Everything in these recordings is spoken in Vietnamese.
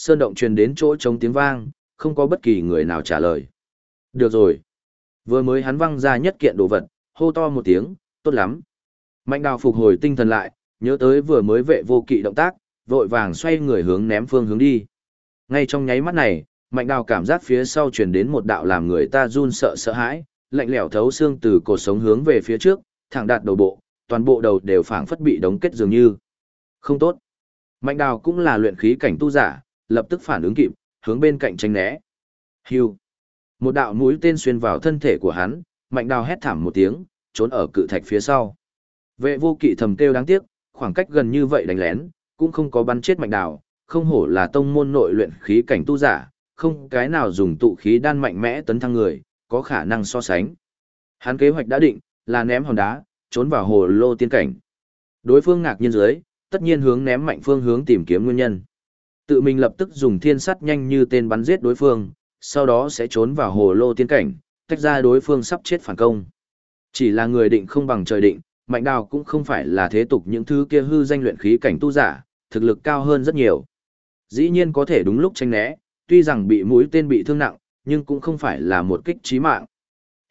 Sơn động truyền đến chỗ trống tiếng vang, không có bất kỳ người nào trả lời. Được rồi. Vừa mới hắn văng ra nhất kiện đồ vật, hô to một tiếng, tốt lắm. Mạnh đào phục hồi tinh thần lại, nhớ tới vừa mới vệ vô kỵ động tác, vội vàng xoay người hướng ném phương hướng đi. Ngay trong nháy mắt này, mạnh đào cảm giác phía sau truyền đến một đạo làm người ta run sợ sợ hãi, lạnh lẽo thấu xương từ cột sống hướng về phía trước, thẳng đạt đầu bộ, toàn bộ đầu đều phảng phất bị đóng kết dường như. Không tốt. Mạnh đào cũng là luyện khí cảnh tu giả, lập tức phản ứng kịp, hướng bên cạnh tránh né. Hưu. Một đạo mũi tên xuyên vào thân thể của hắn, mạnh đào hét thảm một tiếng, trốn ở cự thạch phía sau. Vệ vô kỵ thầm kêu đáng tiếc, khoảng cách gần như vậy đánh lén, cũng không có bắn chết mạnh đào, không hổ là tông môn nội luyện khí cảnh tu giả, không cái nào dùng tụ khí đan mạnh mẽ tấn thăng người, có khả năng so sánh. Hắn kế hoạch đã định, là ném hòn đá, trốn vào hồ lô tiên cảnh. Đối phương ngạc nhiên dưới, tất nhiên hướng ném mạnh phương hướng tìm kiếm nguyên nhân. Tự mình lập tức dùng thiên sắt nhanh như tên bắn giết đối phương, sau đó sẽ trốn vào hồ lô tiên cảnh, tách ra đối phương sắp chết phản công. Chỉ là người định không bằng trời định, mạnh đào cũng không phải là thế tục những thứ kia hư danh luyện khí cảnh tu giả, thực lực cao hơn rất nhiều. Dĩ nhiên có thể đúng lúc tranh né, tuy rằng bị mũi tên bị thương nặng, nhưng cũng không phải là một kích chí mạng.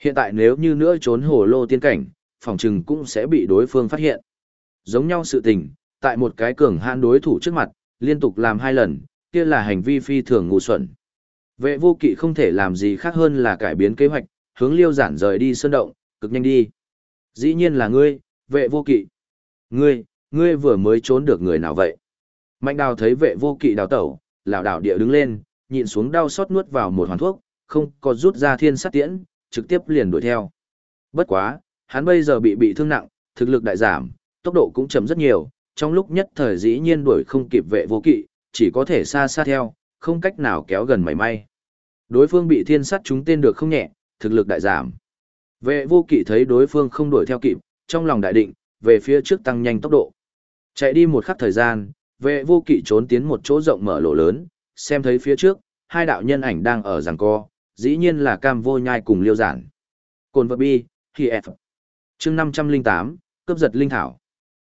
Hiện tại nếu như nữa trốn hồ lô tiên cảnh, phòng trừng cũng sẽ bị đối phương phát hiện. Giống nhau sự tình, tại một cái cường hãn đối thủ trước mặt, liên tục làm hai lần, kia là hành vi phi thường ngu xuẩn. Vệ vô kỵ không thể làm gì khác hơn là cải biến kế hoạch, hướng liêu giản rời đi sơn động, cực nhanh đi. Dĩ nhiên là ngươi, vệ vô kỵ. Ngươi, ngươi vừa mới trốn được người nào vậy? Mạnh đào thấy vệ vô kỵ đào tẩu, lảo đảo địa đứng lên, nhịn xuống đau xót nuốt vào một hoàn thuốc, không có rút ra thiên sát tiễn, trực tiếp liền đuổi theo. Bất quá, hắn bây giờ bị bị thương nặng, thực lực đại giảm, tốc độ cũng chậm rất nhiều, trong lúc nhất thời dĩ nhiên đuổi không kịp vệ vô kỵ, chỉ có thể xa xa theo, không cách nào kéo gần mảy may. Đối phương bị thiên sát chúng tên được không nhẹ, thực lực đại giảm. Vệ vô kỵ thấy đối phương không đuổi theo kịp, trong lòng đại định, về phía trước tăng nhanh tốc độ. Chạy đi một khắc thời gian, vệ vô kỵ trốn tiến một chỗ rộng mở lỗ lớn, xem thấy phía trước, hai đạo nhân ảnh đang ở giằng co, dĩ nhiên là cam vô nhai cùng liêu giản. Cồn vật bi, khi F. chương 508, cướp giật linh thảo.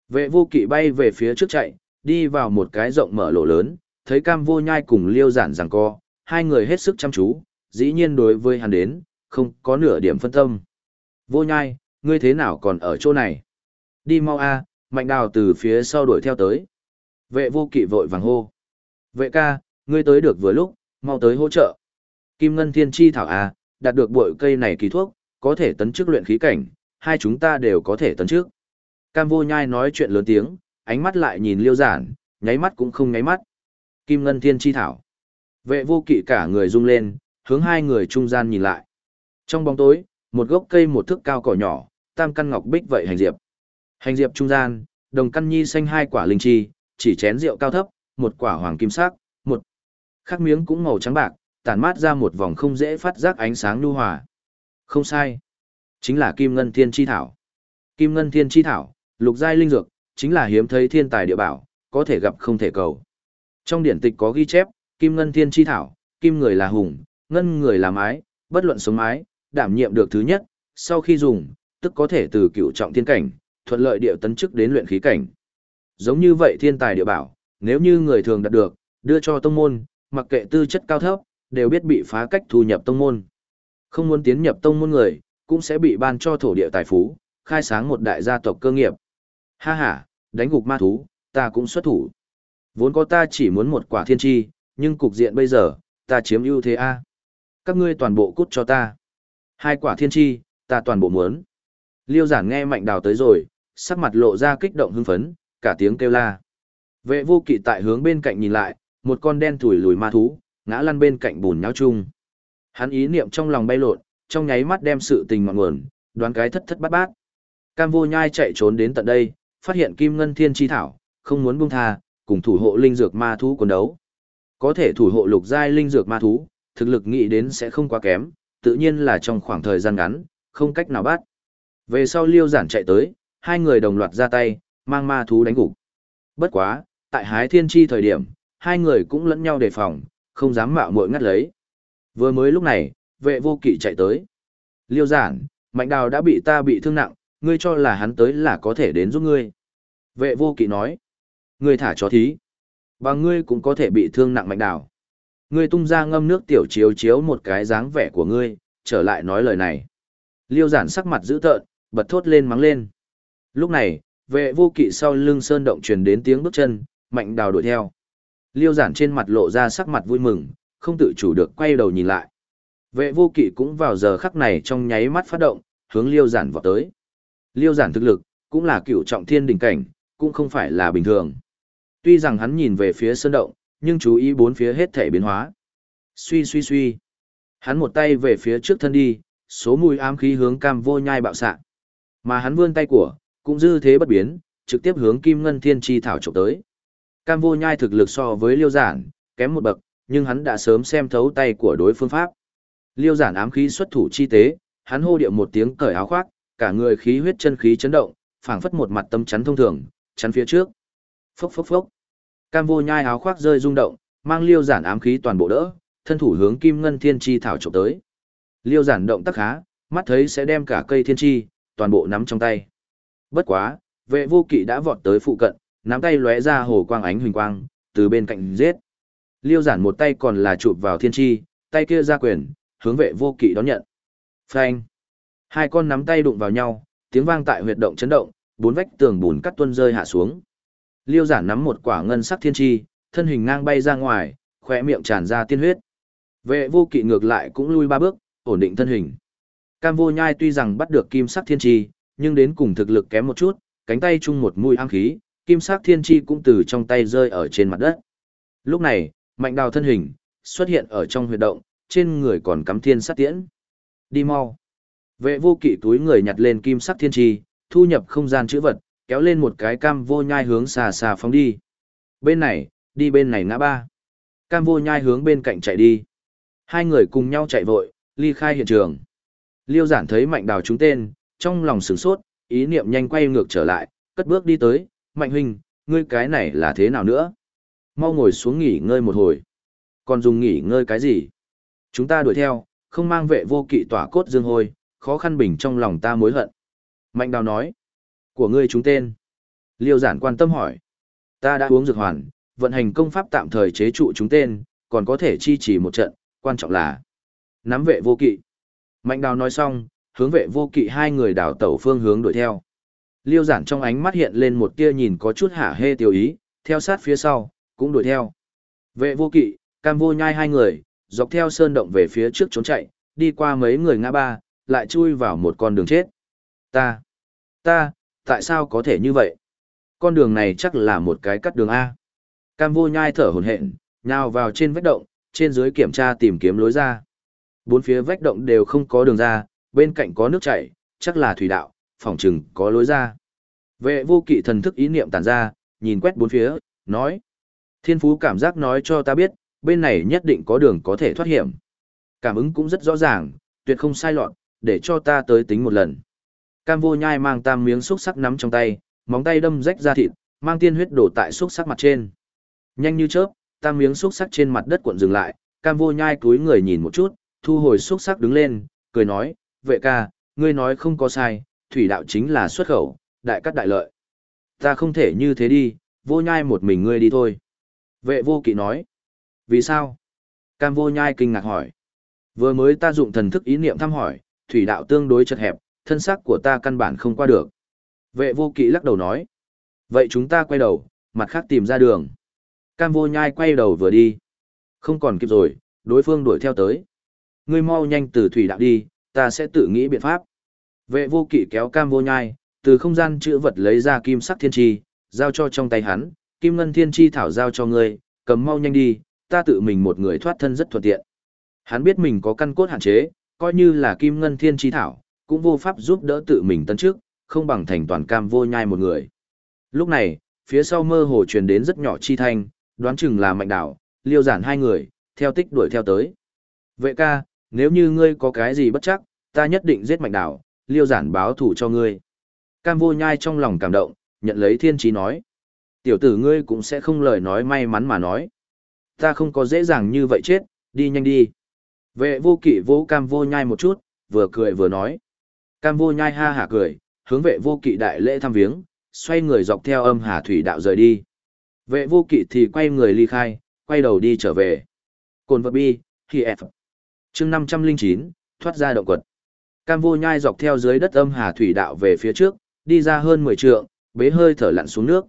Vệ vô kỵ bay về phía trước chạy, đi vào một cái rộng mở lỗ lớn, thấy cam vô nhai cùng liêu giản giằng co, hai người hết sức chăm chú, dĩ nhiên đối với hắn đến, không có nửa điểm phân tâm. Vô nhai, ngươi thế nào còn ở chỗ này? Đi mau a, mạnh đào từ phía sau đuổi theo tới. Vệ vô kỵ vội vàng hô. Vệ ca, ngươi tới được vừa lúc, mau tới hỗ trợ. Kim Ngân Thiên Chi Thảo A, đạt được bội cây này kỳ thuốc, có thể tấn chức luyện khí cảnh, hai chúng ta đều có thể tấn trước. Cam vô nhai nói chuyện lớn tiếng, ánh mắt lại nhìn liêu giản, nháy mắt cũng không nháy mắt. Kim Ngân Thiên Chi Thảo. Vệ vô kỵ cả người rung lên, hướng hai người trung gian nhìn lại. Trong bóng tối, một gốc cây một thước cao cỏ nhỏ, tam căn ngọc bích vậy hành diệp. Hành diệp trung gian, đồng căn nhi xanh hai quả linh chi, chỉ chén rượu cao thấp, một quả hoàng kim sắc, một khắc miếng cũng màu trắng bạc, tản mát ra một vòng không dễ phát giác ánh sáng nhu hòa. Không sai, chính là Kim Ngân Thiên Chi Thảo. Kim Ngân Thiên Chi Thảo, lục giai linh dược, chính là hiếm thấy thiên tài địa bảo, có thể gặp không thể cầu. Trong điển tịch có ghi chép, Kim Ngân Thiên Chi Thảo, Kim người là hùng, Ngân người là mái, bất luận sống mái, đảm nhiệm được thứ nhất, sau khi dùng, tức có thể từ cựu trọng thiên cảnh, thuận lợi điệu tấn chức đến luyện khí cảnh. Giống như vậy thiên tài địa bảo, nếu như người thường đạt được, đưa cho tông môn, mặc kệ tư chất cao thấp, đều biết bị phá cách thu nhập tông môn. Không muốn tiến nhập tông môn người, cũng sẽ bị ban cho thổ địa tài phú, khai sáng một đại gia tộc cơ nghiệp. Ha ha, đánh gục ma thú, ta cũng xuất thủ. Vốn có ta chỉ muốn một quả thiên tri, nhưng cục diện bây giờ, ta chiếm ưu thế a. Các ngươi toàn bộ cút cho ta. Hai quả thiên tri, ta toàn bộ muốn. Liêu giản nghe mạnh đào tới rồi, sắc mặt lộ ra kích động hưng phấn, cả tiếng kêu la. Vệ vô kỵ tại hướng bên cạnh nhìn lại, một con đen thủi lùi ma thú, ngã lăn bên cạnh bùn nháo chung. Hắn ý niệm trong lòng bay lộn, trong nháy mắt đem sự tình ngọn nguồn, đoán cái thất thất bát bát. Cam vô nhai chạy trốn đến tận đây, phát hiện kim ngân thiên chi thảo, không muốn buông tha, cùng thủ hộ linh dược ma thú quần đấu. Có thể thủ hộ lục giai linh dược ma thú, thực lực nghĩ đến sẽ không quá kém, tự nhiên là trong khoảng thời gian ngắn, không cách nào bắt. Về sau liêu giản chạy tới, hai người đồng loạt ra tay, mang ma thú đánh gục. Bất quá, tại hái thiên chi thời điểm, hai người cũng lẫn nhau đề phòng, không dám mạo muội ngắt lấy. Vừa mới lúc này, vệ vô kỵ chạy tới. Liêu giản, mạnh đào đã bị ta bị thương nặng, ngươi cho là hắn tới là có thể đến giúp ngươi. Vệ vô kỵ nói, ngươi thả chó thí. Bằng ngươi cũng có thể bị thương nặng mạnh đảo. Ngươi tung ra ngâm nước tiểu chiếu chiếu một cái dáng vẻ của ngươi, trở lại nói lời này. Liêu giản sắc mặt dữ tợn, bật thốt lên mắng lên. Lúc này, vệ vô kỵ sau lưng sơn động truyền đến tiếng bước chân, mạnh đào đuổi theo. Liêu giản trên mặt lộ ra sắc mặt vui mừng, không tự chủ được quay đầu nhìn lại. Vệ vô kỵ cũng vào giờ khắc này trong nháy mắt phát động, hướng liêu giản vọt tới. Liêu giản thực lực, cũng là cựu trọng thiên đỉnh cảnh, cũng không phải là bình thường. Tuy rằng hắn nhìn về phía sơn động, nhưng chú ý bốn phía hết thể biến hóa. Suy suy suy. Hắn một tay về phía trước thân đi, số mùi ám khí hướng cam vô nhai bạo xạ. Mà hắn vươn tay của, cũng dư thế bất biến, trực tiếp hướng kim ngân thiên chi thảo trộm tới. Cam vô nhai thực lực so với liêu giản, kém một bậc, nhưng hắn đã sớm xem thấu tay của đối phương pháp. Liêu giản ám khí xuất thủ chi tế, hắn hô điệu một tiếng cởi áo khoác, cả người khí huyết chân khí chấn động, phảng phất một mặt tâm chắn thông thường, chắn phía trước. Phốc phốc phốc. Cam vô nhai áo khoác rơi rung động, mang liêu giản ám khí toàn bộ đỡ, thân thủ hướng kim ngân thiên chi thảo chụp tới. Liêu giản động tác khá, mắt thấy sẽ đem cả cây thiên chi, toàn bộ nắm trong tay. Bất quá, vệ vô kỵ đã vọt tới phụ cận, nắm tay lóe ra hồ quang ánh huỳnh quang, từ bên cạnh giết. Liêu giản một tay còn là chụp vào thiên chi, tay kia ra quyền, hướng vệ vô kỵ đón nhận. Phanh. Hai con nắm tay đụng vào nhau, tiếng vang tại huyệt động chấn động, bốn vách tường bùn cắt tuôn rơi hạ xuống. Liêu giản nắm một quả ngân sắc thiên chi, thân hình ngang bay ra ngoài, khỏe miệng tràn ra tiên huyết. Vệ vô kỵ ngược lại cũng lui ba bước, ổn định thân hình. Cam vô nhai tuy rằng bắt được kim sắc thiên chi, nhưng đến cùng thực lực kém một chút, cánh tay chung một mũi ám khí, kim sắc thiên chi cũng từ trong tay rơi ở trên mặt đất. Lúc này, mạnh đào thân hình, xuất hiện ở trong huyệt động, trên người còn cắm thiên sát tiễn. Đi mau. Vệ vô kỵ túi người nhặt lên kim sắc thiên trì, thu nhập không gian chữ vật, kéo lên một cái cam vô nhai hướng xà xà phóng đi. Bên này, đi bên này ngã ba. Cam vô nhai hướng bên cạnh chạy đi. Hai người cùng nhau chạy vội, ly khai hiện trường. Liêu giản thấy mạnh đào trúng tên, trong lòng sửng sốt, ý niệm nhanh quay ngược trở lại, cất bước đi tới, mạnh huynh, ngươi cái này là thế nào nữa? Mau ngồi xuống nghỉ ngơi một hồi. Còn dùng nghỉ ngơi cái gì? Chúng ta đuổi theo, không mang vệ vô kỵ tỏa cốt dương hôi, khó khăn bình trong lòng ta mối hận. Mạnh đào nói, của ngươi chúng tên. Liêu giản quan tâm hỏi, ta đã uống dược hoàn, vận hành công pháp tạm thời chế trụ chúng tên, còn có thể chi trì một trận, quan trọng là nắm vệ vô kỵ. Mạnh đào nói xong, hướng vệ vô kỵ hai người đào tẩu phương hướng đuổi theo. Liêu giản trong ánh mắt hiện lên một tia nhìn có chút hả hê tiêu ý, theo sát phía sau, cũng đuổi theo. Vệ vô kỵ, cam vô nhai hai người, dọc theo sơn động về phía trước trốn chạy, đi qua mấy người ngã ba, lại chui vào một con đường chết. Ta, ta, tại sao có thể như vậy? Con đường này chắc là một cái cắt đường A. Cam vô nhai thở hổn hển, nhào vào trên vách động, trên dưới kiểm tra tìm kiếm lối ra. Bốn phía vách động đều không có đường ra, bên cạnh có nước chảy, chắc là thủy đạo, phòng trừng có lối ra. Vệ vô kỵ thần thức ý niệm tản ra, nhìn quét bốn phía, nói. Thiên phú cảm giác nói cho ta biết, bên này nhất định có đường có thể thoát hiểm. Cảm ứng cũng rất rõ ràng, tuyệt không sai lọt, để cho ta tới tính một lần. Cam vô nhai mang tam miếng xúc sắc nắm trong tay, móng tay đâm rách ra thịt, mang tiên huyết đổ tại xúc sắc mặt trên. Nhanh như chớp, tam miếng xúc sắc trên mặt đất cuộn dừng lại, cam vô nhai cúi người nhìn một chút, thu hồi xúc sắc đứng lên, cười nói, vệ ca, ngươi nói không có sai, thủy đạo chính là xuất khẩu, đại cắt đại lợi. Ta không thể như thế đi, vô nhai một mình ngươi đi thôi. Vệ vô kỵ nói, vì sao? Cam vô nhai kinh ngạc hỏi. Vừa mới ta dụng thần thức ý niệm thăm hỏi, thủy đạo tương đối chật hẹp, thân xác của ta căn bản không qua được. Vệ vô kỵ lắc đầu nói. Vậy chúng ta quay đầu, mặt khác tìm ra đường. Cam vô nhai quay đầu vừa đi. Không còn kịp rồi, đối phương đuổi theo tới. Ngươi mau nhanh từ thủy đạo đi, ta sẽ tự nghĩ biện pháp. Vệ vô kỵ kéo cam vô nhai, từ không gian chữ vật lấy ra kim sắc thiên tri, giao cho trong tay hắn, kim ngân thiên tri thảo giao cho ngươi, cầm mau nhanh đi, ta tự mình một người thoát thân rất thuận tiện. Hắn biết mình có căn cốt hạn chế, coi như là kim ngân thiên tri thảo, cũng vô pháp giúp đỡ tự mình tấn trước, không bằng thành toàn cam vô nhai một người. Lúc này, phía sau mơ hồ truyền đến rất nhỏ chi thanh, đoán chừng là mạnh đảo, liêu giản hai người, theo tích đuổi theo tới. Vệ ca, nếu như ngươi có cái gì bất chắc, ta nhất định giết mạnh đảo, liêu giản báo thủ cho ngươi. Cam vô nhai trong lòng cảm động, nhận lấy thiên trí nói. Tiểu tử ngươi cũng sẽ không lời nói may mắn mà nói. Ta không có dễ dàng như vậy chết, đi nhanh đi. Vệ vô kỵ vô cam vô nhai một chút, vừa cười vừa nói. Cam vô nhai ha hả cười, hướng vệ vô kỵ đại lễ thăm viếng, xoay người dọc theo âm hà thủy đạo rời đi. Vệ vô kỵ thì quay người ly khai, quay đầu đi trở về. Cồn vật bi, khi F. chương 509, thoát ra động quật. Cam vô nhai dọc theo dưới đất âm hà thủy đạo về phía trước, đi ra hơn 10 trượng, bế hơi thở lặn xuống nước.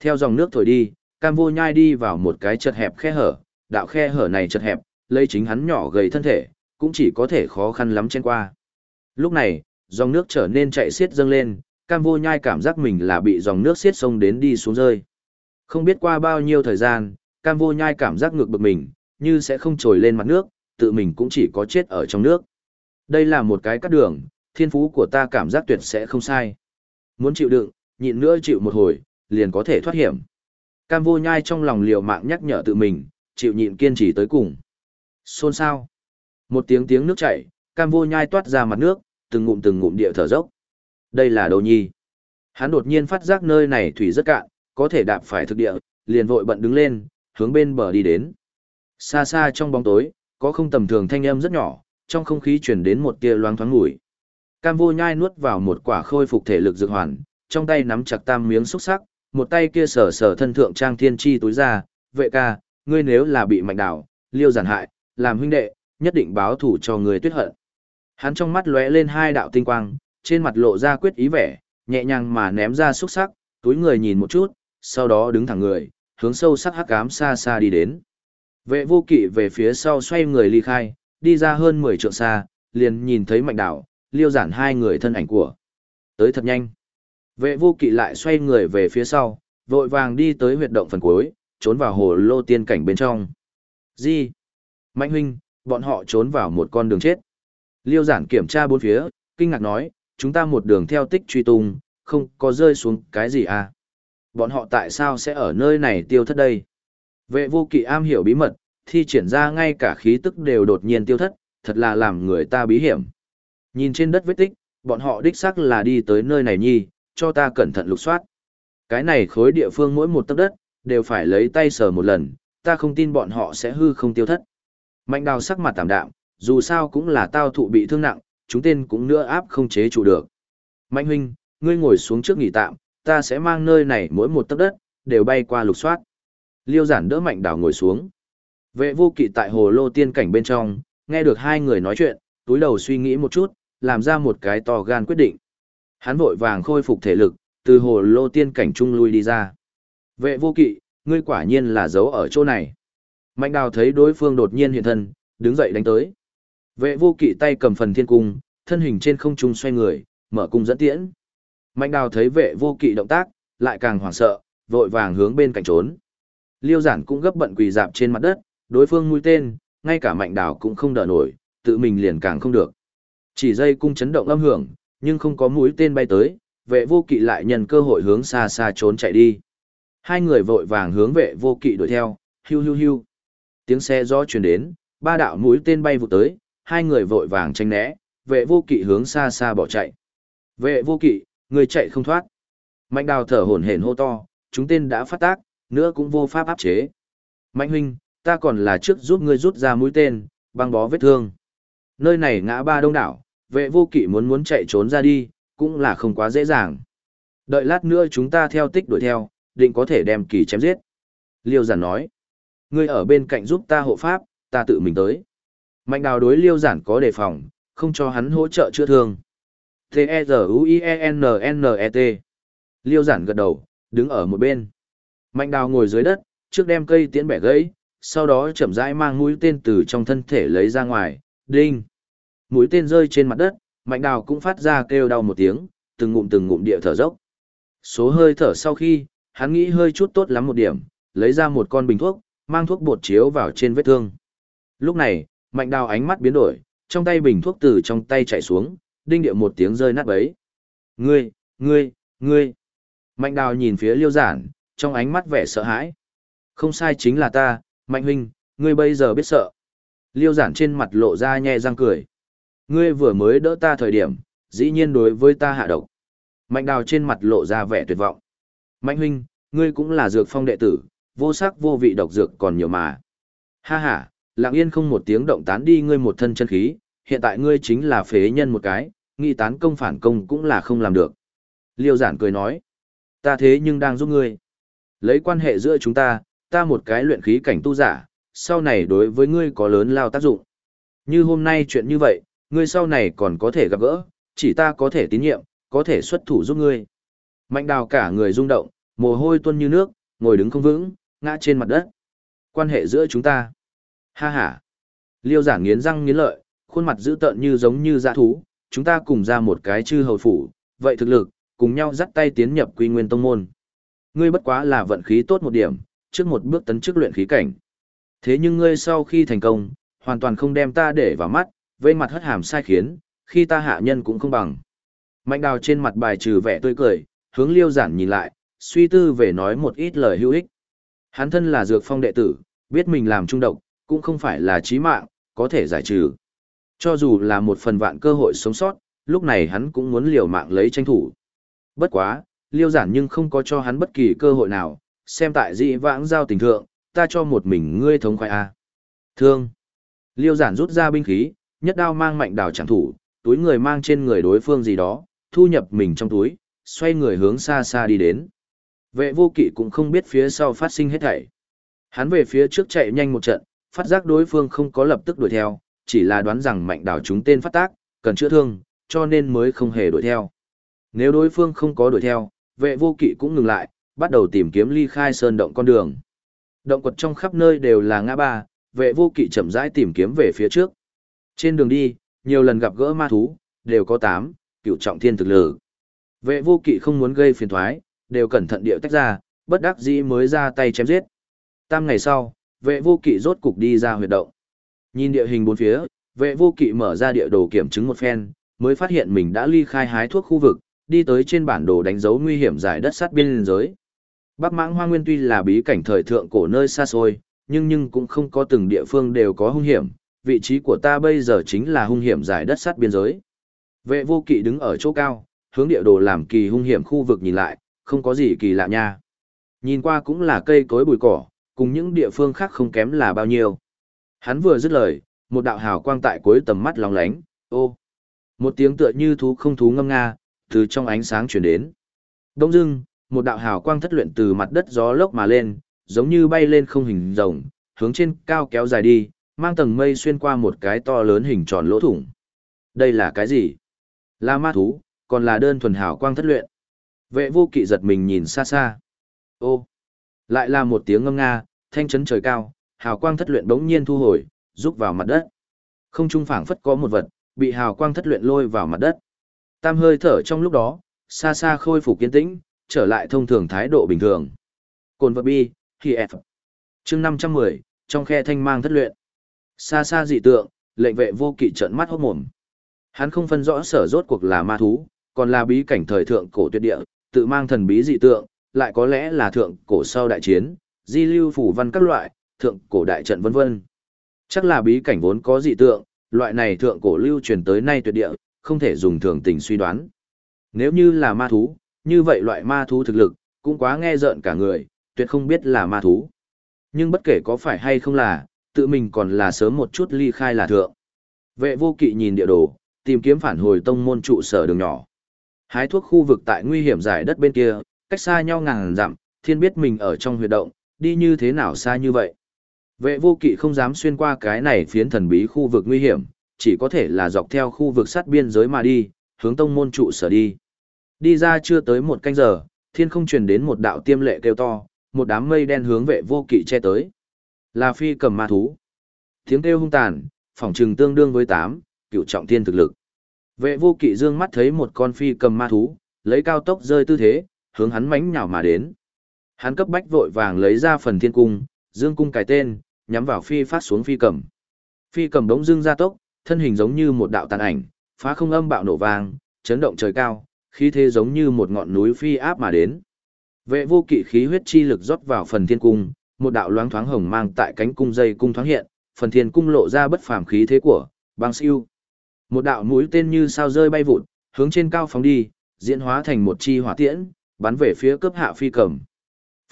Theo dòng nước thổi đi, cam vô nhai đi vào một cái chật hẹp khe hở, đạo khe hở này chật hẹp, lấy chính hắn nhỏ gầy thân thể, cũng chỉ có thể khó khăn lắm chen qua. Lúc này, dòng nước trở nên chạy xiết dâng lên, cam vô nhai cảm giác mình là bị dòng nước xiết sông đến đi xuống rơi. Không biết qua bao nhiêu thời gian, cam vô nhai cảm giác ngược bực mình, như sẽ không trồi lên mặt nước, tự mình cũng chỉ có chết ở trong nước. Đây là một cái cắt đường, thiên phú của ta cảm giác tuyệt sẽ không sai. Muốn chịu đựng, nhịn nữa chịu một hồi, liền có thể thoát hiểm. Cam vô nhai trong lòng liều mạng nhắc nhở tự mình, chịu nhịn kiên trì tới cùng. Xôn xao Một tiếng tiếng nước chảy, cam vô nhai toát ra mặt nước, từng ngụm từng ngụm địa thở dốc. Đây là đồ nhi. Hắn đột nhiên phát giác nơi này thủy rất cạn, có thể đạp phải thực địa, liền vội bận đứng lên, hướng bên bờ đi đến. Xa xa trong bóng tối, có không tầm thường thanh âm rất nhỏ, trong không khí truyền đến một tia loáng thoáng mùi. Cam vô nhai nuốt vào một quả khôi phục thể lực dược hoàn, trong tay nắm chặt tam miếng xúc sắc, một tay kia sờ sờ thân thượng trang thiên chi túi ra, vệ ca, ngươi nếu là bị mạnh đảo, liêu giản hại, làm huynh đệ, nhất định báo thủ cho người tuyết hận. Hắn trong mắt lóe lên hai đạo tinh quang, trên mặt lộ ra quyết ý vẻ, nhẹ nhàng mà ném ra xúc sắc, túi người nhìn một chút, sau đó đứng thẳng người, hướng sâu sắc hắc ám xa xa đi đến. Vệ vô kỵ về phía sau xoay người ly khai, đi ra hơn 10 trượng xa, liền nhìn thấy mạnh đảo, liêu giản hai người thân ảnh của. Tới thật nhanh. Vệ vô kỵ lại xoay người về phía sau, vội vàng đi tới huyệt động phần cuối, trốn vào hồ lô tiên cảnh bên trong. Gì? Mạnh huynh, bọn họ trốn vào một con đường chết. Liêu giản kiểm tra bốn phía, kinh ngạc nói, chúng ta một đường theo tích truy tung, không có rơi xuống cái gì à? Bọn họ tại sao sẽ ở nơi này tiêu thất đây? Vệ vô kỵ am hiểu bí mật, thi triển ra ngay cả khí tức đều đột nhiên tiêu thất, thật là làm người ta bí hiểm. Nhìn trên đất vết tích, bọn họ đích xác là đi tới nơi này nhi, cho ta cẩn thận lục soát. Cái này khối địa phương mỗi một tấc đất, đều phải lấy tay sờ một lần, ta không tin bọn họ sẽ hư không tiêu thất. Mạnh đào sắc mặt tạm đạm, dù sao cũng là tao thụ bị thương nặng, chúng tên cũng nữa áp không chế chủ được. Mạnh huynh, ngươi ngồi xuống trước nghỉ tạm, ta sẽ mang nơi này mỗi một tấc đất, đều bay qua lục soát. Liêu giản đỡ mạnh đào ngồi xuống. Vệ vô kỵ tại hồ lô tiên cảnh bên trong, nghe được hai người nói chuyện, túi đầu suy nghĩ một chút, làm ra một cái to gan quyết định. Hắn vội vàng khôi phục thể lực, từ hồ lô tiên cảnh trung lui đi ra. Vệ vô kỵ, ngươi quả nhiên là giấu ở chỗ này. Mạnh đào thấy đối phương đột nhiên hiện thân, đứng dậy đánh tới. Vệ vô kỵ tay cầm phần thiên cung, thân hình trên không trung xoay người, mở cung dẫn tiễn. Mạnh đào thấy vệ vô kỵ động tác, lại càng hoảng sợ, vội vàng hướng bên cạnh trốn. Liêu giản cũng gấp bận quỳ dạp trên mặt đất, đối phương mũi tên, ngay cả mạnh đào cũng không đỡ nổi, tự mình liền càng không được. Chỉ dây cung chấn động âm hưởng, nhưng không có mũi tên bay tới, vệ vô kỵ lại nhân cơ hội hướng xa xa trốn chạy đi. Hai người vội vàng hướng vệ vô kỵ đuổi theo, hiu hiu hiu. Tiếng xe gió truyền đến, ba đạo mũi tên bay vụt tới, hai người vội vàng tranh né, vệ vô kỵ hướng xa xa bỏ chạy. Vệ vô kỵ, người chạy không thoát. Mạnh đào thở hổn hển hô to, chúng tên đã phát tác, nữa cũng vô pháp áp chế. Mạnh huynh, ta còn là trước giúp ngươi rút ra mũi tên, băng bó vết thương. Nơi này ngã ba đông đảo, vệ vô kỵ muốn muốn chạy trốn ra đi, cũng là không quá dễ dàng. Đợi lát nữa chúng ta theo tích đuổi theo, định có thể đem kỳ chém giết. Liêu giản nói, ngươi ở bên cạnh giúp ta hộ pháp, ta tự mình tới. Mạnh đào đối liêu giản có đề phòng, không cho hắn hỗ trợ chữa thương. T-E-Z-U-I-E-N-N-E-T Liêu giản gật đầu, đứng ở một bên. Mạnh đào ngồi dưới đất, trước đem cây tiễn bẻ gãy, sau đó chậm rãi mang mũi tên từ trong thân thể lấy ra ngoài, đinh. Mũi tên rơi trên mặt đất, mạnh đào cũng phát ra kêu đau một tiếng, từng ngụm từng ngụm địa thở dốc. Số hơi thở sau khi, hắn nghĩ hơi chút tốt lắm một điểm, lấy ra một con bình thuốc, mang thuốc bột chiếu vào trên vết thương. Lúc này, mạnh đào ánh mắt biến đổi, trong tay bình thuốc từ trong tay chạy xuống, đinh điệu một tiếng rơi nát bấy. Ngươi, ngươi, ngươi. Mạnh đào nhìn phía liêu giản, trong ánh mắt vẻ sợ hãi. Không sai chính là ta, mạnh huynh, ngươi bây giờ biết sợ. Liêu giản trên mặt lộ ra nhe răng cười. Ngươi vừa mới đỡ ta thời điểm, dĩ nhiên đối với ta hạ độc. Mạnh đào trên mặt lộ ra vẻ tuyệt vọng. Mạnh huynh, ngươi cũng là dược phong đệ tử, vô sắc vô vị độc dược còn nhiều mà. Ha ha, lặng yên không một tiếng động tán đi ngươi một thân chân khí, hiện tại ngươi chính là phế nhân một cái, nghi tán công phản công cũng là không làm được. Liêu giản cười nói, ta thế nhưng đang giúp ngươi. Lấy quan hệ giữa chúng ta, ta một cái luyện khí cảnh tu giả, sau này đối với ngươi có lớn lao tác dụng. Như hôm nay chuyện như vậy, ngươi sau này còn có thể gặp gỡ, chỉ ta có thể tín nhiệm, có thể xuất thủ giúp ngươi. Mạnh đào cả người rung động, mồ hôi tuôn như nước, ngồi đứng không vững, ngã trên mặt đất. Quan hệ giữa chúng ta. Ha ha. Liêu giản nghiến răng nghiến lợi, khuôn mặt dữ tợn như giống như dã thú, chúng ta cùng ra một cái chư hầu phủ, vậy thực lực, cùng nhau dắt tay tiến nhập quy nguyên tông môn. Ngươi bất quá là vận khí tốt một điểm, trước một bước tấn chức luyện khí cảnh. Thế nhưng ngươi sau khi thành công, hoàn toàn không đem ta để vào mắt, vây mặt hất hàm sai khiến, khi ta hạ nhân cũng không bằng. Mạnh đào trên mặt bài trừ vẻ tươi cười, hướng liêu giản nhìn lại, suy tư về nói một ít lời hữu ích. Hắn thân là dược phong đệ tử, biết mình làm trung độc, cũng không phải là chí mạng, có thể giải trừ. Cho dù là một phần vạn cơ hội sống sót, lúc này hắn cũng muốn liều mạng lấy tranh thủ. Bất quá, liêu giản nhưng không có cho hắn bất kỳ cơ hội nào, xem tại dị vãng giao tình thượng, ta cho một mình ngươi thống khoai A. Thương. Liêu giản rút ra binh khí, nhất đao mang mạnh đào chẳng thủ, túi người mang trên người đối phương gì đó, thu nhập mình trong túi, xoay người hướng xa xa đi đến. Vệ vô kỵ cũng không biết phía sau phát sinh hết thảy. Hắn về phía trước chạy nhanh một trận, phát giác đối phương không có lập tức đuổi theo, chỉ là đoán rằng mạnh đảo chúng tên phát tác, cần chữa thương, cho nên mới không hề đuổi theo. Nếu đối phương không có đuổi theo, vệ vô kỵ cũng ngừng lại, bắt đầu tìm kiếm ly khai sơn động con đường. Động quật trong khắp nơi đều là ngã ba, vệ vô kỵ chậm rãi tìm kiếm về phía trước. Trên đường đi, nhiều lần gặp gỡ ma thú, đều có tám, cựu trọng thiên thực lực. Vệ vô kỵ không muốn gây phiền thoái, đều cẩn thận điệu tách ra, bất đắc dĩ mới ra tay chém giết. Tam ngày sau, vệ vô kỵ rốt cục đi ra huyệt động. Nhìn địa hình bốn phía, vệ vô kỵ mở ra địa đồ kiểm chứng một phen, mới phát hiện mình đã ly khai hái thuốc khu vực, đi tới trên bản đồ đánh dấu nguy hiểm giải đất sát biên giới. Bắc Mãng Hoa Nguyên tuy là bí cảnh thời thượng cổ nơi xa xôi, nhưng nhưng cũng không có từng địa phương đều có hung hiểm, vị trí của ta bây giờ chính là hung hiểm giải đất sát biên giới. Vệ vô kỵ đứng ở chỗ cao, hướng địa đồ làm kỳ hung hiểm khu vực nhìn lại, không có gì kỳ lạ nha. Nhìn qua cũng là cây cối bụi cỏ, cùng những địa phương khác không kém là bao nhiêu. Hắn vừa dứt lời, một đạo hào quang tại cuối tầm mắt lóng lánh, ô. Một tiếng tựa như thú không thú ngâm nga, từ trong ánh sáng chuyển đến. Đông dưng, một đạo hào quang thất luyện từ mặt đất gió lốc mà lên, giống như bay lên không hình rồng, hướng trên cao kéo dài đi, mang tầng mây xuyên qua một cái to lớn hình tròn lỗ thủng. Đây là cái gì? Là ma thú, còn là đơn thuần hào quang thất luyện. Vệ vô kỵ giật mình nhìn xa xa. Ô! Lại là một tiếng ngâm nga, thanh chấn trời cao, hào quang thất luyện bỗng nhiên thu hồi, rút vào mặt đất. Không trung phảng phất có một vật, bị hào quang thất luyện lôi vào mặt đất. Tam hơi thở trong lúc đó, xa xa khôi phục kiên tĩnh, trở lại thông thường thái độ bình thường. Cồn vật bi, khi F. chương 510, trong khe thanh mang thất luyện. Xa xa dị tượng, lệnh vệ vô kỵ trận mắt hốt mồm. Hắn không phân rõ sở rốt cuộc là ma thú, còn là bí cảnh thời thượng cổ tuyệt địa, tự mang thần bí dị tượng, lại có lẽ là thượng cổ sau đại chiến, di lưu phủ văn các loại, thượng cổ đại trận vân vân. Chắc là bí cảnh vốn có dị tượng, loại này thượng cổ lưu truyền tới nay tuyệt địa, không thể dùng thường tình suy đoán. Nếu như là ma thú, như vậy loại ma thú thực lực, cũng quá nghe rợn cả người, tuyệt không biết là ma thú. Nhưng bất kể có phải hay không là, tự mình còn là sớm một chút ly khai là thượng. Vệ vô kỵ nhìn địa đồ, tìm kiếm phản hồi tông môn trụ sở đường nhỏ. Hái thuốc khu vực tại nguy hiểm giải đất bên kia, cách xa nhau ngàn dặm, thiên biết mình ở trong huyệt động, đi như thế nào xa như vậy. Vệ vô kỵ không dám xuyên qua cái này phiến thần bí khu vực nguy hiểm, chỉ có thể là dọc theo khu vực sát biên giới mà đi, hướng tông môn trụ sở đi. Đi ra chưa tới một canh giờ, thiên không truyền đến một đạo tiêm lệ kêu to, một đám mây đen hướng vệ vô kỵ che tới. Là phi cầm ma thú. Tiếng kêu hung tàn, phỏng trừng tương đương với 8, cựu trọng thiên thực lực. Vệ vô kỵ dương mắt thấy một con phi cầm ma thú, lấy cao tốc rơi tư thế, hướng hắn mánh nhào mà đến. Hắn cấp bách vội vàng lấy ra phần thiên cung, dương cung cài tên, nhắm vào phi phát xuống phi cầm. Phi cầm đống dương ra tốc, thân hình giống như một đạo tàn ảnh, phá không âm bạo nổ vàng, chấn động trời cao, khí thế giống như một ngọn núi phi áp mà đến. Vệ vô kỵ khí huyết chi lực rót vào phần thiên cung, một đạo loáng thoáng hồng mang tại cánh cung dây cung thoáng hiện, phần thiên cung lộ ra bất phàm khí thế của băng siêu. Một đạo mũi tên như sao rơi bay vụt, hướng trên cao phóng đi, diễn hóa thành một chi hỏa tiễn, bắn về phía cướp hạ phi cầm.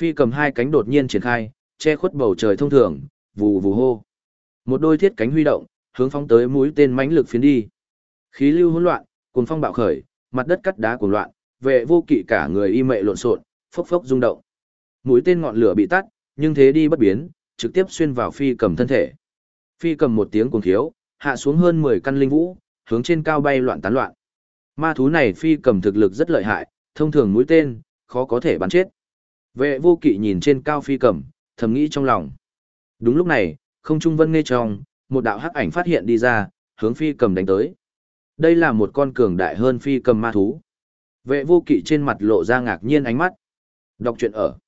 Phi cầm hai cánh đột nhiên triển khai, che khuất bầu trời thông thường, vù vù hô. Một đôi thiết cánh huy động, hướng phóng tới mũi tên mãnh lực phiến đi. Khí lưu hỗn loạn, cuồng phong bạo khởi, mặt đất cắt đá cuồng loạn, vệ vô kỵ cả người y mệ lộn xộn, phốc phốc rung động. Mũi tên ngọn lửa bị tắt, nhưng thế đi bất biến, trực tiếp xuyên vào phi cầm thân thể. Phi cầm một tiếng cuồng khiếu, hạ xuống hơn 10 căn linh vũ, hướng trên cao bay loạn tán loạn. Ma thú này phi cầm thực lực rất lợi hại, thông thường mũi tên, khó có thể bắn chết. Vệ vô kỵ nhìn trên cao phi cầm, thầm nghĩ trong lòng. Đúng lúc này, không trung vân nghe trong, một đạo hắc ảnh phát hiện đi ra, hướng phi cầm đánh tới. Đây là một con cường đại hơn phi cầm ma thú. Vệ vô kỵ trên mặt lộ ra ngạc nhiên ánh mắt. Đọc truyện ở.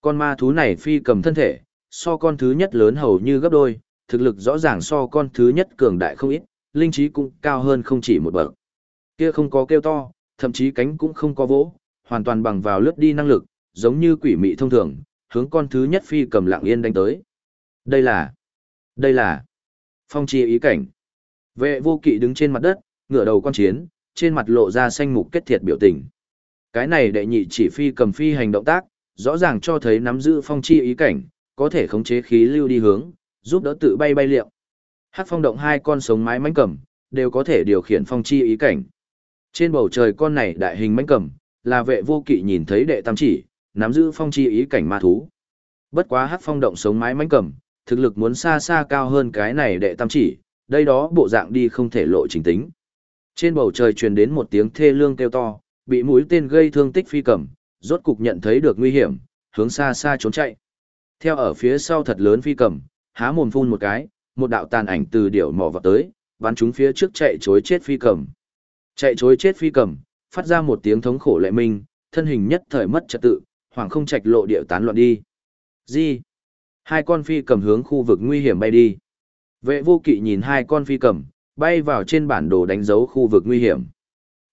Con ma thú này phi cầm thân thể, so con thứ nhất lớn hầu như gấp đôi, thực lực rõ ràng so con thứ nhất cường đại không ít, linh trí cũng cao hơn không chỉ một bậc. Kia không có kêu to, thậm chí cánh cũng không có vỗ, hoàn toàn bằng vào lướt đi năng lực, giống như quỷ mị thông thường, hướng con thứ nhất phi cầm lặng yên đánh tới. Đây là, đây là phong chi ý cảnh. Vệ vô kỵ đứng trên mặt đất, ngửa đầu quan chiến, trên mặt lộ ra xanh mục kết thiệt biểu tình. Cái này đệ nhị chỉ phi cầm phi hành động tác, rõ ràng cho thấy nắm giữ phong chi ý cảnh, có thể khống chế khí lưu đi hướng, giúp đỡ tự bay bay liệu. Hát phong động hai con sống mái mánh cầm, đều có thể điều khiển phong chi ý cảnh. Trên bầu trời con này đại hình mánh cầm, là vệ vô kỵ nhìn thấy đệ tam chỉ, nắm giữ phong chi ý cảnh ma thú. Bất quá hát phong động sống mái mánh cầm, thực lực muốn xa xa cao hơn cái này đệ tam chỉ, đây đó bộ dạng đi không thể lộ chính tính. Trên bầu trời truyền đến một tiếng thê lương kêu to, bị mũi tên gây thương tích phi cầm, rốt cục nhận thấy được nguy hiểm, hướng xa xa trốn chạy. Theo ở phía sau thật lớn phi cầm, há mồm phun một cái, một đạo tàn ảnh từ điểu mỏ vào tới, bắn chúng phía trước chạy chối chết phi cầm. Chạy chối chết phi cầm, phát ra một tiếng thống khổ lệ minh, thân hình nhất thời mất trật tự, hoàng không trạch lộ điệu tán loạn đi. Gì? Hai con phi cầm hướng khu vực nguy hiểm bay đi. Vệ vô kỵ nhìn hai con phi cầm, bay vào trên bản đồ đánh dấu khu vực nguy hiểm.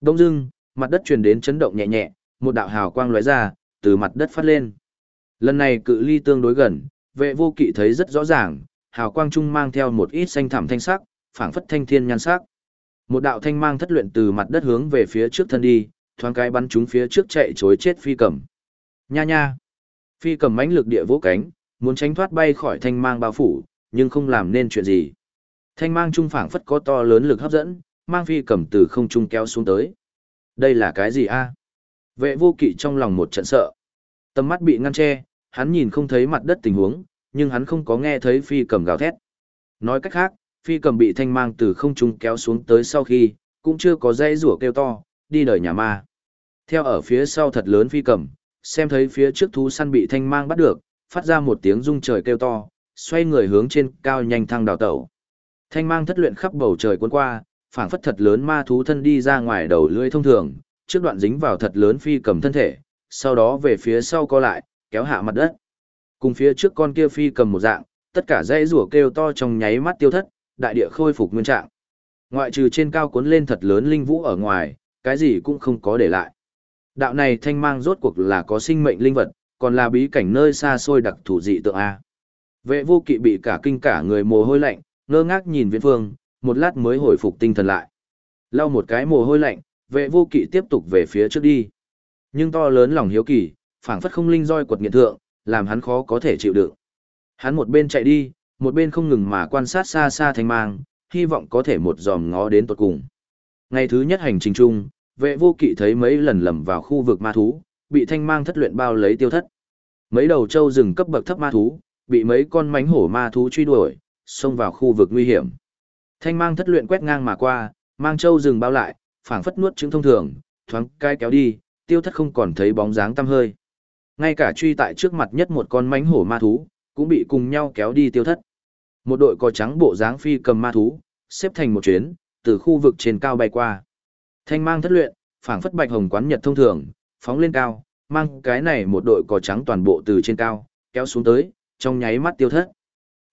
Đông dưng, mặt đất truyền đến chấn động nhẹ nhẹ, một đạo hào quang lóe ra, từ mặt đất phát lên. Lần này cự ly tương đối gần, vệ vô kỵ thấy rất rõ ràng, hào quang trung mang theo một ít xanh thẳm thanh sắc, phảng phất thanh thiên nhan sắc. Một đạo thanh mang thất luyện từ mặt đất hướng về phía trước thân đi, thoáng cái bắn chúng phía trước chạy chối chết phi cầm. Nha nha. Phi cầm mãnh lực địa vỗ cánh, muốn tránh thoát bay khỏi thanh mang bao phủ, nhưng không làm nên chuyện gì. Thanh mang trung phảng phất có to lớn lực hấp dẫn, mang phi cầm từ không trung kéo xuống tới. Đây là cái gì a? Vệ vô kỵ trong lòng một trận sợ. Tầm mắt bị ngăn che, hắn nhìn không thấy mặt đất tình huống, nhưng hắn không có nghe thấy phi cầm gào thét. Nói cách khác, phi cầm bị thanh mang từ không trung kéo xuống tới sau khi, cũng chưa có dây rủa kêu to, đi đời nhà ma. Theo ở phía sau thật lớn phi cầm, xem thấy phía trước thú săn bị thanh mang bắt được, phát ra một tiếng rung trời kêu to, xoay người hướng trên cao nhanh thăng đào tẩu. Thanh mang thất luyện khắp bầu trời cuốn qua, phảng phất thật lớn ma thú thân đi ra ngoài đầu lưỡi thông thường, trước đoạn dính vào thật lớn phi cầm thân thể, sau đó về phía sau co lại, kéo hạ mặt đất. Cùng phía trước con kia phi cầm một dạng, tất cả dãy rủa kêu to trong nháy mắt tiêu thất, đại địa khôi phục nguyên trạng. Ngoại trừ trên cao cuốn lên thật lớn linh vũ ở ngoài, cái gì cũng không có để lại. Đạo này thanh mang rốt cuộc là có sinh mệnh linh vật, còn là bí cảnh nơi xa xôi đặc thủ dị tượng A. Vệ vô kỵ bị cả kinh cả người mồ hôi lạnh, ngơ ngác nhìn viễn phương, một lát mới hồi phục tinh thần lại. Lau một cái mồ hôi lạnh, vệ vô kỵ tiếp tục về phía trước đi. Nhưng to lớn lòng hiếu kỳ, phảng phất không linh roi quật nghiện thượng, làm hắn khó có thể chịu đựng. Hắn một bên chạy đi, một bên không ngừng mà quan sát xa xa thanh mang, hy vọng có thể một dòm ngó đến tận cùng. Ngày thứ nhất hành trình chung, vệ vô kỵ thấy mấy lần lầm vào khu vực ma thú, bị thanh mang thất luyện bao lấy tiêu thất. Mấy đầu trâu rừng cấp bậc thấp ma thú, bị mấy con mánh hổ ma thú truy đuổi, xông vào khu vực nguy hiểm. Thanh mang thất luyện quét ngang mà qua, mang trâu rừng bao lại, phảng phất nuốt trứng thông thường, thoáng cai kéo đi, tiêu thất không còn thấy bóng dáng tăm hơi. Ngay cả truy tại trước mặt nhất một con mánh hổ ma thú, cũng bị cùng nhau kéo đi tiêu thất. Một đội cò trắng bộ dáng phi cầm ma thú, xếp thành một chuyến, từ khu vực trên cao bay qua. Thanh mang thất luyện, phảng phất bạch hồng quán nhật thông thường, phóng lên cao, mang cái này một đội cò trắng toàn bộ từ trên cao, kéo xuống tới, trong nháy mắt tiêu thất.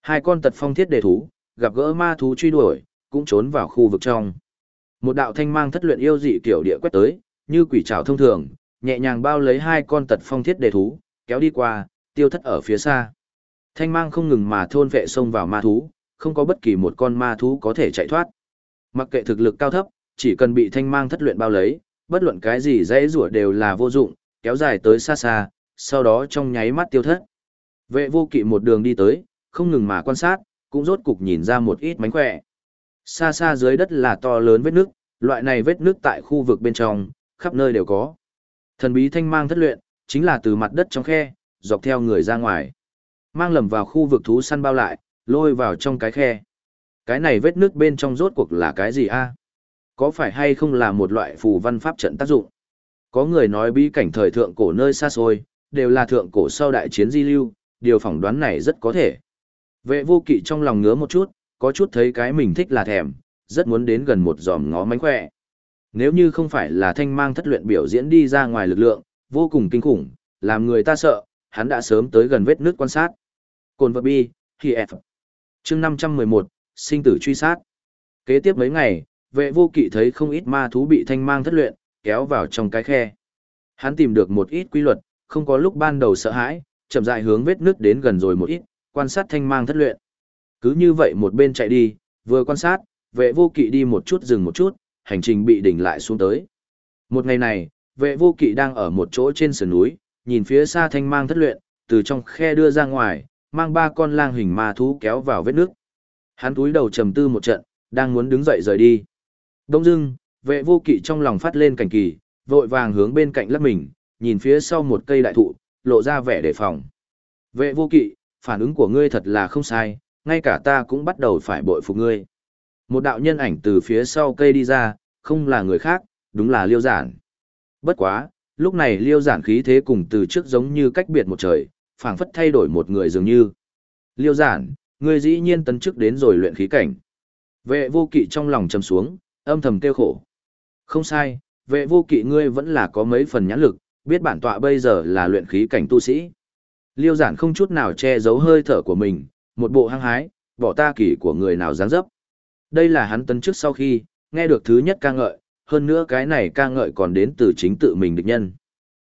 Hai con tật phong thiết đề thú, gặp gỡ ma thú truy đuổi, cũng trốn vào khu vực trong. Một đạo thanh mang thất luyện yêu dị kiểu địa quét tới, như quỷ trảo thông thường, nhẹ nhàng bao lấy hai con tật phong thiết đề thú, kéo đi qua, tiêu thất ở phía xa. Thanh mang không ngừng mà thôn vệ xông vào ma thú, không có bất kỳ một con ma thú có thể chạy thoát. Mặc kệ thực lực cao thấp, chỉ cần bị thanh mang thất luyện bao lấy, bất luận cái gì dễ rủa đều là vô dụng, kéo dài tới xa xa, sau đó trong nháy mắt tiêu thất. Vệ vô kỵ một đường đi tới, không ngừng mà quan sát, cũng rốt cục nhìn ra một ít mánh khỏe. Xa xa dưới đất là to lớn vết nước, loại này vết nước tại khu vực bên trong, khắp nơi đều có. Thần bí thanh mang thất luyện, chính là từ mặt đất trong khe, dọc theo người ra ngoài. Mang lầm vào khu vực thú săn bao lại, lôi vào trong cái khe. Cái này vết nước bên trong rốt cuộc là cái gì a? Có phải hay không là một loại phù văn pháp trận tác dụng? Có người nói bí cảnh thời thượng cổ nơi xa xôi, đều là thượng cổ sau đại chiến di lưu, điều phỏng đoán này rất có thể. Vệ vô kỵ trong lòng ngứa một chút, có chút thấy cái mình thích là thèm, rất muốn đến gần một giòm ngó mánh khỏe. Nếu như không phải là thanh mang thất luyện biểu diễn đi ra ngoài lực lượng, vô cùng kinh khủng, làm người ta sợ, hắn đã sớm tới gần vết nước quan sát. Cồn vật bi, thì F. chương 511, sinh tử truy sát. Kế tiếp mấy ngày, vệ vô kỵ thấy không ít ma thú bị thanh mang thất luyện, kéo vào trong cái khe. Hắn tìm được một ít quy luật, không có lúc ban đầu sợ hãi, chậm rãi hướng vết nước đến gần rồi một ít, quan sát thanh mang thất luyện. Cứ như vậy một bên chạy đi, vừa quan sát, vệ vô kỵ đi một chút dừng một chút, hành trình bị đỉnh lại xuống tới. Một ngày này, vệ vô kỵ đang ở một chỗ trên sườn núi, nhìn phía xa thanh mang thất luyện, từ trong khe đưa ra ngoài, mang ba con lang hình ma thú kéo vào vết nước. Hắn túi đầu trầm tư một trận, đang muốn đứng dậy rời đi. Đông dưng, vệ vô kỵ trong lòng phát lên cảnh kỳ, vội vàng hướng bên cạnh lấp mình, nhìn phía sau một cây đại thụ, lộ ra vẻ đề phòng. Vệ vô kỵ, phản ứng của ngươi thật là không sai, ngay cả ta cũng bắt đầu phải bội phục ngươi. Một đạo nhân ảnh từ phía sau cây đi ra, không là người khác, đúng là liêu giản. Bất quá, lúc này liêu giản khí thế cùng từ trước giống như cách biệt một trời, phảng phất thay đổi một người dường như. Liêu giản, ngươi dĩ nhiên tấn chức đến rồi luyện khí cảnh. Vệ vô kỵ trong lòng trầm xuống, âm thầm kêu khổ. Không sai, vệ vô kỵ ngươi vẫn là có mấy phần nhãn lực, biết bản tọa bây giờ là luyện khí cảnh tu sĩ. Liêu giản không chút nào che giấu hơi thở của mình, một bộ hăng hái, bỏ ta kỳ của người nào dáng dấp. Đây là hắn tấn trước sau khi, nghe được thứ nhất ca ngợi, hơn nữa cái này ca ngợi còn đến từ chính tự mình địch nhân.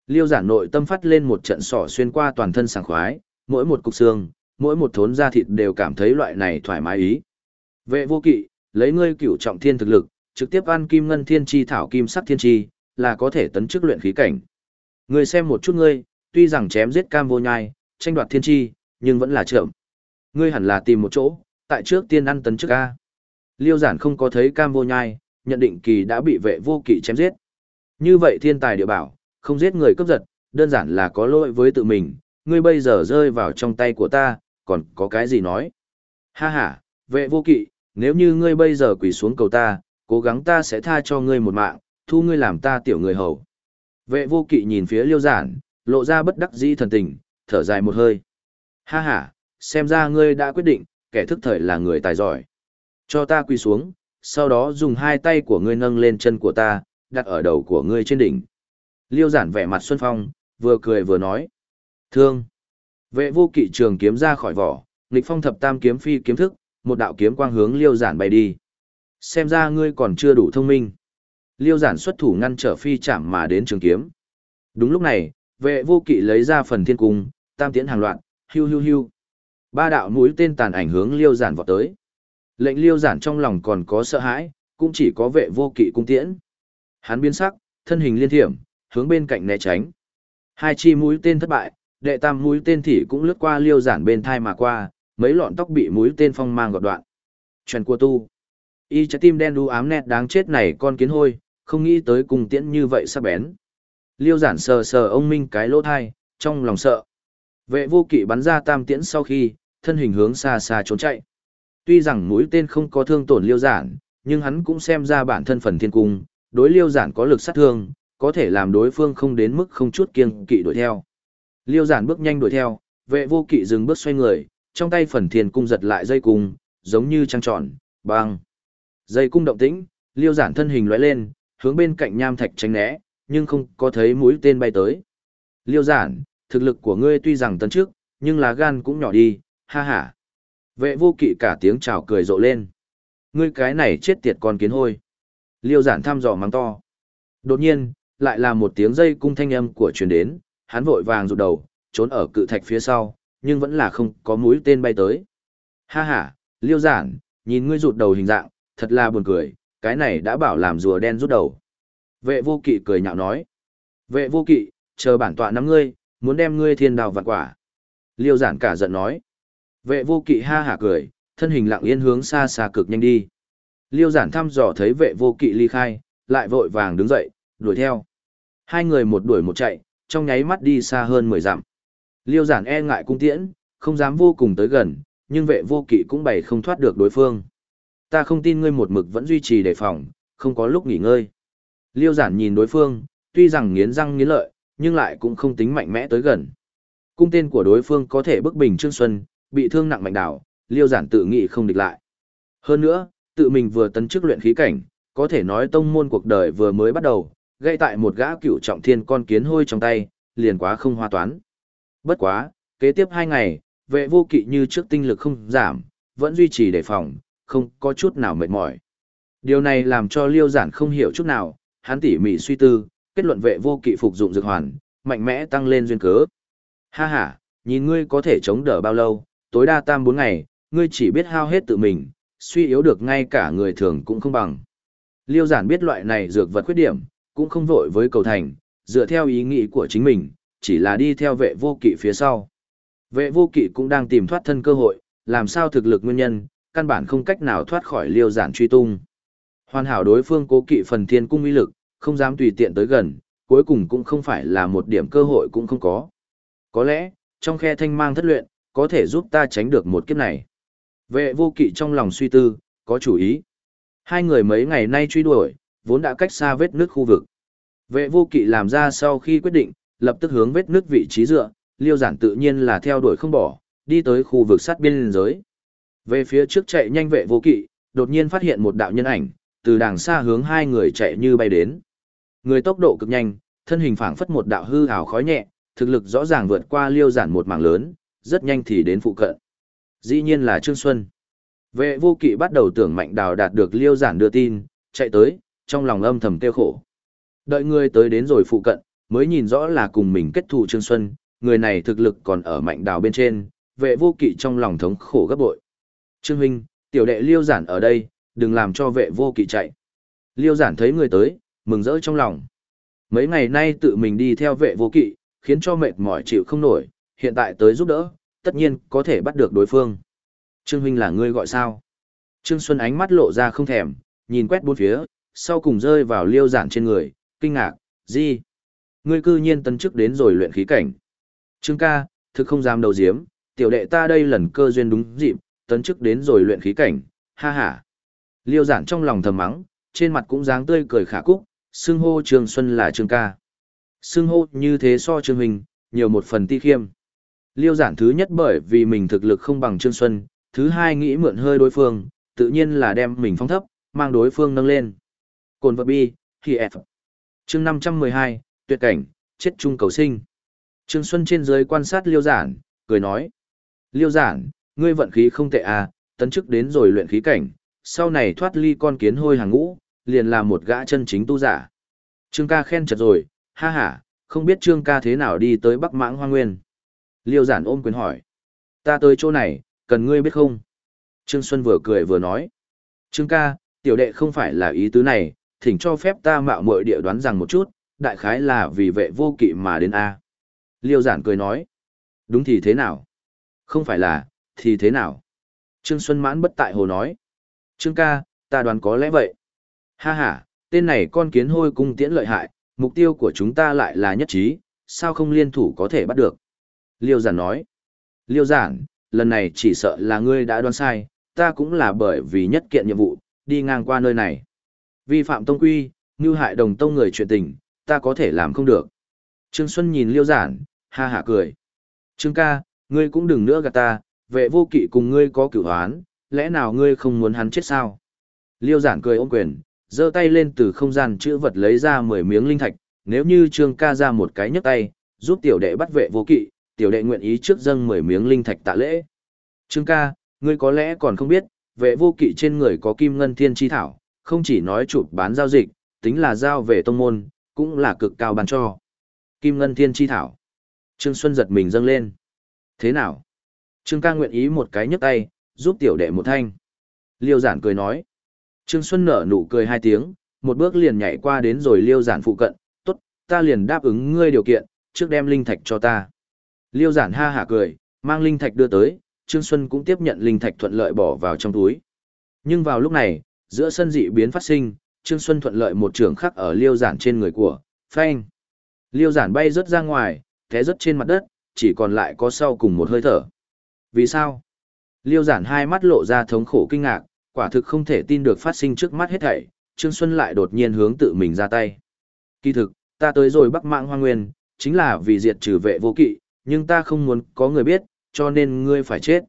Liêu giản nội tâm phát lên một trận sỏ xuyên qua toàn thân sảng khoái, mỗi một cục xương, mỗi một thốn da thịt đều cảm thấy loại này thoải mái ý. Vệ vô kỵ, lấy ngươi cửu trọng thiên thực lực, trực tiếp ăn kim ngân thiên chi thảo kim sắc thiên chi, là có thể tấn chức luyện khí cảnh. Ngươi xem một chút ngươi, tuy rằng chém giết cam vô nhai, tranh đoạt thiên chi, nhưng vẫn là chậm. Ngươi hẳn là tìm một chỗ, tại trước tiên ăn tấn chức A. Liêu giản không có thấy cam vô nhai, nhận định kỳ đã bị vệ vô kỵ chém giết. Như vậy thiên tài địa bảo, không giết người cướp giật, đơn giản là có lỗi với tự mình, ngươi bây giờ rơi vào trong tay của ta, còn có cái gì nói. Ha ha, vệ vô kỵ, nếu như ngươi bây giờ quỳ xuống cầu ta, cố gắng ta sẽ tha cho ngươi một mạng, thu ngươi làm ta tiểu người hầu. Vệ vô kỵ nhìn phía liêu giản, lộ ra bất đắc dĩ thần tình, thở dài một hơi. Ha ha, xem ra ngươi đã quyết định, kẻ thức thời là người tài giỏi. Cho ta quỳ xuống, sau đó dùng hai tay của ngươi nâng lên chân của ta, đặt ở đầu của ngươi trên đỉnh. Liêu giản vẻ mặt xuân phong, vừa cười vừa nói. Thương. Vệ vô kỵ trường kiếm ra khỏi vỏ, nghịch phong thập tam kiếm phi kiếm thức, một đạo kiếm quang hướng liêu giản bay đi. Xem ra ngươi còn chưa đủ thông minh. Liêu giản xuất thủ ngăn trở phi chạm mà đến trường kiếm. Đúng lúc này, vệ vô kỵ lấy ra phần thiên cung, tam tiễn hàng loạt, hưu hưu hưu. Ba đạo mũi tên tàn ảnh hướng liêu giản vọt tới. Lệnh liêu giản trong lòng còn có sợ hãi, cũng chỉ có vệ vô kỵ cung tiễn. Hắn biến sắc, thân hình liên thiểm, hướng bên cạnh né tránh. Hai chi mũi tên thất bại, đệ tam mũi tên thì cũng lướt qua liêu giản bên thai mà qua, mấy lọn tóc bị mũi tên phong mang gọt đoạn. Trần của tu. Y trái tim đen đu ám nét đáng chết này con kiến hôi, không nghĩ tới cùng tiễn như vậy sắc bén. Liêu giản sờ sờ ông Minh cái lỗ thai, trong lòng sợ. Vệ vô kỵ bắn ra tam tiễn sau khi, thân hình hướng xa xa trốn chạy. Tuy rằng mũi tên không có thương tổn liêu giản, nhưng hắn cũng xem ra bản thân phần thiên cung, đối liêu giản có lực sát thương, có thể làm đối phương không đến mức không chút kiêng kỵ đuổi theo. Liêu giản bước nhanh đuổi theo, vệ vô kỵ dừng bước xoay người, trong tay phần thiên cung giật lại dây cung, giống như trăng tròn, băng. Dây cung động tĩnh, liêu giản thân hình lóe lên, hướng bên cạnh nham thạch tránh né, nhưng không có thấy mũi tên bay tới. Liêu giản, thực lực của ngươi tuy rằng tấn trước, nhưng lá gan cũng nhỏ đi, ha ha. Vệ vô kỵ cả tiếng chào cười rộ lên. Ngươi cái này chết tiệt con kiến hôi. Liêu giản thăm dò mắng to. Đột nhiên, lại là một tiếng dây cung thanh âm của truyền đến, hắn vội vàng rụt đầu, trốn ở cự thạch phía sau, nhưng vẫn là không có mũi tên bay tới. Ha ha, liêu giản, nhìn ngươi rụt đầu hình dạng, thật là buồn cười, cái này đã bảo làm rùa đen rút đầu. Vệ vô kỵ cười nhạo nói. Vệ vô kỵ, chờ bản tọa nắm ngươi, muốn đem ngươi thiên đào vạn quả. Liêu giản cả giận nói. Vệ vô kỵ ha hả cười, thân hình lặng yên hướng xa xa cực nhanh đi. Liêu giản thăm dò thấy vệ vô kỵ ly khai, lại vội vàng đứng dậy, đuổi theo. Hai người một đuổi một chạy, trong nháy mắt đi xa hơn 10 dặm. Liêu giản e ngại cung tiễn, không dám vô cùng tới gần, nhưng vệ vô kỵ cũng bày không thoát được đối phương. Ta không tin ngươi một mực vẫn duy trì đề phòng, không có lúc nghỉ ngơi. Liêu giản nhìn đối phương, tuy rằng nghiến răng nghiến lợi, nhưng lại cũng không tính mạnh mẽ tới gần. Cung tên của đối phương có thể bức bình Trương Xuân, bị thương nặng mạnh đảo, liêu giản tự nghĩ không địch lại. Hơn nữa, tự mình vừa tấn chức luyện khí cảnh, có thể nói tông môn cuộc đời vừa mới bắt đầu, gây tại một gã cựu trọng thiên con kiến hôi trong tay, liền quá không hoa toán. Bất quá, kế tiếp hai ngày, vệ vô kỵ như trước tinh lực không giảm, vẫn duy trì đề phòng, không có chút nào mệt mỏi. Điều này làm cho liêu giản không hiểu chút nào, hắn tỉ mỉ suy tư, kết luận vệ vô kỵ phục dụng dược hoàn, mạnh mẽ tăng lên duyên cớ. Ha ha, nhìn ngươi có thể chống đỡ bao lâu, tối đa tam bốn ngày, ngươi chỉ biết hao hết tự mình, suy yếu được ngay cả người thường cũng không bằng. Liêu giản biết loại này dược vật khuyết điểm, cũng không vội với cầu thành, dựa theo ý nghĩ của chính mình, chỉ là đi theo vệ vô kỵ phía sau. Vệ vô kỵ cũng đang tìm thoát thân cơ hội, làm sao thực lực nguyên nhân, căn bản không cách nào thoát khỏi liêu giản truy tung. Hoàn hảo đối phương cố kỵ phần thiên cung uy lực, không dám tùy tiện tới gần, cuối cùng cũng không phải là một điểm cơ hội cũng không có. Có lẽ, trong khe thanh mang thất luyện, có thể giúp ta tránh được một kiếp này. Vệ vô kỵ trong lòng suy tư, có chủ ý. Hai người mấy ngày nay truy đuổi, vốn đã cách xa vết nước khu vực. Vệ vô kỵ làm ra sau khi quyết định, lập tức hướng vết nước vị trí dựa, liêu giản tự nhiên là theo đuổi không bỏ, đi tới khu vực sát biên giới. Về phía trước chạy nhanh vệ vô kỵ, đột nhiên phát hiện một đạo nhân ảnh, từ đằng xa hướng hai người chạy như bay đến. Người tốc độ cực nhanh, thân hình phảng phất một đạo hư ảo khói nhẹ, thực lực rõ ràng vượt qua liêu giản một mảng lớn, rất nhanh thì đến phụ cận. Dĩ nhiên là Trương Xuân. Vệ vô kỵ bắt đầu tưởng mạnh đào đạt được liêu giản đưa tin, chạy tới, trong lòng âm thầm tiêu khổ. Đợi người tới đến rồi phụ cận, mới nhìn rõ là cùng mình kết thù Trương Xuân, người này thực lực còn ở mạnh đào bên trên, vệ vô kỵ trong lòng thống khổ gấp bội. Trương Huynh, tiểu đệ liêu giản ở đây, đừng làm cho vệ vô kỵ chạy. Liêu giản thấy người tới, mừng rỡ trong lòng. Mấy ngày nay tự mình đi theo vệ vô kỵ, khiến cho mệt mỏi chịu không nổi, hiện tại tới giúp đỡ, tất nhiên có thể bắt được đối phương. Trương huynh là ngươi gọi sao? Trương Xuân ánh mắt lộ ra không thèm, nhìn quét bốn phía, sau cùng rơi vào liêu giản trên người, kinh ngạc, gì? Ngươi cư nhiên tấn chức đến rồi luyện khí cảnh. Trương ca, thực không dám đầu diếm, tiểu đệ ta đây lần cơ duyên đúng dịp, tấn chức đến rồi luyện khí cảnh, ha ha. Liêu giản trong lòng thầm mắng, trên mặt cũng dáng tươi cười khả cúc, xưng hô Trương Xuân là Trương ca. Xưng hô như thế so Trương Hình, nhiều một phần ti khiêm. Liêu giản thứ nhất bởi vì mình thực lực không bằng Trương Xuân, thứ hai nghĩ mượn hơi đối phương, tự nhiên là đem mình phong thấp, mang đối phương nâng lên. Cồn vật bi, thì F. Chương 512, tuyệt cảnh, chết chung cầu sinh. Trương Xuân trên dưới quan sát Liêu giản, cười nói. Liêu giản, ngươi vận khí không tệ à, tấn chức đến rồi luyện khí cảnh, sau này thoát ly con kiến hôi hàng ngũ, liền là một gã chân chính tu giả. Trương ca khen chật rồi, ha ha, không biết Trương ca thế nào đi tới Bắc Mãng Hoa Nguyên. Liêu giản ôm quyền hỏi. Ta tới chỗ này, cần ngươi biết không? Trương Xuân vừa cười vừa nói. Trương ca, tiểu đệ không phải là ý tứ này, thỉnh cho phép ta mạo muội địa đoán rằng một chút, đại khái là vì vệ vô kỵ mà đến A. Liêu giản cười nói. Đúng thì thế nào? Không phải là, thì thế nào? Trương Xuân mãn bất tại hồ nói. Trương ca, ta đoán có lẽ vậy. Ha ha, tên này con kiến hôi cung tiễn lợi hại, mục tiêu của chúng ta lại là nhất trí, sao không liên thủ có thể bắt được? Liêu giản nói. Liêu giản, lần này chỉ sợ là ngươi đã đoán sai, ta cũng là bởi vì nhất kiện nhiệm vụ, đi ngang qua nơi này. Vi phạm tông quy, như hại đồng tông người chuyện tình, ta có thể làm không được. Trương Xuân nhìn liêu giản, ha hả cười. Trương ca, ngươi cũng đừng nữa gạt ta, vệ vô kỵ cùng ngươi có cửu hoán, lẽ nào ngươi không muốn hắn chết sao? Liêu giản cười ôm quyền, giơ tay lên từ không gian chữ vật lấy ra 10 miếng linh thạch, nếu như Trương ca ra một cái nhấc tay, giúp tiểu đệ bắt vệ vô kỵ, tiểu đệ nguyện ý trước dâng 10 miếng linh thạch tạ lễ. Trương ca, ngươi có lẽ còn không biết, vệ vô kỵ trên người có kim ngân thiên chi thảo, không chỉ nói chụp bán giao dịch, tính là giao về tông môn, cũng là cực cao bán cho. Kim ngân thiên chi thảo. Trương Xuân giật mình dâng lên. Thế nào? Trương ca nguyện ý một cái nhấc tay, giúp tiểu đệ một thanh. Liêu giản cười nói. Trương Xuân nở nụ cười hai tiếng, một bước liền nhảy qua đến rồi liêu giản phụ cận. Tốt, ta liền đáp ứng ngươi điều kiện, trước đem linh thạch cho ta. Liêu giản ha hả cười, mang linh thạch đưa tới, Trương Xuân cũng tiếp nhận linh thạch thuận lợi bỏ vào trong túi. Nhưng vào lúc này, giữa sân dị biến phát sinh, Trương Xuân thuận lợi một trường khắc ở liêu giản trên người của, phanh. Liêu giản bay rớt ra ngoài, té rớt trên mặt đất, chỉ còn lại có sau cùng một hơi thở. Vì sao? Liêu giản hai mắt lộ ra thống khổ kinh ngạc, quả thực không thể tin được phát sinh trước mắt hết thảy, Trương Xuân lại đột nhiên hướng tự mình ra tay. Kỳ thực, ta tới rồi Bắc Mạng Hoang Nguyên, chính là vì diệt trừ vệ vô kỵ, nhưng ta không muốn có người biết, cho nên ngươi phải chết.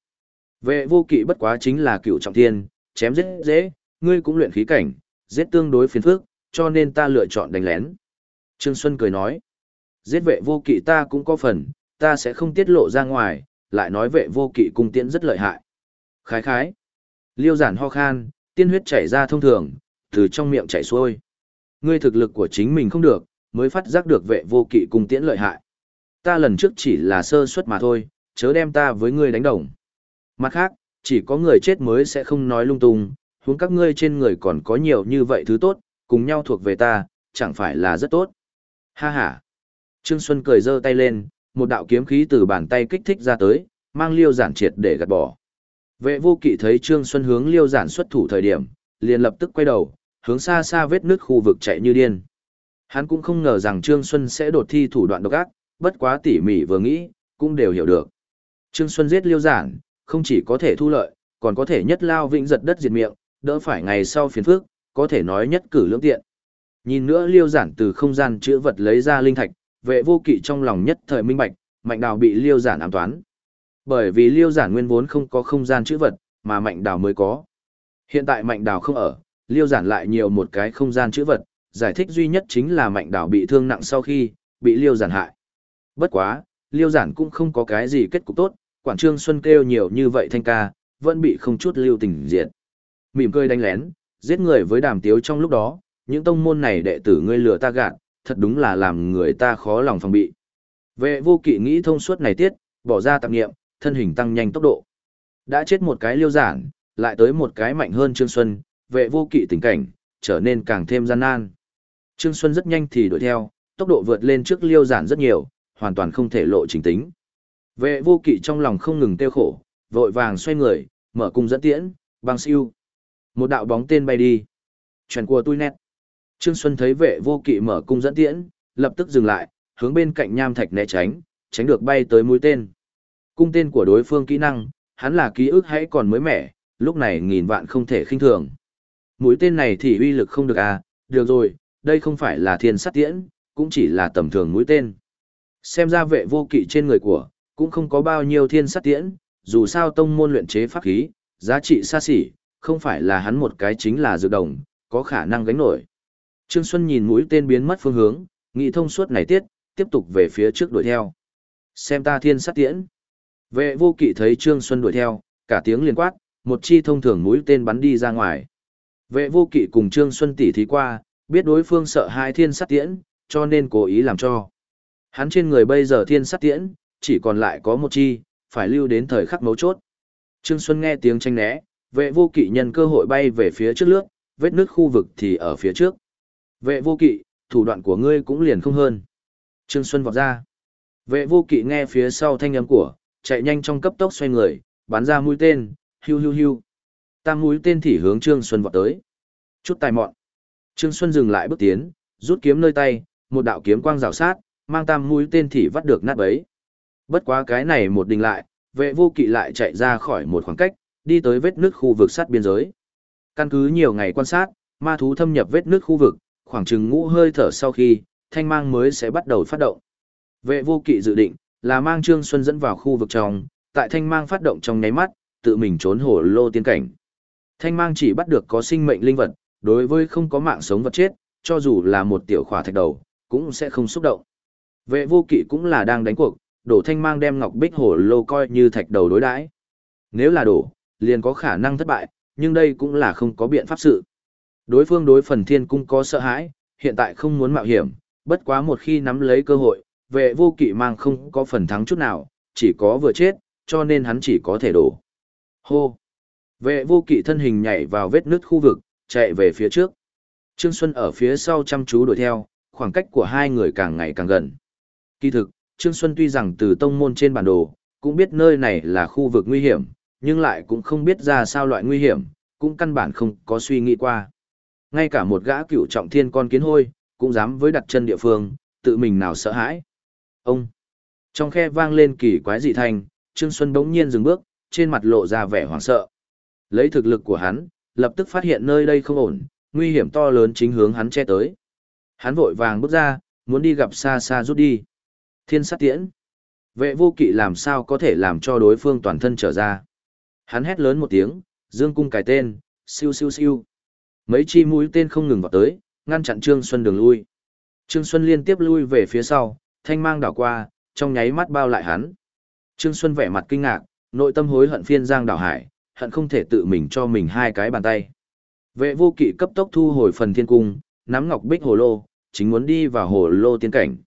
Vệ vô kỵ bất quá chính là cựu trọng thiên, chém giết dễ, ngươi cũng luyện khí cảnh, giết tương đối phiền phức, cho nên ta lựa chọn đánh lén. Trương Xuân cười nói, giết vệ vô kỵ ta cũng có phần, ta sẽ không tiết lộ ra ngoài, lại nói vệ vô kỵ cung tiễn rất lợi hại. Khái khái, liêu giản ho khan, tiên huyết chảy ra thông thường, từ trong miệng chảy xuôi. Ngươi thực lực của chính mình không được, mới phát giác được vệ vô kỵ cung tiễn lợi hại. Ta lần trước chỉ là sơ suất mà thôi, chớ đem ta với ngươi đánh đồng. Mặt khác, chỉ có người chết mới sẽ không nói lung tung, huống các ngươi trên người còn có nhiều như vậy thứ tốt, cùng nhau thuộc về ta, chẳng phải là rất tốt. Ha ha. Trương Xuân cười giơ tay lên, một đạo kiếm khí từ bàn tay kích thích ra tới, mang liêu giản triệt để gạt bỏ. Vệ vô kỵ thấy Trương Xuân hướng liêu giản xuất thủ thời điểm, liền lập tức quay đầu, hướng xa xa vết nước khu vực chạy như điên. Hắn cũng không ngờ rằng Trương Xuân sẽ đột thi thủ đoạn độc ác, bất quá tỉ mỉ vừa nghĩ, cũng đều hiểu được. Trương Xuân giết liêu giản, không chỉ có thể thu lợi, còn có thể nhất lao vĩnh giật đất diệt miệng, đỡ phải ngày sau phiền phức, có thể nói nhất cử lưỡng tiện. Nhìn nữa liêu giản từ không gian chữa vật lấy ra linh thạch, vệ vô kỵ trong lòng nhất thời minh bạch, mạnh đào bị liêu giản ám toán. Bởi vì liêu giản nguyên vốn không có không gian chữa vật, mà mạnh đào mới có. Hiện tại mạnh đào không ở, liêu giản lại nhiều một cái không gian chữa vật, giải thích duy nhất chính là mạnh đào bị thương nặng sau khi, bị liêu giản hại. Bất quá, liêu giản cũng không có cái gì kết cục tốt, Quảng Trương Xuân kêu nhiều như vậy thanh ca, vẫn bị không chút lưu tình diệt. Mỉm cười đánh lén, giết người với đàm tiếu trong lúc đó, những tông môn này đệ tử ngươi lừa ta gạt, thật đúng là làm người ta khó lòng phòng bị. Vệ vô kỵ nghĩ thông suốt này tiết, bỏ ra tạp nghiệm, thân hình tăng nhanh tốc độ. Đã chết một cái liêu giản, lại tới một cái mạnh hơn Trương Xuân, vệ vô kỵ tình cảnh, trở nên càng thêm gian nan. Trương Xuân rất nhanh thì đuổi theo, tốc độ vượt lên trước liêu giản rất nhiều, hoàn toàn không thể lộ trình tính. Vệ vô kỵ trong lòng không ngừng tiêu khổ, vội vàng xoay người, mở cung dẫn tiễn, băng siêu. Một đạo bóng tên bay đi. Chuyển của tôi nét. Trương Xuân thấy vệ vô kỵ mở cung dẫn tiễn, lập tức dừng lại, hướng bên cạnh nham thạch né tránh, tránh được bay tới mũi tên. Cung tên của đối phương kỹ năng, hắn là ký ức hãy còn mới mẻ, lúc này nghìn vạn không thể khinh thường. Mũi tên này thì uy lực không được à, được rồi, đây không phải là thiên sát tiễn, cũng chỉ là tầm thường mũi tên. Xem ra vệ vô kỵ trên người của, cũng không có bao nhiêu thiên sát tiễn, dù sao tông môn luyện chế pháp khí, giá trị xa xỉ, không phải là hắn một cái chính là dược đồng, có khả năng gánh nổi. Trương Xuân nhìn mũi tên biến mất phương hướng, nghĩ thông suốt này tiết, tiếp tục về phía trước đuổi theo. Xem ta thiên sát tiễn. Vệ vô kỵ thấy Trương Xuân đuổi theo, cả tiếng liền quát, một chi thông thường mũi tên bắn đi ra ngoài. Vệ vô kỵ cùng Trương Xuân tỉ thí qua, biết đối phương sợ hai thiên sát tiễn, cho nên cố ý làm cho. Hắn trên người bây giờ thiên sát tiễn, chỉ còn lại có một chi, phải lưu đến thời khắc mấu chốt. Trương Xuân nghe tiếng tranh né, vệ vô kỵ nhân cơ hội bay về phía trước lướt, vết nước khu vực thì ở phía trước. Vệ vô kỵ, thủ đoạn của ngươi cũng liền không hơn. Trương Xuân vọt ra. Vệ vô kỵ nghe phía sau thanh âm của, chạy nhanh trong cấp tốc xoay người, bắn ra mũi tên, hiu hiu hiu. Tam mũi tên thì hướng Trương Xuân vọt tới. Chút tài mọn. Trương Xuân dừng lại bước tiến, rút kiếm nơi tay, một đạo kiếm quang rào sát, mang tam mũi tên thì vắt được nát bấy. Bất quá cái này một đình lại, vệ vô kỵ lại chạy ra khỏi một khoảng cách, đi tới vết nước khu vực sát biên giới. Căn cứ nhiều ngày quan sát, ma thú thâm nhập vết nước khu vực, khoảng chừng ngũ hơi thở sau khi, thanh mang mới sẽ bắt đầu phát động. Vệ vô kỵ dự định, là mang Trương Xuân dẫn vào khu vực trong, tại thanh mang phát động trong nháy mắt, tự mình trốn hổ lô tiên cảnh. Thanh mang chỉ bắt được có sinh mệnh linh vật, đối với không có mạng sống vật chết, cho dù là một tiểu khỏa thạch đầu, cũng sẽ không xúc động. Vệ vô kỵ cũng là đang đánh cuộc, đổ thanh mang đem ngọc bích hổ lô coi như thạch đầu đối đãi. Nếu là đổ, liền có khả năng thất bại, nhưng đây cũng là không có biện pháp sự. Đối phương đối phần thiên cung có sợ hãi, hiện tại không muốn mạo hiểm, bất quá một khi nắm lấy cơ hội, vệ vô kỵ mang không có phần thắng chút nào, chỉ có vừa chết, cho nên hắn chỉ có thể đổ. Hô! Vệ vô kỵ thân hình nhảy vào vết nứt khu vực, chạy về phía trước. Trương Xuân ở phía sau chăm chú đuổi theo, khoảng cách của hai người càng ngày càng gần. Kỳ thực, Trương Xuân tuy rằng từ tông môn trên bản đồ, cũng biết nơi này là khu vực nguy hiểm, nhưng lại cũng không biết ra sao loại nguy hiểm, cũng căn bản không có suy nghĩ qua. Ngay cả một gã cựu trọng thiên con kiến hôi, cũng dám với đặt chân địa phương, tự mình nào sợ hãi. Ông! Trong khe vang lên kỳ quái dị thanh, Trương Xuân bỗng nhiên dừng bước, trên mặt lộ ra vẻ hoảng sợ. Lấy thực lực của hắn, lập tức phát hiện nơi đây không ổn, nguy hiểm to lớn chính hướng hắn che tới. Hắn vội vàng bước ra, muốn đi gặp xa xa rút đi. Thiên sát tiễn. Vệ vô kỵ làm sao có thể làm cho đối phương toàn thân trở ra. Hắn hét lớn một tiếng, dương cung cài tên, siêu siêu siêu. Mấy chi mũi tên không ngừng vào tới, ngăn chặn Trương Xuân đường lui. Trương Xuân liên tiếp lui về phía sau, thanh mang đảo qua, trong nháy mắt bao lại hắn. Trương Xuân vẻ mặt kinh ngạc, nội tâm hối hận phiên giang đảo hải, hận không thể tự mình cho mình hai cái bàn tay. Vệ vô kỵ cấp tốc thu hồi phần thiên cung, nắm ngọc bích hồ lô, chính muốn đi vào hồ lô tiên cảnh.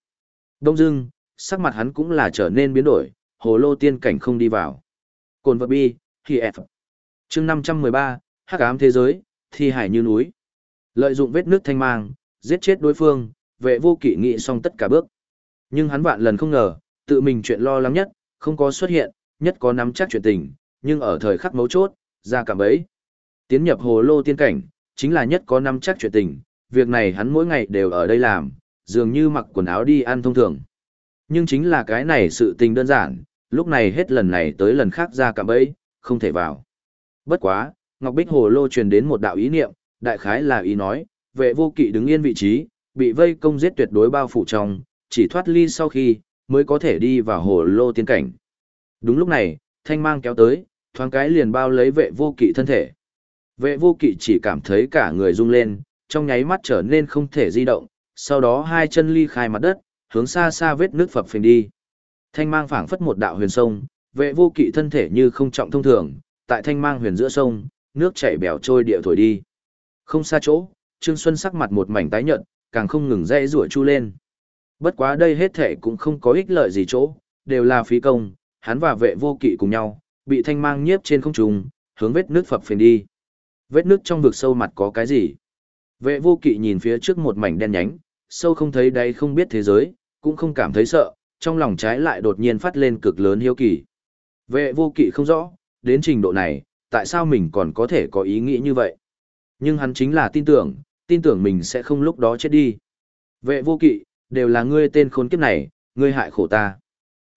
Đông dưng, sắc mặt hắn cũng là trở nên biến đổi, hồ lô tiên cảnh không đi vào. Cồn vật bi, thì F. chương 513, hắc ám thế giới, thi hải như núi. Lợi dụng vết nước thanh mang, giết chết đối phương, vệ vô kỵ nghị xong tất cả bước. Nhưng hắn vạn lần không ngờ, tự mình chuyện lo lắng nhất, không có xuất hiện, nhất có nắm chắc chuyện tình, nhưng ở thời khắc mấu chốt, ra cảm ấy. Tiến nhập hồ lô tiên cảnh, chính là nhất có nắm chắc chuyện tình, việc này hắn mỗi ngày đều ở đây làm, dường như mặc quần áo đi ăn thông thường. Nhưng chính là cái này sự tình đơn giản, lúc này hết lần này tới lần khác ra cả bẫy, không thể vào. Bất quá, Ngọc Bích Hồ Lô truyền đến một đạo ý niệm, đại khái là ý nói, vệ vô kỵ đứng yên vị trí, bị vây công giết tuyệt đối bao phủ trong, chỉ thoát ly sau khi, mới có thể đi vào hồ lô tiên cảnh. Đúng lúc này, thanh mang kéo tới, thoáng cái liền bao lấy vệ vô kỵ thân thể. Vệ vô kỵ chỉ cảm thấy cả người rung lên, trong nháy mắt trở nên không thể di động, sau đó hai chân ly khai mặt đất, hướng xa xa vết nước phập phình đi. Thanh mang phảng phất một đạo huyền sông, vệ vô kỵ thân thể như không trọng thông thường, tại thanh mang huyền giữa sông, nước chảy bèo trôi địa thổi đi. Không xa chỗ, Trương Xuân sắc mặt một mảnh tái nhợt, càng không ngừng dãy rủa chu lên. Bất quá đây hết thể cũng không có ích lợi gì chỗ, đều là phí công, hắn và vệ vô kỵ cùng nhau, bị thanh mang nhiếp trên không trung, hướng vết nước phập phình đi. Vết nước trong vực sâu mặt có cái gì? Vệ vô kỵ nhìn phía trước một mảnh đen nhánh, sâu không thấy đáy không biết thế giới, cũng không cảm thấy sợ, trong lòng trái lại đột nhiên phát lên cực lớn hiếu kỳ. Vệ vô kỵ không rõ, đến trình độ này, tại sao mình còn có thể có ý nghĩ như vậy? Nhưng hắn chính là tin tưởng, tin tưởng mình sẽ không lúc đó chết đi. Vệ vô kỵ, đều là ngươi tên khốn kiếp này, ngươi hại khổ ta.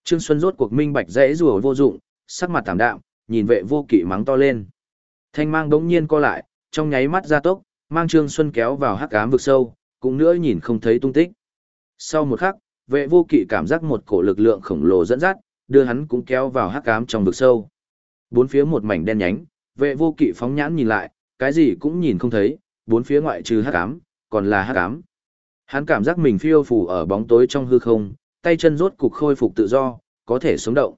Trương Xuân rốt cuộc minh bạch dễ rùa vô dụng, sắc mặt tạm đạm, nhìn vệ vô kỵ mắng to lên. Thanh mang đống nhiên co lại, trong nháy mắt ra tốc, mang Trương Xuân kéo vào hắc ám vực sâu, cũng nữa nhìn không thấy tung tích. Sau một khắc, vệ vô kỵ cảm giác một cổ lực lượng khổng lồ dẫn dắt, đưa hắn cũng kéo vào hắc ám trong vực sâu. Bốn phía một mảnh đen nhánh, vệ vô kỵ phóng nhãn nhìn lại, cái gì cũng nhìn không thấy, bốn phía ngoại trừ hắc ám, còn là hắc ám. Hắn cảm giác mình phiêu phù ở bóng tối trong hư không, tay chân rốt cục khôi phục tự do, có thể sống động.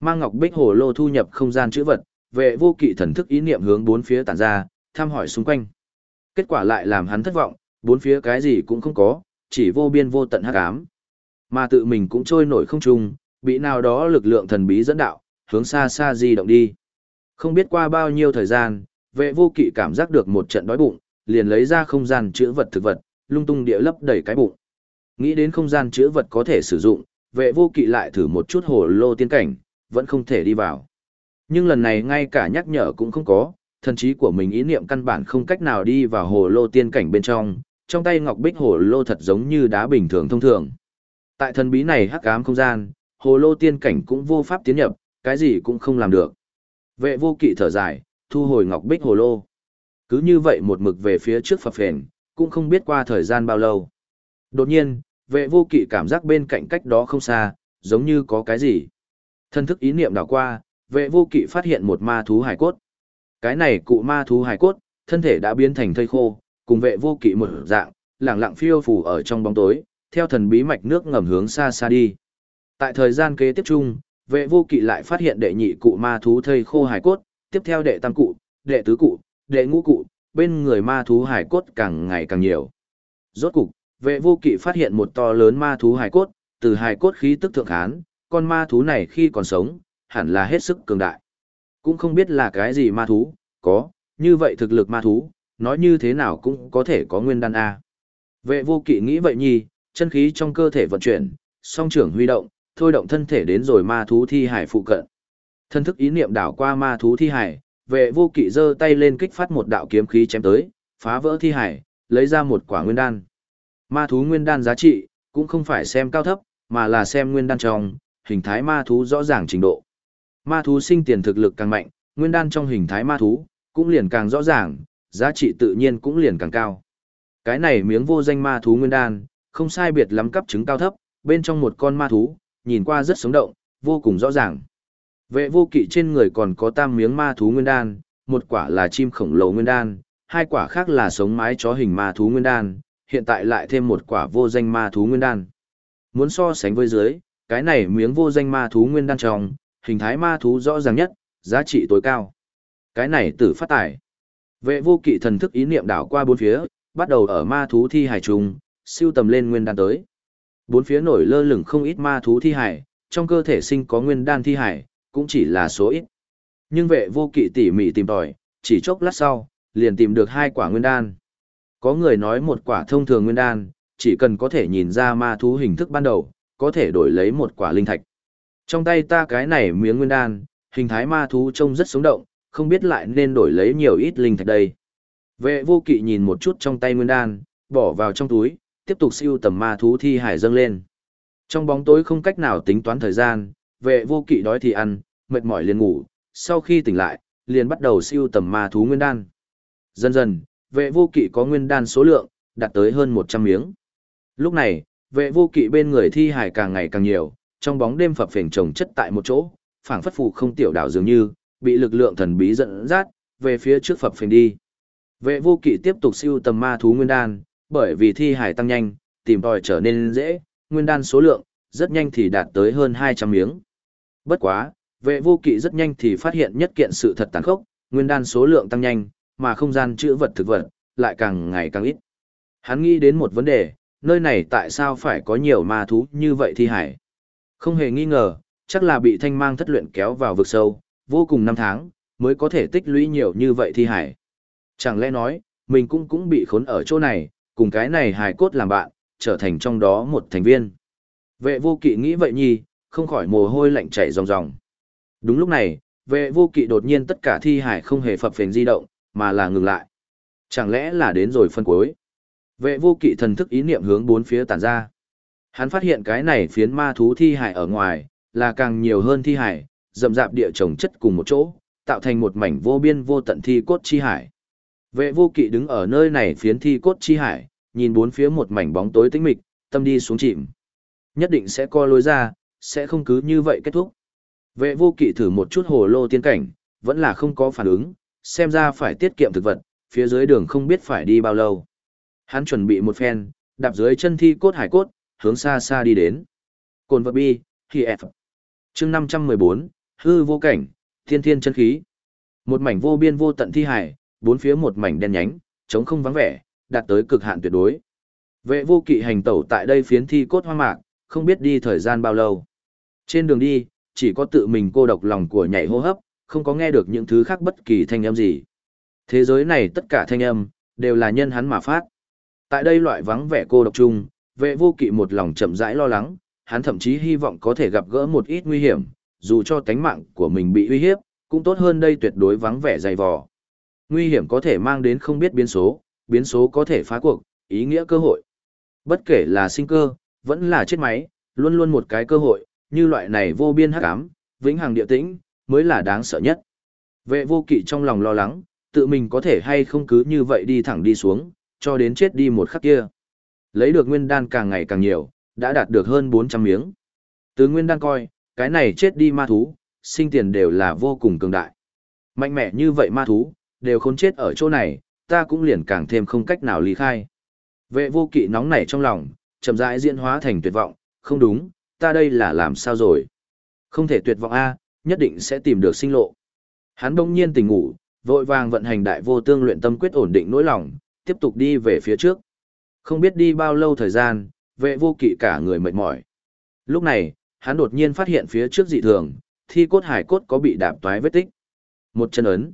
Mang ngọc bích hồ lô thu nhập không gian chữ vật, vệ vô kỵ thần thức ý niệm hướng bốn phía tản ra, thăm hỏi xung quanh. Kết quả lại làm hắn thất vọng, bốn phía cái gì cũng không có, chỉ vô biên vô tận hắc ám. Mà tự mình cũng trôi nổi không trung, bị nào đó lực lượng thần bí dẫn đạo, hướng xa xa di động đi. Không biết qua bao nhiêu thời gian, vệ vô kỵ cảm giác được một trận đói bụng, liền lấy ra không gian chữa vật thực vật, lung tung địa lấp đầy cái bụng. Nghĩ đến không gian chữa vật có thể sử dụng, vệ vô kỵ lại thử một chút hồ lô tiên cảnh, vẫn không thể đi vào. Nhưng lần này ngay cả nhắc nhở cũng không có, thần trí của mình ý niệm căn bản không cách nào đi vào hồ lô tiên cảnh bên trong, trong tay ngọc bích hồ lô thật giống như đá bình thường thông thường. Tại thần bí này hắc ám không gian, hồ lô tiên cảnh cũng vô pháp tiến nhập, cái gì cũng không làm được. Vệ vô kỵ thở dài, thu hồi ngọc bích hồ lô. Cứ như vậy một mực về phía trước phập phền, cũng không biết qua thời gian bao lâu. Đột nhiên, vệ vô kỵ cảm giác bên cạnh cách đó không xa, giống như có cái gì. Thân thức ý niệm đảo qua, vệ vô kỵ phát hiện một ma thú hải cốt. Cái này cụ ma thú hải cốt, thân thể đã biến thành thây khô, cùng vệ vô kỵ một dạng, lẳng lặng phiêu phù ở trong bóng tối, theo thần bí mạch nước ngầm hướng xa xa đi. Tại thời gian kế tiếp chung, vệ vô kỵ lại phát hiện đệ nhị cụ ma thú thây khô hải cốt, tiếp theo đệ tam cụ, đệ tứ cụ, đệ ngũ cụ, bên người ma thú hải cốt càng ngày càng nhiều. Rốt cục, vệ vô kỵ phát hiện một to lớn ma thú hải cốt, từ hải cốt khí tức thượng hán, con ma thú này khi còn sống, hẳn là hết sức cường đại. Cũng không biết là cái gì ma thú, có, như vậy thực lực ma thú, nói như thế nào cũng có thể có nguyên đan A. Vệ vô kỵ nghĩ vậy nhi, chân khí trong cơ thể vận chuyển, song trưởng huy động, thôi động thân thể đến rồi ma thú thi hải phụ cận. Thân thức ý niệm đảo qua ma thú thi hải, vệ vô kỵ giơ tay lên kích phát một đạo kiếm khí chém tới, phá vỡ thi hải, lấy ra một quả nguyên đan. Ma thú nguyên đan giá trị, cũng không phải xem cao thấp, mà là xem nguyên đan trong, hình thái ma thú rõ ràng trình độ. Ma thú sinh tiền thực lực càng mạnh, nguyên đan trong hình thái ma thú, cũng liền càng rõ ràng, giá trị tự nhiên cũng liền càng cao. Cái này miếng vô danh ma thú nguyên đan, không sai biệt lắm cấp trứng cao thấp, bên trong một con ma thú, nhìn qua rất sống động, vô cùng rõ ràng. Vệ vô kỵ trên người còn có tam miếng ma thú nguyên đan, một quả là chim khổng lồ nguyên đan, hai quả khác là sống mái chó hình ma thú nguyên đan, hiện tại lại thêm một quả vô danh ma thú nguyên đan. Muốn so sánh với dưới, cái này miếng vô danh ma thú nguyên đan trong, hình thái ma thú rõ ràng nhất, giá trị tối cao. Cái này tử phát tải. Vệ vô kỵ thần thức ý niệm đảo qua bốn phía, bắt đầu ở ma thú thi hải trùng, siêu tầm lên nguyên đan tới. Bốn phía nổi lơ lửng không ít ma thú thi hải, trong cơ thể sinh có nguyên đan thi hải, cũng chỉ là số ít. Nhưng vệ vô kỵ tỉ mỉ tìm tòi, chỉ chốc lát sau, liền tìm được hai quả nguyên đan. Có người nói một quả thông thường nguyên đan, chỉ cần có thể nhìn ra ma thú hình thức ban đầu, có thể đổi lấy một quả linh thạch. Trong tay ta cái này miếng nguyên đan, hình thái ma thú trông rất sống động, không biết lại nên đổi lấy nhiều ít linh thạch đây. Vệ vô kỵ nhìn một chút trong tay nguyên đan, bỏ vào trong túi, tiếp tục siêu tầm ma thú thi hải dâng lên. Trong bóng tối không cách nào tính toán thời gian, vệ vô kỵ đói thì ăn, mệt mỏi liền ngủ, sau khi tỉnh lại, liền bắt đầu siêu tầm ma thú nguyên đan. Dần dần, vệ vô kỵ có nguyên đan số lượng, đạt tới hơn 100 miếng. Lúc này, vệ vô kỵ bên người thi hải càng ngày càng nhiều, trong bóng đêm phập phình trồng chất tại một chỗ, phảng phất phù không tiểu đảo dường như, bị lực lượng thần bí dẫn dắt, về phía trước phập phình đi. Vệ vô kỵ tiếp tục siêu tầm ma thú nguyên đan, bởi vì thi hải tăng nhanh, tìm tòi trở nên dễ, nguyên đan số lượng, rất nhanh thì đạt tới hơn 200 miếng. Bất quá, vệ vô kỵ rất nhanh thì phát hiện nhất kiện sự thật tàn khốc, nguyên đan số lượng tăng nhanh, mà không gian chữ vật thực vật, lại càng ngày càng ít. Hắn nghĩ đến một vấn đề, nơi này tại sao phải có nhiều ma thú như vậy thi hải? Không hề nghi ngờ, chắc là bị thanh mang thất luyện kéo vào vực sâu, vô cùng năm tháng, mới có thể tích lũy nhiều như vậy thi hải. Chẳng lẽ nói, mình cũng cũng bị khốn ở chỗ này, cùng cái này hài cốt làm bạn, trở thành trong đó một thành viên. Vệ vô kỵ nghĩ vậy nhi, không khỏi mồ hôi lạnh chảy ròng ròng. Đúng lúc này, vệ vô kỵ đột nhiên tất cả thi hải không hề phập phền di động, mà là ngừng lại. Chẳng lẽ là đến rồi phân cuối? Vệ vô kỵ thần thức ý niệm hướng bốn phía tản ra. Hắn phát hiện cái này phiến ma thú thi hải ở ngoài, là càng nhiều hơn thi hải, rậm rạp địa chồng chất cùng một chỗ, tạo thành một mảnh vô biên vô tận thi cốt chi hải. Vệ vô kỵ đứng ở nơi này phiến thi cốt chi hải, nhìn bốn phía một mảnh bóng tối tĩnh mịch, tâm đi xuống chìm. Nhất định sẽ co lối ra, sẽ không cứ như vậy kết thúc. Vệ vô kỵ thử một chút hồ lô tiên cảnh, vẫn là không có phản ứng, xem ra phải tiết kiệm thực vật, phía dưới đường không biết phải đi bao lâu. Hắn chuẩn bị một phen, đạp dưới chân thi cốt hải cốt, hướng xa xa đi đến. Cồn vật bi, thì F. chương 514, hư vô cảnh, thiên thiên chân khí. Một mảnh vô biên vô tận thi hải, bốn phía một mảnh đen nhánh, trống không vắng vẻ, đạt tới cực hạn tuyệt đối. Vệ vô kỵ hành tẩu tại đây phiến thi cốt hoang mạc, không biết đi thời gian bao lâu. Trên đường đi, chỉ có tự mình cô độc lòng của nhảy hô hấp, không có nghe được những thứ khác bất kỳ thanh âm gì. Thế giới này tất cả thanh âm, đều là nhân hắn mà phát. Tại đây loại vắng vẻ cô độc chung, vệ vô kỵ một lòng chậm rãi lo lắng, hắn thậm chí hy vọng có thể gặp gỡ một ít nguy hiểm, dù cho tánh mạng của mình bị uy hiếp, cũng tốt hơn đây tuyệt đối vắng vẻ dày vò. Nguy hiểm có thể mang đến không biết biến số, biến số có thể phá cuộc, ý nghĩa cơ hội. Bất kể là sinh cơ, vẫn là chết máy, luôn luôn một cái cơ hội, như loại này vô biên hắc ám, vĩnh hằng địa tĩnh, mới là đáng sợ nhất. Vệ vô kỵ trong lòng lo lắng, tự mình có thể hay không cứ như vậy đi thẳng đi xuống, cho đến chết đi một khắc kia. Lấy được nguyên đan càng ngày càng nhiều, đã đạt được hơn 400 miếng. Từ nguyên đan coi, cái này chết đi ma thú, sinh tiền đều là vô cùng cường đại. Mạnh mẽ như vậy ma thú, đều khốn chết ở chỗ này, ta cũng liền càng thêm không cách nào ly khai. Vệ vô kỵ nóng nảy trong lòng, chậm rãi diễn hóa thành tuyệt vọng, không đúng, ta đây là làm sao rồi? Không thể tuyệt vọng A, nhất định sẽ tìm được sinh lộ. Hắn đông nhiên tỉnh ngủ, vội vàng vận hành đại vô tương luyện tâm quyết ổn định nỗi lòng, tiếp tục đi về phía trước. Không biết đi bao lâu thời gian, vệ vô kỵ cả người mệt mỏi. Lúc này, hắn đột nhiên phát hiện phía trước dị thường, thi cốt hải cốt có bị đạp toái vết tích. Một chân ấn.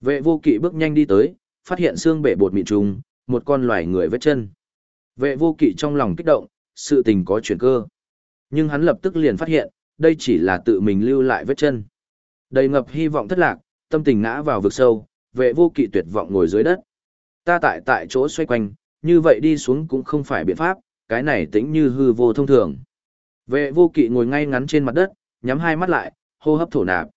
Vệ vô kỵ bước nhanh đi tới, phát hiện xương bể bột mịn trùng, một con loài người vết chân. Vệ vô kỵ trong lòng kích động, sự tình có chuyển cơ. Nhưng hắn lập tức liền phát hiện, đây chỉ là tự mình lưu lại vết chân. Đầy ngập hy vọng thất lạc, tâm tình ngã vào vực sâu, vệ vô kỵ tuyệt vọng ngồi dưới đất. Ta tại tại chỗ xoay quanh, như vậy đi xuống cũng không phải biện pháp, cái này tính như hư vô thông thường. Vệ vô kỵ ngồi ngay ngắn trên mặt đất, nhắm hai mắt lại, hô hấp thổ nạp.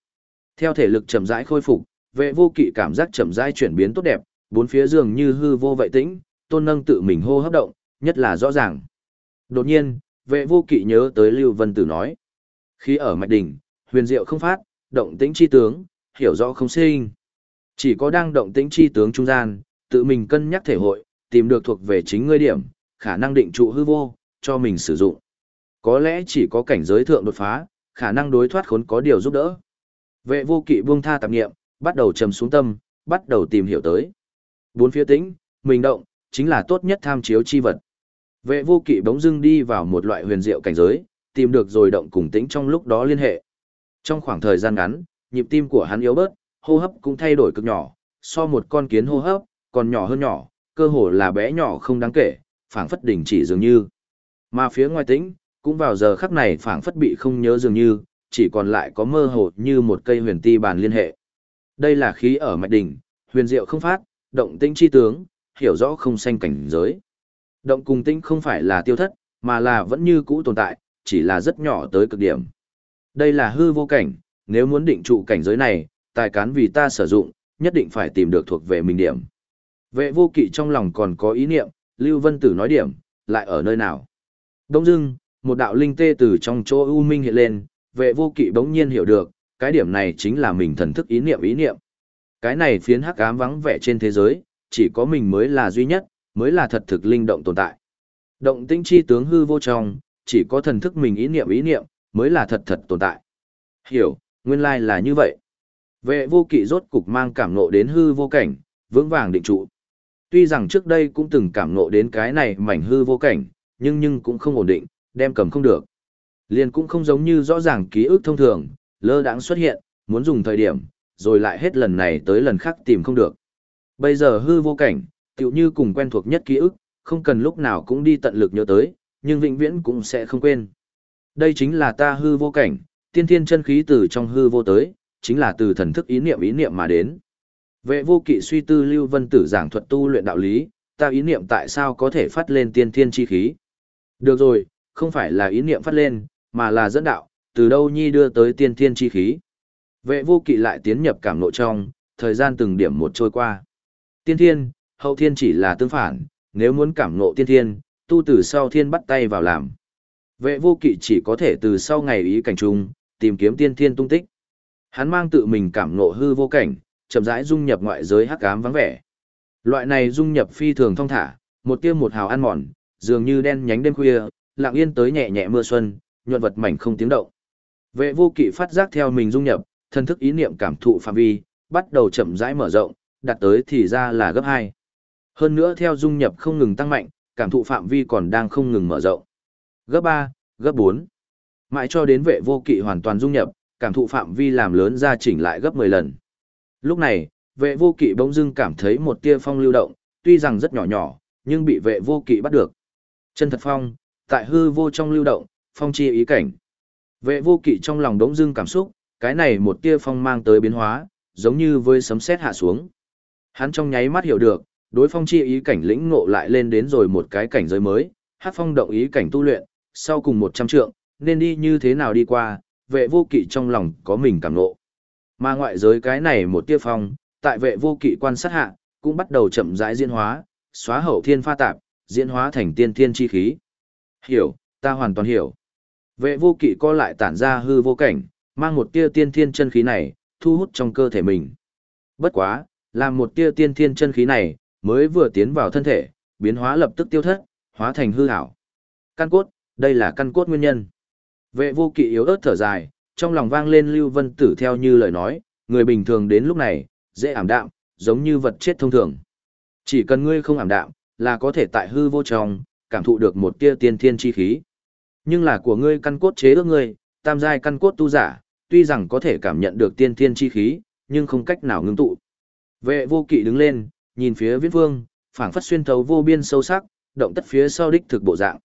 Theo thể lực chậm rãi khôi phục, vệ vô kỵ cảm giác chậm rãi chuyển biến tốt đẹp, bốn phía dường như hư vô vậy tĩnh, tôn nâng tự mình hô hấp động, nhất là rõ ràng. Đột nhiên, vệ vô kỵ nhớ tới Lưu Vân Tử nói. Khi ở mạch đỉnh, huyền diệu không phát, động tĩnh chi tướng, hiểu rõ không sinh. Chỉ có đang động tĩnh chi tướng trung gian, tự mình cân nhắc thể hội, tìm được thuộc về chính ngươi điểm, khả năng định trụ hư vô, cho mình sử dụng. Có lẽ chỉ có cảnh giới thượng đột phá, khả năng đối thoát khốn có điều giúp đỡ. Vệ vô kỵ buông tha tạp nghiệm, bắt đầu trầm xuống tâm, bắt đầu tìm hiểu tới. Bốn phía tĩnh, mình động, chính là tốt nhất tham chiếu chi vật. Vệ vô kỵ bỗng dưng đi vào một loại huyền diệu cảnh giới, tìm được rồi động cùng tĩnh trong lúc đó liên hệ. Trong khoảng thời gian ngắn, nhịp tim của hắn yếu bớt, hô hấp cũng thay đổi cực nhỏ, so một con kiến hô hấp, còn nhỏ hơn nhỏ, cơ hồ là bé nhỏ không đáng kể, phảng phất đỉnh chỉ dường như. Mà phía ngoài tĩnh, cũng vào giờ khắc này phảng phất bị không nhớ dường như, chỉ còn lại có mơ hồ như một cây huyền ti bàn liên hệ. Đây là khí ở mạch đỉnh, huyền diệu không phát, động tĩnh chi tướng, hiểu rõ không xanh cảnh giới. Động cùng tĩnh không phải là tiêu thất, mà là vẫn như cũ tồn tại, chỉ là rất nhỏ tới cực điểm. Đây là hư vô cảnh, nếu muốn định trụ cảnh giới này, tài cán vì ta sử dụng, nhất định phải tìm được thuộc về mình điểm. Vệ vô kỵ trong lòng còn có ý niệm, Lưu Vân Tử nói điểm, lại ở nơi nào. Đông dưng, một đạo linh tê từ trong chỗ u minh hiện lên, vệ vô kỵ bỗng nhiên hiểu được, cái điểm này chính là mình thần thức ý niệm ý niệm. Cái này phiến hắc ám vắng vẻ trên thế giới, chỉ có mình mới là duy nhất, mới là thật thực linh động tồn tại. Động tĩnh chi tướng hư vô trong, chỉ có thần thức mình ý niệm ý niệm, mới là thật thật tồn tại. Hiểu, nguyên lai là như vậy. Vệ vô kỵ rốt cục mang cảm ngộ đến hư vô cảnh, vững vàng định trụ. Tuy rằng trước đây cũng từng cảm ngộ đến cái này mảnh hư vô cảnh, nhưng nhưng cũng không ổn định, đem cầm không được. Liền cũng không giống như rõ ràng ký ức thông thường, lơ đãng xuất hiện, muốn dùng thời điểm, rồi lại hết lần này tới lần khác tìm không được. Bây giờ hư vô cảnh, tựu như cùng quen thuộc nhất ký ức, không cần lúc nào cũng đi tận lực nhớ tới, nhưng vĩnh viễn cũng sẽ không quên. Đây chính là ta hư vô cảnh, tiên thiên chân khí từ trong hư vô tới, chính là từ thần thức ý niệm ý niệm mà đến. Vệ vô kỵ suy tư Lưu Vân Tử giảng thuật tu luyện đạo lý, ta ý niệm tại sao có thể phát lên tiên thiên chi khí. Được rồi, không phải là ý niệm phát lên, mà là dẫn đạo, từ đâu nhi đưa tới tiên thiên chi khí. Vệ vô kỵ lại tiến nhập cảm nội trong, thời gian từng điểm một trôi qua. Tiên thiên, hậu thiên chỉ là tương phản, nếu muốn cảm ngộ tiên thiên, tu từ sau thiên bắt tay vào làm. Vệ vô kỵ chỉ có thể từ sau ngày ý cảnh trung, tìm kiếm tiên thiên tung tích. Hắn mang tự mình cảm ngộ hư vô cảnh, chậm rãi dung nhập ngoại giới hắc ám vắng vẻ. Loại này dung nhập phi thường thông thả, một tia một hào ăn mòn, dường như đen nhánh đêm khuya, lặng yên tới nhẹ nhẹ mưa xuân, nhuận vật mảnh không tiếng động. Vệ vô kỵ phát giác theo mình dung nhập, thân thức ý niệm cảm thụ phạm vi, bắt đầu chậm rãi mở rộng, đạt tới thì ra là gấp 2. Hơn nữa theo dung nhập không ngừng tăng mạnh, cảm thụ phạm vi còn đang không ngừng mở rộng. Gấp 3, gấp 4. Mãi cho đến vệ vô kỵ hoàn toàn dung nhập, cảm thụ phạm vi làm lớn ra chỉnh lại gấp 10 lần. Lúc này, vệ vô kỵ bỗng dưng cảm thấy một tia phong lưu động, tuy rằng rất nhỏ nhỏ, nhưng bị vệ vô kỵ bắt được. Chân thật phong, tại hư vô trong lưu động, phong chi ý cảnh. Vệ vô kỵ trong lòng đống dưng cảm xúc, cái này một tia phong mang tới biến hóa, giống như với sấm sét hạ xuống. Hắn trong nháy mắt hiểu được, đối phong chi ý cảnh lĩnh ngộ lại lên đến rồi một cái cảnh giới mới, hát phong động ý cảnh tu luyện, sau cùng một trăm trượng, nên đi như thế nào đi qua, vệ vô kỵ trong lòng có mình cảm ngộ. Mà ngoại giới cái này một tia phong, tại vệ vô kỵ quan sát hạ, cũng bắt đầu chậm rãi diễn hóa, xóa hậu thiên pha tạp, diễn hóa thành tiên thiên chi khí. Hiểu, ta hoàn toàn hiểu. Vệ vô kỵ co lại tản ra hư vô cảnh, mang một tia tiên thiên chân khí này, thu hút trong cơ thể mình. Bất quá, làm một tia tiên thiên chân khí này, mới vừa tiến vào thân thể, biến hóa lập tức tiêu thất, hóa thành hư ảo. Căn cốt, đây là căn cốt nguyên nhân. Vệ vô kỵ yếu ớt thở dài, trong lòng vang lên Lưu Vân Tử theo như lời nói, người bình thường đến lúc này, dễ ảm đạm, giống như vật chết thông thường. Chỉ cần ngươi không ảm đạm, là có thể tại hư vô trong, cảm thụ được một tia tiên thiên chi khí. Nhưng là của ngươi căn cốt chế ước ngươi, tam giai căn cốt tu giả, tuy rằng có thể cảm nhận được tiên thiên chi khí, nhưng không cách nào ngưng tụ. Vệ vô kỵ đứng lên, nhìn phía viễn vương, phảng phất xuyên thấu vô biên sâu sắc, động tất phía sau đích thực bộ dạng.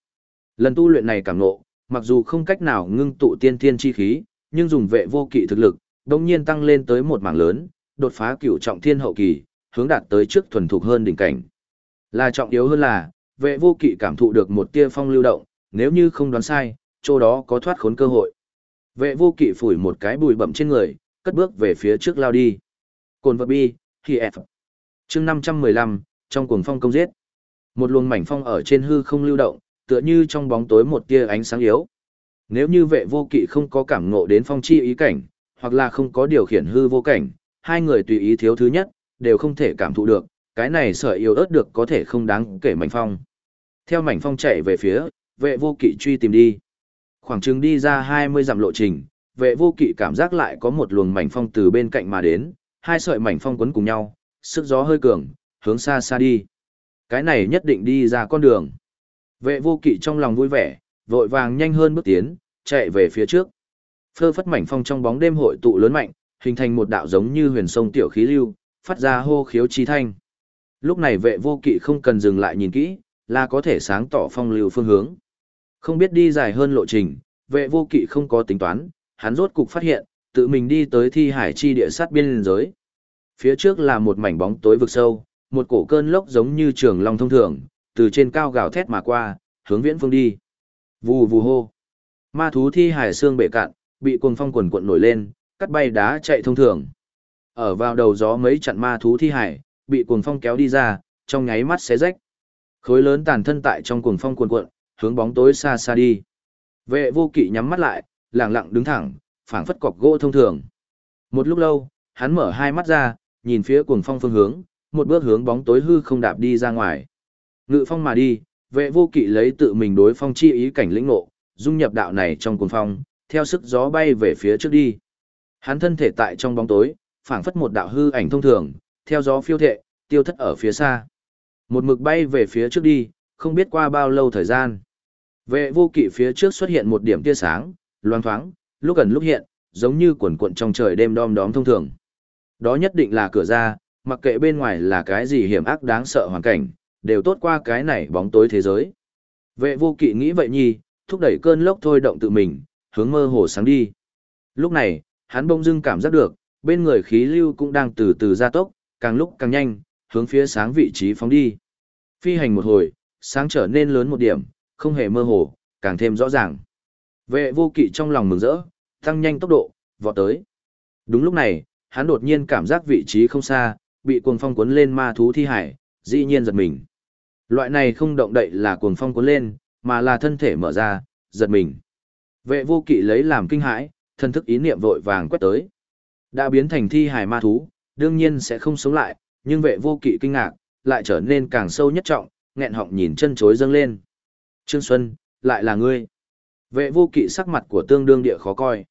Lần tu luyện này cảm ngộ, mặc dù không cách nào ngưng tụ tiên thiên chi khí, nhưng dùng vệ vô kỵ thực lực, đồng nhiên tăng lên tới một mảng lớn, đột phá cửu trọng thiên hậu kỳ, hướng đạt tới trước thuần thục hơn đỉnh cảnh. Là trọng yếu hơn là, vệ vô kỵ cảm thụ được một tia phong lưu động, nếu như không đoán sai, chỗ đó có thoát khốn cơ hội. Vệ vô kỵ phủi một cái bụi bậm trên người, cất bước về phía trước lao đi. Cồn vật bi, khi F. chương 515, trong cuồng phong công giết. Một luồng mảnh phong ở trên hư không lưu động, tựa như trong bóng tối một tia ánh sáng yếu. Nếu như vệ vô kỵ không có cảm ngộ đến phong chi ý cảnh, hoặc là không có điều khiển hư vô cảnh, hai người tùy ý thiếu thứ nhất, đều không thể cảm thụ được, cái này sợi yếu ớt được có thể không đáng kể mảnh phong. Theo mảnh phong chạy về phía, vệ vô kỵ truy tìm đi. Khoảng chừng đi ra 20 dặm lộ trình, vệ vô kỵ cảm giác lại có một luồng mảnh phong từ bên cạnh mà đến, hai sợi mảnh phong quấn cùng nhau, sức gió hơi cường, hướng xa xa đi. Cái này nhất định đi ra con đường. Vệ vô kỵ trong lòng vui vẻ, vội vàng nhanh hơn bước tiến, chạy về phía trước. Phơ phất mảnh phong trong bóng đêm hội tụ lớn mạnh, hình thành một đạo giống như huyền sông tiểu khí lưu, phát ra hô khiếu chi thanh. Lúc này vệ vô kỵ không cần dừng lại nhìn kỹ, là có thể sáng tỏ phong lưu phương hướng. Không biết đi dài hơn lộ trình, vệ vô kỵ không có tính toán, hắn rốt cục phát hiện, tự mình đi tới thi hải chi địa sát biên giới. Phía trước là một mảnh bóng tối vực sâu, một cổ cơn lốc giống như trường long thông thường, từ trên cao gào thét mà qua, hướng viễn phương đi. Vù vù hô. Ma thú thi hải xương bể cạn, bị cuồng phong quần cuộn nổi lên, cắt bay đá chạy thông thường. Ở vào đầu gió mấy chặn ma thú thi hải, bị cuồng phong kéo đi ra, trong nháy mắt xé rách. Khối lớn tàn thân tại trong cuồng phong cuồn cuộn, hướng bóng tối xa xa đi. Vệ vô kỵ nhắm mắt lại, lặng lặng đứng thẳng, phảng phất cọc gỗ thông thường. Một lúc lâu, hắn mở hai mắt ra, nhìn phía cuồng phong phương hướng, một bước hướng bóng tối hư không đạp đi ra ngoài. Ngự phong mà đi, vệ vô kỵ lấy tự mình đối phong chi ý cảnh lĩnh ngộ, dung nhập đạo này trong cuồng phong, theo sức gió bay về phía trước đi. Hắn thân thể tại trong bóng tối, phảng phất một đạo hư ảnh thông thường, theo gió phiêu thệ, tiêu thất ở phía xa. Một mực bay về phía trước đi, không biết qua bao lâu thời gian. Vệ vô kỵ phía trước xuất hiện một điểm tia sáng, loang thoáng, lúc gần lúc hiện, giống như quần cuộn trong trời đêm đom đóm thông thường. Đó nhất định là cửa ra, mặc kệ bên ngoài là cái gì hiểm ác đáng sợ hoàn cảnh, đều tốt qua cái này bóng tối thế giới. Vệ vô kỵ nghĩ vậy nhi, thúc đẩy cơn lốc thôi động tự mình, hướng mơ hồ sáng đi. Lúc này, hắn bỗng dưng cảm giác được, bên người khí lưu cũng đang từ từ gia tốc, càng lúc càng nhanh, hướng phía sáng vị trí phóng đi. Phi hành một hồi, sáng trở nên lớn một điểm, không hề mơ hồ, càng thêm rõ ràng. Vệ vô kỵ trong lòng mừng rỡ, tăng nhanh tốc độ, vọt tới. Đúng lúc này, hắn đột nhiên cảm giác vị trí không xa, bị cuồng phong cuốn lên ma thú thi hải, dĩ nhiên giật mình. Loại này không động đậy là cuồng phong cuốn lên, mà là thân thể mở ra, giật mình. Vệ vô kỵ lấy làm kinh hãi, thân thức ý niệm vội vàng quét tới. Đã biến thành thi hải ma thú, đương nhiên sẽ không sống lại, nhưng vệ vô kỵ kinh ngạc, lại trở nên càng sâu nhất trọng, nghẹn họng nhìn chân chối dâng lên. Trương Xuân, lại là ngươi. Vệ vô kỵ sắc mặt của tương đương địa khó coi.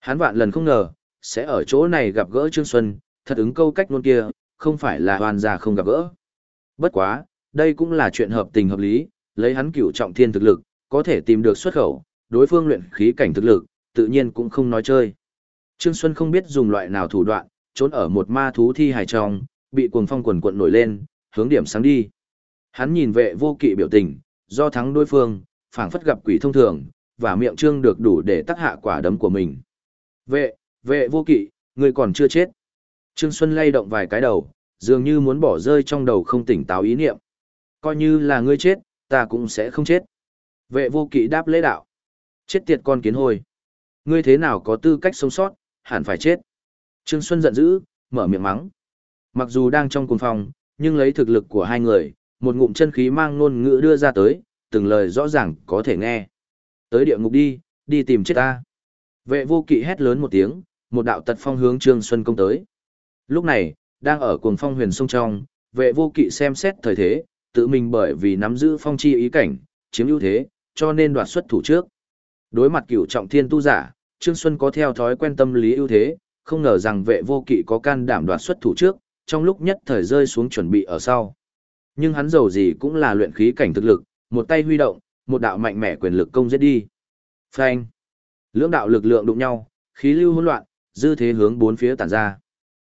Hắn vạn lần không ngờ, sẽ ở chỗ này gặp gỡ Trương Xuân, thật ứng câu cách luôn kia, không phải là hoàn già không gặp gỡ. Bất quá, đây cũng là chuyện hợp tình hợp lý, lấy hắn cửu trọng thiên thực lực, có thể tìm được xuất khẩu, đối phương luyện khí cảnh thực lực, tự nhiên cũng không nói chơi. Trương Xuân không biết dùng loại nào thủ đoạn, trốn ở một ma thú thi hài trong, bị cuồng phong quần cuộn nổi lên, hướng điểm sáng đi. Hắn nhìn vệ vô kỵ biểu tình, do thắng đối phương, phảng phất gặp quỷ thông thường, và miệng trương được đủ để tác hạ quả đấm của mình. Vệ, vệ vô kỵ, người còn chưa chết. Trương Xuân lay động vài cái đầu, dường như muốn bỏ rơi trong đầu không tỉnh táo ý niệm. Coi như là ngươi chết, ta cũng sẽ không chết. Vệ vô kỵ đáp lễ đạo. Chết tiệt con kiến hồi. Ngươi thế nào có tư cách sống sót, hẳn phải chết. Trương Xuân giận dữ, mở miệng mắng. Mặc dù đang trong cùng phòng, nhưng lấy thực lực của hai người, một ngụm chân khí mang ngôn ngữ đưa ra tới, từng lời rõ ràng có thể nghe. Tới địa ngục đi, đi tìm chết ta. Vệ vô kỵ hét lớn một tiếng, một đạo tật phong hướng Trương Xuân công tới. Lúc này, đang ở cuồng phong huyền sông trong, vệ vô kỵ xem xét thời thế, tự mình bởi vì nắm giữ phong chi ý cảnh, chiếm ưu thế, cho nên đoạt xuất thủ trước. Đối mặt cửu trọng thiên tu giả, Trương Xuân có theo thói quen tâm lý ưu thế, không ngờ rằng vệ vô kỵ có can đảm đoạt xuất thủ trước, trong lúc nhất thời rơi xuống chuẩn bị ở sau. Nhưng hắn giàu gì cũng là luyện khí cảnh thực lực, một tay huy động, một đạo mạnh mẽ quyền lực công giết đi. Phanh. Lưỡng đạo lực lượng đụng nhau, khí lưu hỗn loạn, dư thế hướng bốn phía tản ra.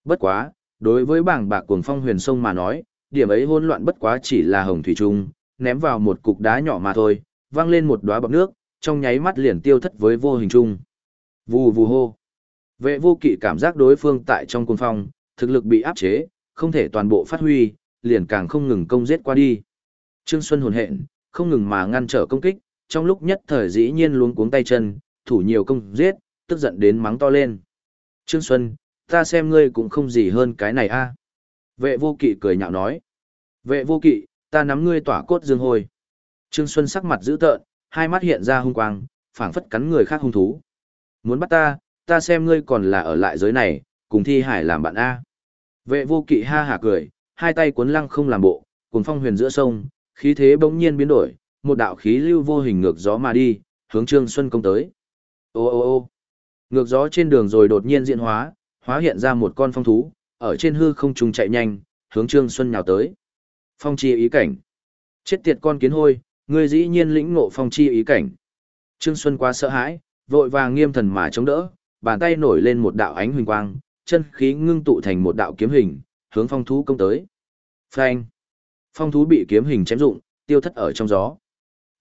Bất quá, đối với bảng bạc cuồng phong huyền sông mà nói, điểm ấy hỗn loạn bất quá chỉ là hồng thủy trung, ném vào một cục đá nhỏ mà thôi, văng lên một đóa bọt nước, trong nháy mắt liền tiêu thất với vô hình trung. Vù vù hô. Vệ vô kỵ cảm giác đối phương tại trong cuồng phong, thực lực bị áp chế, không thể toàn bộ phát huy, liền càng không ngừng công giết qua đi. Trương Xuân hồn hện, không ngừng mà ngăn trở công kích, trong lúc nhất thời dĩ nhiên luống cuống tay chân, thủ nhiều công giết, tức giận đến mắng to lên. Trương Xuân, ta xem ngươi cũng không gì hơn cái này a. Vệ vô kỵ cười nhạo nói. Vệ vô kỵ, ta nắm ngươi tỏa cốt dương hồi. Trương Xuân sắc mặt dữ tợn, hai mắt hiện ra hung quang, phảng phất cắn người khác hung thú. Muốn bắt ta, ta xem ngươi còn là ở lại giới này, cùng thi hải làm bạn A. Vệ vô kỵ ha hả cười, hai tay cuốn lăng không làm bộ, cùng phong huyền giữa sông, khí thế bỗng nhiên biến đổi, một đạo khí lưu vô hình ngược gió mà đi, hướng Trương Xuân công tới. Ô ô ô ngược gió trên đường rồi đột nhiên diễn hóa, hóa hiện ra một con phong thú, ở trên hư không trùng chạy nhanh, hướng Trương Xuân nhào tới. Phong chi ý cảnh. Chết tiệt con kiến hôi, ngươi dĩ nhiên lĩnh ngộ phong chi ý cảnh. Trương Xuân quá sợ hãi, vội vàng nghiêm thần mà chống đỡ, bàn tay nổi lên một đạo ánh huỳnh quang, chân khí ngưng tụ thành một đạo kiếm hình, hướng phong thú công tới. Phanh! Phong thú bị kiếm hình chém dụng, tiêu thất ở trong gió.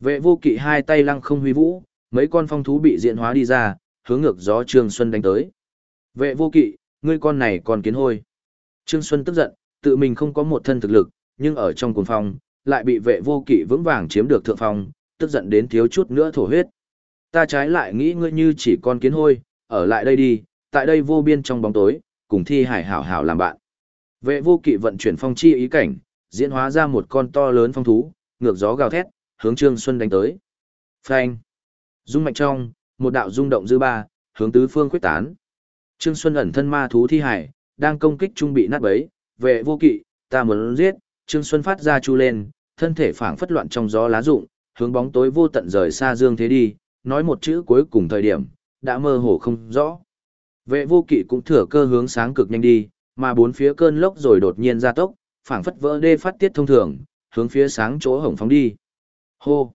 Vệ vô kỵ hai tay lăng không huy vũ, mấy con phong thú bị diện hóa đi ra, hướng ngược gió Trương Xuân đánh tới. Vệ vô kỵ, ngươi con này còn kiến hôi. Trương Xuân tức giận, tự mình không có một thân thực lực, nhưng ở trong cuồng phong, lại bị vệ vô kỵ vững vàng chiếm được thượng phong, tức giận đến thiếu chút nữa thổ huyết. Ta trái lại nghĩ ngươi như chỉ con kiến hôi, ở lại đây đi, tại đây vô biên trong bóng tối, cùng thi hải hảo hảo làm bạn. Vệ vô kỵ vận chuyển phong chi ý cảnh, diễn hóa ra một con to lớn phong thú, ngược gió gào thét, hướng Trương Xuân đánh tới. Phanh! Dung mạnh trong, một đạo rung động dư ba, hướng tứ phương quyết tán. Trương Xuân ẩn thân ma thú thi hải, đang công kích trung bị nát bấy, vệ vô kỵ, ta muốn giết, Trương Xuân phát ra chu lên, thân thể phảng phất loạn trong gió lá rụng, hướng bóng tối vô tận rời xa dương thế đi, nói một chữ cuối cùng thời điểm, đã mơ hồ không rõ. Vệ vô kỵ cũng thừa cơ hướng sáng cực nhanh đi, mà bốn phía cơn lốc rồi đột nhiên ra tốc, phảng phất vỡ đê phát tiết thông thường, hướng phía sáng chỗ hổng phóng đi. Hô!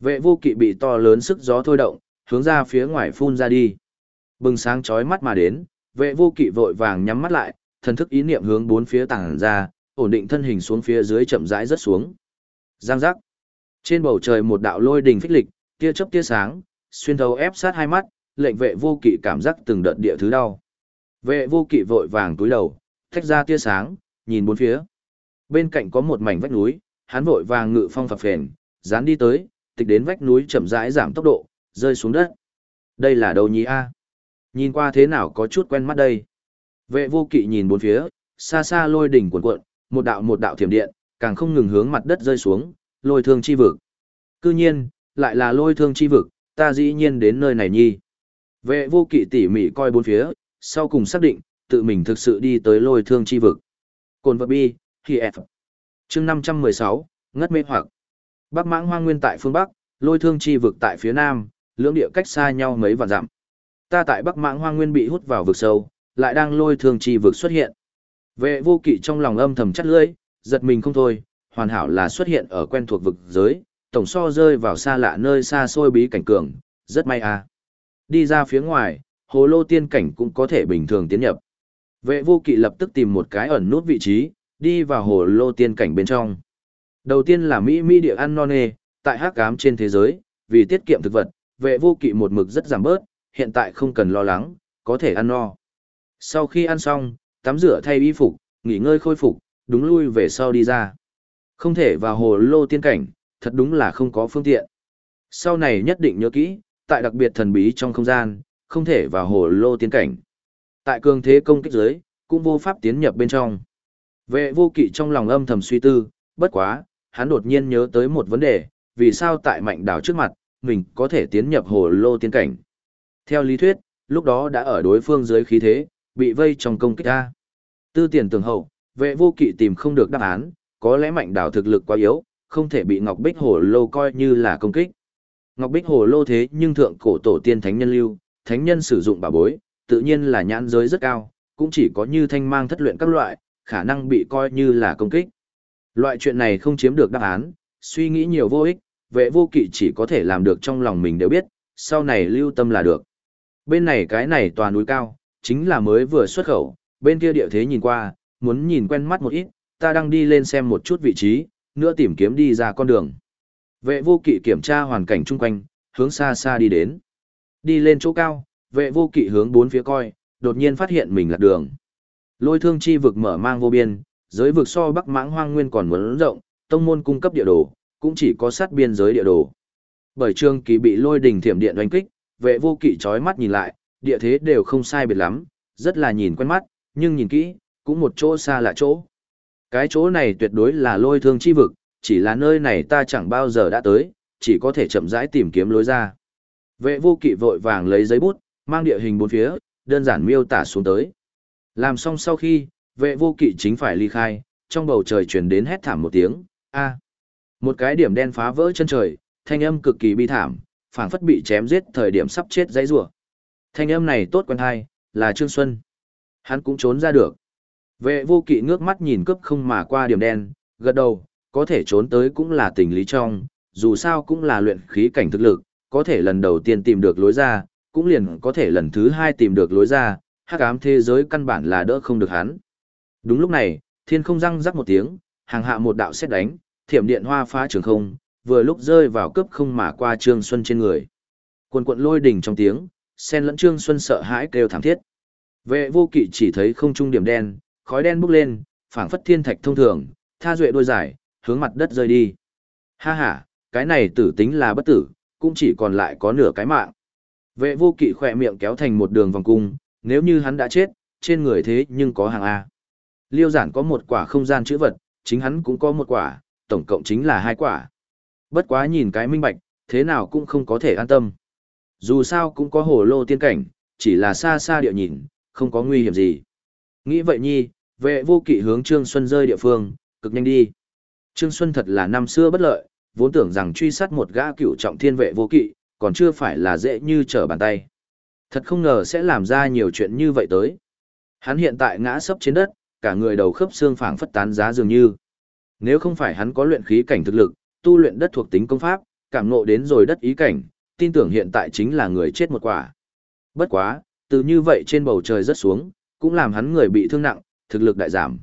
Vệ vô kỵ bị to lớn sức gió thôi động, hướng ra phía ngoài phun ra đi. Bừng sáng chói mắt mà đến, vệ vô kỵ vội vàng nhắm mắt lại, thần thức ý niệm hướng bốn phía tàng ra, ổn định thân hình xuống phía dưới chậm rãi rất xuống. Giang giác. Trên bầu trời một đạo lôi đình phích lịch, tia chớp tia sáng, xuyên thấu ép sát hai mắt, lệnh vệ vô kỵ cảm giác từng đợt địa thứ đau. Vệ vô kỵ vội vàng túi đầu, thách ra tia sáng, nhìn bốn phía. Bên cạnh có một mảnh vách núi, hắn vội vàng ngự phong phập phền, dán đi tới, tịch đến vách núi chậm rãi giảm tốc độ, rơi xuống đất. Đây là đâu nhí a? Nhìn qua thế nào có chút quen mắt đây. Vệ vô kỵ nhìn bốn phía, xa xa lôi đỉnh cuộn cuộn, một đạo một đạo thiểm điện, càng không ngừng hướng mặt đất rơi xuống, lôi thương chi vực. Cư nhiên, lại là lôi thương chi vực, ta dĩ nhiên đến nơi này nhi. Vệ vô kỵ tỉ mỉ coi bốn phía, sau cùng xác định, tự mình thực sự đi tới lôi thương chi vực. Cồn vật bi, khi F. chương 516, ngất mê hoặc. Bắc mãng hoang nguyên tại phương Bắc, lôi thương chi vực tại phía Nam, lưỡng địa cách xa nhau mấy vạn dặm. Ta tại Bắc mãng hoang nguyên bị hút vào vực sâu, lại đang lôi thương chi vực xuất hiện. Vệ vô kỵ trong lòng âm thầm chắt lưỡi, giật mình không thôi, hoàn hảo là xuất hiện ở quen thuộc vực giới, tổng so rơi vào xa lạ nơi xa xôi bí cảnh cường, rất may à. Đi ra phía ngoài, hồ lô tiên cảnh cũng có thể bình thường tiến nhập. Vệ vô kỵ lập tức tìm một cái ẩn nút vị trí, đi vào hồ lô tiên cảnh bên trong. Đầu tiên là Mỹ Mỹ địa ăn non nê, tại hắc ám trên thế giới, vì tiết kiệm thực vật, vệ vô kỵ một mực rất giảm bớt, hiện tại không cần lo lắng, có thể ăn no. Sau khi ăn xong, tắm rửa thay y phục, nghỉ ngơi khôi phục, đúng lui về sau đi ra. Không thể vào hồ lô tiên cảnh, thật đúng là không có phương tiện. Sau này nhất định nhớ kỹ, tại đặc biệt thần bí trong không gian, không thể vào hồ lô tiên cảnh. Tại cường thế công kích dưới cũng vô pháp tiến nhập bên trong. Vệ vô kỵ trong lòng âm thầm suy tư, bất quá, hắn đột nhiên nhớ tới một vấn đề, vì sao tại mạnh đảo trước mặt, mình có thể tiến nhập hồ lô tiên cảnh. Theo lý thuyết, lúc đó đã ở đối phương dưới khí thế, bị vây trong công kích ra. Tư tiền tường hậu, vệ vô kỵ tìm không được đáp án, có lẽ mạnh đảo thực lực quá yếu, không thể bị Ngọc Bích Hồ Lô coi như là công kích. Ngọc Bích Hồ Lô thế nhưng thượng cổ tổ tiên thánh nhân lưu, thánh nhân sử dụng bảo bối, tự nhiên là nhãn giới rất cao, cũng chỉ có như thanh mang thất luyện các loại, khả năng bị coi như là công kích. Loại chuyện này không chiếm được đáp án, suy nghĩ nhiều vô ích, vệ vô kỵ chỉ có thể làm được trong lòng mình đều biết, sau này lưu tâm là được. Bên này cái này toàn núi cao, chính là mới vừa xuất khẩu, bên kia địa thế nhìn qua, muốn nhìn quen mắt một ít, ta đang đi lên xem một chút vị trí, nữa tìm kiếm đi ra con đường. Vệ vô kỵ kiểm tra hoàn cảnh chung quanh, hướng xa xa đi đến. Đi lên chỗ cao, vệ vô kỵ hướng bốn phía coi, đột nhiên phát hiện mình lạc đường. Lôi thương chi vực mở mang vô biên, giới vực so bắc mãng hoang nguyên còn muốn rộng, tông môn cung cấp địa đồ, cũng chỉ có sát biên giới địa đồ. Bởi trương kỳ bị lôi đình thiểm điện đánh kích, vệ vô kỵ chói mắt nhìn lại, địa thế đều không sai biệt lắm, rất là nhìn quen mắt, nhưng nhìn kỹ, cũng một chỗ xa lạ chỗ. Cái chỗ này tuyệt đối là lôi thương chi vực, chỉ là nơi này ta chẳng bao giờ đã tới, chỉ có thể chậm rãi tìm kiếm lối ra. Vệ vô kỵ vội vàng lấy giấy bút, mang địa hình bốn phía, đơn giản miêu tả xuống tới. Làm xong sau khi, vệ vô kỵ chính phải ly khai, trong bầu trời truyền đến hét thảm một tiếng, a Một cái điểm đen phá vỡ chân trời, thanh âm cực kỳ bi thảm, phảng phất bị chém giết thời điểm sắp chết dãy rủa. Thanh âm này tốt quen hay, là Trương Xuân. Hắn cũng trốn ra được. Vệ vô kỵ ngước mắt nhìn cướp không mà qua điểm đen, gật đầu, có thể trốn tới cũng là tình lý trong, dù sao cũng là luyện khí cảnh thực lực, có thể lần đầu tiên tìm được lối ra, cũng liền có thể lần thứ hai tìm được lối ra, hắc ám thế giới căn bản là đỡ không được hắn. Đúng lúc này, thiên không răng rắc một tiếng, hàng hạ một đạo xét đánh, thiểm điện hoa phá trường không, vừa lúc rơi vào cấp không mà qua Trương Xuân trên người. Quần quận lôi đỉnh trong tiếng, sen lẫn Trương Xuân sợ hãi kêu thảm thiết. Vệ vô kỵ chỉ thấy không trung điểm đen, khói đen bốc lên, phảng phất thiên thạch thông thường, tha duệ đôi giải, hướng mặt đất rơi đi. Ha ha, cái này tử tính là bất tử, cũng chỉ còn lại có nửa cái mạng. Vệ vô kỵ khỏe miệng kéo thành một đường vòng cung, nếu như hắn đã chết, trên người thế nhưng có hàng A. Liêu giản có một quả không gian chữ vật, chính hắn cũng có một quả, tổng cộng chính là hai quả. Bất quá nhìn cái minh bạch, thế nào cũng không có thể an tâm. Dù sao cũng có hồ lô tiên cảnh, chỉ là xa xa địa nhìn, không có nguy hiểm gì. Nghĩ vậy nhi, vệ vô kỵ hướng Trương Xuân rơi địa phương, cực nhanh đi. Trương Xuân thật là năm xưa bất lợi, vốn tưởng rằng truy sát một gã cựu trọng thiên vệ vô kỵ, còn chưa phải là dễ như trở bàn tay. Thật không ngờ sẽ làm ra nhiều chuyện như vậy tới. Hắn hiện tại ngã sấp trên đất, cả người đầu khớp xương phảng phất tán giá dường như. Nếu không phải hắn có luyện khí cảnh thực lực, tu luyện đất thuộc tính công pháp, cảm ngộ đến rồi đất ý cảnh, tin tưởng hiện tại chính là người chết một quả. Bất quá, từ như vậy trên bầu trời rất xuống, cũng làm hắn người bị thương nặng, thực lực đại giảm.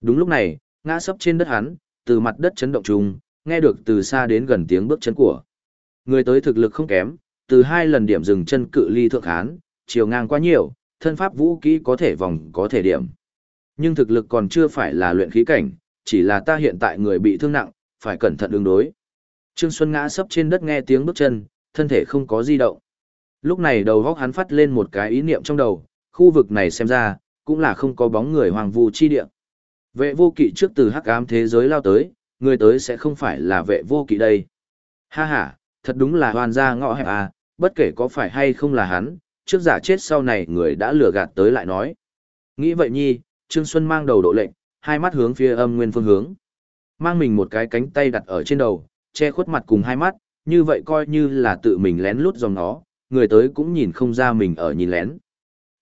Đúng lúc này, ngã sấp trên đất hắn, từ mặt đất chấn động trùng, nghe được từ xa đến gần tiếng bước chân của. Người tới thực lực không kém, từ hai lần điểm dừng chân cự ly thượng hán, chiều ngang quá nhiều, thân pháp vũ kỹ có thể vòng có thể điểm. Nhưng thực lực còn chưa phải là luyện khí cảnh, chỉ là ta hiện tại người bị thương nặng, phải cẩn thận ứng đối. Trương Xuân ngã sấp trên đất nghe tiếng bước chân, thân thể không có di động. Lúc này đầu góc hắn phát lên một cái ý niệm trong đầu, khu vực này xem ra, cũng là không có bóng người hoàng vu chi địa. Vệ vô kỵ trước từ hắc ám thế giới lao tới, người tới sẽ không phải là vệ vô kỵ đây. Ha ha, thật đúng là hoàn gia ngõ hẹp à, bất kể có phải hay không là hắn, trước giả chết sau này người đã lừa gạt tới lại nói. Nghĩ vậy nhi, Trương Xuân mang đầu độ lệnh, hai mắt hướng phía âm nguyên phương hướng. Mang mình một cái cánh tay đặt ở trên đầu, che khuất mặt cùng hai mắt, như vậy coi như là tự mình lén lút dòng nó, người tới cũng nhìn không ra mình ở nhìn lén.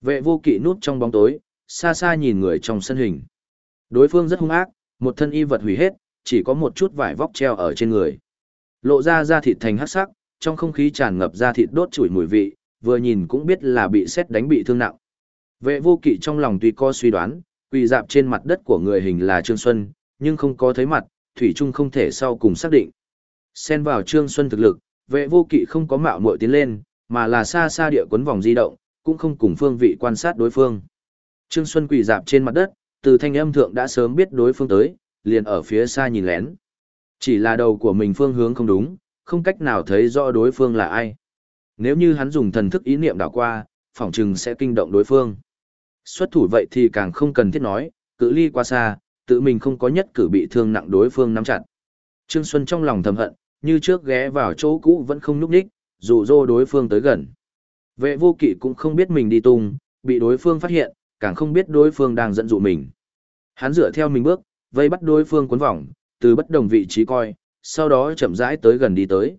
Vệ vô kỵ núp trong bóng tối, xa xa nhìn người trong sân hình. Đối phương rất hung ác, một thân y vật hủy hết, chỉ có một chút vải vóc treo ở trên người. Lộ ra da thịt thành hắc sắc, trong không khí tràn ngập da thịt đốt chủi mùi vị, vừa nhìn cũng biết là bị xét đánh bị thương nặng. Vệ vô kỵ trong lòng tuy có suy đoán, quỳ dạp trên mặt đất của người hình là Trương Xuân, nhưng không có thấy mặt, Thủy Trung không thể sau cùng xác định. Xen vào Trương Xuân thực lực, vệ vô kỵ không có mạo muội tiến lên, mà là xa xa địa quấn vòng di động, cũng không cùng phương vị quan sát đối phương. Trương Xuân quỳ dạp trên mặt đất, từ thanh âm thượng đã sớm biết đối phương tới, liền ở phía xa nhìn lén. Chỉ là đầu của mình phương hướng không đúng, không cách nào thấy rõ đối phương là ai. Nếu như hắn dùng thần thức ý niệm đảo qua, phỏng chừng sẽ kinh động đối phương. Xuất thủ vậy thì càng không cần thiết nói, cự ly qua xa, tự mình không có nhất cử bị thương nặng đối phương nắm chặt. Trương Xuân trong lòng thầm hận, như trước ghé vào chỗ cũ vẫn không núp đích, dụ dỗ đối phương tới gần. Vệ vô kỵ cũng không biết mình đi tung, bị đối phương phát hiện, càng không biết đối phương đang dẫn dụ mình. Hắn dựa theo mình bước, vây bắt đối phương cuốn vòng, từ bất đồng vị trí coi, sau đó chậm rãi tới gần đi tới.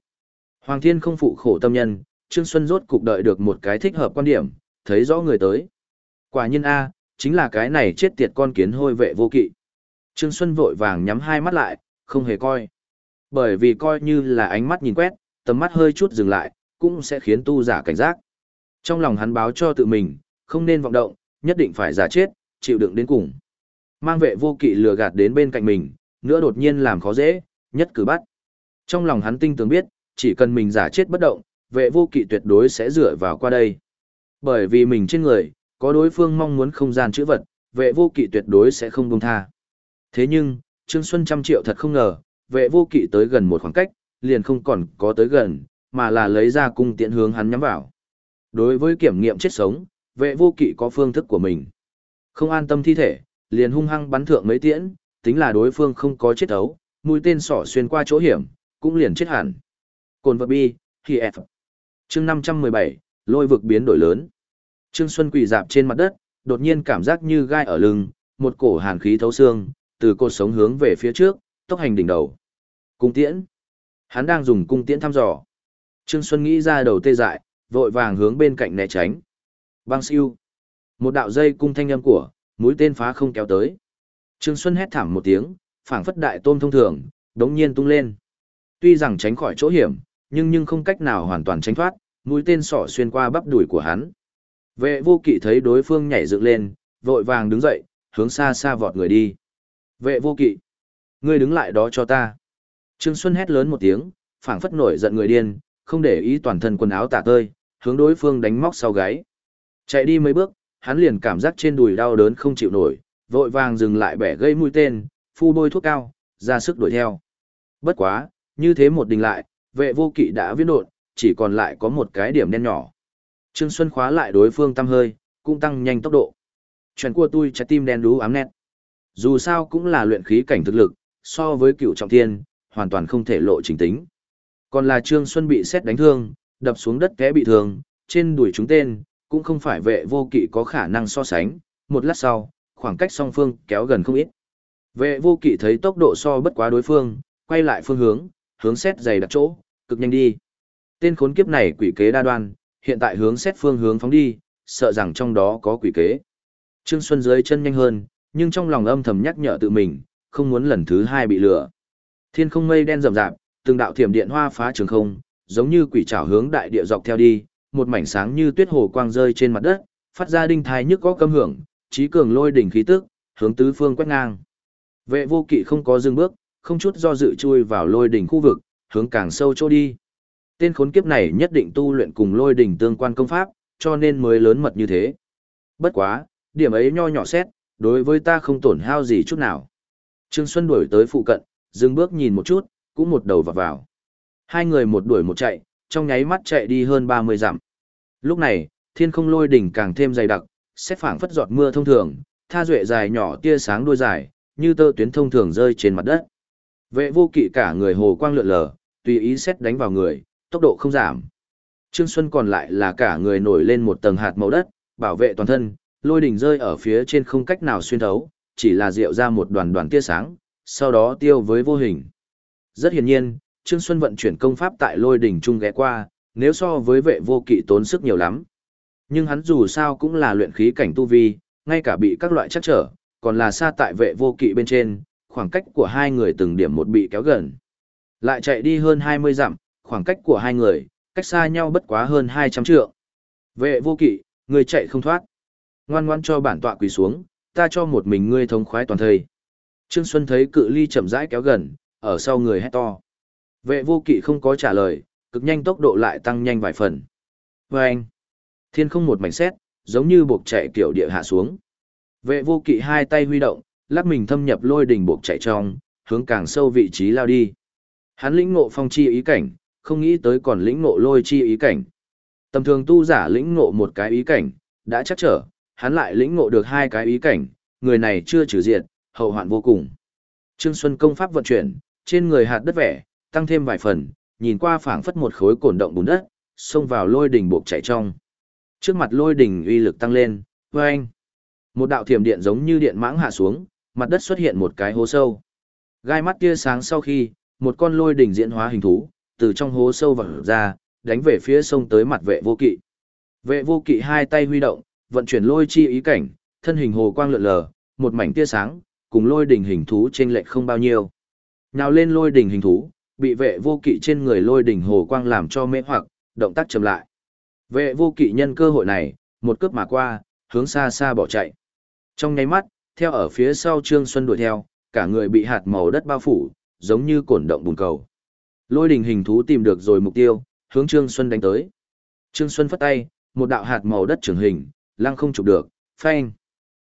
Hoàng Thiên không phụ khổ tâm nhân, Trương Xuân rốt cục đợi được một cái thích hợp quan điểm, thấy rõ người tới. Quả nhiên A, chính là cái này chết tiệt con kiến hôi vệ vô kỵ. Trương Xuân vội vàng nhắm hai mắt lại, không hề coi. Bởi vì coi như là ánh mắt nhìn quét, tầm mắt hơi chút dừng lại, cũng sẽ khiến tu giả cảnh giác. Trong lòng hắn báo cho tự mình, không nên vọng động, nhất định phải giả chết, chịu đựng đến cùng. Mang vệ vô kỵ lừa gạt đến bên cạnh mình, nữa đột nhiên làm khó dễ, nhất cử bắt. Trong lòng hắn tinh tường biết, chỉ cần mình giả chết bất động, vệ vô kỵ tuyệt đối sẽ dựa vào qua đây. Bởi vì mình trên người, có đối phương mong muốn không gian chữ vật, vệ vô kỵ tuyệt đối sẽ không buông tha. Thế nhưng, Trương Xuân trăm triệu thật không ngờ, vệ vô kỵ tới gần một khoảng cách, liền không còn có tới gần, mà là lấy ra cung tiện hướng hắn nhắm vào. Đối với kiểm nghiệm chết sống, vệ vô kỵ có phương thức của mình. Không an tâm thi thể, liền hung hăng bắn thượng mấy tiễn, tính là đối phương không có chết ấu, mũi tên sỏ xuyên qua chỗ hiểm, cũng liền chết hẳn. Cồn vật bi, khi F. Chương 517, lôi vực biến đổi lớn. Trương Xuân quỳ dạp trên mặt đất, đột nhiên cảm giác như gai ở lưng, một cổ hàn khí thấu xương, từ cột sống hướng về phía trước, tốc hành đỉnh đầu. Cung tiễn. Hắn đang dùng cung tiễn thăm dò. Trương Xuân nghĩ ra đầu tê dại, vội vàng hướng bên cạnh né tránh. Bang siêu. Một đạo dây cung thanh âm của, mũi tên phá không kéo tới. Trương Xuân hét thảm một tiếng, phảng phất đại tôm thông thường, đống nhiên tung lên. Tuy rằng tránh khỏi chỗ hiểm, nhưng nhưng không cách nào hoàn toàn tránh thoát, mũi tên sỏ xuyên qua bắp đùi của hắn. Vệ vô kỵ thấy đối phương nhảy dựng lên, vội vàng đứng dậy, hướng xa xa vọt người đi. Vệ vô kỵ, ngươi đứng lại đó cho ta. Trương Xuân hét lớn một tiếng, phảng phất nổi giận người điên, không để ý toàn thân quần áo tả tơi, hướng đối phương đánh móc sau gáy. Chạy đi mấy bước, hắn liền cảm giác trên đùi đau đớn không chịu nổi, vội vàng dừng lại bẻ gây mũi tên, phu bôi thuốc cao, ra sức đuổi theo. Bất quá, như thế một đình lại, vệ vô kỵ đã viễn đột, chỉ còn lại có một cái điểm đen nhỏ. Trương Xuân khóa lại đối phương tăng hơi, cũng tăng nhanh tốc độ. Chuyện của tôi trái tim đen đú ám nét. Dù sao cũng là luyện khí cảnh thực lực, so với cựu trọng thiên, hoàn toàn không thể lộ trình tính. Còn là Trương Xuân bị xét đánh thương, đập xuống đất té bị thương, trên đuổi chúng tên, cũng không phải vệ vô kỵ có khả năng so sánh. Một lát sau, khoảng cách song phương kéo gần không ít. Vệ vô kỵ thấy tốc độ so bất quá đối phương, quay lại phương hướng, hướng xét dày đặt chỗ, cực nhanh đi. Tên khốn kiếp này quỷ kế đa đoan, hiện tại hướng xét phương hướng phóng đi, sợ rằng trong đó có quỷ kế. Trương Xuân dưới chân nhanh hơn, nhưng trong lòng âm thầm nhắc nhở tự mình, không muốn lần thứ hai bị lừa. Thiên không mây đen rậm rạp, từng đạo thiểm điện hoa phá trường không, giống như quỷ trảo hướng đại địa dọc theo đi, một mảnh sáng như tuyết hồ quang rơi trên mặt đất, phát ra đinh thai nhức có câm hưởng, trí cường lôi đỉnh khí tức, hướng tứ phương quét ngang. Vệ vô kỵ không có dừng bước, không chút do dự chui vào lôi đỉnh khu vực, hướng càng sâu chỗ đi. Tên khốn kiếp này nhất định tu luyện cùng lôi đỉnh tương quan công pháp, cho nên mới lớn mật như thế. Bất quá, điểm ấy nho nhỏ xét, đối với ta không tổn hao gì chút nào. Trương Xuân đuổi tới phụ cận, dừng bước nhìn một chút, cũng một đầu vào vào. Hai người một đuổi một chạy, trong nháy mắt chạy đi hơn 30 dặm. Lúc này, thiên không lôi đỉnh càng thêm dày đặc, xét phảng phất giọt mưa thông thường, tha duệ dài nhỏ tia sáng đuôi dài, như tơ tuyến thông thường rơi trên mặt đất. Vệ vô kỵ cả người hồ quang lượn lờ, tùy ý xét đánh vào người, tốc độ không giảm. Trương Xuân còn lại là cả người nổi lên một tầng hạt màu đất, bảo vệ toàn thân, lôi đỉnh rơi ở phía trên không cách nào xuyên thấu, chỉ là rượu ra một đoàn đoàn tia sáng, sau đó tiêu với vô hình. Rất hiển nhiên, Trương Xuân vận chuyển công pháp tại lôi đỉnh trung ghé qua, nếu so với vệ vô kỵ tốn sức nhiều lắm. Nhưng hắn dù sao cũng là luyện khí cảnh tu vi, ngay cả bị các loại chắc trở, còn là xa tại vệ vô kỵ bên trên, khoảng cách của hai người từng điểm một bị kéo gần. Lại chạy đi hơn 20 dặm, khoảng cách của hai người, cách xa nhau bất quá hơn 200 trượng. Vệ vô kỵ, người chạy không thoát. Ngoan ngoan cho bản tọa quỳ xuống, ta cho một mình ngươi thống khoái toàn thời. Trương Xuân thấy cự ly chậm rãi kéo gần, ở sau người hét to. Vệ vô kỵ không có trả lời, cực nhanh tốc độ lại tăng nhanh vài phần. Và anh, thiên không một mảnh xét, giống như buộc chạy kiểu địa hạ xuống. Vệ vô kỵ hai tay huy động, lắc mình thâm nhập lôi đỉnh buộc chạy trong, hướng càng sâu vị trí lao đi. Hắn lĩnh ngộ phong chi ý cảnh, không nghĩ tới còn lĩnh ngộ lôi chi ý cảnh. Tầm thường tu giả lĩnh ngộ một cái ý cảnh, đã chắc trở, hắn lại lĩnh ngộ được hai cái ý cảnh, người này chưa trừ diệt, hậu hoạn vô cùng. Trương Xuân công pháp vận chuyển, trên người hạt đất vẻ, tăng thêm vài phần, nhìn qua phảng phất một khối cổn động bùn đất, xông vào lôi đỉnh buộc chạy trong. Trước mặt lôi đỉnh uy lực tăng lên, vâng anh Một đạo thiểm điện giống như điện mãng hạ xuống, mặt đất xuất hiện một cái hố sâu. Gai mắt tia sáng sau khi, một con lôi đỉnh diễn hóa hình thú, từ trong hố sâu vẳng ra, đánh về phía sông tới mặt vệ vô kỵ. Vệ vô kỵ hai tay huy động, vận chuyển lôi chi ý cảnh, thân hình hồ quang lượn lờ, một mảnh tia sáng, cùng lôi đỉnh hình thú trên lệch không bao nhiêu. Nào lên lôi đỉnh hình thú, bị vệ vô kỵ trên người lôi đỉnh hồ quang làm cho mê hoặc, động tác chậm lại. Vệ vô kỵ nhân cơ hội này, một cướp mà qua, hướng xa xa bỏ chạy. Trong nháy mắt, theo ở phía sau Trương Xuân đuổi theo, cả người bị hạt màu đất bao phủ, giống như cổn động bùn cầu. Lôi đỉnh hình thú tìm được rồi mục tiêu, hướng Trương Xuân đánh tới. Trương Xuân phất tay, một đạo hạt màu đất trưởng hình, lăng không chụp được, phanh.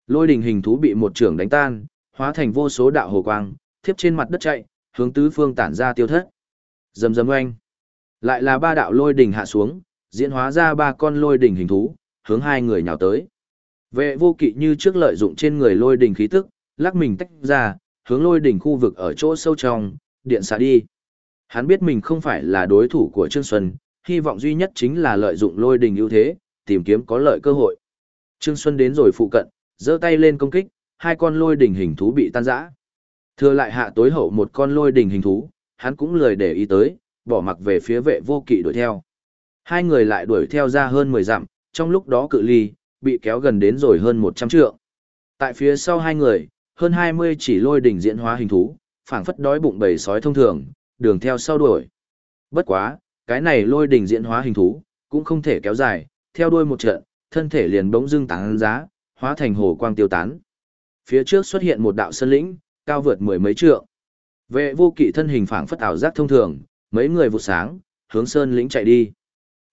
Lôi đỉnh hình thú bị một trưởng đánh tan, hóa thành vô số đạo hồ quang, thiếp trên mặt đất chạy, hướng tứ phương tản ra tiêu thất. Rầm rầm oanh. Lại là ba đạo lôi đỉnh hạ xuống, diễn hóa ra ba con lôi đỉnh hình thú, hướng hai người nhào tới. Vệ vô kỵ như trước lợi dụng trên người lôi đỉnh khí tức, lắc mình tách ra, hướng lôi đỉnh khu vực ở chỗ sâu trong, điện xả đi. Hắn biết mình không phải là đối thủ của Trương Xuân, hy vọng duy nhất chính là lợi dụng lôi đỉnh ưu thế, tìm kiếm có lợi cơ hội. Trương Xuân đến rồi phụ cận, giơ tay lên công kích, hai con lôi đỉnh hình thú bị tan rã. Thừa lại hạ tối hậu một con lôi đỉnh hình thú, hắn cũng lười để ý tới, bỏ mặc về phía vệ vô kỵ đuổi theo. Hai người lại đuổi theo ra hơn 10 dặm, trong lúc đó cự ly, bị kéo gần đến rồi hơn 100 trượng. Tại phía sau hai người, hơn 20 chỉ lôi đỉnh diễn hóa hình thú, phảng phất đói bụng bầy sói thông thường, đường theo sau đuổi. Bất quá, cái này lôi đỉnh diễn hóa hình thú, cũng không thể kéo dài, theo đuôi một trận, thân thể liền bỗng dưng tán giá, hóa thành hồ quang tiêu tán. Phía trước xuất hiện một đạo sơn lĩnh, cao vượt mười mấy trượng. Vệ vô kỵ thân hình phảng phất ảo giác thông thường, mấy người vụ sáng, hướng sơn lĩnh chạy đi.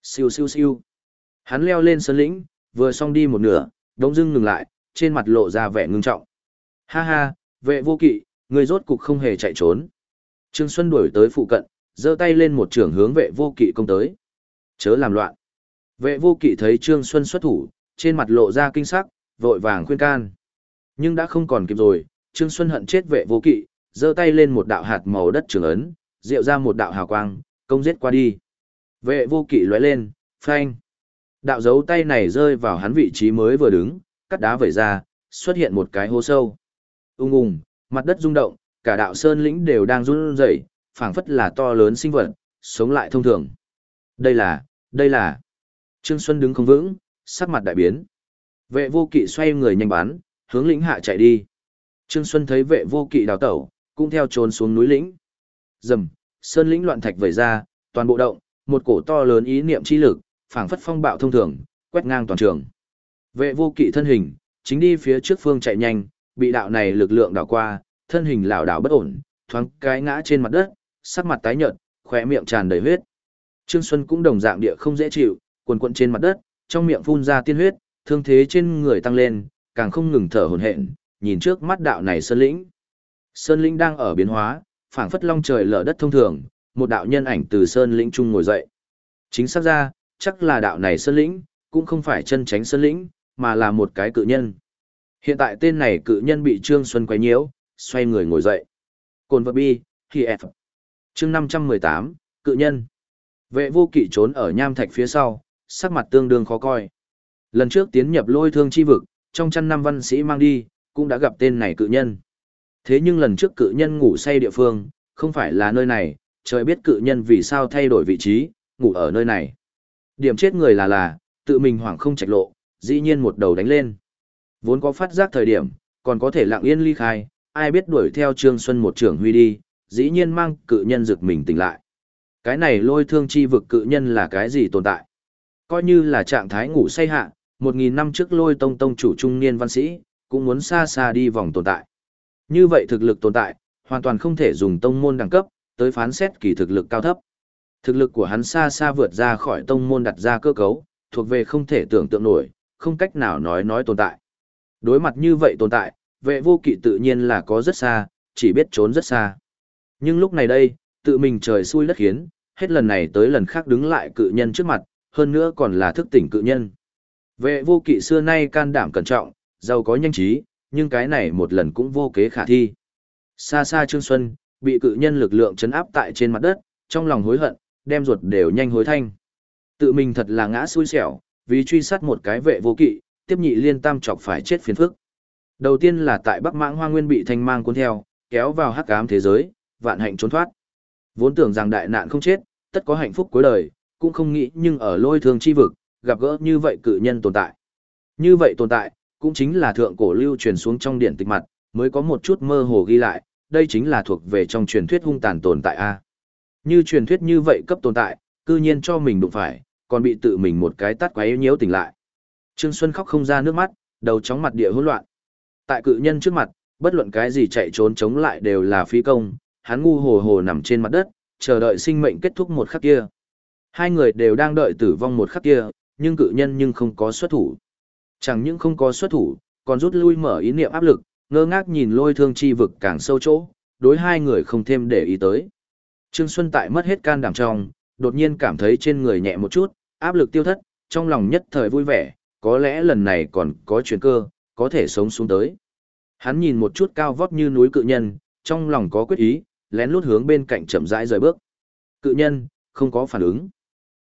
Siêu siêu siêu. Hắn leo lên sơn lĩnh, vừa xong đi một nửa, đống dưng ngừng lại, trên mặt lộ ra vẻ ngưng trọng. Ha ha, vệ vô kỵ, người rốt cục không hề chạy trốn. Trương Xuân đuổi tới phụ cận, giơ tay lên một trường hướng vệ vô kỵ công tới. Chớ làm loạn. Vệ vô kỵ thấy Trương Xuân xuất thủ, trên mặt lộ ra kinh sắc, vội vàng khuyên can. Nhưng đã không còn kịp rồi, Trương Xuân hận chết vệ vô kỵ, giơ tay lên một đạo hạt màu đất trường ấn, diệu ra một đạo hào quang, công giết qua đi. Vệ vô kỵ lóe lên, phanh. Đạo dấu tay này rơi vào hắn vị trí mới vừa đứng, cắt đá vẩy ra, xuất hiện một cái hố sâu. Ung ung, mặt đất rung động, cả đạo sơn lĩnh đều đang run rẩy, phảng phất là to lớn sinh vật, sống lại thông thường. Đây là, đây là. Trương Xuân đứng không vững, sắc mặt đại biến. Vệ vô kỵ xoay người nhanh bán, hướng lĩnh hạ chạy đi. Trương Xuân thấy vệ vô kỵ đào tẩu, cũng theo trốn xuống núi lĩnh. Dầm, sơn lĩnh loạn thạch vẩy ra, toàn bộ động, một cổ to lớn ý niệm chi lực, phảng phất phong bạo thông thường, quét ngang toàn trường. Vệ vô kỵ thân hình, chính đi phía trước phương chạy nhanh, bị đạo này lực lượng đảo qua, thân hình lảo đảo bất ổn, thoáng cái ngã trên mặt đất, sắc mặt tái nhợt, khỏe miệng tràn đầy huyết. Trương Xuân cũng đồng dạng địa không dễ chịu, quần quận trên mặt đất, trong miệng phun ra tiên huyết, thương thế trên người tăng lên, càng không ngừng thở hổn hển, nhìn trước mắt đạo này sơn lĩnh. Sơn lĩnh đang ở biến hóa, phảng phất long trời lở đất thông thường, một đạo nhân ảnh từ sơn lĩnh trung ngồi dậy. Chính xác ra, chắc là đạo này sơn lĩnh, cũng không phải chân tránh sơn lĩnh, mà là một cái cự nhân. Hiện tại tên này cự nhân bị Trương Xuân quấy nhiễu, xoay người ngồi dậy. Cồn vật bi, thì F. Chương 518, cự nhân. Vệ vô kỵ trốn ở nham thạch phía sau, sắc mặt tương đương khó coi. Lần trước tiến nhập lôi thương chi vực, trong chăn năm văn sĩ mang đi, cũng đã gặp tên này cự nhân. Thế nhưng lần trước cự nhân ngủ say địa phương, không phải là nơi này, trời biết cự nhân vì sao thay đổi vị trí, ngủ ở nơi này. Điểm chết người là là, tự mình hoảng không trạch lộ, dĩ nhiên một đầu đánh lên. Vốn có phát giác thời điểm, còn có thể lặng yên ly khai, ai biết đuổi theo Trương Xuân một trưởng huy đi, dĩ nhiên mang cự nhân rực mình tỉnh lại. Cái này lôi thương chi vực cự nhân là cái gì tồn tại? Coi như là trạng thái ngủ say hạ, một nghìn năm trước lôi tông tông chủ trung niên văn sĩ, cũng muốn xa xa đi vòng tồn tại. Như vậy thực lực tồn tại, hoàn toàn không thể dùng tông môn đẳng cấp, tới phán xét kỳ thực lực cao thấp. Thực lực của hắn xa xa vượt ra khỏi tông môn đặt ra cơ cấu, thuộc về không thể tưởng tượng nổi, không cách nào nói nói tồn tại. Đối mặt như vậy tồn tại, vệ vô kỵ tự nhiên là có rất xa, chỉ biết trốn rất xa. Nhưng lúc này đây, tự mình trời xui đất khiến, hết lần này tới lần khác đứng lại cự nhân trước mặt, hơn nữa còn là thức tỉnh cự nhân. Vệ vô kỵ xưa nay can đảm cẩn trọng, giàu có nhanh trí, nhưng cái này một lần cũng vô kế khả thi. Xa xa Trương Xuân, bị cự nhân lực lượng chấn áp tại trên mặt đất, trong lòng hối hận, đem ruột đều nhanh hối thanh. Tự mình thật là ngã xui xẻo, vì truy sát một cái vệ vô kỵ, tiếp nhị liên tam chọc phải chết phiền phức. Đầu tiên là tại Bắc Mãng Hoa Nguyên bị thanh mang cuốn theo, kéo vào hắc ám thế giới, vạn hạnh trốn thoát. Vốn tưởng rằng đại nạn không chết, tất có hạnh phúc cuối đời, cũng không nghĩ nhưng ở lôi thường chi vực, gặp gỡ như vậy cự nhân tồn tại. Như vậy tồn tại, cũng chính là thượng cổ lưu truyền xuống trong điện tịch mặt, mới có một chút mơ hồ ghi lại, đây chính là thuộc về trong truyền thuyết hung tàn tồn tại A. Như truyền thuyết như vậy cấp tồn tại, cư nhiên cho mình đụng phải, còn bị tự mình một cái tắt quấy nhiễu tỉnh lại. Trương Xuân khóc không ra nước mắt, đầu chóng mặt địa hỗn loạn. Tại cự nhân trước mặt, bất luận cái gì chạy trốn chống lại đều là phi công, hắn ngu hồ hồ nằm trên mặt đất, chờ đợi sinh mệnh kết thúc một khắc kia. Hai người đều đang đợi tử vong một khắc kia, nhưng cự nhân nhưng không có xuất thủ. Chẳng những không có xuất thủ, còn rút lui mở ý niệm áp lực, ngơ ngác nhìn lôi thương chi vực càng sâu chỗ, đối hai người không thêm để ý tới. Trương Xuân tại mất hết can đảm trong, đột nhiên cảm thấy trên người nhẹ một chút, áp lực tiêu thất, trong lòng nhất thời vui vẻ, có lẽ lần này còn có chuyển cơ, có thể sống xuống tới. Hắn nhìn một chút cao vóc như núi cự nhân, trong lòng có quyết ý, lén lút hướng bên cạnh chậm rãi rời bước. Cự nhân, không có phản ứng.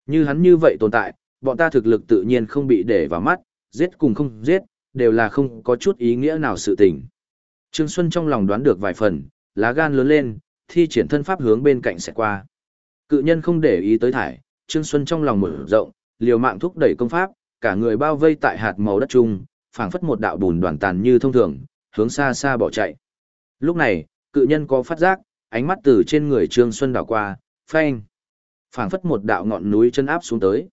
Như hắn như vậy tồn tại, bọn ta thực lực tự nhiên không bị để vào mắt, giết cùng không giết, đều là không có chút ý nghĩa nào sự tình. Trương Xuân trong lòng đoán được vài phần, lá gan lớn lên, thi triển thân pháp hướng bên cạnh sẽ qua. Cự nhân không để ý tới thải, Trương Xuân trong lòng mở rộng, liều mạng thúc đẩy công pháp, cả người bao vây tại hạt màu đất trung, phảng phất một đạo bùn đoàn tàn như thông thường, hướng xa xa bỏ chạy. Lúc này, cự nhân có phát giác, ánh mắt từ trên người Trương Xuân đảo qua, phanh. phảng phất một đạo ngọn núi chân áp xuống tới.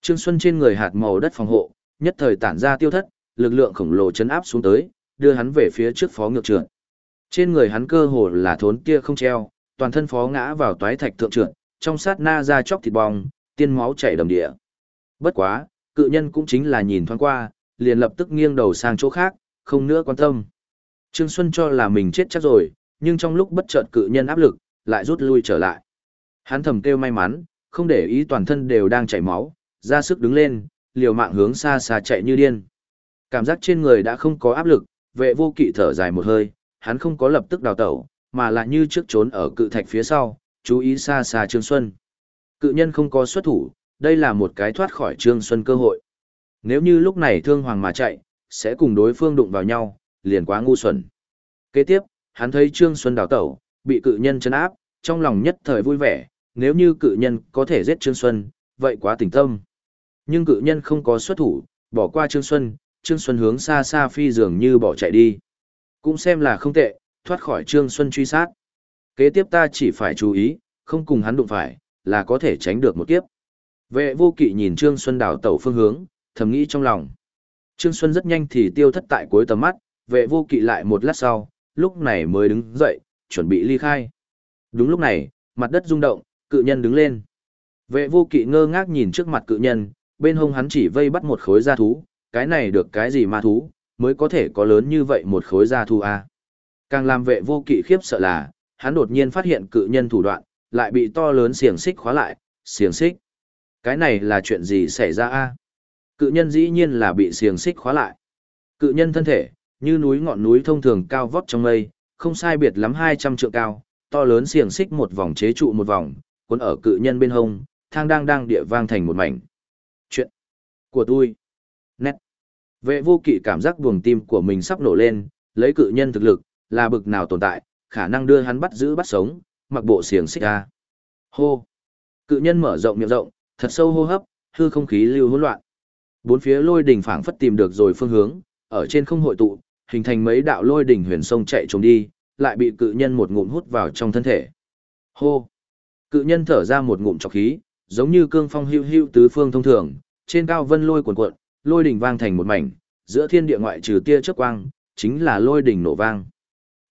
Trương Xuân trên người hạt màu đất phòng hộ, nhất thời tản ra tiêu thất, lực lượng khổng lồ chấn áp xuống tới, đưa hắn về phía trước phó ngược trượt. Trên người hắn cơ hồ là thốn kia không treo, toàn thân phó ngã vào toái thạch thượng trượt, trong sát na ra chóc thịt bong, tiên máu chảy đầm địa. Bất quá, cự nhân cũng chính là nhìn thoáng qua, liền lập tức nghiêng đầu sang chỗ khác, không nữa quan tâm. Trương Xuân cho là mình chết chắc rồi, nhưng trong lúc bất chợt cự nhân áp lực, lại rút lui trở lại. Hắn thầm kêu may mắn, không để ý toàn thân đều đang chảy máu, ra sức đứng lên, liều mạng hướng xa xa chạy như điên. Cảm giác trên người đã không có áp lực, vệ vô kỵ thở dài một hơi, hắn không có lập tức đào tẩu, mà là như trước trốn ở cự thạch phía sau, chú ý xa xa Trương Xuân. Cự nhân không có xuất thủ, đây là một cái thoát khỏi Trương Xuân cơ hội. Nếu như lúc này thương hoàng mà chạy, sẽ cùng đối phương đụng vào nhau, liền quá ngu xuẩn. Kế tiếp, hắn thấy Trương Xuân đào tẩu, bị cự nhân chấn áp, trong lòng nhất thời vui vẻ, nếu như cự nhân có thể giết Trương Xuân, vậy quá tỉnh tâm. Nhưng cự nhân không có xuất thủ, bỏ qua Trương Xuân, Trương Xuân hướng xa xa phi dường như bỏ chạy đi. Cũng xem là không tệ, thoát khỏi Trương Xuân truy sát. Kế tiếp ta chỉ phải chú ý, không cùng hắn đụng phải, là có thể tránh được một kiếp. Vệ vô kỵ nhìn Trương Xuân đảo tẩu phương hướng, thầm nghĩ trong lòng. Trương Xuân rất nhanh thì tiêu thất tại cuối tầm mắt, vệ vô kỵ lại một lát sau, lúc này mới đứng dậy, chuẩn bị ly khai. Đúng lúc này, mặt đất rung động, cự nhân đứng lên. Vệ vô kỵ ngơ ngác nhìn trước mặt cự nhân, bên hông hắn chỉ vây bắt một khối da thú, cái này được cái gì ma thú, mới có thể có lớn như vậy một khối da thú a. Càng làm vệ vô kỵ khiếp sợ là, hắn đột nhiên phát hiện cự nhân thủ đoạn, lại bị to lớn xiềng xích khóa lại, xiềng xích. Cái này là chuyện gì xảy ra a? Cự nhân dĩ nhiên là bị xiềng xích khóa lại. Cự nhân thân thể, như núi ngọn núi thông thường cao vóc trong mây, không sai biệt lắm 200 trượng cao, to lớn xiềng xích một vòng chế trụ một vòng, cuốn ở cự nhân bên hông, thang đang đang địa vang thành một mảnh. Của tôi. Nét. Vệ vô kỵ cảm giác buồng tim của mình sắp nổ lên, lấy cự nhân thực lực, là bực nào tồn tại, khả năng đưa hắn bắt giữ bắt sống, mặc bộ xiềng xích ra. Hô. Cự nhân mở rộng miệng rộng, thật sâu hô hấp, hư không khí lưu hỗn loạn. Bốn phía lôi đỉnh phảng phất tìm được rồi phương hướng, ở trên không hội tụ, hình thành mấy đạo lôi đỉnh huyền sông chạy trốn đi, lại bị cự nhân một ngụm hút vào trong thân thể. Hô. Cự nhân thở ra một ngụm trọc khí, giống như cương phong hưu hưu tứ phương thông thường, trên cao vân lôi cuồn cuộn, lôi đỉnh vang thành một mảnh, giữa thiên địa ngoại trừ tia chớp quang, chính là lôi đỉnh nổ vang.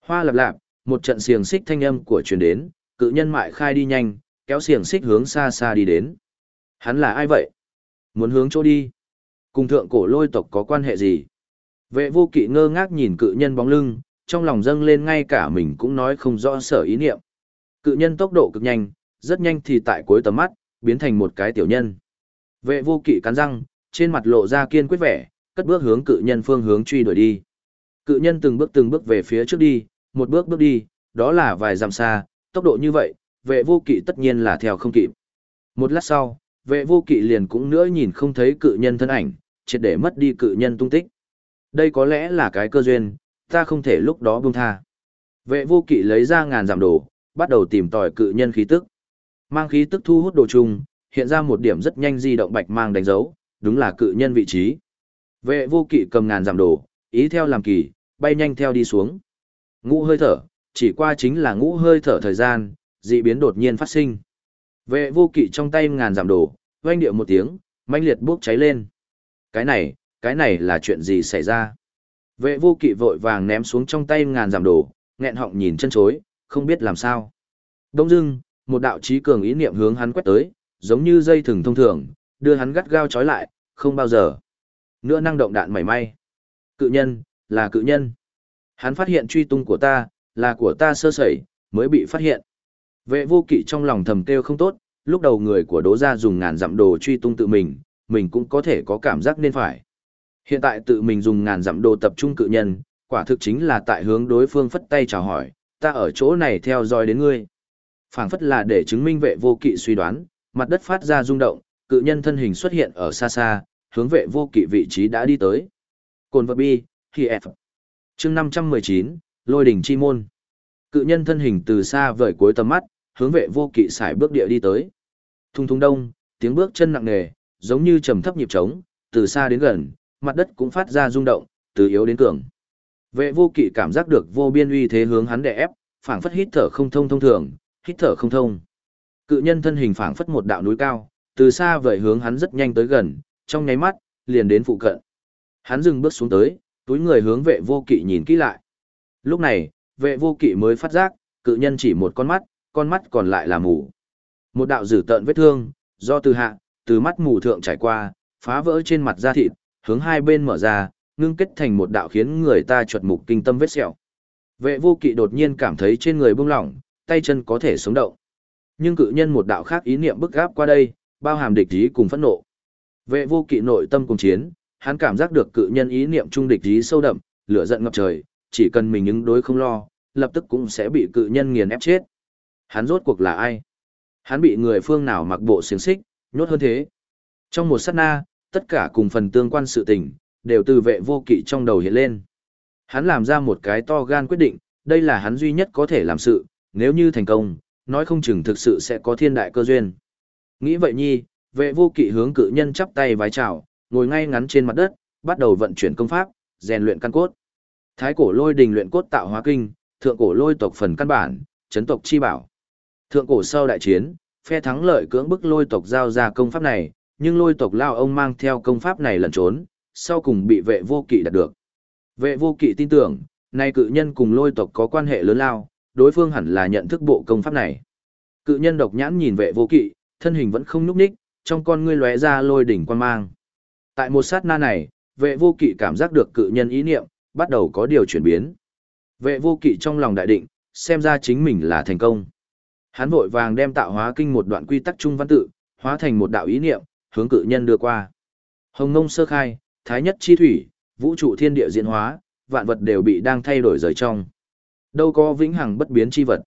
Hoa lập lạp, một trận xiềng xích thanh âm của truyền đến, cự nhân mại khai đi nhanh, kéo xiềng xích hướng xa xa đi đến. Hắn là ai vậy? Muốn hướng chỗ đi? Cùng thượng cổ lôi tộc có quan hệ gì? Vệ vô kỵ ngơ ngác nhìn cự nhân bóng lưng, trong lòng dâng lên ngay cả mình cũng nói không rõ sở ý niệm. Cự nhân tốc độ cực nhanh, rất nhanh thì tại cuối tầm mắt, biến thành một cái tiểu nhân. Vệ vô kỵ cắn răng, trên mặt lộ ra kiên quyết vẻ, cất bước hướng cự nhân phương hướng truy đuổi đi. Cự nhân từng bước từng bước về phía trước đi, một bước bước đi, đó là vài dặm xa, tốc độ như vậy, vệ vô kỵ tất nhiên là theo không kịp. Một lát sau, vệ vô kỵ liền cũng nữa nhìn không thấy cự nhân thân ảnh, triệt để mất đi cự nhân tung tích. Đây có lẽ là cái cơ duyên, ta không thể lúc đó buông tha. Vệ vô kỵ lấy ra ngàn giảm đồ, bắt đầu tìm tòi cự nhân khí tức. Mang khí tức thu hút đồ chung, hiện ra một điểm rất nhanh di động bạch mang đánh dấu, đúng là cự nhân vị trí. Vệ vô kỵ cầm ngàn giảm đồ, ý theo làm kỳ, bay nhanh theo đi xuống. Ngũ hơi thở, chỉ qua chính là ngũ hơi thở thời gian, dị biến đột nhiên phát sinh. Vệ vô kỵ trong tay ngàn giảm đồ, vang điệu một tiếng, manh liệt bốc cháy lên. Cái này, cái này là chuyện gì xảy ra? Vệ vô kỵ vội vàng ném xuống trong tay ngàn giảm đồ, nghẹn họng nhìn chân chối, không biết làm sao. Đông dưng, một đạo trí cường ý niệm hướng hắn quét tới, giống như dây thừng thông thường, đưa hắn gắt gao trói lại, không bao giờ. Nữa năng động đạn mảy may. Cự nhân, là cự nhân. Hắn phát hiện truy tung của ta, là của ta sơ sẩy, mới bị phát hiện. Vệ vô kỵ trong lòng thầm kêu không tốt, lúc đầu người của đố gia dùng ngàn dặm đồ truy tung tự mình, mình cũng có thể có cảm giác nên phải. Hiện tại tự mình dùng ngàn dặm đồ tập trung cự nhân, quả thực chính là tại hướng đối phương phất tay chào hỏi, ta ở chỗ này theo dõi đến ngươi. phảng phất là để chứng minh vệ vô kỵ suy đoán, mặt đất phát ra rung động, cự nhân thân hình xuất hiện ở xa xa, hướng vệ vô kỵ vị trí đã đi tới. Cồn vật bi, khi F. chương 519, lôi đỉnh chi môn. Cự nhân thân hình từ xa vời cuối tầm mắt, hướng vệ vô kỵ xài bước địa đi tới. Thung thung đông, tiếng bước chân nặng nề, giống như trầm thấp nhịp trống, từ xa đến gần, mặt đất cũng phát ra rung động, từ yếu đến cường. Vệ vô kỵ cảm giác được vô biên uy thế hướng hắn đè ép, phảng phất hít thở không thông thông thường, hít thở không thông. Cự nhân thân hình phảng phất một đạo núi cao, từ xa vời hướng hắn rất nhanh tới gần, trong nháy mắt, liền đến phụ cận. Hắn dừng bước xuống tới, túi người hướng vệ vô kỵ nhìn kỹ lại. Lúc này, vệ vô kỵ mới phát giác, cự nhân chỉ một con mắt, con mắt còn lại là mù. Một đạo dử tợn vết thương, do từ hạ, từ mắt mù thượng trải qua, phá vỡ trên mặt da thịt, hướng hai bên mở ra, ngưng kết thành một đạo khiến người ta chuột mục kinh tâm vết sẹo. Vệ vô kỵ đột nhiên cảm thấy trên người bông lỏng, tay chân có thể sống động. Nhưng cự nhân một đạo khác ý niệm bức gáp qua đây, bao hàm địch ý cùng phẫn nộ. Vệ vô kỵ nội tâm cùng chiến, hắn cảm giác được cự nhân ý niệm trung địch ý sâu đậm, lửa giận ngập trời, chỉ cần mình ứng đối không lo, lập tức cũng sẽ bị cự nhân nghiền ép chết. Hắn rốt cuộc là ai? Hắn bị người phương nào mặc bộ xiềng xích, nhốt hơn thế. Trong một sát na, tất cả cùng phần tương quan sự tình, đều từ vệ vô kỵ trong đầu hiện lên. Hắn làm ra một cái to gan quyết định, đây là hắn duy nhất có thể làm sự, nếu như thành công, nói không chừng thực sự sẽ có thiên đại cơ duyên. Nghĩ vậy nhi, vệ vô kỵ hướng cự nhân chắp tay vái chào, ngồi ngay ngắn trên mặt đất, bắt đầu vận chuyển công pháp, rèn luyện căn cốt. Thái cổ lôi đình luyện cốt tạo hóa kinh, thượng cổ lôi tộc phần căn bản, chấn tộc chi bảo. Thượng cổ sau đại chiến, phe thắng lợi cưỡng bức lôi tộc giao ra công pháp này, nhưng lôi tộc lao ông mang theo công pháp này lẩn trốn, sau cùng bị vệ vô kỵ đạt được. Vệ vô kỵ tin tưởng, nay cự nhân cùng lôi tộc có quan hệ lớn lao, đối phương hẳn là nhận thức bộ công pháp này. Cự nhân độc nhãn nhìn vệ vô kỵ, thân hình vẫn không nhúc ních, trong con ngươi lóe ra lôi đỉnh quan mang. Tại một sát na này, vệ vô kỵ cảm giác được cự nhân ý niệm, bắt đầu có điều chuyển biến. Vệ vô kỵ trong lòng đại định, xem ra chính mình là thành công. Hắn vội vàng đem tạo hóa kinh một đoạn quy tắc trung văn tự, hóa thành một đạo ý niệm, hướng cự nhân đưa qua. Hồng ngông sơ khai, thái nhất chi thủy, vũ trụ thiên địa diễn hóa, vạn vật đều bị đang thay đổi rời trong. Đâu có vĩnh hằng bất biến chi vật.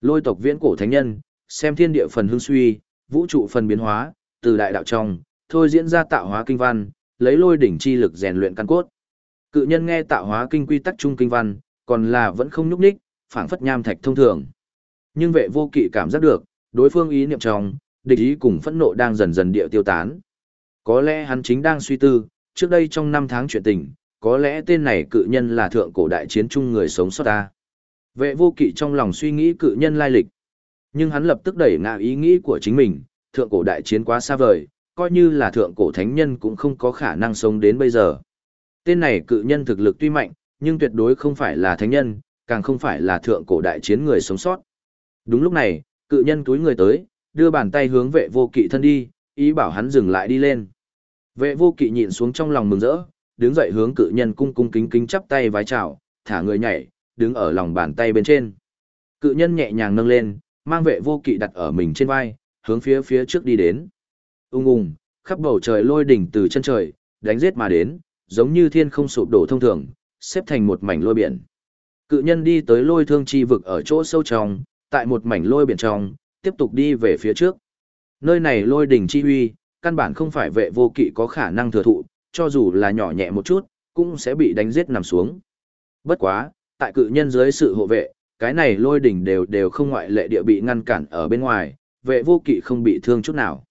Lôi tộc viễn cổ thánh nhân, xem thiên địa phần hưng suy, vũ trụ phần biến hóa, từ đại đạo trong, thôi diễn ra tạo hóa kinh văn, lấy lôi đỉnh chi lực rèn luyện căn cốt. Cự nhân nghe tạo hóa kinh quy tắc trung kinh văn, còn là vẫn không nhúc nhích, phảng phất nham thạch thông thường. Nhưng vệ vô kỵ cảm giác được, đối phương ý niệm trong, địch ý cùng phẫn nộ đang dần dần địa tiêu tán. Có lẽ hắn chính đang suy tư, trước đây trong năm tháng chuyện tình, có lẽ tên này cự nhân là thượng cổ đại chiến chung người sống sót ta. Vệ vô kỵ trong lòng suy nghĩ cự nhân lai lịch. Nhưng hắn lập tức đẩy ngã ý nghĩ của chính mình, thượng cổ đại chiến quá xa vời, coi như là thượng cổ thánh nhân cũng không có khả năng sống đến bây giờ. Tên này cự nhân thực lực tuy mạnh, nhưng tuyệt đối không phải là thánh nhân, càng không phải là thượng cổ đại chiến người sống sót. Đúng lúc này, cự nhân túi người tới, đưa bàn tay hướng vệ vô kỵ thân đi, ý bảo hắn dừng lại đi lên. Vệ vô kỵ nhịn xuống trong lòng mừng rỡ, đứng dậy hướng cự nhân cung cung kính kính chắp tay vái chào, thả người nhảy, đứng ở lòng bàn tay bên trên. Cự nhân nhẹ nhàng nâng lên, mang vệ vô kỵ đặt ở mình trên vai, hướng phía phía trước đi đến. Ung ung, khắp bầu trời lôi đỉnh từ chân trời, đánh giết mà đến, giống như thiên không sụp đổ thông thường, xếp thành một mảnh lôi biển. Cự nhân đi tới lôi thương chi vực ở chỗ sâu trong, tại một mảnh lôi biển trong, tiếp tục đi về phía trước. Nơi này lôi đỉnh chi huy, căn bản không phải vệ vô kỵ có khả năng thừa thụ, cho dù là nhỏ nhẹ một chút, cũng sẽ bị đánh giết nằm xuống. Bất quá, tại cự nhân dưới sự hộ vệ, cái này lôi đỉnh đều đều không ngoại lệ địa bị ngăn cản ở bên ngoài, vệ vô kỵ không bị thương chút nào.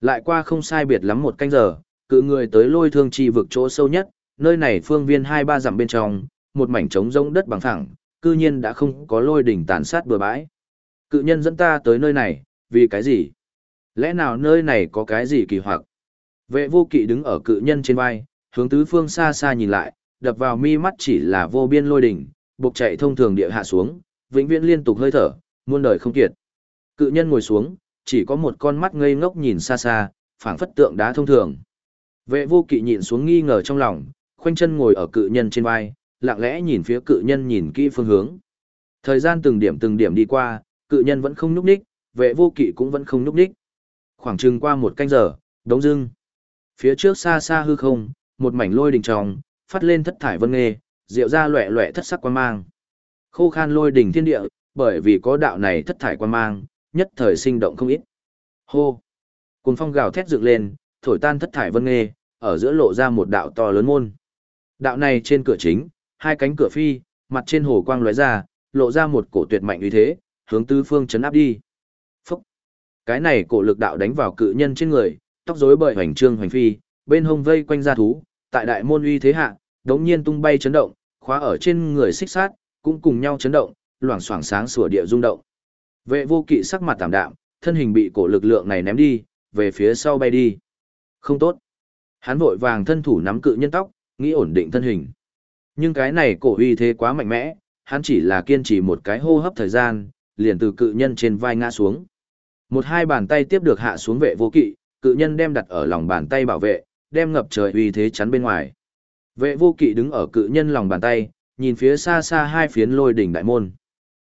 Lại qua không sai biệt lắm một canh giờ, cự người tới lôi thương chi vực chỗ sâu nhất, nơi này phương viên hai ba dặm bên trong, một mảnh trống rỗng đất bằng phẳng, cư nhiên đã không có lôi đỉnh tàn sát bừa bãi. Cự nhân dẫn ta tới nơi này, vì cái gì? Lẽ nào nơi này có cái gì kỳ hoặc? Vệ vô kỵ đứng ở cự nhân trên vai, hướng tứ phương xa xa nhìn lại, đập vào mi mắt chỉ là vô biên lôi đỉnh, buộc chạy thông thường địa hạ xuống, vĩnh viễn liên tục hơi thở, muôn đời không kiệt. Cự nhân ngồi xuống, chỉ có một con mắt ngây ngốc nhìn xa xa, phảng phất tượng đá thông thường. Vệ vô kỵ nhìn xuống nghi ngờ trong lòng, khoanh chân ngồi ở cự nhân trên vai, lặng lẽ nhìn phía cự nhân nhìn kỹ phương hướng. Thời gian từng điểm từng điểm đi qua, cự nhân vẫn không nhúc ních, vệ vô kỵ cũng vẫn không nhúc ních. Khoảng chừng qua một canh giờ, đống dưng. Phía trước xa xa hư không, một mảnh lôi đình tròng, phát lên thất thải vân nghê, rượu ra loẹ loẹ thất sắc quan mang. Khô khan lôi đỉnh thiên địa, bởi vì có đạo này thất thải quan mang, nhất thời sinh động không ít. Hô! Cùng phong gào thét dựng lên, thổi tan thất thải vân nghê, ở giữa lộ ra một đạo to lớn môn. Đạo này trên cửa chính, hai cánh cửa phi, mặt trên hồ quang lóe ra, lộ ra một cổ tuyệt mạnh uy thế, hướng tứ phương chấn áp đi. Phúc! Cái này cổ lực đạo đánh vào cự nhân trên người, tóc rối bời hoành trương hoành phi, bên hông vây quanh ra thú, tại đại môn uy thế hạ, đống nhiên tung bay chấn động, khóa ở trên người xích sát, cũng cùng nhau chấn động, loảng xoảng sáng sủa địa rung động. Vệ vô kỵ sắc mặt tạm đạm, thân hình bị cổ lực lượng này ném đi, về phía sau bay đi. Không tốt. Hắn vội vàng thân thủ nắm cự nhân tóc, nghĩ ổn định thân hình. Nhưng cái này cổ uy thế quá mạnh mẽ, hắn chỉ là kiên trì một cái hô hấp thời gian, liền từ cự nhân trên vai ngã xuống. Một hai bàn tay tiếp được hạ xuống vệ vô kỵ, cự nhân đem đặt ở lòng bàn tay bảo vệ, đem ngập trời uy thế chắn bên ngoài. Vệ vô kỵ đứng ở cự nhân lòng bàn tay, nhìn phía xa xa hai phiến lôi đỉnh đại môn.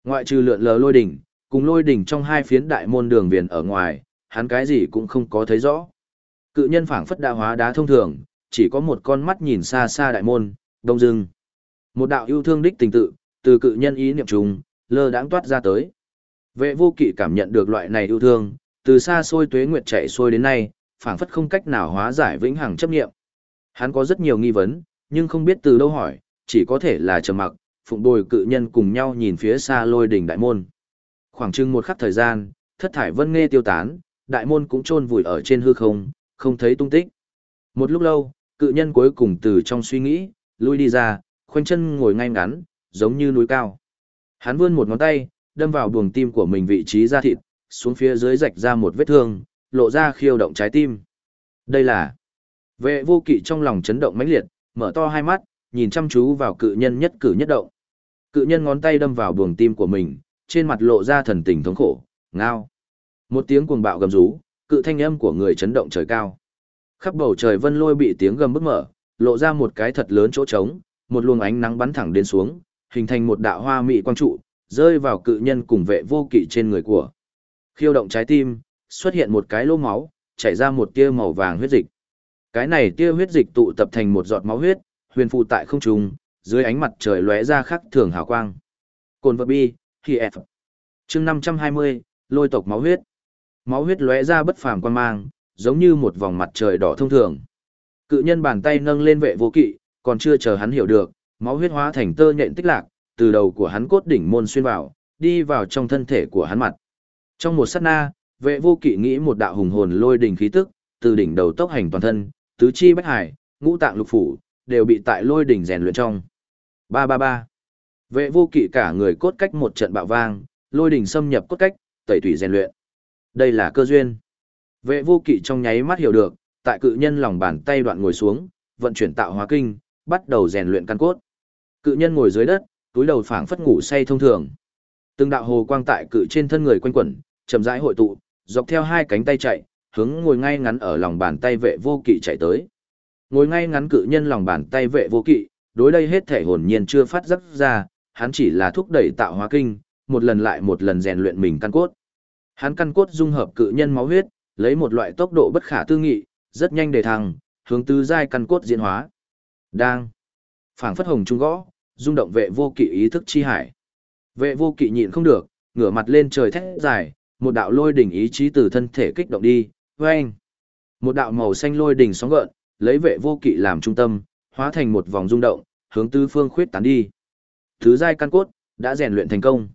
Ngoại trừ lượn lờ lôi đỉnh, cùng lôi đỉnh trong hai phiến đại môn đường viền ở ngoài, hắn cái gì cũng không có thấy rõ. Cự nhân phảng phất đa hóa đá thông thường, chỉ có một con mắt nhìn xa xa đại môn, đông dưng. Một đạo yêu thương đích tình tự, từ cự nhân ý niệm trùng, lơ đãng toát ra tới. Vệ vô kỵ cảm nhận được loại này yêu thương, từ xa xôi tuế nguyệt chạy xuôi đến nay, phảng phất không cách nào hóa giải vĩnh hằng chấp niệm. Hắn có rất nhiều nghi vấn, nhưng không biết từ đâu hỏi, chỉ có thể là trầm mặc, phụng bồi cự nhân cùng nhau nhìn phía xa lôi đỉnh đại môn. Khoảng chừng một khắc thời gian, thất thải vân nghe tiêu tán, đại môn cũng chôn vùi ở trên hư không, không thấy tung tích. Một lúc lâu, cự nhân cuối cùng từ trong suy nghĩ, lui đi ra, khoanh chân ngồi ngay ngắn, giống như núi cao. Hắn vươn một ngón tay, đâm vào buồng tim của mình vị trí da thịt, xuống phía dưới rạch ra một vết thương, lộ ra khiêu động trái tim. Đây là vệ vô kỵ trong lòng chấn động mãnh liệt, mở to hai mắt, nhìn chăm chú vào cự nhân nhất cử nhất động. Cự nhân ngón tay đâm vào buồng tim của mình, trên mặt lộ ra thần tình thống khổ, ngao. Một tiếng cuồng bạo gầm rú, cự thanh âm của người chấn động trời cao. Khắp bầu trời vân lôi bị tiếng gầm bức mở, lộ ra một cái thật lớn chỗ trống, một luồng ánh nắng bắn thẳng đến xuống, hình thành một đạo hoa mị quang trụ, rơi vào cự nhân cùng vệ vô kỵ trên người của. Khiêu động trái tim, xuất hiện một cái lỗ máu, chảy ra một tia màu vàng huyết dịch. Cái này tia huyết dịch tụ tập thành một giọt máu huyết, huyền phù tại không trung, dưới ánh mặt trời lóe ra khắc thường hào quang. Cồn vật bi, khi F. Chương 520, lôi tộc máu huyết. Máu huyết lóe ra bất phàm quan mang, giống như một vòng mặt trời đỏ thông thường. Cự nhân bàn tay nâng lên vệ vô kỵ, còn chưa chờ hắn hiểu được, máu huyết hóa thành tơ nhện tích lạc, từ đầu của hắn cốt đỉnh môn xuyên vào, đi vào trong thân thể của hắn mặt. Trong một sát na, vệ vô kỵ nghĩ một đạo hùng hồn lôi đỉnh khí tức, từ đỉnh đầu tốc hành toàn thân, tứ chi bách hải, ngũ tạng lục phủ, đều bị tại lôi đỉnh rèn luyện trong. Ba ba ba. Vệ vô kỵ cả người cốt cách một trận bạo vang, lôi đỉnh xâm nhập cốt cách, tẩy tủy rèn luyện. Đây là cơ duyên. Vệ vô kỵ trong nháy mắt hiểu được, tại cự nhân lòng bàn tay đoạn ngồi xuống, vận chuyển tạo hóa kinh, bắt đầu rèn luyện căn cốt. Cự nhân ngồi dưới đất, túi đầu phảng phất ngủ say thông thường. Từng đạo hồ quang tại cự trên thân người quanh quẩn, chậm rãi hội tụ, dọc theo hai cánh tay chạy, hướng ngồi ngay ngắn ở lòng bàn tay vệ vô kỵ chạy tới. Ngồi ngay ngắn cự nhân lòng bàn tay vệ vô kỵ, đối đây hết thể hồn nhiên chưa phát dắt ra, hắn chỉ là thúc đẩy tạo hóa kinh, một lần lại một lần rèn luyện mình căn cốt. Hắn căn cốt dung hợp cự nhân máu huyết, lấy một loại tốc độ bất khả tư nghị, rất nhanh để thăng, hướng tứ giai căn cốt diễn hóa. Đang phảng phất hồng trung gõ, rung động vệ vô kỵ ý thức chi hải. Vệ vô kỵ nhịn không được, ngửa mặt lên trời thét dài, một đạo lôi đỉnh ý chí từ thân thể kích động đi, vang. Một đạo màu xanh lôi đỉnh sóng gợn, lấy vệ vô kỵ làm trung tâm, hóa thành một vòng rung động, hướng tứ phương khuyết tán đi. Thứ giai căn cốt đã rèn luyện thành công.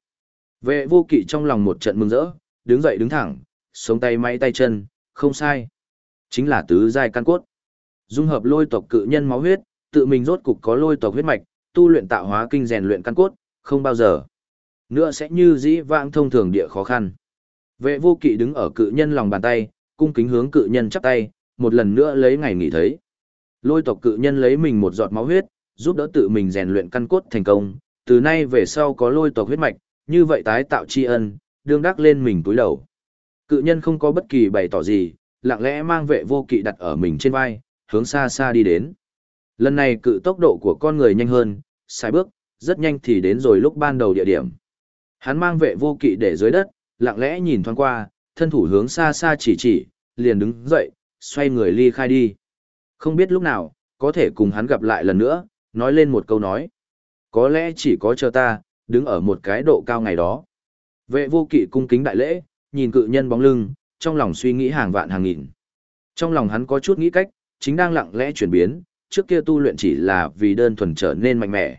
Vệ vô kỵ trong lòng một trận mừng rỡ, đứng dậy đứng thẳng, sống tay máy tay chân, không sai. Chính là tứ giai căn cốt. Dung hợp lôi tộc cự nhân máu huyết, tự mình rốt cục có lôi tộc huyết mạch, tu luyện tạo hóa kinh rèn luyện căn cốt, không bao giờ. Nữa sẽ như dĩ vãng thông thường địa khó khăn. Vệ vô kỵ đứng ở cự nhân lòng bàn tay, cung kính hướng cự nhân chắp tay, một lần nữa lấy ngày nghỉ thấy. Lôi tộc cự nhân lấy mình một giọt máu huyết, giúp đỡ tự mình rèn luyện căn cốt thành công, từ nay về sau có lôi tộc huyết mạch, như vậy tái tạo tri ân, đương đắc lên mình túi đầu. Cự nhân không có bất kỳ bày tỏ gì, lặng lẽ mang vệ vô kỵ đặt ở mình trên vai, hướng xa xa đi đến. Lần này cự tốc độ của con người nhanh hơn, sai bước, rất nhanh thì đến rồi lúc ban đầu địa điểm. Hắn mang vệ vô kỵ để dưới đất, lặng lẽ nhìn thoáng qua, thân thủ hướng xa xa chỉ chỉ, liền đứng dậy, xoay người ly khai đi. Không biết lúc nào, có thể cùng hắn gặp lại lần nữa, nói lên một câu nói. Có lẽ chỉ có chờ ta, đứng ở một cái độ cao ngày đó. Vệ vô kỵ cung kính đại lễ, nhìn cự nhân bóng lưng, trong lòng suy nghĩ hàng vạn hàng nghìn. Trong lòng hắn có chút nghĩ cách, chính đang lặng lẽ chuyển biến, trước kia tu luyện chỉ là vì đơn thuần trở nên mạnh mẽ.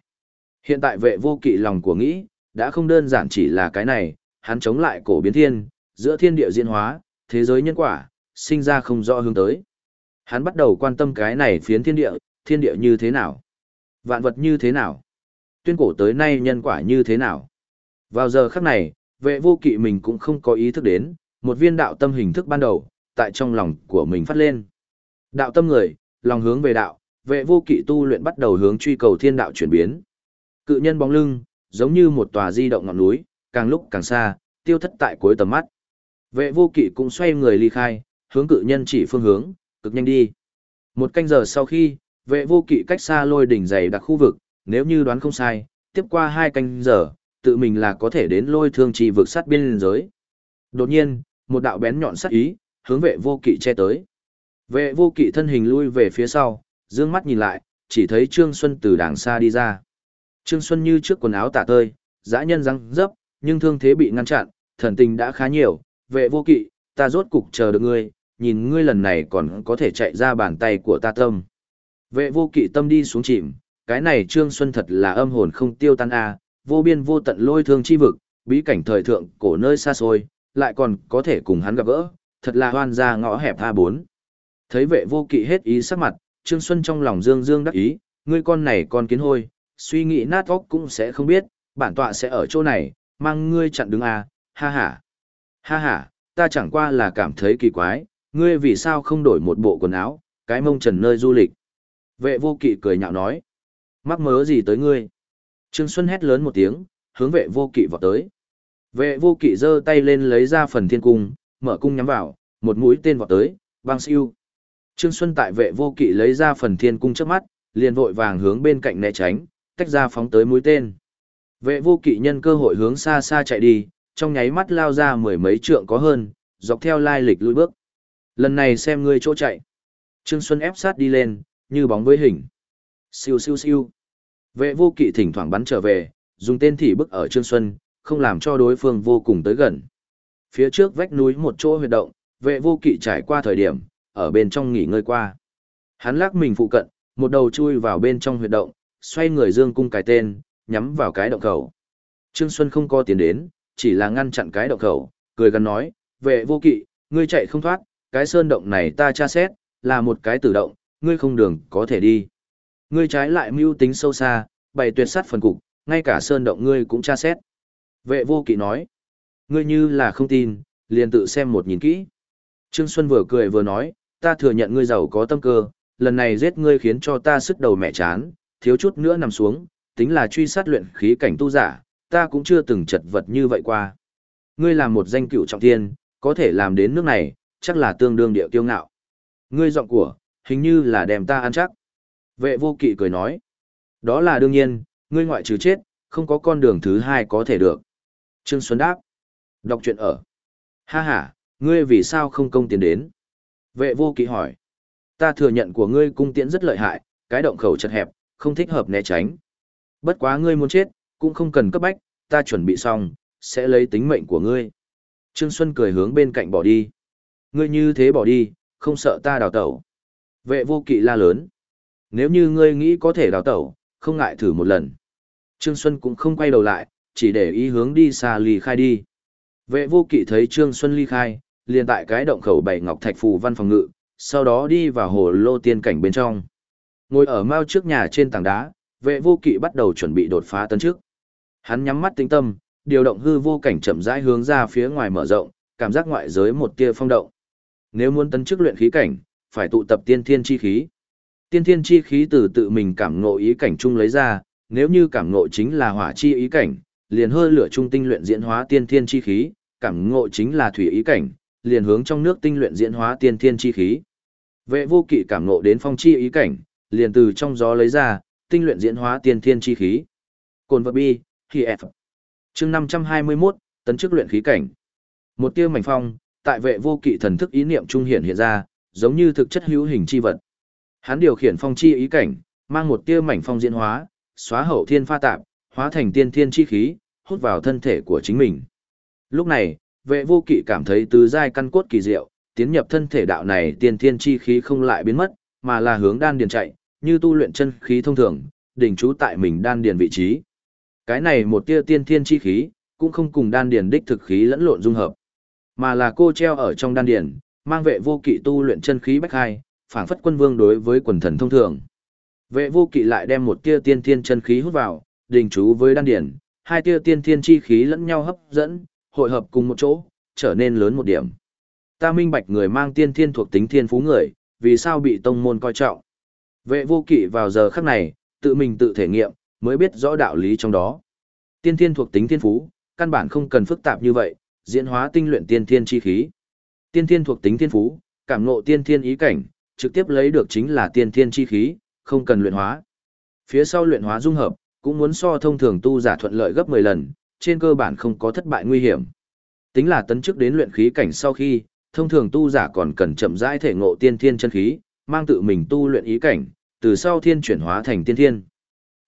Hiện tại vệ vô kỵ lòng của nghĩ, đã không đơn giản chỉ là cái này, hắn chống lại cổ biến thiên, giữa thiên địa diễn hóa, thế giới nhân quả, sinh ra không rõ hướng tới. Hắn bắt đầu quan tâm cái này phiến thiên địa, thiên địa như thế nào, vạn vật như thế nào, tuyên cổ tới nay nhân quả như thế nào. Vào giờ khắc này, vệ vô kỵ mình cũng không có ý thức đến, một viên đạo tâm hình thức ban đầu, tại trong lòng của mình phát lên. Đạo tâm người, lòng hướng về đạo, vệ vô kỵ tu luyện bắt đầu hướng truy cầu thiên đạo chuyển biến. Cự nhân bóng lưng, giống như một tòa di động ngọn núi, càng lúc càng xa, tiêu thất tại cuối tầm mắt. Vệ vô kỵ cũng xoay người ly khai, hướng cự nhân chỉ phương hướng, cực nhanh đi. Một canh giờ sau khi, vệ vô kỵ cách xa lôi đỉnh dày đặc khu vực, nếu như đoán không sai, tiếp qua hai canh giờ, tự mình là có thể đến lôi thương trì vực sát biên giới. Đột nhiên, một đạo bén nhọn sát ý, hướng vệ vô kỵ che tới. Vệ vô kỵ thân hình lui về phía sau, dương mắt nhìn lại, chỉ thấy Trương Xuân từ đàng xa đi ra. Trương Xuân như trước quần áo tả tơi, dã nhân răng dấp, nhưng thương thế bị ngăn chặn, thần tình đã khá nhiều, vệ vô kỵ, ta rốt cục chờ được ngươi, nhìn ngươi lần này còn có thể chạy ra bàn tay của ta tâm. Vệ vô kỵ tâm đi xuống chìm, cái này Trương Xuân thật là âm hồn không tiêu tan a, vô biên vô tận lôi thương chi vực, bí cảnh thời thượng cổ nơi xa xôi, lại còn có thể cùng hắn gặp gỡ, thật là hoan ra ngõ hẹp a bốn. Thấy vệ vô kỵ hết ý sắc mặt, Trương Xuân trong lòng dương dương đắc ý, ngươi con này con kiến hôi, suy nghĩ nát óc cũng sẽ không biết, bản tọa sẽ ở chỗ này, mang ngươi chặn đứng a, ha ha. Ha ha, ta chẳng qua là cảm thấy kỳ quái, ngươi vì sao không đổi một bộ quần áo, cái mông trần nơi du lịch. Vệ vô kỵ cười nhạo nói, mắc mớ gì tới ngươi. Trương Xuân hét lớn một tiếng, hướng vệ vô kỵ vọt tới. Vệ vô kỵ giơ tay lên lấy ra phần thiên cung, mở cung nhắm vào, một mũi tên vọt tới, băng siêu. Trương Xuân tại vệ vô kỵ lấy ra phần thiên cung trước mắt, liền vội vàng hướng bên cạnh né tránh, tách ra phóng tới mũi tên. Vệ vô kỵ nhân cơ hội hướng xa xa chạy đi, trong nháy mắt lao ra mười mấy trượng có hơn, dọc theo lai lịch lùi bước. Lần này xem ngươi chỗ chạy. Trương Xuân ép sát đi lên, như bóng với hình. Siêu siêu siêu. Vệ vô kỵ thỉnh thoảng bắn trở về, dùng tên thỉ bức ở Trương Xuân, không làm cho đối phương vô cùng tới gần. Phía trước vách núi một chỗ huyệt động, vệ vô kỵ trải qua thời điểm, ở bên trong nghỉ ngơi qua. Hắn lắc mình phụ cận, một đầu chui vào bên trong huyệt động, xoay người dương cung cái tên, nhắm vào cái động khẩu. Trương Xuân không có tiến đến, chỉ là ngăn chặn cái động khẩu, cười gần nói, vệ vô kỵ, ngươi chạy không thoát, cái sơn động này ta tra xét, là một cái tử động, ngươi không đường có thể đi. Ngươi trái lại mưu tính sâu xa, bày tuyệt sát phần cục, ngay cả sơn động ngươi cũng tra xét. Vệ vô kỵ nói, ngươi như là không tin, liền tự xem một nhìn kỹ. Trương Xuân vừa cười vừa nói, ta thừa nhận ngươi giàu có tâm cơ, lần này giết ngươi khiến cho ta sức đầu mẹ chán, thiếu chút nữa nằm xuống, tính là truy sát luyện khí cảnh tu giả, ta cũng chưa từng chật vật như vậy qua. Ngươi là một danh cựu trọng thiên, có thể làm đến nước này, chắc là tương đương địa kiêu ngạo. Ngươi giọng của, hình như là đem ta ăn chắc. Vệ vô kỵ cười nói, đó là đương nhiên, ngươi ngoại trừ chết, không có con đường thứ hai có thể được. Trương Xuân đáp, đọc truyện ở. Ha ha, ngươi vì sao không công tiến đến? Vệ vô kỵ hỏi, ta thừa nhận của ngươi cung tiễn rất lợi hại, cái động khẩu chật hẹp, không thích hợp né tránh. Bất quá ngươi muốn chết, cũng không cần cấp bách, ta chuẩn bị xong, sẽ lấy tính mệnh của ngươi. Trương Xuân cười hướng bên cạnh bỏ đi. Ngươi như thế bỏ đi, không sợ ta đào tẩu. Vệ vô kỵ la lớn. Nếu như ngươi nghĩ có thể đào tẩu, không ngại thử một lần. Trương Xuân cũng không quay đầu lại, chỉ để ý hướng đi xa ly khai đi. Vệ vô kỵ thấy Trương Xuân ly khai, liền tại cái động khẩu bảy ngọc thạch phù văn phòng ngự, sau đó đi vào hồ lô tiên cảnh bên trong. Ngồi ở mao trước nhà trên tảng đá, vệ vô kỵ bắt đầu chuẩn bị đột phá tấn trước. Hắn nhắm mắt tĩnh tâm, điều động hư vô cảnh chậm rãi hướng ra phía ngoài mở rộng, cảm giác ngoại giới một tia phong động. Nếu muốn tấn chức luyện khí cảnh, phải tụ tập tiên thiên chi khí. Tiên thiên chi khí từ tự mình cảm ngộ ý cảnh chung lấy ra, nếu như cảm ngộ chính là hỏa chi ý cảnh, liền hơi lửa trung tinh luyện diễn hóa tiên thiên chi khí, cảm ngộ chính là thủy ý cảnh, liền hướng trong nước tinh luyện diễn hóa tiên thiên chi khí. Vệ vô kỵ cảm ngộ đến phong chi ý cảnh, liền từ trong gió lấy ra, tinh luyện diễn hóa tiên thiên chi khí. Cồn vật bi, khi F. Chương 521, tấn chức luyện khí cảnh. Một tia mảnh phong, tại vệ vô kỵ thần thức ý niệm trung hiện hiện ra, giống như thực chất hữu hình chi vật. Hắn điều khiển phong chi ý cảnh, mang một tia mảnh phong diễn hóa, xóa hậu thiên pha tạp, hóa thành tiên thiên chi khí, hút vào thân thể của chính mình. Lúc này, vệ vô kỵ cảm thấy tứ giai căn cốt kỳ diệu, tiến nhập thân thể đạo này tiên thiên chi khí không lại biến mất, mà là hướng đan điền chạy, như tu luyện chân khí thông thường, đỉnh trú tại mình đan điền vị trí. Cái này một tia tiên thiên chi khí, cũng không cùng đan điền đích thực khí lẫn lộn dung hợp, mà là cô treo ở trong đan điền, mang vệ vô kỵ tu luyện chân khí bách hai, phảng phất quân vương đối với quần thần thông thường. Vệ vô kỵ lại đem một tia tiên thiên chân khí hút vào, đình chú với đan điển, hai tia tiên thiên chi khí lẫn nhau hấp dẫn, hội hợp cùng một chỗ, trở nên lớn một điểm. Ta minh bạch người mang tiên thiên thuộc tính thiên phú người, vì sao bị tông môn coi trọng. Vệ vô kỵ vào giờ khắc này, tự mình tự thể nghiệm, mới biết rõ đạo lý trong đó. Tiên thiên thuộc tính thiên phú, căn bản không cần phức tạp như vậy, diễn hóa tinh luyện tiên thiên chi khí. Tiên thiên thuộc tính thiên phú, cảm ngộ tiên thiên ý cảnh, trực tiếp lấy được chính là tiên thiên chi khí, không cần luyện hóa. Phía sau luyện hóa dung hợp, cũng muốn so thông thường tu giả thuận lợi gấp 10 lần, trên cơ bản không có thất bại nguy hiểm. Tính là tấn chức đến luyện khí cảnh sau khi, thông thường tu giả còn cần chậm rãi thể ngộ tiên thiên chân khí, mang tự mình tu luyện ý cảnh, từ sau thiên chuyển hóa thành tiên thiên.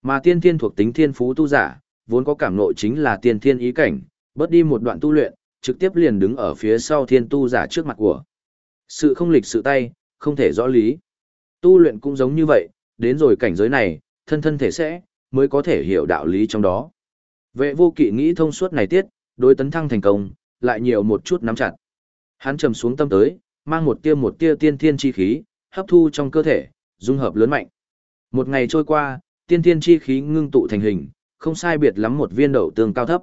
Mà tiên thiên thuộc tính thiên phú tu giả, vốn có cảm ngộ chính là tiên thiên ý cảnh, bớt đi một đoạn tu luyện, trực tiếp liền đứng ở phía sau thiên tu giả trước mặt của. Sự không lịch sự tay, không thể rõ lý. Tu luyện cũng giống như vậy, đến rồi cảnh giới này, thân thân thể sẽ, mới có thể hiểu đạo lý trong đó. Vệ vô kỵ nghĩ thông suốt này tiết, đối tấn thăng thành công, lại nhiều một chút nắm chặt. Hắn trầm xuống tâm tới, mang một tia một tia tiên thiên chi khí, hấp thu trong cơ thể, dung hợp lớn mạnh. Một ngày trôi qua, tiên thiên chi khí ngưng tụ thành hình, không sai biệt lắm một viên đậu tương cao thấp.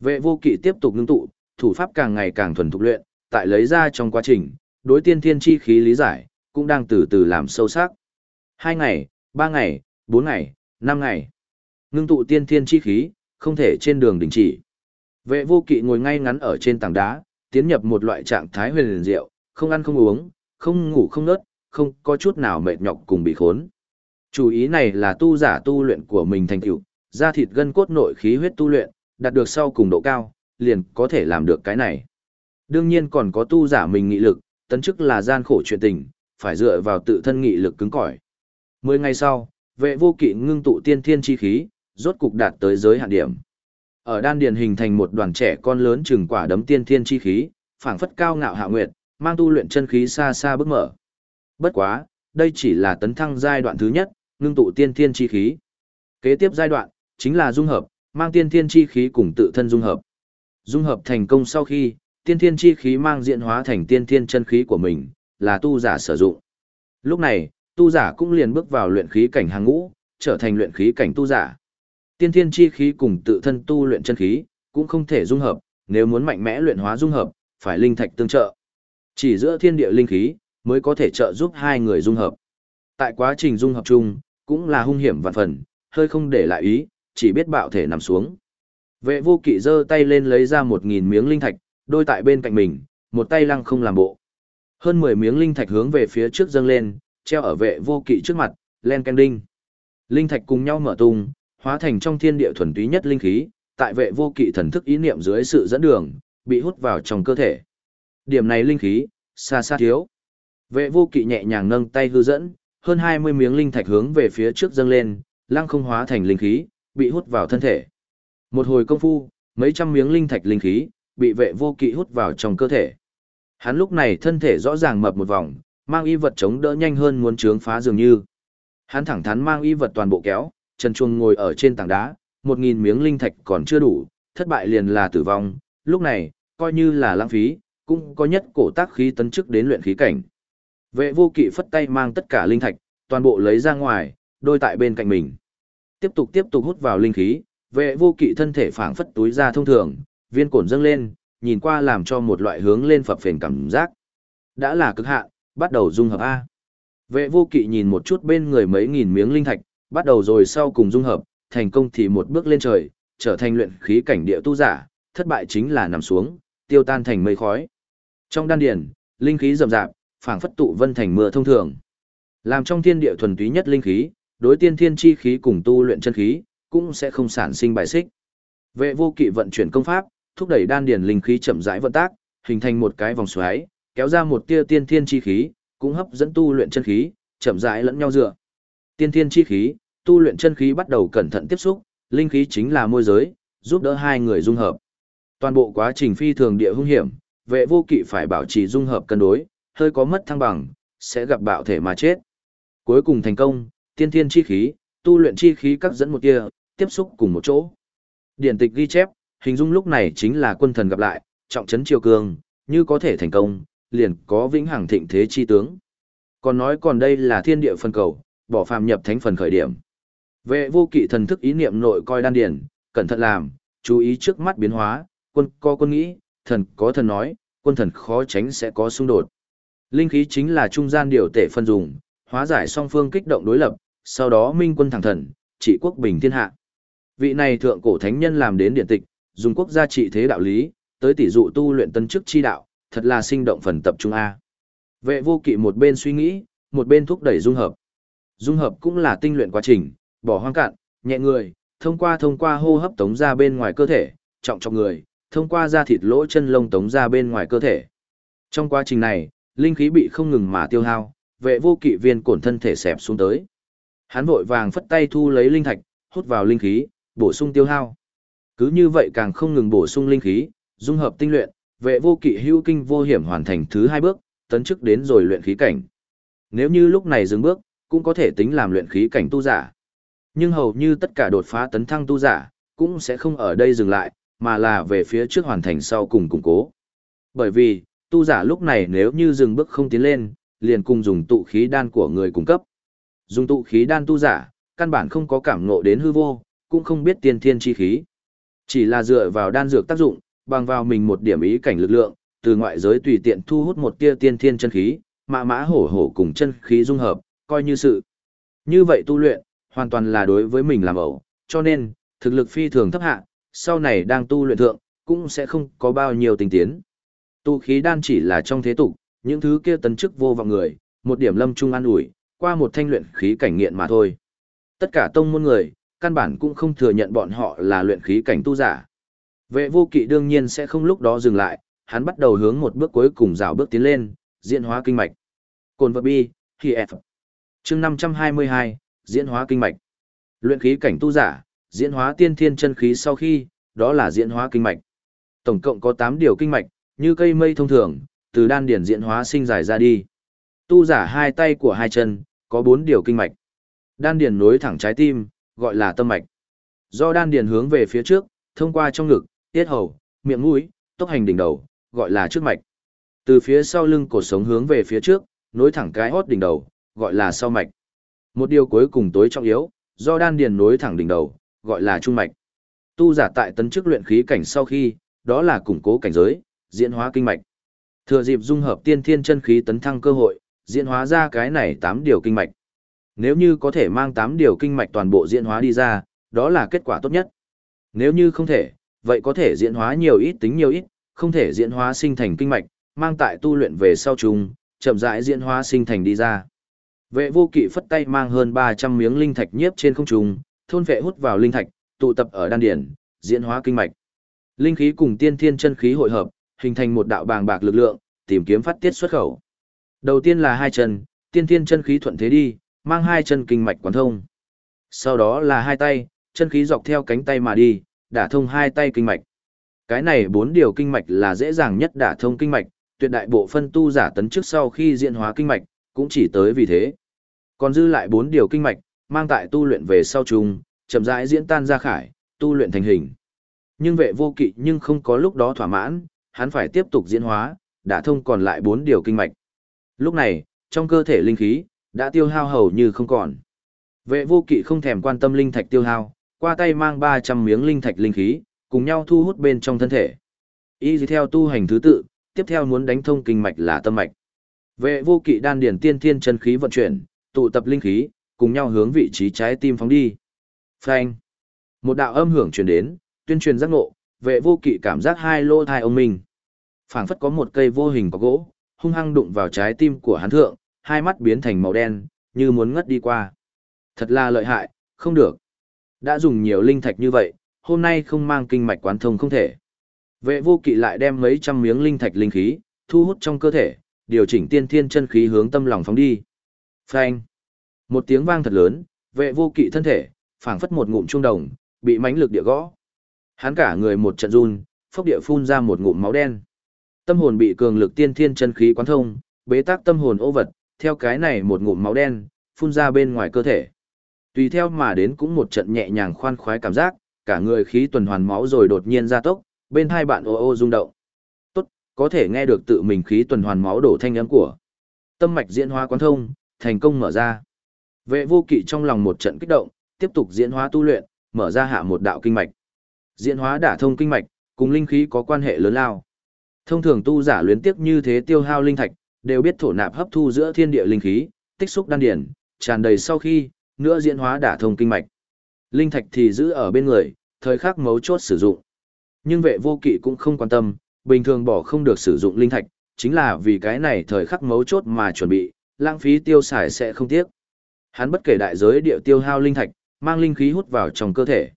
Vệ vô kỵ tiếp tục ngưng tụ, thủ pháp càng ngày càng thuần thục luyện, tại lấy ra trong quá trình, đối tiên thiên chi khí lý giải, cũng đang từ từ làm sâu sắc. Hai ngày, ba ngày, bốn ngày, năm ngày. Ngưng tụ tiên thiên chi khí, không thể trên đường đình chỉ. Vệ vô kỵ ngồi ngay ngắn ở trên tảng đá, tiến nhập một loại trạng thái huyền liền diệu, không ăn không uống, không ngủ không nớt, không có chút nào mệt nhọc cùng bị khốn. Chủ ý này là tu giả tu luyện của mình thành tựu, da thịt gân cốt nội khí huyết tu luyện, đạt được sau cùng độ cao, liền có thể làm được cái này. Đương nhiên còn có tu giả mình nghị lực, tấn chức là gian khổ chuyện tình, phải dựa vào tự thân nghị lực cứng cỏi. Mười ngày sau, vệ vô kỵ ngưng tụ tiên thiên chi khí, rốt cục đạt tới giới hạn điểm. Ở đan điền hình thành một đoàn trẻ con lớn chừng quả đấm tiên thiên chi khí, phảng phất cao ngạo hạ nguyệt, mang tu luyện chân khí xa xa bước mở. Bất quá, đây chỉ là tấn thăng giai đoạn thứ nhất, ngưng tụ tiên thiên chi khí. Kế tiếp giai đoạn, chính là dung hợp, mang tiên thiên chi khí cùng tự thân dung hợp. Dung hợp thành công sau khi, tiên thiên chi khí mang diện hóa thành tiên thiên chân khí của mình, là tu giả sử dụng. Lúc này, tu giả cũng liền bước vào luyện khí cảnh hàng ngũ, trở thành luyện khí cảnh tu giả. Tiên thiên chi khí cùng tự thân tu luyện chân khí, cũng không thể dung hợp, nếu muốn mạnh mẽ luyện hóa dung hợp, phải linh thạch tương trợ. Chỉ giữa thiên địa linh khí, mới có thể trợ giúp hai người dung hợp. Tại quá trình dung hợp chung, cũng là hung hiểm vạn phần, hơi không để lại ý, chỉ biết bạo thể nằm xuống. Vệ vô kỵ giơ tay lên lấy ra một nghìn miếng linh thạch, đôi tại bên cạnh mình, một tay lăng không làm bộ. Hơn 10 miếng linh thạch hướng về phía trước dâng lên, treo ở vệ vô kỵ trước mặt, len canh đinh. Linh thạch cùng nhau mở tung, hóa thành trong thiên địa thuần túy nhất linh khí, tại vệ vô kỵ thần thức ý niệm dưới sự dẫn đường, bị hút vào trong cơ thể. Điểm này linh khí, xa xa thiếu. Vệ vô kỵ nhẹ nhàng nâng tay hư dẫn, hơn 20 miếng linh thạch hướng về phía trước dâng lên, lăng không hóa thành linh khí, bị hút vào thân thể. Một hồi công phu, mấy trăm miếng linh thạch linh khí, bị vệ vô kỵ hút vào trong cơ thể. Hắn lúc này thân thể rõ ràng mập một vòng, mang y vật chống đỡ nhanh hơn muốn trướng phá dường như. Hắn thẳng thắn mang y vật toàn bộ kéo, chân chuông ngồi ở trên tảng đá, một nghìn miếng linh thạch còn chưa đủ, thất bại liền là tử vong, lúc này, coi như là lãng phí, cũng có nhất cổ tác khí tấn chức đến luyện khí cảnh. Vệ vô kỵ phất tay mang tất cả linh thạch, toàn bộ lấy ra ngoài, đôi tại bên cạnh mình. Tiếp tục tiếp tục hút vào linh khí, vệ vô kỵ thân thể phảng phất túi ra thông thường, viên cổn dâng lên, nhìn qua làm cho một loại hướng lên phập phền cảm giác. Đã là cực hạn, bắt đầu dung hợp A. Vệ vô kỵ nhìn một chút bên người mấy nghìn miếng linh thạch, bắt đầu rồi sau cùng dung hợp, thành công thì một bước lên trời, trở thành luyện khí cảnh địa tu giả, thất bại chính là nằm xuống, tiêu tan thành mây khói. Trong đan điền, linh khí rầm rạp, phảng phất tụ vân thành mưa thông thường. Làm trong thiên địa thuần túy nhất linh khí, đối tiên thiên chi khí cùng tu luyện chân khí, cũng sẽ không sản sinh bài xích. Vệ vô kỵ vận chuyển công pháp, thúc đẩy đan điền linh khí chậm rãi vận tác, hình thành một cái vòng xoáy, kéo ra một tia tiên thiên chi khí, cũng hấp dẫn tu luyện chân khí, chậm rãi lẫn nhau dựa. Tiên thiên chi khí, tu luyện chân khí bắt đầu cẩn thận tiếp xúc, linh khí chính là môi giới, giúp đỡ hai người dung hợp. Toàn bộ quá trình phi thường địa hung hiểm, vệ vô kỵ phải bảo trì dung hợp cân đối, hơi có mất thăng bằng, sẽ gặp bạo thể mà chết. Cuối cùng thành công, tiên thiên chi khí, tu luyện chi khí các dẫn một tia, tiếp xúc cùng một chỗ. Điển tịch ghi chép, hình dung lúc này chính là quân thần gặp lại, trọng trấn triều cường, như có thể thành công, liền có vĩnh hằng thịnh thế chi tướng. Còn nói còn đây là thiên địa phân cầu, bỏ phàm nhập thánh phần khởi điểm. Vệ vô kỵ thần thức ý niệm nội coi đan điển, cẩn thận làm, chú ý trước mắt biến hóa, quân có quân nghĩ, thần có thần nói, quân thần khó tránh sẽ có xung đột. Linh khí chính là trung gian điều tể phân dùng, hóa giải song phương kích động đối lập, sau đó minh quân thẳng thần, trị quốc bình thiên hạ. Vị này thượng cổ thánh nhân làm đến điện tịch, dùng quốc gia trị thế đạo lý, tới tỷ dụ tu luyện tân chức chi đạo, thật là sinh động phần tập trung A. Vệ vô kỵ một bên suy nghĩ, một bên thúc đẩy dung hợp. Dung hợp cũng là tinh luyện quá trình, bỏ hoang cạn, nhẹ người, thông qua thông qua hô hấp tống ra bên ngoài cơ thể, trọng trọng người, thông qua da thịt lỗ chân lông tống ra bên ngoài cơ thể. Trong quá trình này, linh khí bị không ngừng mà tiêu hao, vệ vô kỵ viên cổn thân thể xẹp xuống tới. Hắn vội vàng phất tay thu lấy linh thạch, hút vào linh khí, bổ sung tiêu hao. Cứ như vậy càng không ngừng bổ sung linh khí, dung hợp tinh luyện, vệ vô kỵ hưu kinh vô hiểm hoàn thành thứ hai bước, tấn chức đến rồi luyện khí cảnh. Nếu như lúc này dừng bước, cũng có thể tính làm luyện khí cảnh tu giả. Nhưng hầu như tất cả đột phá tấn thăng tu giả, cũng sẽ không ở đây dừng lại, mà là về phía trước hoàn thành sau cùng củng cố. Bởi vì, tu giả lúc này nếu như dừng bước không tiến lên, liền cùng dùng tụ khí đan của người cung cấp. Dùng tụ khí đan tu giả, căn bản không có cảm ngộ đến hư vô, cũng không biết tiên thiên chi khí. Chỉ là dựa vào đan dược tác dụng, bằng vào mình một điểm ý cảnh lực lượng, từ ngoại giới tùy tiện thu hút một tia tiên thiên chân khí, mã mã hổ hổ cùng chân khí dung hợp, coi như sự. Như vậy tu luyện, hoàn toàn là đối với mình làm ẩu, cho nên, thực lực phi thường thấp hạ, sau này đang tu luyện thượng, cũng sẽ không có bao nhiêu tình tiến. Tu khí đan chỉ là trong thế tục, những thứ kia tấn chức vô vọng người, một điểm lâm trung an ủi, qua một thanh luyện khí cảnh nghiện mà thôi. Tất cả tông môn người, căn bản cũng không thừa nhận bọn họ là luyện khí cảnh tu giả. Vệ vô kỵ đương nhiên sẽ không lúc đó dừng lại, hắn bắt đầu hướng một bước cuối cùng rào bước tiến lên, diễn hóa kinh mạch. Cồn vật bi, khi F. chương 522, diễn hóa kinh mạch. Luyện khí cảnh tu giả, diễn hóa tiên thiên chân khí sau khi, đó là diễn hóa kinh mạch. Tổng cộng có 8 điều kinh mạch, như cây mây thông thường, từ đan điển diễn hóa sinh dài ra đi. Tu giả hai tay của hai chân, có bốn điều kinh mạch. Đan điển nối thẳng trái tim, gọi là tâm mạch. Do đan điển hướng về phía trước, thông qua trong ngực, tiết hầu, miệng mũi, tốc hành đỉnh đầu, gọi là trước mạch. Từ phía sau lưng cổ sống hướng về phía trước, nối thẳng cái hót đỉnh đầu, gọi là sau mạch. Một điều cuối cùng tối trọng yếu, do đan điền nối thẳng đỉnh đầu, gọi là trung mạch. Tu giả tại tấn chức luyện khí cảnh sau khi, đó là củng cố cảnh giới, diễn hóa kinh mạch. Thừa dịp dung hợp tiên thiên chân khí tấn thăng cơ hội, diễn hóa ra cái này 8 điều kinh mạch. Nếu như có thể mang 8 điều kinh mạch toàn bộ diễn hóa đi ra, đó là kết quả tốt nhất. Nếu như không thể, vậy có thể diễn hóa nhiều ít tính nhiều ít, không thể diễn hóa sinh thành kinh mạch, mang tại tu luyện về sau chung, chậm rãi diễn hóa sinh thành đi ra. Vệ vô kỵ phất tay mang hơn 300 miếng linh thạch nhiếp trên không trung, thôn vệ hút vào linh thạch, tụ tập ở đan điển, diễn hóa kinh mạch. Linh khí cùng tiên thiên chân khí hội hợp, hình thành một đạo bàng bạc lực lượng, tìm kiếm phát tiết xuất khẩu. Đầu tiên là hai chân, tiên thiên chân khí thuận thế đi, mang hai chân kinh mạch quán thông. Sau đó là hai tay, chân khí dọc theo cánh tay mà đi, đả thông hai tay kinh mạch. Cái này bốn điều kinh mạch là dễ dàng nhất đả thông kinh mạch, tuyệt đại bộ phân tu giả tấn trước sau khi diễn hóa kinh mạch, cũng chỉ tới vì thế. Còn dư lại bốn điều kinh mạch, mang tại tu luyện về sau chung, chậm rãi diễn tan ra khải, tu luyện thành hình. Nhưng vệ vô kỵ nhưng không có lúc đó thỏa mãn, hắn phải tiếp tục diễn hóa, đã thông còn lại bốn điều kinh mạch. Lúc này, trong cơ thể linh khí, đã tiêu hao hầu như không còn. Vệ vô kỵ không thèm quan tâm linh thạch tiêu hao, qua tay mang 300 miếng linh thạch linh khí, cùng nhau thu hút bên trong thân thể. Y theo tu hành thứ tự, tiếp theo muốn đánh thông kinh mạch là tâm mạch. Vệ vô kỵ đan điển tiên thiên chân khí vận chuyển, tụ tập linh khí, cùng nhau hướng vị trí trái tim phóng đi. Phanh. Một đạo âm hưởng truyền đến, tuyên truyền giác ngộ, vệ vô kỵ cảm giác hai lô thai ông mình. phảng phất có một cây vô hình có gỗ, hung hăng đụng vào trái tim của hắn thượng, hai mắt biến thành màu đen, như muốn ngất đi qua. Thật là lợi hại, không được. Đã dùng nhiều linh thạch như vậy, hôm nay không mang kinh mạch quán thông không thể. Vệ vô kỵ lại đem mấy trăm miếng linh thạch linh khí, thu hút trong cơ thể, điều chỉnh tiên thiên chân khí hướng tâm lòng phóng đi. Phanh! Một tiếng vang thật lớn, vệ vô kỵ thân thể, phảng phất một ngụm trung đồng, bị mãnh lực địa gõ. Hắn cả người một trận run, phốc địa phun ra một ngụm máu đen. Tâm hồn bị cường lực tiên thiên chân khí quán thông, bế tắc tâm hồn ô vật, theo cái này một ngụm máu đen, phun ra bên ngoài cơ thể. Tùy theo mà đến cũng một trận nhẹ nhàng khoan khoái cảm giác, cả người khí tuần hoàn máu rồi đột nhiên ra tốc, bên hai bạn ô ô rung động. Tốt, có thể nghe được tự mình khí tuần hoàn máu đổ thanh âm của. Tâm mạch diễn hóa quán thông, thành công mở ra. Vệ vô kỵ trong lòng một trận kích động, tiếp tục diễn hóa tu luyện, mở ra hạ một đạo kinh mạch. Diễn hóa đả thông kinh mạch, cùng linh khí có quan hệ lớn lao. Thông thường tu giả luyến tiếp như thế tiêu hao linh thạch, đều biết thổ nạp hấp thu giữa thiên địa linh khí, tích xúc đan điển, tràn đầy sau khi, nữa diễn hóa đả thông kinh mạch. Linh thạch thì giữ ở bên người, thời khắc mấu chốt sử dụng. Nhưng vệ vô kỵ cũng không quan tâm, bình thường bỏ không được sử dụng linh thạch, chính là vì cái này thời khắc mấu chốt mà chuẩn bị, lãng phí tiêu xài sẽ không tiếc. Hắn bất kể đại giới địa tiêu hao linh thạch, mang linh khí hút vào trong cơ thể.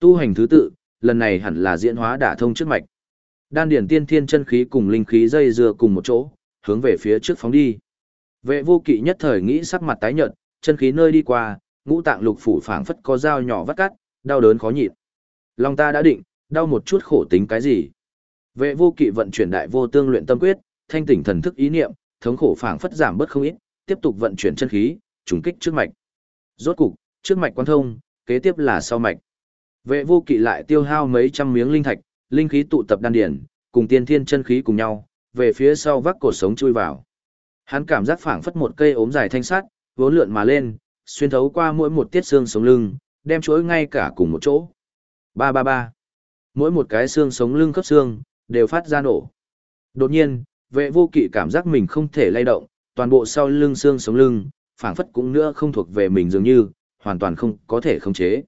Tu hành thứ tự, lần này hẳn là diễn hóa đả thông trước mạch. Đan điển tiên thiên chân khí cùng linh khí dây dưa cùng một chỗ, hướng về phía trước phóng đi. Vệ vô kỵ nhất thời nghĩ sắc mặt tái nhợt, chân khí nơi đi qua, ngũ tạng lục phủ phảng phất có dao nhỏ vắt cắt, đau đớn khó nhịn. Lòng ta đã định, đau một chút khổ tính cái gì? Vệ vô kỵ vận chuyển đại vô tương luyện tâm quyết, thanh tỉnh thần thức ý niệm, thống khổ phảng phất giảm bớt không ít, tiếp tục vận chuyển chân khí, trùng kích trước mạch. Rốt cục, trước mạch quan thông, kế tiếp là sau mạch. Vệ vô kỵ lại tiêu hao mấy trăm miếng linh thạch, linh khí tụ tập đan điển, cùng tiên thiên chân khí cùng nhau, về phía sau vác cột sống chui vào. Hắn cảm giác phảng phất một cây ốm dài thanh sắt, vốn lượn mà lên, xuyên thấu qua mỗi một tiết xương sống lưng, đem chuỗi ngay cả cùng một chỗ. Ba ba ba. Mỗi một cái xương sống lưng khớp xương, đều phát ra nổ. Đột nhiên, vệ vô kỵ cảm giác mình không thể lay động, toàn bộ sau lưng xương sống lưng, phảng phất cũng nữa không thuộc về mình dường như, hoàn toàn không có thể khống chế.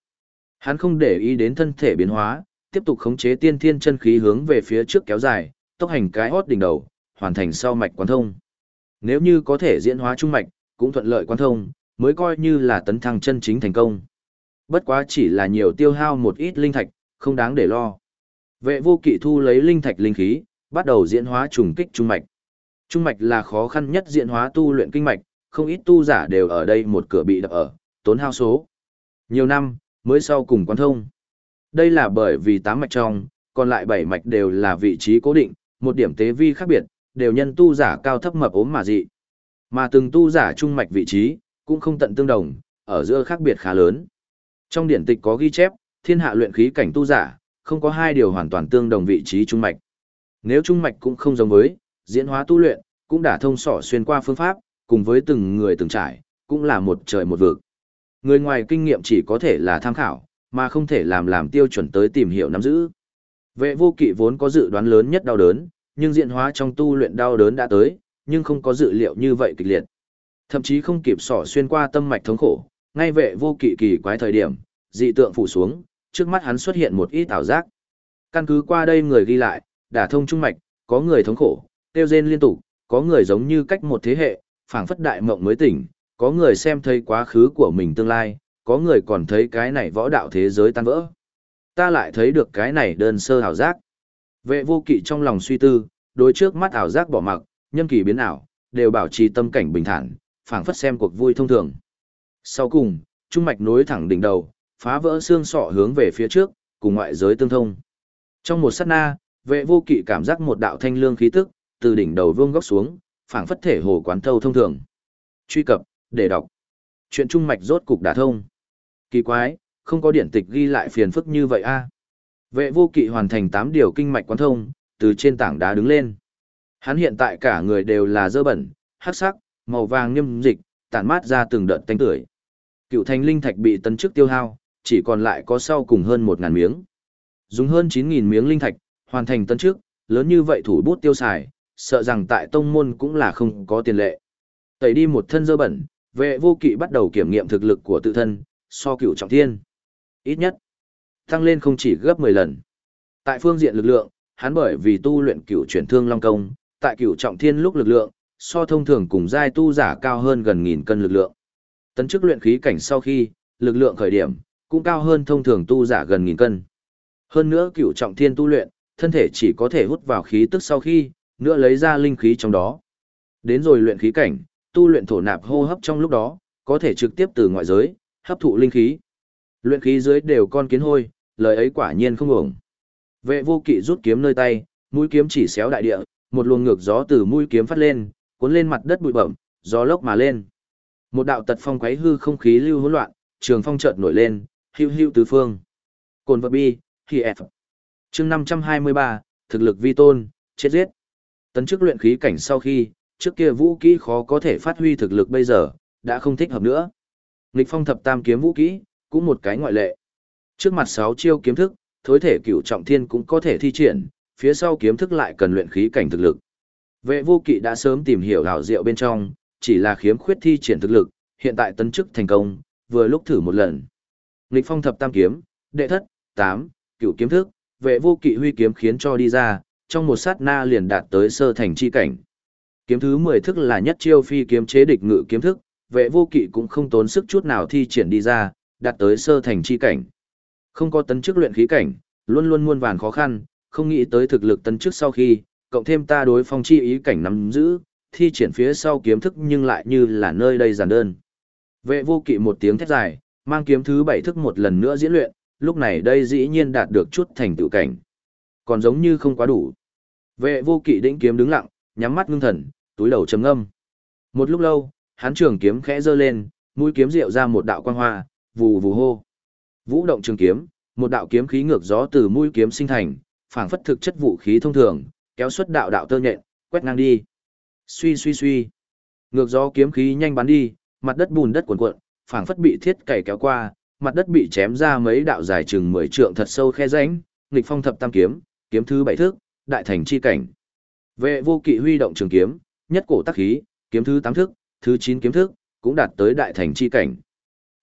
Hắn không để ý đến thân thể biến hóa, tiếp tục khống chế tiên thiên chân khí hướng về phía trước kéo dài, tốc hành cái hót đỉnh đầu, hoàn thành sau mạch quán thông. Nếu như có thể diễn hóa trung mạch, cũng thuận lợi quán thông, mới coi như là tấn thăng chân chính thành công. Bất quá chỉ là nhiều tiêu hao một ít linh thạch, không đáng để lo. Vệ vô kỵ thu lấy linh thạch linh khí, bắt đầu diễn hóa trùng kích trung mạch. Trung mạch là khó khăn nhất diễn hóa tu luyện kinh mạch, không ít tu giả đều ở đây một cửa bị đập ở, tốn hao số. Nhiều năm, mới sau cùng quan thông. Đây là bởi vì tám mạch trong, còn lại bảy mạch đều là vị trí cố định, một điểm tế vi khác biệt, đều nhân tu giả cao thấp mập ốm mà dị. Mà từng tu giả trung mạch vị trí, cũng không tận tương đồng, ở giữa khác biệt khá lớn. Trong điển tịch có ghi chép, thiên hạ luyện khí cảnh tu giả, không có hai điều hoàn toàn tương đồng vị trí trung mạch. Nếu trung mạch cũng không giống với, diễn hóa tu luyện, cũng đã thông sỏ xuyên qua phương pháp, cùng với từng người từng trải, cũng là một trời một vực. Người ngoài kinh nghiệm chỉ có thể là tham khảo, mà không thể làm làm tiêu chuẩn tới tìm hiểu nắm giữ. Vệ vô kỵ vốn có dự đoán lớn nhất đau đớn, nhưng diện hóa trong tu luyện đau đớn đã tới, nhưng không có dự liệu như vậy kịch liệt. Thậm chí không kịp sỏ xuyên qua tâm mạch thống khổ, ngay vệ vô kỵ kỳ quái thời điểm, dị tượng phủ xuống, trước mắt hắn xuất hiện một ít ảo giác. Căn cứ qua đây người ghi lại, đả thông trung mạch, có người thống khổ, tiêu rên liên tục, có người giống như cách một thế hệ, phảng phất đại mộng mới tỉnh, có người xem thấy quá khứ của mình tương lai, có người còn thấy cái này võ đạo thế giới tan vỡ. Ta lại thấy được cái này đơn sơ ảo giác. Vệ vô kỵ trong lòng suy tư, đối trước mắt ảo giác bỏ mặc, nhân kỳ biến ảo, đều bảo trì tâm cảnh bình thản, phảng phất xem cuộc vui thông thường. Sau cùng, trung mạch nối thẳng đỉnh đầu, phá vỡ xương sọ hướng về phía trước, cùng ngoại giới tương thông. Trong một sát na, vệ vô kỵ cảm giác một đạo thanh lương khí tức, từ đỉnh đầu vương góc xuống, phảng phất thể hồ quán thâu thông thường. Truy cập, để đọc. Chuyện trung mạch rốt cục đả thông. Kỳ quái, không có điển tịch ghi lại phiền phức như vậy a. Vệ vô kỵ hoàn thành 8 điều kinh mạch quán thông, từ trên tảng đá đứng lên. Hắn hiện tại cả người đều là dơ bẩn, hắc sắc, màu vàng nghiêm dịch, tản mát ra từng đợt tanh tưởi. Cựu thành linh thạch bị tấn chức tiêu hao, chỉ còn lại có sau cùng hơn 1000 miếng. Dùng hơn 9.000 miếng linh thạch, hoàn thành tấn chức, lớn như vậy thủ bút tiêu xài, sợ rằng tại tông môn cũng là không có tiền lệ. Tẩy đi một thân dơ bẩn, vệ vô kỵ bắt đầu kiểm nghiệm thực lực của tự thân, so cửu trọng thiên. Ít nhất, tăng lên không chỉ gấp 10 lần. Tại phương diện lực lượng, hắn bởi vì tu luyện cửu chuyển thương long công, tại cửu trọng thiên lúc lực lượng, so thông thường cùng giai tu giả cao hơn gần nghìn cân lực lượng. Tấn chức luyện khí cảnh sau khi, lực lượng khởi điểm, cũng cao hơn thông thường tu giả gần nghìn cân. Hơn nữa cửu trọng thiên tu luyện, thân thể chỉ có thể hút vào khí tức sau khi, nữa lấy ra linh khí trong đó. Đến rồi luyện khí cảnh, tu luyện thổ nạp hô hấp trong lúc đó, có thể trực tiếp từ ngoại giới, hấp thụ linh khí. Luyện khí dưới đều con kiến hôi, lời ấy quả nhiên không ổng. Vệ vô kỵ rút kiếm nơi tay, mũi kiếm chỉ xéo đại địa, một luồng ngược gió từ mũi kiếm phát lên, cuốn lên mặt đất bụi bẩm, gió lốc mà lên. Một đạo tật phong quấy hư không khí lưu hỗn loạn, trường phong chợt nổi lên, hưu hưu tứ phương. Cồn vật bi, khi F. Chương 523, thực lực vi tôn, chết giết. Tấn chức luyện khí cảnh sau khi, trước kia vũ kỹ khó có thể phát huy thực lực bây giờ, đã không thích hợp nữa. Nghịch phong thập tam kiếm vũ kỹ, cũng một cái ngoại lệ. Trước mặt sáu chiêu kiếm thức, thối thể cửu trọng thiên cũng có thể thi triển, phía sau kiếm thức lại cần luyện khí cảnh thực lực. Vệ vô kỵ đã sớm tìm hiểu hảo diệu bên trong, chỉ là khiếm khuyết thi triển thực lực, hiện tại tấn chức thành công, vừa lúc thử một lần. Nghịch phong thập tam kiếm, đệ thất, tám, cửu kiếm thức, vệ vô kỵ huy kiếm khiến cho đi ra, trong một sát na liền đạt tới sơ thành chi cảnh. Kiếm thứ 10 thức là nhất chiêu phi kiếm chế địch ngự kiếm thức, vệ vô kỵ cũng không tốn sức chút nào thi triển đi ra, đạt tới sơ thành chi cảnh. Không có tấn chức luyện khí cảnh, luôn luôn muôn vàn khó khăn, không nghĩ tới thực lực tấn chức sau khi, cộng thêm ta đối phong chi ý cảnh nắm giữ, thi triển phía sau kiếm thức nhưng lại như là nơi đây giản đơn. Vệ vô kỵ một tiếng thét dài, mang kiếm thứ bảy thức một lần nữa diễn luyện, lúc này đây dĩ nhiên đạt được chút thành tựu cảnh. Còn giống như không quá đủ. Vệ vô kỵ đĩnh kiếm đứng lặng, nhắm mắt ngưng thần, túi đầu chấm ngâm. Một lúc lâu, hắn trường kiếm khẽ giơ lên, mũi kiếm rượu ra một đạo quang hoa, vù vù hô. Vũ động trường kiếm, một đạo kiếm khí ngược gió từ mũi kiếm sinh thành, phảng phất thực chất vũ khí thông thường, kéo xuất đạo đạo tơ nhện, quét ngang đi. Suy suy suy. Ngược gió kiếm khí nhanh bắn đi, mặt đất bùn đất cuộn cuộn, phảng phất bị thiết cày kéo qua, mặt đất bị chém ra mấy đạo dài chừng 10 trượng thật sâu khe rãnh, nghịch phong thập tam kiếm, kiếm thứ bảy thước, đại thành chi cảnh. Vệ vô kỵ huy động trường kiếm, nhất cổ tác khí, kiếm thứ tám thước, thứ chín kiếm thước, cũng đạt tới đại thành chi cảnh.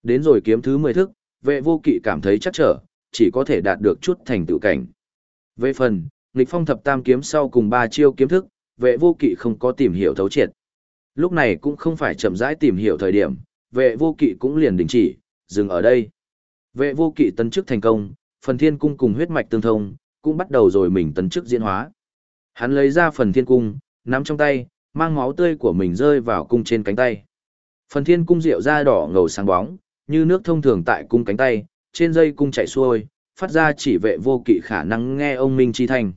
Đến rồi kiếm thứ 10 thước, vệ vô kỵ cảm thấy chắc trở, chỉ có thể đạt được chút thành tựu cảnh. Về phần, nghịch phong thập tam kiếm sau cùng ba chiêu kiếm thức, vệ vô kỵ không có tìm hiểu thấu triệt. Lúc này cũng không phải chậm rãi tìm hiểu thời điểm, vệ vô kỵ cũng liền đình chỉ, dừng ở đây. Vệ vô kỵ tấn chức thành công, phần thiên cung cùng huyết mạch tương thông, cũng bắt đầu rồi mình tấn chức diễn hóa. Hắn lấy ra phần thiên cung, nắm trong tay, mang máu tươi của mình rơi vào cung trên cánh tay. Phần thiên cung rượu da đỏ ngầu sáng bóng, như nước thông thường tại cung cánh tay, trên dây cung chạy xuôi, phát ra chỉ vệ vô kỵ khả năng nghe ông Minh chi thành.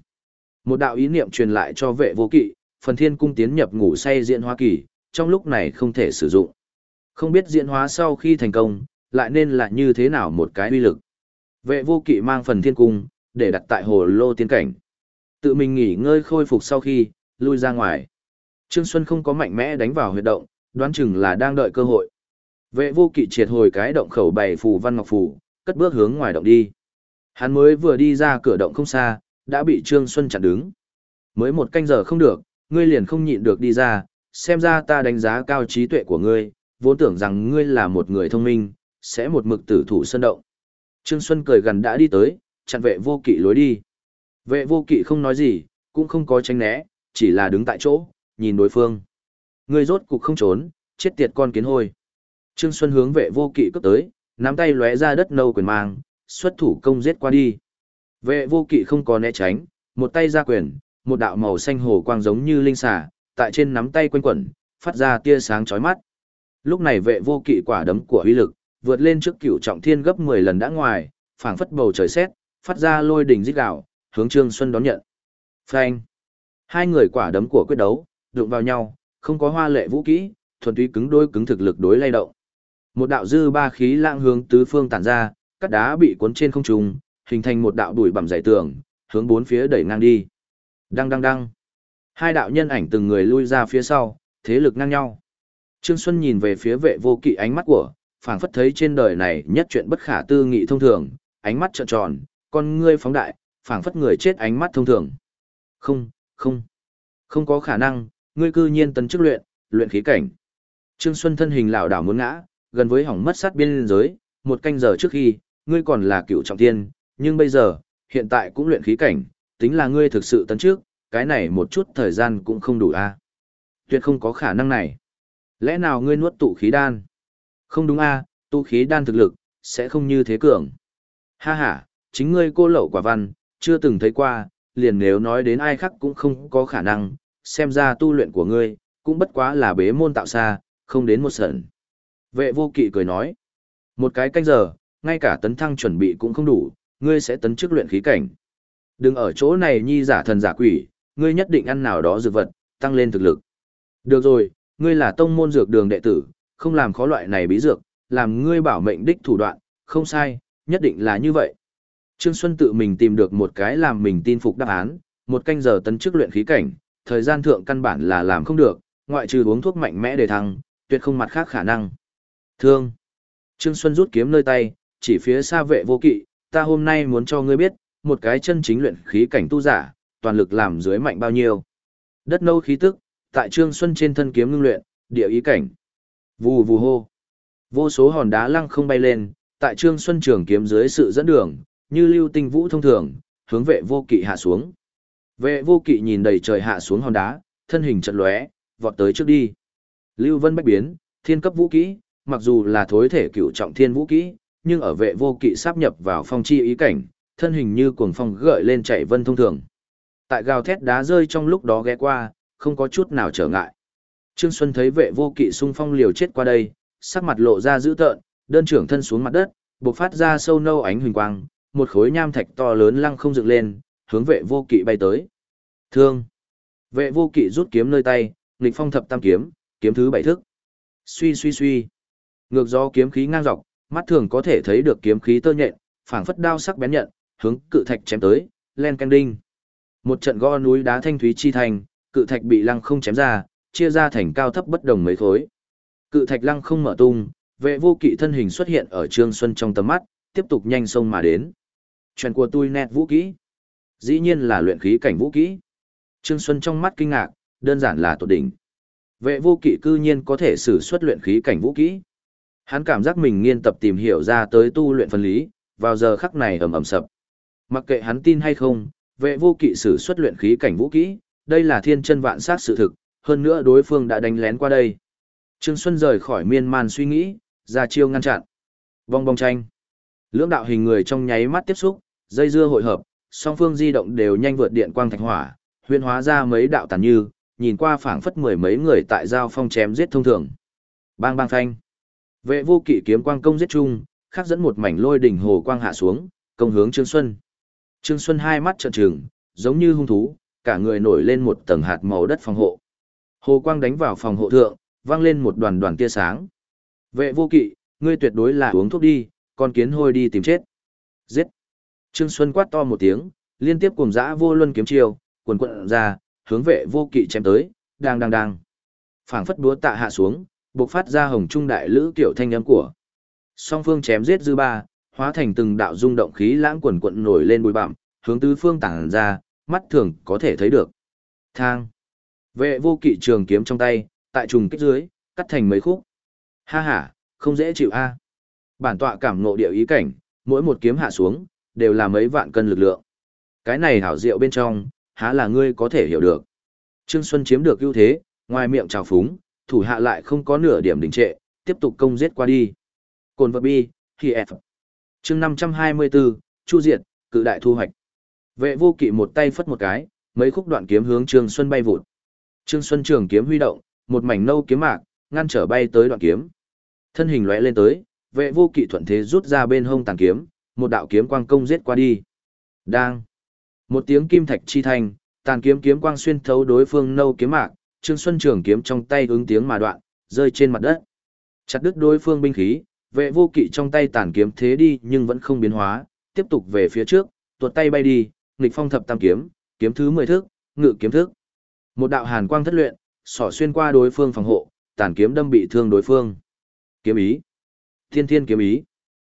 Một đạo ý niệm truyền lại cho vệ vô kỵ, phần thiên cung tiến nhập ngủ say diễn hóa kỳ, trong lúc này không thể sử dụng. Không biết diễn hóa sau khi thành công, lại nên là như thế nào một cái uy lực. Vệ vô kỵ mang phần thiên cung, để đặt tại hồ lô tiên cảnh. Tự mình nghỉ ngơi khôi phục sau khi, lui ra ngoài. Trương Xuân không có mạnh mẽ đánh vào huyệt động, đoán chừng là đang đợi cơ hội. Vệ vô kỵ triệt hồi cái động khẩu bày phù văn ngọc phù, cất bước hướng ngoài động đi. Hắn mới vừa đi ra cửa động không xa, đã bị Trương Xuân chặn đứng. Mới một canh giờ không được, ngươi liền không nhịn được đi ra, xem ra ta đánh giá cao trí tuệ của ngươi, vốn tưởng rằng ngươi là một người thông minh, sẽ một mực tử thủ sân động. Trương Xuân cười gần đã đi tới, chặn vệ vô kỵ lối đi. Vệ vô kỵ không nói gì, cũng không có tránh né, chỉ là đứng tại chỗ, nhìn đối phương. Ngươi rốt cục không trốn, chết tiệt con kiến hôi. Trương Xuân hướng vệ vô kỵ cấp tới, nắm tay lóe ra đất nâu quyền mang, xuất thủ công giết qua đi. Vệ vô kỵ không có né tránh, một tay ra quyền, một đạo màu xanh hồ quang giống như linh xà, tại trên nắm tay quanh quẩn, phát ra tia sáng chói mắt. Lúc này vệ vô kỵ quả đấm của uy lực, vượt lên trước cửu trọng thiên gấp 10 lần đã ngoài, phảng phất bầu trời xét, phát ra lôi đỉnh rít gào, hướng Trương Xuân đón nhận. Phanh. Hai người quả đấm của quyết đấu, đụng vào nhau, không có hoa lệ vũ kỹ, thuần túy cứng đôi cứng thực lực đối lay động. Một đạo dư ba khí lãng hướng tứ phương tản ra, cắt đá bị cuốn trên không trung, hình thành một đạo đuổi bẩm dày tường, hướng bốn phía đẩy ngang đi. Đăng đăng đăng. Hai đạo nhân ảnh từng người lui ra phía sau, thế lực ngang nhau. Trương Xuân nhìn về phía vệ vô kỵ ánh mắt của, phảng phất thấy trên đời này nhất chuyện bất khả tư nghị thông thường, ánh mắt trợn tròn, con ngươi phóng đại, phảng phất người chết ánh mắt thông thường. Không, không, không có khả năng, ngươi cư nhiên tấn chức luyện, luyện khí cảnh. Trương Xuân thân hình lảo đảo muốn ngã, gần với hỏng mất sát biên giới, một canh giờ trước khi, ngươi còn là cựu trọng thiên, nhưng bây giờ, hiện tại cũng luyện khí cảnh, tính là ngươi thực sự tấn trước, cái này một chút thời gian cũng không đủ a. À? Tuyệt không có khả năng này. Lẽ nào ngươi nuốt tụ khí đan? Không đúng a, tụ khí đan thực lực sẽ không như thế cường. Ha ha, chính ngươi cô lậu quả văn, chưa từng thấy qua, liền nếu nói đến ai khác cũng không có khả năng, xem ra tu luyện của ngươi, cũng bất quá là bế môn tạo xa, không đến một sẩn. Vệ vô kỵ cười nói, một cái canh giờ, ngay cả tấn thăng chuẩn bị cũng không đủ, ngươi sẽ tấn chức luyện khí cảnh. Đừng ở chỗ này nhi giả thần giả quỷ, ngươi nhất định ăn nào đó dược vật, tăng lên thực lực. Được rồi, ngươi là tông môn dược đường đệ tử, không làm khó loại này bí dược, làm ngươi bảo mệnh đích thủ đoạn, không sai, nhất định là như vậy. Trương Xuân tự mình tìm được một cái làm mình tin phục đáp án, một canh giờ tấn chức luyện khí cảnh, thời gian thượng căn bản là làm không được, ngoại trừ uống thuốc mạnh mẽ để thăng, tuyệt không mặt khác khả năng. Thương. Trương Xuân rút kiếm nơi tay, chỉ phía xa vệ vô kỵ, ta hôm nay muốn cho ngươi biết, một cái chân chính luyện khí cảnh tu giả, toàn lực làm dưới mạnh bao nhiêu. Đất nâu khí tức, tại Trương Xuân trên thân kiếm ngưng luyện, địa ý cảnh. Vù vù hô. Vô số hòn đá lăng không bay lên, tại Trương Xuân trường kiếm dưới sự dẫn đường, như lưu tinh vũ thông thường, hướng vệ vô kỵ hạ xuống. Vệ vô kỵ nhìn đầy trời hạ xuống hòn đá, thân hình chật lóe, vọt tới trước đi. Lưu Vân bách biến, thiên cấp vũ kỹ, mặc dù là thối thể cựu trọng thiên vũ kỹ, nhưng ở vệ vô kỵ sáp nhập vào phong chi ý cảnh, thân hình như cuồng phong gợi lên chạy vân thông thường. Tại gào thét đá rơi trong lúc đó ghé qua, không có chút nào trở ngại. Trương Xuân thấy vệ vô kỵ xung phong liều chết qua đây, sắc mặt lộ ra dữ tợn, đơn trưởng thân xuống mặt đất, bộc phát ra sâu nâu ánh huỳnh quang, một khối nham thạch to lớn lăng không dựng lên, hướng vệ vô kỵ bay tới. Thương. Vệ vô kỵ rút kiếm nơi tay, nghịch phong thập tam kiếm, kiếm thứ bảy thức. Suy suy suy. Ngược gió kiếm khí ngang dọc, mắt thường có thể thấy được kiếm khí tơ nhện, phảng phất đao sắc bén nhận, hướng cự thạch chém tới, len canh đinh. Một trận gõ núi đá thanh thúy chi thành, cự thạch bị lăng không chém ra, chia ra thành cao thấp bất đồng mấy khối. Cự thạch lăng không mở tung, vệ vô kỵ thân hình xuất hiện ở Trương Xuân trong tầm mắt, tiếp tục nhanh sông mà đến. Chuyện của tôi nét vũ kỹ. Dĩ nhiên là luyện khí cảnh vũ kỹ. Trương Xuân trong mắt kinh ngạc, đơn giản là tột đỉnh. Vệ vô kỵ cư nhiên có thể sử xuất luyện khí cảnh vũ kỹ. Hắn cảm giác mình nghiên tập tìm hiểu ra tới tu luyện phân lý, vào giờ khắc này ầm ầm sập. Mặc kệ hắn tin hay không, vệ vô kỵ sử xuất luyện khí cảnh vũ kỹ, đây là thiên chân vạn sát sự thực, hơn nữa đối phương đã đánh lén qua đây. Trương Xuân rời khỏi miên man suy nghĩ, ra chiêu ngăn chặn. Vong bong tranh. Lưỡng đạo hình người trong nháy mắt tiếp xúc, dây dưa hội hợp, song phương di động đều nhanh vượt điện quang thạch hỏa, huyên hóa ra mấy đạo tàn như, nhìn qua phảng phất mười mấy người tại giao phong chém giết thông thường. Bang bang phanh. Vệ vô kỵ kiếm quang công giết chung, khắc dẫn một mảnh lôi đỉnh hồ quang hạ xuống, công hướng Trương Xuân. Trương Xuân hai mắt trợn trừng, giống như hung thú, cả người nổi lên một tầng hạt màu đất phòng hộ. Hồ quang đánh vào phòng hộ thượng, vang lên một đoàn đoàn tia sáng. Vệ vô kỵ, ngươi tuyệt đối là uống thuốc đi, con kiến hôi đi tìm chết. Giết. Trương Xuân quát to một tiếng, liên tiếp cùng dã vô luân kiếm chiêu, quần quận ra, hướng vệ vô kỵ chém tới, đang đang đang. Phảng phất búa tạ hạ xuống, bộc phát ra hồng trung đại lữ kiểu thanh âm của. Song phương chém giết dư ba, hóa thành từng đạo rung động khí lãng quần quận nổi lên bụi bặm, hướng tứ phương tản ra, mắt thường có thể thấy được. Thang. Vệ vô kỵ trường kiếm trong tay, tại trùng kích dưới, cắt thành mấy khúc. Ha ha, không dễ chịu a. Bản tọa cảm ngộ địa ý cảnh, mỗi một kiếm hạ xuống, đều là mấy vạn cân lực lượng. Cái này hảo diệu bên trong, há là ngươi có thể hiểu được. Trương Xuân chiếm được ưu thế, ngoài miệng trào phúng, thủ hạ lại không có nửa điểm đình trệ, tiếp tục công giết qua đi. Cồn vật bi, khi F. chương 524, Chu Diệt, cự đại thu hoạch. Vệ vô kỵ một tay phất một cái, mấy khúc đoạn kiếm hướng Trương Xuân bay vụt. Trương Xuân trường kiếm huy động, một mảnh nâu kiếm mạc, ngăn trở bay tới đoạn kiếm. Thân hình lóe lên tới, vệ vô kỵ thuận thế rút ra bên hông tàn kiếm, một đạo kiếm quang công giết qua đi. Đang. Một tiếng kim thạch chi thành, tàn kiếm kiếm quang xuyên thấu đối phương nâu kiếm mạc, Trương Xuân trường kiếm trong tay ứng tiếng mà đoạn, rơi trên mặt đất. Chặt đứt đối phương binh khí, vệ vô kỵ trong tay tàn kiếm thế đi nhưng vẫn không biến hóa, tiếp tục về phía trước, tuột tay bay đi, nghịch phong thập tam kiếm, kiếm thứ mười thước, ngự kiếm thước. Một đạo hàn quang thất luyện, sỏ xuyên qua đối phương phòng hộ, tàn kiếm đâm bị thương đối phương. Kiếm ý. Thiên thiên kiếm ý.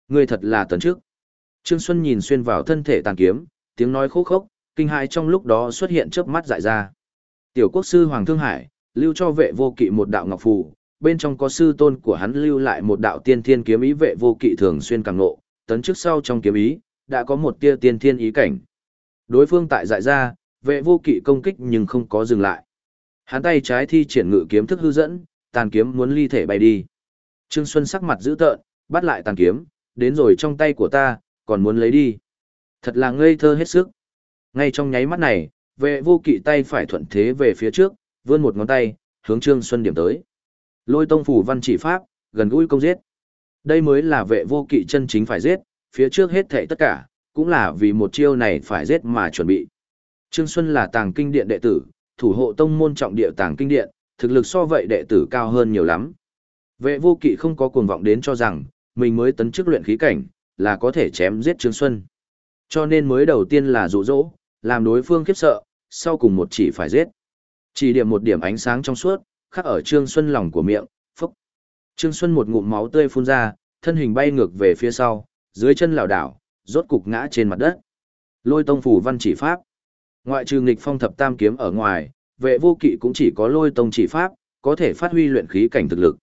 Ngươi thật là tấn trước. Trương Xuân nhìn xuyên vào thân thể tàn kiếm, tiếng nói khô khốc, kinh hãi trong lúc đó xuất hiện chớp mắt dại ra. Tiểu quốc sư Hoàng Thương Hải, lưu cho vệ vô kỵ một đạo ngọc phù, bên trong có sư tôn của hắn lưu lại một đạo tiên thiên kiếm ý vệ vô kỵ thường xuyên càng nộ, tấn trước sau trong kiếm ý, đã có một tia tiên thiên ý cảnh. Đối phương tại dại ra, vệ vô kỵ công kích nhưng không có dừng lại. Hắn tay trái thi triển ngự kiếm thức hư dẫn, tàn kiếm muốn ly thể bay đi. Trương Xuân sắc mặt dữ tợn, bắt lại tàn kiếm, đến rồi trong tay của ta, còn muốn lấy đi. Thật là ngây thơ hết sức. Ngay trong nháy mắt này, vệ vô kỵ tay phải thuận thế về phía trước, vươn một ngón tay, hướng Trương Xuân điểm tới. Lôi tông phủ văn chỉ pháp, gần gũi công giết. Đây mới là vệ vô kỵ chân chính phải giết, phía trước hết thảy tất cả, cũng là vì một chiêu này phải giết mà chuẩn bị. Trương Xuân là tàng kinh điện đệ tử, thủ hộ tông môn trọng địa tàng kinh điện, thực lực so vậy đệ tử cao hơn nhiều lắm. Vệ vô kỵ không có cuồng vọng đến cho rằng, mình mới tấn chức luyện khí cảnh, là có thể chém giết Trương Xuân. Cho nên mới đầu tiên là dụ dỗ, làm đối phương khiếp sợ, sau cùng một chỉ phải giết. Chỉ điểm một điểm ánh sáng trong suốt, khắc ở Trương Xuân lòng của miệng, phúc. Trương Xuân một ngụm máu tươi phun ra, thân hình bay ngược về phía sau, dưới chân lảo đảo, rốt cục ngã trên mặt đất. Lôi tông phủ văn chỉ pháp. Ngoại trừ nghịch phong thập tam kiếm ở ngoài, vệ vô kỵ cũng chỉ có lôi tông chỉ pháp, có thể phát huy luyện khí cảnh thực lực.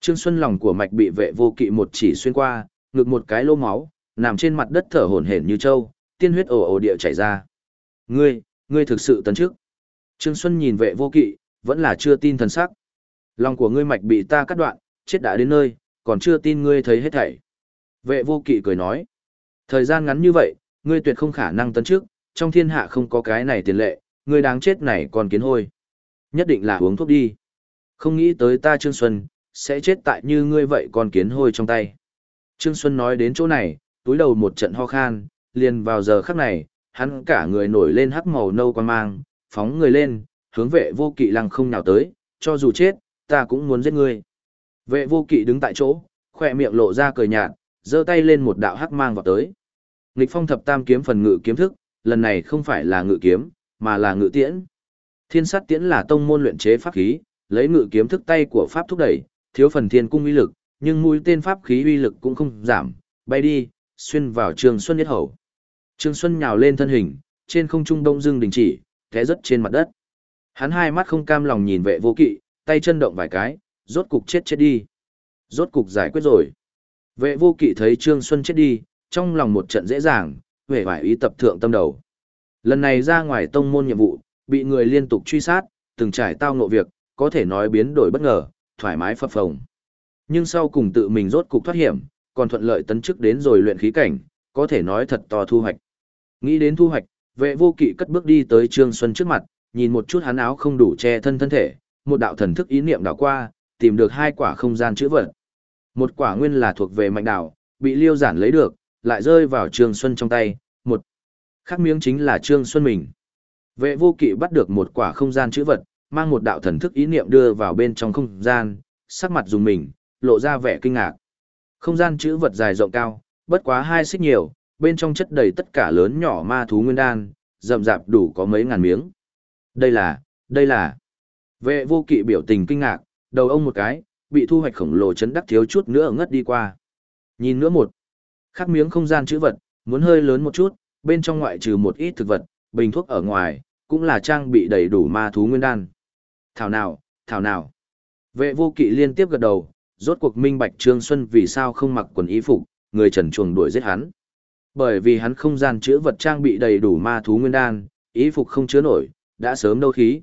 Trương Xuân lòng của mạch bị vệ vô kỵ một chỉ xuyên qua, ngực một cái lô máu, nằm trên mặt đất thở hổn hển như trâu, tiên huyết ồ ồ địa chảy ra. Ngươi, ngươi thực sự tấn trước. Trương Xuân nhìn vệ vô kỵ, vẫn là chưa tin thần sắc. Lòng của ngươi mạch bị ta cắt đoạn, chết đã đến nơi, còn chưa tin ngươi thấy hết thảy. Vệ vô kỵ cười nói. Thời gian ngắn như vậy, ngươi tuyệt không khả năng tấn trước, trong thiên hạ không có cái này tiền lệ, ngươi đáng chết này còn kiến hôi. Nhất định là uống thuốc đi. Không nghĩ tới ta Trương Xuân, sẽ chết tại như ngươi vậy còn kiến hôi trong tay. Trương Xuân nói đến chỗ này, túi đầu một trận ho khan, liền vào giờ khắc này, hắn cả người nổi lên hắc màu nâu quan mang, phóng người lên, hướng vệ vô kỵ lăng không nào tới, cho dù chết, ta cũng muốn giết ngươi. Vệ vô kỵ đứng tại chỗ, khỏe miệng lộ ra cười nhạt, giơ tay lên một đạo hắc mang vào tới. Nghịch phong thập tam kiếm phần ngự kiếm thức, lần này không phải là ngự kiếm, mà là ngự tiễn. Thiên sát tiễn là tông môn luyện chế pháp khí, lấy ngự kiếm thức tay của pháp thúc đẩy, thiếu phần thiên cung uy lực, nhưng mũi tên pháp khí uy lực cũng không giảm, bay đi, xuyên vào Trương Xuân nhất hầu. Trương Xuân nhào lên thân hình, trên không trung đông dưng đình chỉ, té rất trên mặt đất. Hắn hai mắt không cam lòng nhìn vệ vô kỵ, tay chân động vài cái, rốt cục chết chết đi. Rốt cục giải quyết rồi. Vệ vô kỵ thấy Trương Xuân chết đi, trong lòng một trận dễ dàng, về vải ý tập thượng tâm đầu. Lần này ra ngoài tông môn nhiệm vụ, bị người liên tục truy sát, từng trải tao ngộ việc, có thể nói biến đổi bất ngờ, thoải mái phập phồng. Nhưng sau cùng tự mình rốt cục thoát hiểm, còn thuận lợi tấn chức đến rồi luyện khí cảnh, có thể nói thật to thu hoạch. Nghĩ đến thu hoạch, vệ vô kỵ cất bước đi tới Trương Xuân trước mặt, nhìn một chút hắn áo không đủ che thân thân thể, một đạo thần thức ý niệm đảo qua, tìm được hai quả không gian chữ vật. Một quả nguyên là thuộc về mạnh đảo, bị liêu giản lấy được, lại rơi vào Trương Xuân trong tay, một khác miếng chính là Trương Xuân mình. Vệ vô kỵ bắt được một quả không gian chữ vật, mang một đạo thần thức ý niệm đưa vào bên trong không gian, sắc mặt dùng mình, lộ ra vẻ kinh ngạc. Không gian chữ vật dài rộng cao, bất quá hai xích nhiều, bên trong chất đầy tất cả lớn nhỏ ma thú nguyên đan, rậm rạp đủ có mấy ngàn miếng. Đây là, đây là. Vệ vô kỵ biểu tình kinh ngạc, đầu ông một cái, bị thu hoạch khổng lồ chấn đắc thiếu chút nữa ngất đi qua. Nhìn nữa một. Khắc miếng không gian chữ vật, muốn hơi lớn một chút, bên trong ngoại trừ một ít thực vật, bình thuốc ở ngoài, cũng là trang bị đầy đủ ma thú nguyên đan. Thảo nào, thảo nào. Vệ vô kỵ liên tiếp gật đầu, rốt cuộc minh bạch Trương Xuân vì sao không mặc quần y phục, người trần chuồng đuổi giết hắn. Bởi vì hắn không gian chữa vật trang bị đầy đủ ma thú nguyên đan, ý phục không chứa nổi, đã sớm đâu khí.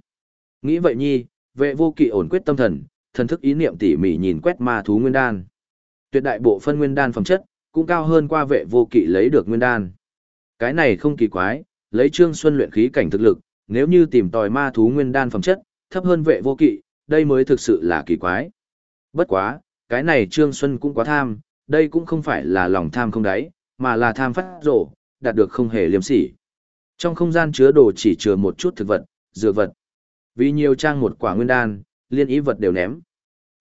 Nghĩ vậy nhi, vệ vô kỵ ổn quyết tâm thần, thần thức ý niệm tỉ mỉ nhìn quét ma thú nguyên đan. Tuyệt đại bộ phân nguyên đan phẩm chất, cũng cao hơn qua vệ vô kỵ lấy được nguyên đan. Cái này không kỳ quái, lấy Trương Xuân luyện khí cảnh thực lực, nếu như tìm tòi ma thú nguyên đan phẩm chất, thấp hơn vệ vô kỵ, đây mới thực sự là kỳ quái. Bất quá, cái này Trương Xuân cũng quá tham, đây cũng không phải là lòng tham không đáy, mà là tham phát rổ, đạt được không hề liêm sỉ. Trong không gian chứa đồ chỉ chứa một chút thực vật, dược vật. Vì nhiều trang một quả nguyên đan, liên ý vật đều ném.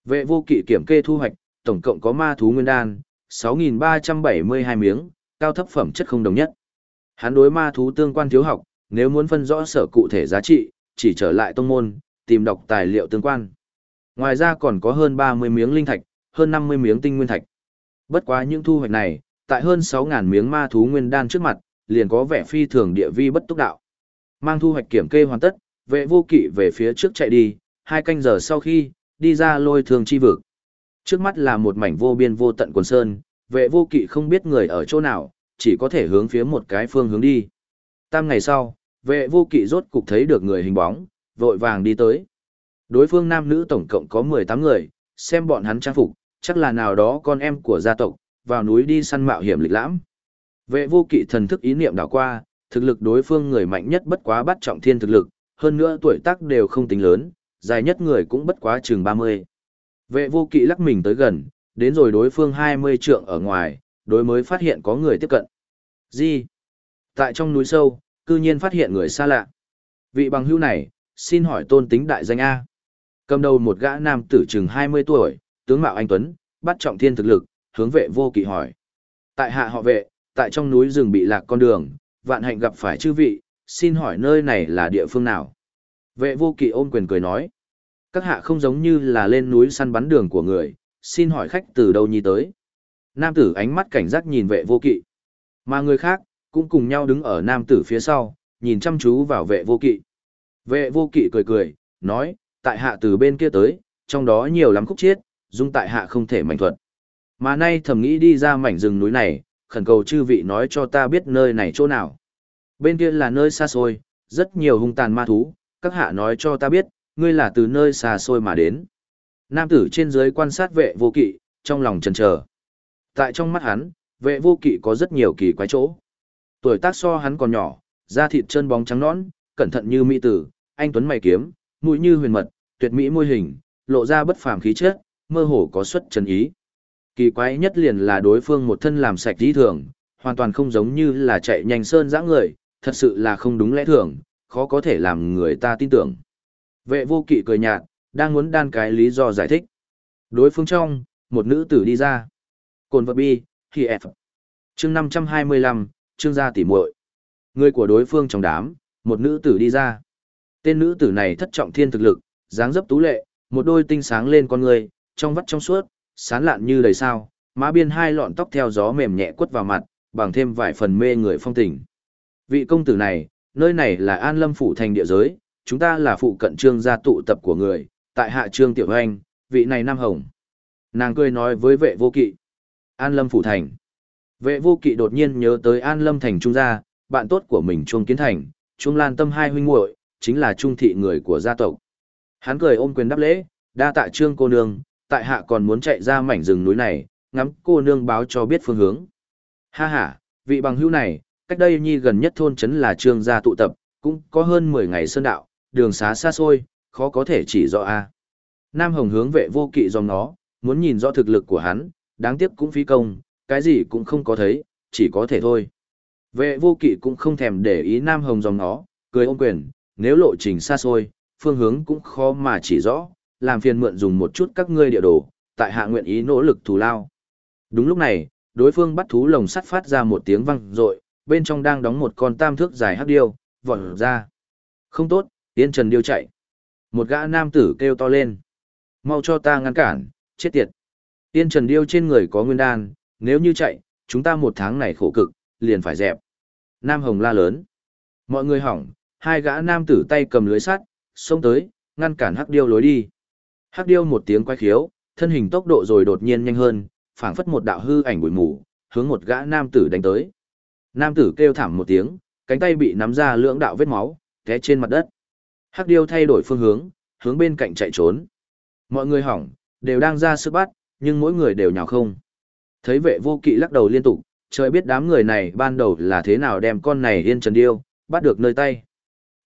Vệ vô kỵ kiểm kê thu hoạch, tổng cộng có ma thú nguyên đan, 6.372 miếng, cao thấp phẩm chất không đồng nhất. Hắn đối ma thú tương quan thiếu học, nếu muốn phân rõ sở cụ thể giá trị, chỉ trở lại tông môn, tìm đọc tài liệu tương quan. Ngoài ra còn có hơn 30 miếng linh thạch, hơn 50 miếng tinh nguyên thạch. Bất quá những thu hoạch này, tại hơn 6.000 miếng ma thú nguyên đan trước mặt, liền có vẻ phi thường địa vi bất túc đạo. Mang thu hoạch kiểm kê hoàn tất, vệ vô kỵ về phía trước chạy đi, hai canh giờ sau khi, đi ra lôi thường chi vực. Trước mắt là một mảnh vô biên vô tận quần sơn, vệ vô kỵ không biết người ở chỗ nào, chỉ có thể hướng phía một cái phương hướng đi. Tam ngày sau, vệ vô kỵ rốt cục thấy được người hình bóng, vội vàng đi tới. Đối phương nam nữ tổng cộng có 18 người, xem bọn hắn trang phục, chắc là nào đó con em của gia tộc, vào núi đi săn mạo hiểm lịch lãm. Vệ vô kỵ thần thức ý niệm đảo qua, Thực lực đối phương người mạnh nhất bất quá bắt trọng thiên thực lực, hơn nữa tuổi tác đều không tính lớn, dài nhất người cũng bất quá chừng 30. Vệ vô kỵ lắc mình tới gần, đến rồi đối phương 20 trượng ở ngoài, đối mới phát hiện có người tiếp cận. Gì? Tại trong núi sâu, cư nhiên phát hiện người xa lạ. Vị bằng hữu này, xin hỏi tôn tính đại danh A. Cầm đầu một gã nam tử chừng 20 tuổi, tướng mạo anh Tuấn, bắt trọng thiên thực lực, hướng vệ vô kỵ hỏi. Tại hạ họ vệ, tại trong núi rừng bị lạc con đường, vạn hạnh gặp phải chư vị, xin hỏi nơi này là địa phương nào? Vệ vô kỵ ôm quyền cười nói. Các hạ không giống như là lên núi săn bắn đường của người, xin hỏi khách từ đâu nhi tới. Nam tử ánh mắt cảnh giác nhìn vệ vô kỵ. Mà người khác, cũng cùng nhau đứng ở nam tử phía sau, nhìn chăm chú vào vệ vô kỵ. Vệ vô kỵ cười cười, nói, tại hạ từ bên kia tới, trong đó nhiều lắm khúc chiết, dung tại hạ không thể mạnh thuật. Mà nay thầm nghĩ đi ra mảnh rừng núi này, khẩn cầu chư vị nói cho ta biết nơi này chỗ nào. Bên kia là nơi xa xôi, rất nhiều hung tàn ma thú, các hạ nói cho ta biết, ngươi là từ nơi xa xôi mà đến. Nam tử trên dưới quan sát vệ vô kỵ, trong lòng chần chờ. Tại trong mắt hắn, vệ vô kỵ có rất nhiều kỳ quái chỗ. Tuổi tác so hắn còn nhỏ, da thịt chân bóng trắng nõn, cẩn thận như mỹ tử, anh tuấn mày kiếm, mũi như huyền mật, tuyệt mỹ môi hình, lộ ra bất phàm khí chất, mơ hồ có xuất chân ý. Kỳ quái nhất liền là đối phương một thân làm sạch lý thường, hoàn toàn không giống như là chạy nhanh sơn dã người, thật sự là không đúng lẽ thường, khó có thể làm người ta tin tưởng. Vệ vô kỵ cười nhạt, đang muốn đan cái lý do giải thích. Đối phương trong, một nữ tử đi ra. Cồn vật bi, khi F. chương 525, chương gia tỉ muội Người của đối phương trong đám, một nữ tử đi ra. Tên nữ tử này thất trọng thiên thực lực, dáng dấp tú lệ, một đôi tinh sáng lên con người, trong vắt trong suốt, sán lạn như đầy sao, má biên hai lọn tóc theo gió mềm nhẹ quất vào mặt, bằng thêm vài phần mê người phong tình. Vị công tử này, nơi này là An Lâm phủ thành địa giới, chúng ta là phụ cận trương gia tụ tập của người, tại hạ trương tiểu anh, vị này Nam Hồng. Nàng cười nói với vệ vô kỵ. An Lâm phủ thành. Vệ vô kỵ đột nhiên nhớ tới An Lâm thành trung gia, bạn tốt của mình Chuông Kiến Thành, Chuông Lan Tâm hai huynh muội, chính là trung thị người của gia tộc. Hắn cười ôm quyền đáp lễ, đa tạ trương cô nương, tại hạ còn muốn chạy ra mảnh rừng núi này, ngắm cô nương báo cho biết phương hướng. Ha ha, vị bằng hữu này, cách đây nhi gần nhất thôn trấn là trương gia tụ tập, cũng có hơn 10 ngày sơn đạo, đường xá xa xôi, khó có thể chỉ rõ a. Nam Hồng hướng vệ vô kỵ dòng nó, muốn nhìn rõ thực lực của hắn, đáng tiếc cũng phí công, cái gì cũng không có thấy, chỉ có thể thôi. Vệ vô kỵ cũng không thèm để ý Nam Hồng dòng nó, cười ôm quyền, nếu lộ trình xa xôi, phương hướng cũng khó mà chỉ rõ, làm phiền mượn dùng một chút các ngươi địa đồ, tại hạ nguyện ý nỗ lực thù lao. Đúng lúc này, đối phương bắt thú lồng sắt phát ra một tiếng vang rội, bên trong đang đóng một con tam thước dài hắc điêu, vọt ra. Không tốt, Yên Trần điêu chạy. Một gã nam tử kêu to lên. Mau cho ta ngăn cản, chết tiệt. Yên Trần điêu trên người có nguyên đan, nếu như chạy, chúng ta một tháng này khổ cực, liền phải dẹp. Nam Hồng la lớn. Mọi người hỏng, hai gã nam tử tay cầm lưới sắt, xông tới, ngăn cản hắc điêu lối đi. Hắc điêu một tiếng quay khiếu, thân hình tốc độ rồi đột nhiên nhanh hơn, phảng phất một đạo hư ảnh bụi mù, hướng một gã nam tử đánh tới. Nam tử kêu thảm một tiếng, cánh tay bị nắm ra lưỡng đạo vết máu, té trên mặt đất. Hắc điêu thay đổi phương hướng, hướng bên cạnh chạy trốn. Mọi người hỏng, đều đang ra sức bắt, nhưng mỗi người đều nhào không. Thấy vệ vô kỵ lắc đầu liên tục, trời biết đám người này ban đầu là thế nào đem con này yên trần điêu, bắt được nơi tay.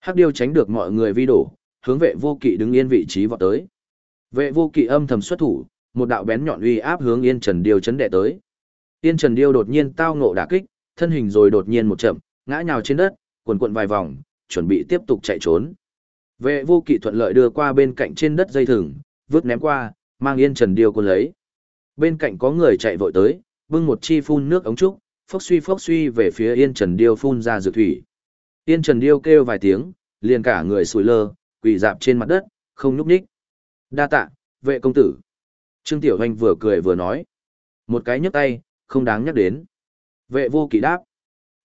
Hắc điêu tránh được mọi người vi đổ, hướng vệ vô kỵ đứng yên vị trí vọt tới. Vệ vô kỵ âm thầm xuất thủ, một đạo bén nhọn uy áp hướng yên trần điêu chấn đệ tới. Yên trần điêu đột nhiên tao ngộ đả kích, thân hình rồi đột nhiên một chậm, ngã nhào trên đất, cuộn cuộn vài vòng, chuẩn bị tiếp tục chạy trốn. Vệ vô kỵ thuận lợi đưa qua bên cạnh trên đất dây thừng, vứt ném qua, mang yên trần điêu cuốn lấy. Bên cạnh có người chạy vội tới, bưng một chi phun nước ống trúc, phốc suy phốc suy về phía yên trần điêu phun ra dược thủy. Yên trần điêu kêu vài tiếng, liền cả người sùi lơ, quỳ dạp trên mặt đất, không nhúc nhích. Đa tạ, vệ công tử. Trương Tiểu Hoành vừa cười vừa nói. Một cái nhấc tay, không đáng nhắc đến. Vệ vô kỵ đáp.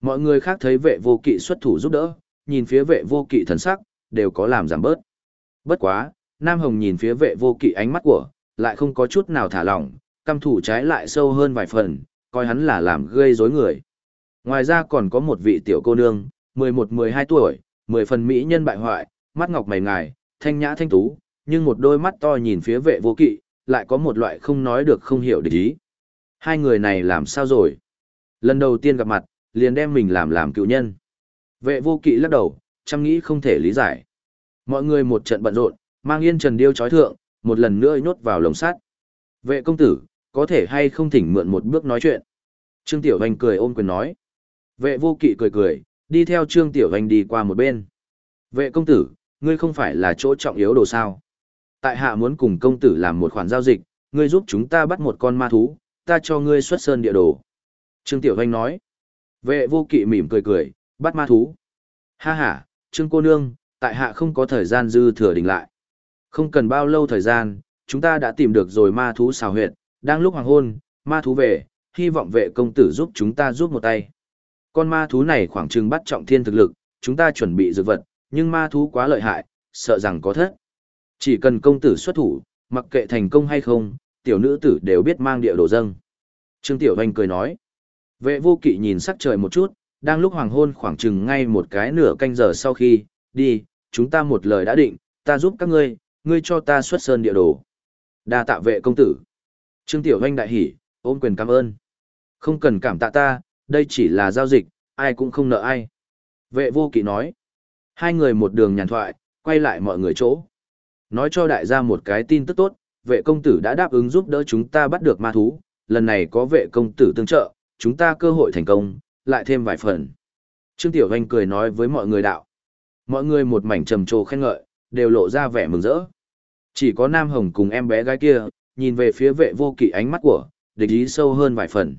Mọi người khác thấy vệ vô kỵ xuất thủ giúp đỡ, nhìn phía vệ vô kỵ thần sắc, đều có làm giảm bớt. Bất quá, Nam Hồng nhìn phía vệ vô kỵ ánh mắt của, lại không có chút nào thả lỏng, căm thủ trái lại sâu hơn vài phần, coi hắn là làm gây rối người. Ngoài ra còn có một vị tiểu cô nương, 11-12 tuổi, 10 phần mỹ nhân bại hoại, mắt ngọc mày ngài, thanh nhã thanh tú, nhưng một đôi mắt to nhìn phía vệ vô kỵ, lại có một loại không nói được không hiểu địch ý. Hai người này làm sao rồi? Lần đầu tiên gặp mặt, liền đem mình làm làm cựu nhân. Vệ vô kỵ lắc đầu, chăm nghĩ không thể lý giải. Mọi người một trận bận rộn, mang yên trần điêu chói thượng, một lần nữa nhốt vào lồng sắt. Vệ công tử, có thể hay không thỉnh mượn một bước nói chuyện. Trương Tiểu Hoành cười ôm quyền nói. Vệ vô kỵ cười cười, đi theo Trương Tiểu Hoành đi qua một bên. Vệ công tử, ngươi không phải là chỗ trọng yếu đồ sao. Tại hạ muốn cùng công tử làm một khoản giao dịch, ngươi giúp chúng ta bắt một con ma thú, ta cho ngươi xuất sơn địa đồ. Trương Tiểu Hoành nói. Vệ vô kỵ mỉm cười cười, bắt ma thú. Ha ha, Trương cô nương, tại hạ không có thời gian dư thừa đình lại. Không cần bao lâu thời gian, chúng ta đã tìm được rồi ma thú xào huyệt, đang lúc hoàng hôn, ma thú về, hy vọng vệ công tử giúp chúng ta giúp một tay. Con ma thú này khoảng chừng bắt trọng thiên thực lực, chúng ta chuẩn bị dược vật, nhưng ma thú quá lợi hại, sợ rằng có thất. Chỉ cần công tử xuất thủ, mặc kệ thành công hay không, tiểu nữ tử đều biết mang địa đồ dâng. Trương Tiểu Hoành cười nói. Vệ vô kỵ nhìn sắc trời một chút, đang lúc hoàng hôn khoảng chừng ngay một cái nửa canh giờ sau khi, đi, chúng ta một lời đã định, ta giúp các ngươi, ngươi cho ta xuất sơn địa đồ. đa tạ vệ công tử. Trương Tiểu Hoành đại hỉ, ôm quyền cảm ơn. Không cần cảm tạ ta, đây chỉ là giao dịch, ai cũng không nợ ai. Vệ vô kỵ nói. Hai người một đường nhàn thoại, quay lại mọi người chỗ. Nói cho đại gia một cái tin tức tốt, vệ công tử đã đáp ứng giúp đỡ chúng ta bắt được ma thú, lần này có vệ công tử tương trợ, chúng ta cơ hội thành công, lại thêm vài phần. Trương Tiểu Hoành cười nói với mọi người đạo. Mọi người một mảnh trầm trồ khen ngợi, đều lộ ra vẻ mừng rỡ. Chỉ có Nam Hồng cùng em bé gái kia, nhìn về phía vệ vô kỵ ánh mắt của, địch ý sâu hơn vài phần.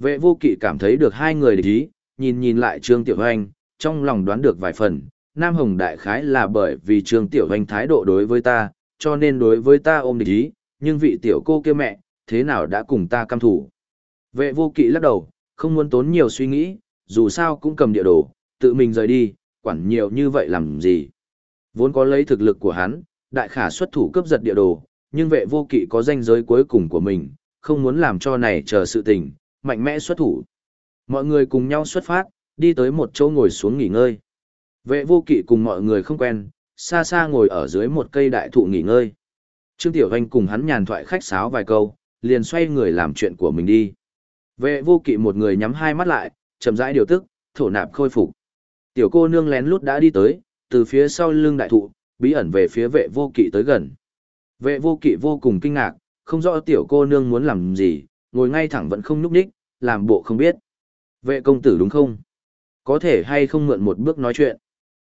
Vệ vô kỵ cảm thấy được hai người địch ý, nhìn nhìn lại Trương Tiểu Hoành, trong lòng đoán được vài phần, Nam Hồng đại khái là bởi vì Trương Tiểu Hoành thái độ đối với ta, cho nên đối với ta ôm địch ý, nhưng vị tiểu cô kia mẹ, thế nào đã cùng ta căm thủ. Vệ vô kỵ lắc đầu, không muốn tốn nhiều suy nghĩ, dù sao cũng cầm địa đồ, tự mình rời đi, quản nhiều như vậy làm gì. Vốn có lấy thực lực của hắn, đại khả xuất thủ cướp giật địa đồ, nhưng vệ vô kỵ có danh giới cuối cùng của mình, không muốn làm cho này chờ sự tình, mạnh mẽ xuất thủ. Mọi người cùng nhau xuất phát, đi tới một chỗ ngồi xuống nghỉ ngơi. Vệ vô kỵ cùng mọi người không quen, xa xa ngồi ở dưới một cây đại thụ nghỉ ngơi. Trương Tiểu Hoành cùng hắn nhàn thoại khách sáo vài câu, liền xoay người làm chuyện của mình đi. Vệ vô kỵ một người nhắm hai mắt lại, chậm rãi điều tức, thổ nạp khôi phục. Tiểu cô nương lén lút đã đi tới, từ phía sau lưng đại thụ, bí ẩn về phía vệ vô kỵ tới gần. Vệ vô kỵ vô cùng kinh ngạc, không rõ tiểu cô nương muốn làm gì, ngồi ngay thẳng vẫn không nhúc nhích, làm bộ không biết. Vệ công tử đúng không? Có thể hay không mượn một bước nói chuyện.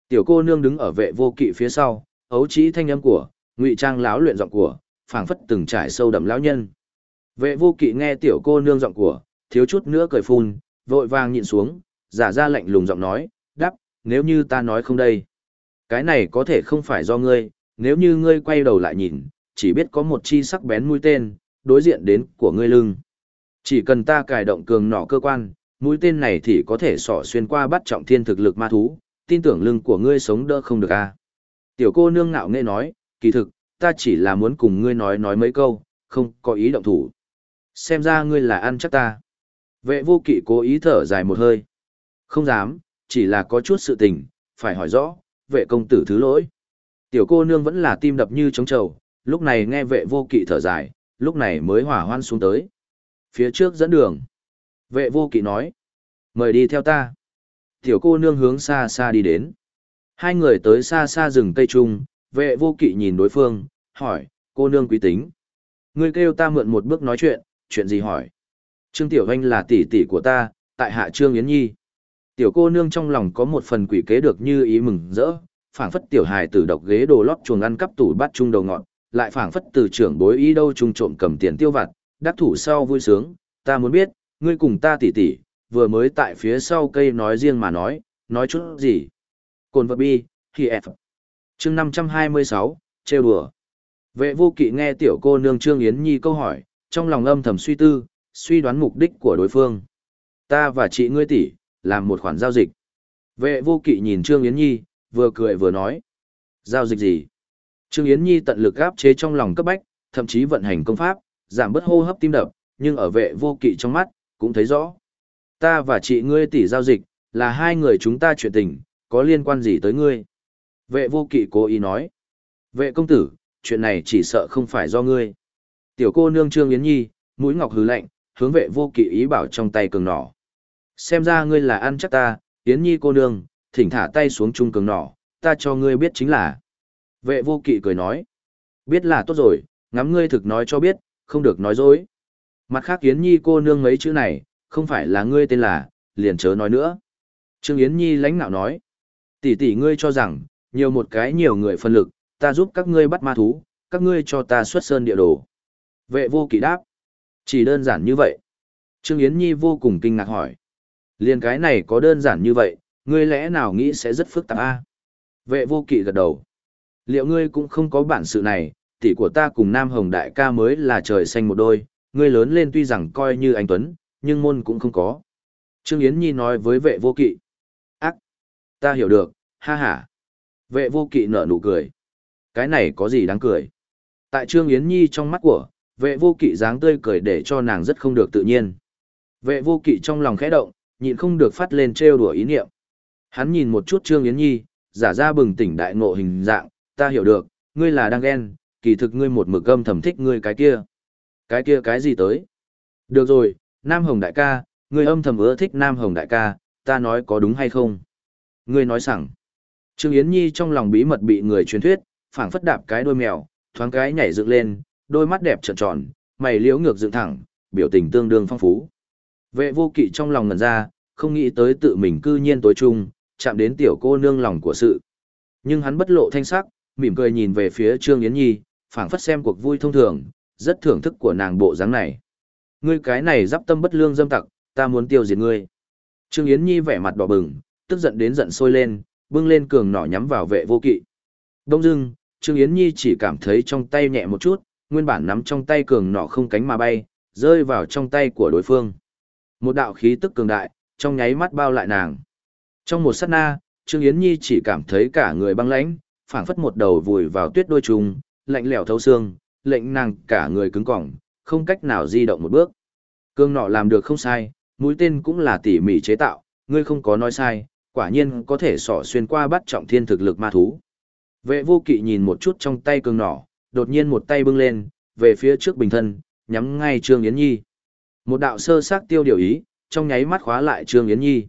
Tiểu cô nương đứng ở vệ vô kỵ phía sau, ấu trí thanh âm của, ngụy trang láo luyện giọng của, phảng phất từng trải sâu đậm lão nhân. Vệ vô kỵ nghe tiểu cô nương giọng của, thiếu chút nữa cười phun, vội vàng nhịn xuống, giả ra lạnh lùng giọng nói, đáp, nếu như ta nói không đây. Cái này có thể không phải do ngươi, nếu như ngươi quay đầu lại nhìn, chỉ biết có một chi sắc bén mũi tên, đối diện đến của ngươi lưng. Chỉ cần ta cài động cường nọ cơ quan, mũi tên này thì có thể sỏ xuyên qua bắt trọng thiên thực lực ma thú, tin tưởng lưng của ngươi sống đỡ không được a. À? Tiểu cô nương ngạo nghễ nói, kỳ thực, ta chỉ là muốn cùng ngươi nói nói mấy câu, không có ý động thủ. Xem ra ngươi là ăn chắc ta. Vệ vô kỵ cố ý thở dài một hơi. Không dám, chỉ là có chút sự tình, phải hỏi rõ, vệ công tử thứ lỗi. Tiểu cô nương vẫn là tim đập như trống trầu, lúc này nghe vệ vô kỵ thở dài, lúc này mới hỏa hoan xuống tới. Phía trước dẫn đường. Vệ vô kỵ nói. Mời đi theo ta. Tiểu cô nương hướng xa xa đi đến. Hai người tới xa xa rừng cây trung, vệ vô kỵ nhìn đối phương, hỏi, cô nương quý tính. Ngươi kêu ta mượn một bước nói chuyện, chuyện gì hỏi. Trương Tiểu Anh là tỷ tỷ của ta, tại hạ Trương Yến Nhi. Tiểu cô nương trong lòng có một phần quỷ kế được như ý mừng rỡ, phảng phất tiểu hài tử độc ghế đồ lót chuồng ăn cắp tủ bắt chung đầu ngọn, lại phảng phất từ trưởng bối ý đâu trung trộm cầm tiền tiêu vặt, đắc thủ sau vui sướng, ta muốn biết, ngươi cùng ta tỷ tỷ, vừa mới tại phía sau cây nói riêng mà nói, nói chút gì. Cồn vật bi, thì F. chương 526, trêu đùa. Vệ vô kỵ nghe tiểu cô nương Trương Yến Nhi câu hỏi, trong lòng âm thầm suy tư, suy đoán mục đích của đối phương. Ta và chị ngươi tỷ, làm một khoản giao dịch. Vệ vô kỵ nhìn Trương Yến Nhi, vừa cười vừa nói. Giao dịch gì? Trương Yến Nhi tận lực áp chế trong lòng cấp bách, thậm chí vận hành công pháp, giảm bớt hô hấp tim đập, nhưng ở vệ vô kỵ trong mắt, cũng thấy rõ. Ta và chị ngươi tỷ giao dịch, là hai người chúng ta chuyện tình, có liên quan gì tới ngươi? Vệ vô kỵ cố ý nói. Vệ công tử, chuyện này chỉ sợ không phải do ngươi. Tiểu cô nương Trương Yến Nhi, mũi ngọc hứ lạnh, hướng vệ vô kỵ ý bảo trong tay cường nỏ. Xem ra ngươi là ăn chắc ta, Yến Nhi cô nương, thỉnh thả tay xuống trung cường nỏ, ta cho ngươi biết chính là. Vệ vô kỵ cười nói, biết là tốt rồi, ngắm ngươi thực nói cho biết, không được nói dối. Mặt khác Yến Nhi cô nương mấy chữ này, không phải là ngươi tên là, liền chớ nói nữa. Trương Yến Nhi lãnh nạo nói, tỷ tỷ ngươi cho rằng, nhiều một cái nhiều người phân lực, ta giúp các ngươi bắt ma thú, các ngươi cho ta xuất sơn địa đồ. Vệ vô kỵ đáp, chỉ đơn giản như vậy. Trương Yến Nhi vô cùng kinh ngạc hỏi, liền cái này có đơn giản như vậy, ngươi lẽ nào nghĩ sẽ rất phức tạp a? Vệ vô kỵ gật đầu. Liệu ngươi cũng không có bản sự này, tỷ của ta cùng Nam Hồng đại ca mới là trời xanh một đôi, ngươi lớn lên tuy rằng coi như anh Tuấn, nhưng môn cũng không có. Trương Yến Nhi nói với vệ vô kỵ. Ác! Ta hiểu được, ha ha. Vệ vô kỵ nở nụ cười. Cái này có gì đáng cười? Tại Trương Yến Nhi trong mắt của, vệ vô kỵ dáng tươi cười để cho nàng rất không được tự nhiên. Vệ vô kỵ trong lòng khẽ động, nhịn không được phát lên trêu đùa ý niệm. Hắn nhìn một chút Trương Yến Nhi, giả ra bừng tỉnh đại ngộ hình dạng, ta hiểu được, ngươi là đang ghen, kỳ thực ngươi một mực âm thầm thích ngươi cái kia. Cái kia cái gì tới? Được rồi, Nam Hồng đại ca, ngươi âm thầm ưa thích Nam Hồng đại ca, ta nói có đúng hay không? Ngươi nói sẵn. Trương Yến Nhi trong lòng bí mật bị người truyền thuyết, phảng phất đạp cái đôi mèo, thoáng cái nhảy dựng lên, đôi mắt đẹp trợn tròn, mày liễu ngược dựng thẳng, biểu tình tương đương phong phú. Vệ vô kỵ trong lòng ngẩn ra, không nghĩ tới tự mình cư nhiên tối trung, chạm đến tiểu cô nương lòng của sự. Nhưng hắn bất lộ thanh sắc, mỉm cười nhìn về phía Trương Yến Nhi, phảng phất xem cuộc vui thông thường, rất thưởng thức của nàng bộ dáng này. Ngươi cái này giáp tâm bất lương dâm tặc, ta muốn tiêu diệt ngươi. Trương Yến Nhi vẻ mặt đỏ bừng, tức giận đến giận sôi lên, bưng lên cường nỏ nhắm vào vệ vô kỵ. Đông dưng, Trương Yến Nhi chỉ cảm thấy trong tay nhẹ một chút, nguyên bản nắm trong tay cường nỏ không cánh mà bay, rơi vào trong tay của đối phương. Một đạo khí tức cường đại, trong nháy mắt bao lại nàng. Trong một sát na, Trương Yến Nhi chỉ cảm thấy cả người băng lãnh, phảng phất một đầu vùi vào tuyết đôi trùng, lạnh lẽo thấu xương, lệnh nàng cả người cứng cỏng, không cách nào di động một bước. Cương nọ làm được không sai, mũi tên cũng là tỉ mỉ chế tạo, ngươi không có nói sai, quả nhiên có thể sỏ xuyên qua bắt trọng thiên thực lực ma thú. Vệ vô kỵ nhìn một chút trong tay cương nỏ, đột nhiên một tay bưng lên, về phía trước bình thân, nhắm ngay Trương Yến Nhi. Một đạo sơ xác tiêu điều ý, trong nháy mắt khóa lại Trương Yến Nhi.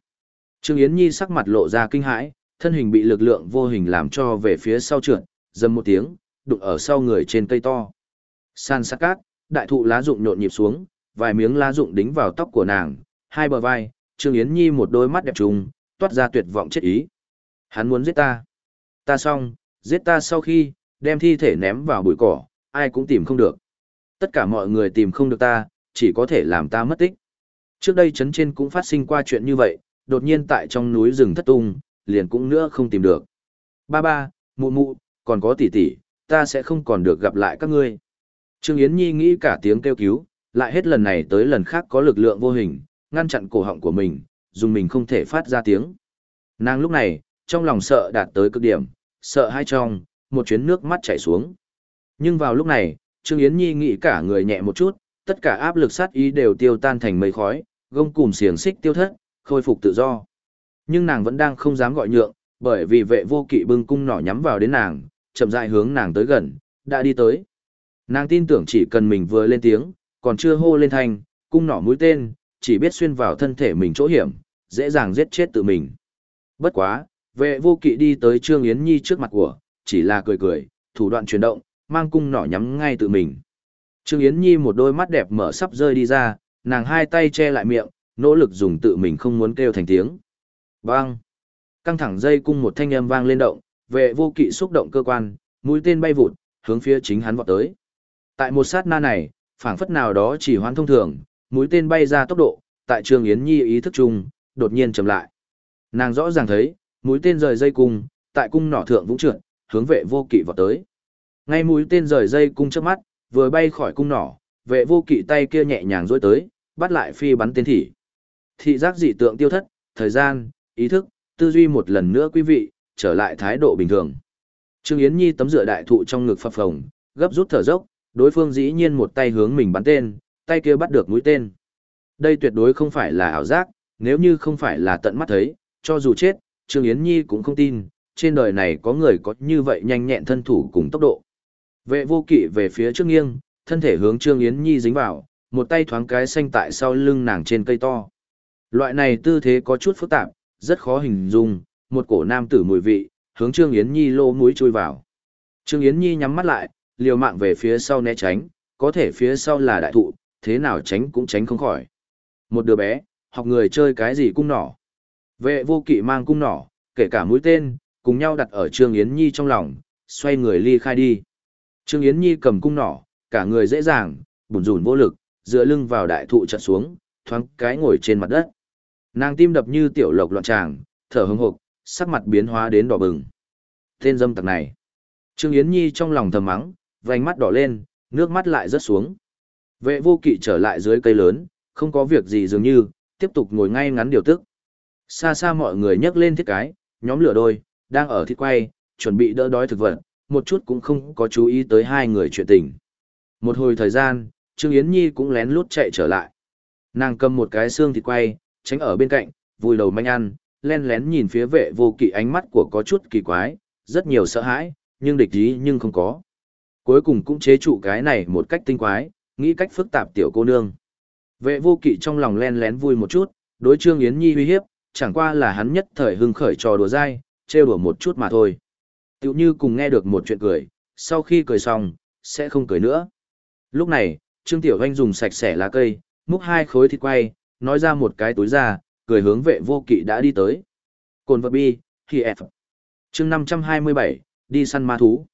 Trương Yến Nhi sắc mặt lộ ra kinh hãi, thân hình bị lực lượng vô hình làm cho về phía sau trượt, dầm một tiếng, đụng ở sau người trên cây to. San sát cát, đại thụ lá rụng nhộn nhịp xuống, vài miếng lá rụng đính vào tóc của nàng, hai bờ vai, Trương Yến Nhi một đôi mắt đẹp trùng, toát ra tuyệt vọng chết ý. Hắn muốn giết ta. Ta xong, giết ta sau khi, đem thi thể ném vào bụi cỏ, ai cũng tìm không được. Tất cả mọi người tìm không được ta, chỉ có thể làm ta mất tích. Trước đây chấn trên cũng phát sinh qua chuyện như vậy, đột nhiên tại trong núi rừng thất tung, liền cũng nữa không tìm được. Ba ba, mụ mụ, còn có tỷ tỷ, ta sẽ không còn được gặp lại các ngươi. Trương Yến Nhi nghĩ cả tiếng kêu cứu, lại hết lần này tới lần khác có lực lượng vô hình, ngăn chặn cổ họng của mình, dùng mình không thể phát ra tiếng. Nàng lúc này, trong lòng sợ đạt tới cực điểm, sợ hai trong, một chuyến nước mắt chảy xuống. Nhưng vào lúc này, Trương Yến Nhi nghĩ cả người nhẹ một chút, tất cả áp lực sát ý đều tiêu tan thành mây khói, gông cùm xiềng xích tiêu thất, khôi phục tự do. Nhưng nàng vẫn đang không dám gọi nhượng, bởi vì vệ vô kỵ bưng cung nỏ nhắm vào đến nàng, chậm rãi hướng nàng tới gần, đã đi tới. Nàng tin tưởng chỉ cần mình vừa lên tiếng, còn chưa hô lên thanh, cung nỏ mũi tên, chỉ biết xuyên vào thân thể mình chỗ hiểm, dễ dàng giết chết tự mình. Bất quá, vệ vô kỵ đi tới Trương Yến Nhi trước mặt của, chỉ là cười cười, thủ đoạn chuyển động, mang cung nỏ nhắm ngay tự mình. Trương Yến Nhi một đôi mắt đẹp mở sắp rơi đi ra, nàng hai tay che lại miệng, nỗ lực dùng tự mình không muốn kêu thành tiếng. Bang! Căng thẳng dây cung một thanh âm vang lên động, vệ vô kỵ xúc động cơ quan, mũi tên bay vụt, hướng phía chính hắn vọt tới. Tại một sát na này, phảng phất nào đó chỉ hoán thông thường, mũi tên bay ra tốc độ, tại Trương Yến Nhi ý thức chung, đột nhiên chậm lại. Nàng rõ ràng thấy, mũi tên rời dây cung, tại cung nỏ thượng vũng trượt, hướng vệ vô kỵ vọt tới. Ngay mũi tên rời dây cung trước mắt, vừa bay khỏi cung nỏ, vệ vô kỵ tay kia nhẹ nhàng duỗi tới, bắt lại phi bắn tên thị. Thị giác dị tượng tiêu thất, thời gian, ý thức, tư duy một lần nữa quý vị, trở lại thái độ bình thường. Trương Yến Nhi tấm dựa đại thụ trong ngực phập phồng, gấp rút thở dốc, đối phương dĩ nhiên một tay hướng mình bắn tên, tay kia bắt được mũi tên. Đây tuyệt đối không phải là ảo giác, nếu như không phải là tận mắt thấy, cho dù chết, Trương Yến Nhi cũng không tin, trên đời này có người có như vậy nhanh nhẹn thân thủ cùng tốc độ. Vệ vô kỵ về phía trước nghiêng, thân thể hướng Trương Yến Nhi dính vào, một tay thoáng cái xanh tại sau lưng nàng trên cây to. Loại này tư thế có chút phức tạp, rất khó hình dung, một cổ nam tử mùi vị, hướng Trương Yến Nhi lô mũi chui vào. Trương Yến Nhi nhắm mắt lại, liều mạng về phía sau né tránh, có thể phía sau là đại thụ, thế nào tránh cũng tránh không khỏi. Một đứa bé, học người chơi cái gì cung nỏ. Vệ vô kỵ mang cung nỏ, kể cả mũi tên, cùng nhau đặt ở Trương Yến Nhi trong lòng, xoay người ly khai đi. Trương Yến Nhi cầm cung nỏ, cả người dễ dàng, bùn rùn vô lực, dựa lưng vào đại thụ chợt xuống, thoáng cái ngồi trên mặt đất. Nàng tim đập như tiểu lộc loạn tràng, thở hừng hộc, sắc mặt biến hóa đến đỏ bừng. Tên dâm tặc này. Trương Yến Nhi trong lòng thầm mắng, vành mắt đỏ lên, nước mắt lại rớt xuống. Vệ vô kỵ trở lại dưới cây lớn, không có việc gì dường như, tiếp tục ngồi ngay ngắn điều tức. Xa xa mọi người nhấc lên thiết cái, nhóm lửa đôi, đang ở thiết quay, chuẩn bị đỡ đói thực vật, một chút cũng không có chú ý tới hai người chuyện tình. Một hồi thời gian, Trương Yến Nhi cũng lén lút chạy trở lại. Nàng cầm một cái xương thịt quay, tránh ở bên cạnh, vùi đầu manh ăn, len lén nhìn phía vệ vô kỵ ánh mắt của có chút kỳ quái, rất nhiều sợ hãi, nhưng địch ý nhưng không có. Cuối cùng cũng chế trụ cái này một cách tinh quái, nghĩ cách phức tạp tiểu cô nương. Vệ vô kỵ trong lòng len lén vui một chút, đối Trương Yến Nhi uy hiếp, chẳng qua là hắn nhất thời hưng khởi trò đùa dai, trêu đùa một chút mà thôi. Tiểu như cùng nghe được một chuyện cười, sau khi cười xong, sẽ không cười nữa. Lúc này, Trương Tiểu anh dùng sạch sẽ lá cây, múc hai khối thịt quay, nói ra một cái túi ra, cười hướng vệ vô kỵ đã đi tới. Cồn vật bi, khi F. chương 527, đi săn ma thú.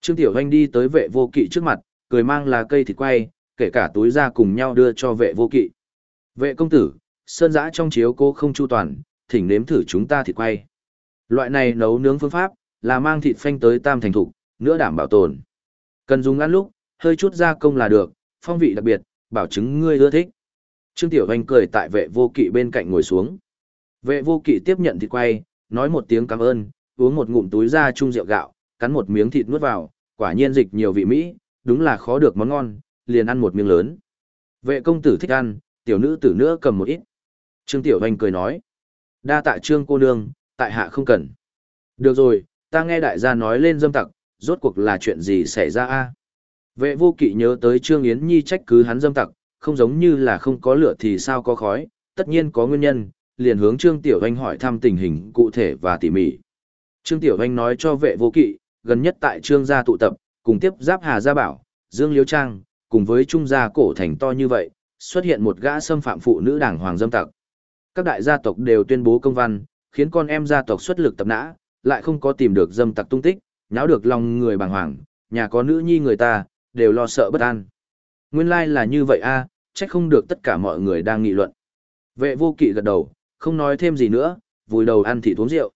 Trương Tiểu Hoanh đi tới vệ vô kỵ trước mặt, cười mang là cây thịt quay, kể cả túi ra cùng nhau đưa cho vệ vô kỵ. Vệ công tử, sơn giã trong chiếu cô không chu toàn, thỉnh nếm thử chúng ta thịt quay. Loại này nấu nướng phương pháp, là mang thịt phanh tới tam thành thục, nữa đảm bảo tồn. Cần dùng ăn lúc, hơi chút gia công là được, phong vị đặc biệt, bảo chứng ngươi ưa thích. Trương Tiểu Anh cười tại vệ vô kỵ bên cạnh ngồi xuống. Vệ vô kỵ tiếp nhận thịt quay, nói một tiếng cảm ơn, uống một ngụm túi ra chung rượu gạo, cắn một miếng thịt nuốt vào, quả nhiên dịch nhiều vị mỹ, đúng là khó được món ngon, liền ăn một miếng lớn. Vệ công tử thích ăn, tiểu nữ tử nữa cầm một ít. Trương Tiểu Anh cười nói. Đa tạ trương cô nương, tại hạ không cần. Được rồi, ta nghe đại gia nói lên dâm tặc, rốt cuộc là chuyện gì xảy ra a? Vệ vô kỵ nhớ tới Trương Yến Nhi trách cứ hắn dâm tặc, không giống như là không có lửa thì sao có khói, tất nhiên có nguyên nhân, liền hướng Trương Tiểu Anh hỏi thăm tình hình cụ thể và tỉ mỉ. Trương Tiểu Anh nói cho vệ vô kỵ, gần nhất tại Trương gia tụ tập, cùng tiếp giáp Hà Gia Bảo, Dương Liễu Trang, cùng với Trung gia cổ thành to như vậy, xuất hiện một gã xâm phạm phụ nữ đảng hoàng dâm tặc. Các đại gia tộc đều tuyên bố công văn, khiến con em gia tộc xuất lực tập nã, lại không có tìm được dâm tặc tung tích, nháo được lòng người bàng hoàng, nhà có nữ nhi người ta, đều lo sợ bất an. Nguyên lai like là như vậy a, trách không được tất cả mọi người đang nghị luận. Vệ vô kỵ gật đầu, không nói thêm gì nữa, vùi đầu ăn thịt uống rượu.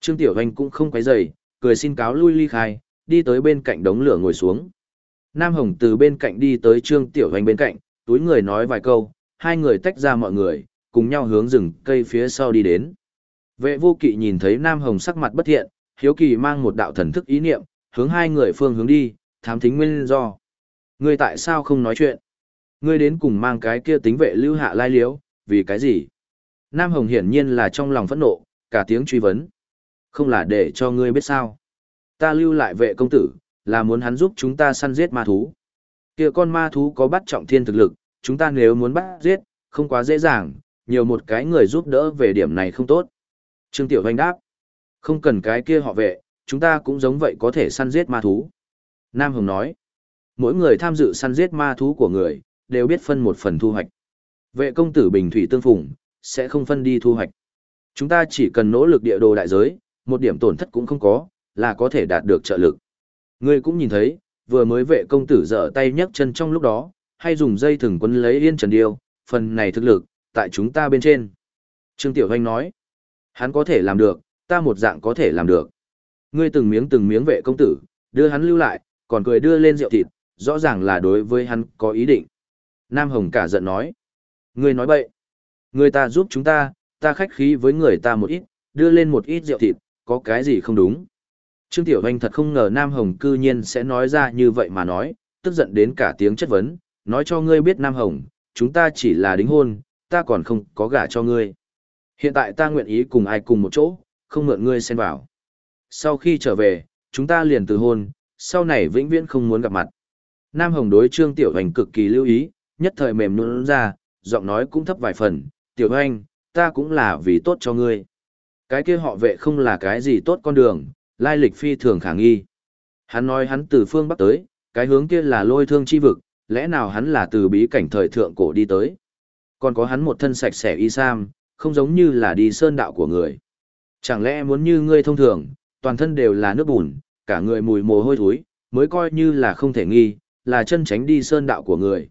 Trương Tiểu Hoành cũng không quấy rầy, cười xin cáo lui ly khai, đi tới bên cạnh đống lửa ngồi xuống. Nam Hồng từ bên cạnh đi tới Trương Tiểu Hoành bên cạnh, túi người nói vài câu, hai người tách ra mọi người, cùng nhau hướng rừng cây phía sau đi đến. Vệ vô kỵ nhìn thấy Nam Hồng sắc mặt bất thiện, hiếu kỳ mang một đạo thần thức ý niệm, hướng hai người phương hướng đi, thám thính nguyên do. người tại sao không nói chuyện? Ngươi đến cùng mang cái kia tính vệ lưu hạ lai liếu, vì cái gì? Nam Hồng hiển nhiên là trong lòng phẫn nộ, cả tiếng truy vấn. Không là để cho ngươi biết sao. Ta lưu lại vệ công tử, là muốn hắn giúp chúng ta săn giết ma thú. Kia con ma thú có bắt trọng thiên thực lực, chúng ta nếu muốn bắt giết, không quá dễ dàng, nhiều một cái người giúp đỡ về điểm này không tốt. Trương Tiểu Hoành đáp. Không cần cái kia họ vệ, chúng ta cũng giống vậy có thể săn giết ma thú. Nam Hồng nói. Mỗi người tham dự săn giết ma thú của người, đều biết phân một phần thu hoạch. Vệ công tử bình thủy tương phùng, sẽ không phân đi thu hoạch. Chúng ta chỉ cần nỗ lực địa đồ đại giới, một điểm tổn thất cũng không có, là có thể đạt được trợ lực. Ngươi cũng nhìn thấy, vừa mới vệ công tử dở tay nhấc chân trong lúc đó, hay dùng dây thừng quấn lấy yên trần điêu, phần này thực lực, tại chúng ta bên trên. Trương Tiểu Hoanh nói, hắn có thể làm được, ta một dạng có thể làm được. Ngươi từng miếng từng miếng vệ công tử, đưa hắn lưu lại, còn cười đưa lên rượu thịt, rõ ràng là đối với hắn có ý định. Nam Hồng cả giận nói. Ngươi nói bậy. Người ta giúp chúng ta, ta khách khí với người ta một ít, đưa lên một ít rượu thịt, có cái gì không đúng. Trương Tiểu Anh thật không ngờ Nam Hồng cư nhiên sẽ nói ra như vậy mà nói, tức giận đến cả tiếng chất vấn, nói cho ngươi biết Nam Hồng, chúng ta chỉ là đính hôn, ta còn không có gả cho ngươi. Hiện tại ta nguyện ý cùng ai cùng một chỗ, không mượn ngươi xen vào. Sau khi trở về, chúng ta liền từ hôn, sau này vĩnh viễn không muốn gặp mặt. Nam Hồng đối Trương Tiểu Hành cực kỳ lưu ý, nhất thời mềm nhũn ra, giọng nói cũng thấp vài phần, "Tiểu Anh, ta cũng là vì tốt cho ngươi." Cái kia họ vệ không là cái gì tốt con đường, lai lịch phi thường khả nghi. Hắn nói hắn từ phương Bắc tới, cái hướng kia là lôi thương chi vực, lẽ nào hắn là từ bí cảnh thời thượng cổ đi tới. Còn có hắn một thân sạch sẽ y sam, không giống như là đi sơn đạo của người. Chẳng lẽ muốn như ngươi thông thường, toàn thân đều là nước bùn, cả người mùi mồ hôi thối, mới coi như là không thể nghi, là chân tránh đi sơn đạo của người.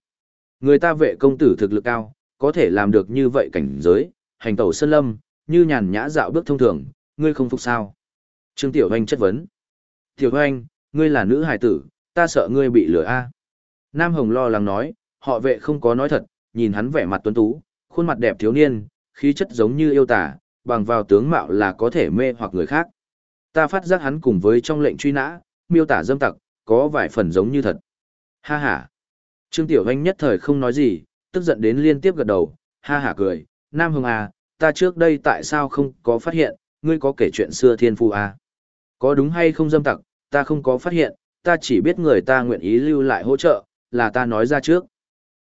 Người ta vệ công tử thực lực cao, có thể làm được như vậy cảnh giới, hành tẩu sơn lâm, như nhàn nhã dạo bước thông thường, ngươi không phục sao? Trương Tiểu Hoành chất vấn. Tiểu Hoành, ngươi là nữ hài tử, ta sợ ngươi bị lừa a. Nam Hồng lo lắng nói, họ vệ không có nói thật, nhìn hắn vẻ mặt tuấn tú, khuôn mặt đẹp thiếu niên, khí chất giống như yêu tả, bằng vào tướng mạo là có thể mê hoặc người khác. Ta phát giác hắn cùng với trong lệnh truy nã, miêu tả dâm tặc, có vài phần giống như thật. Ha ha. Trương Tiểu Hoành nhất thời không nói gì, tức giận đến liên tiếp gật đầu, ha ha cười, Nam Hồng à, ta trước đây tại sao không có phát hiện, ngươi có kể chuyện xưa thiên phu à? Có đúng hay không dâm tặc, ta không có phát hiện, ta chỉ biết người ta nguyện ý lưu lại hỗ trợ, là ta nói ra trước.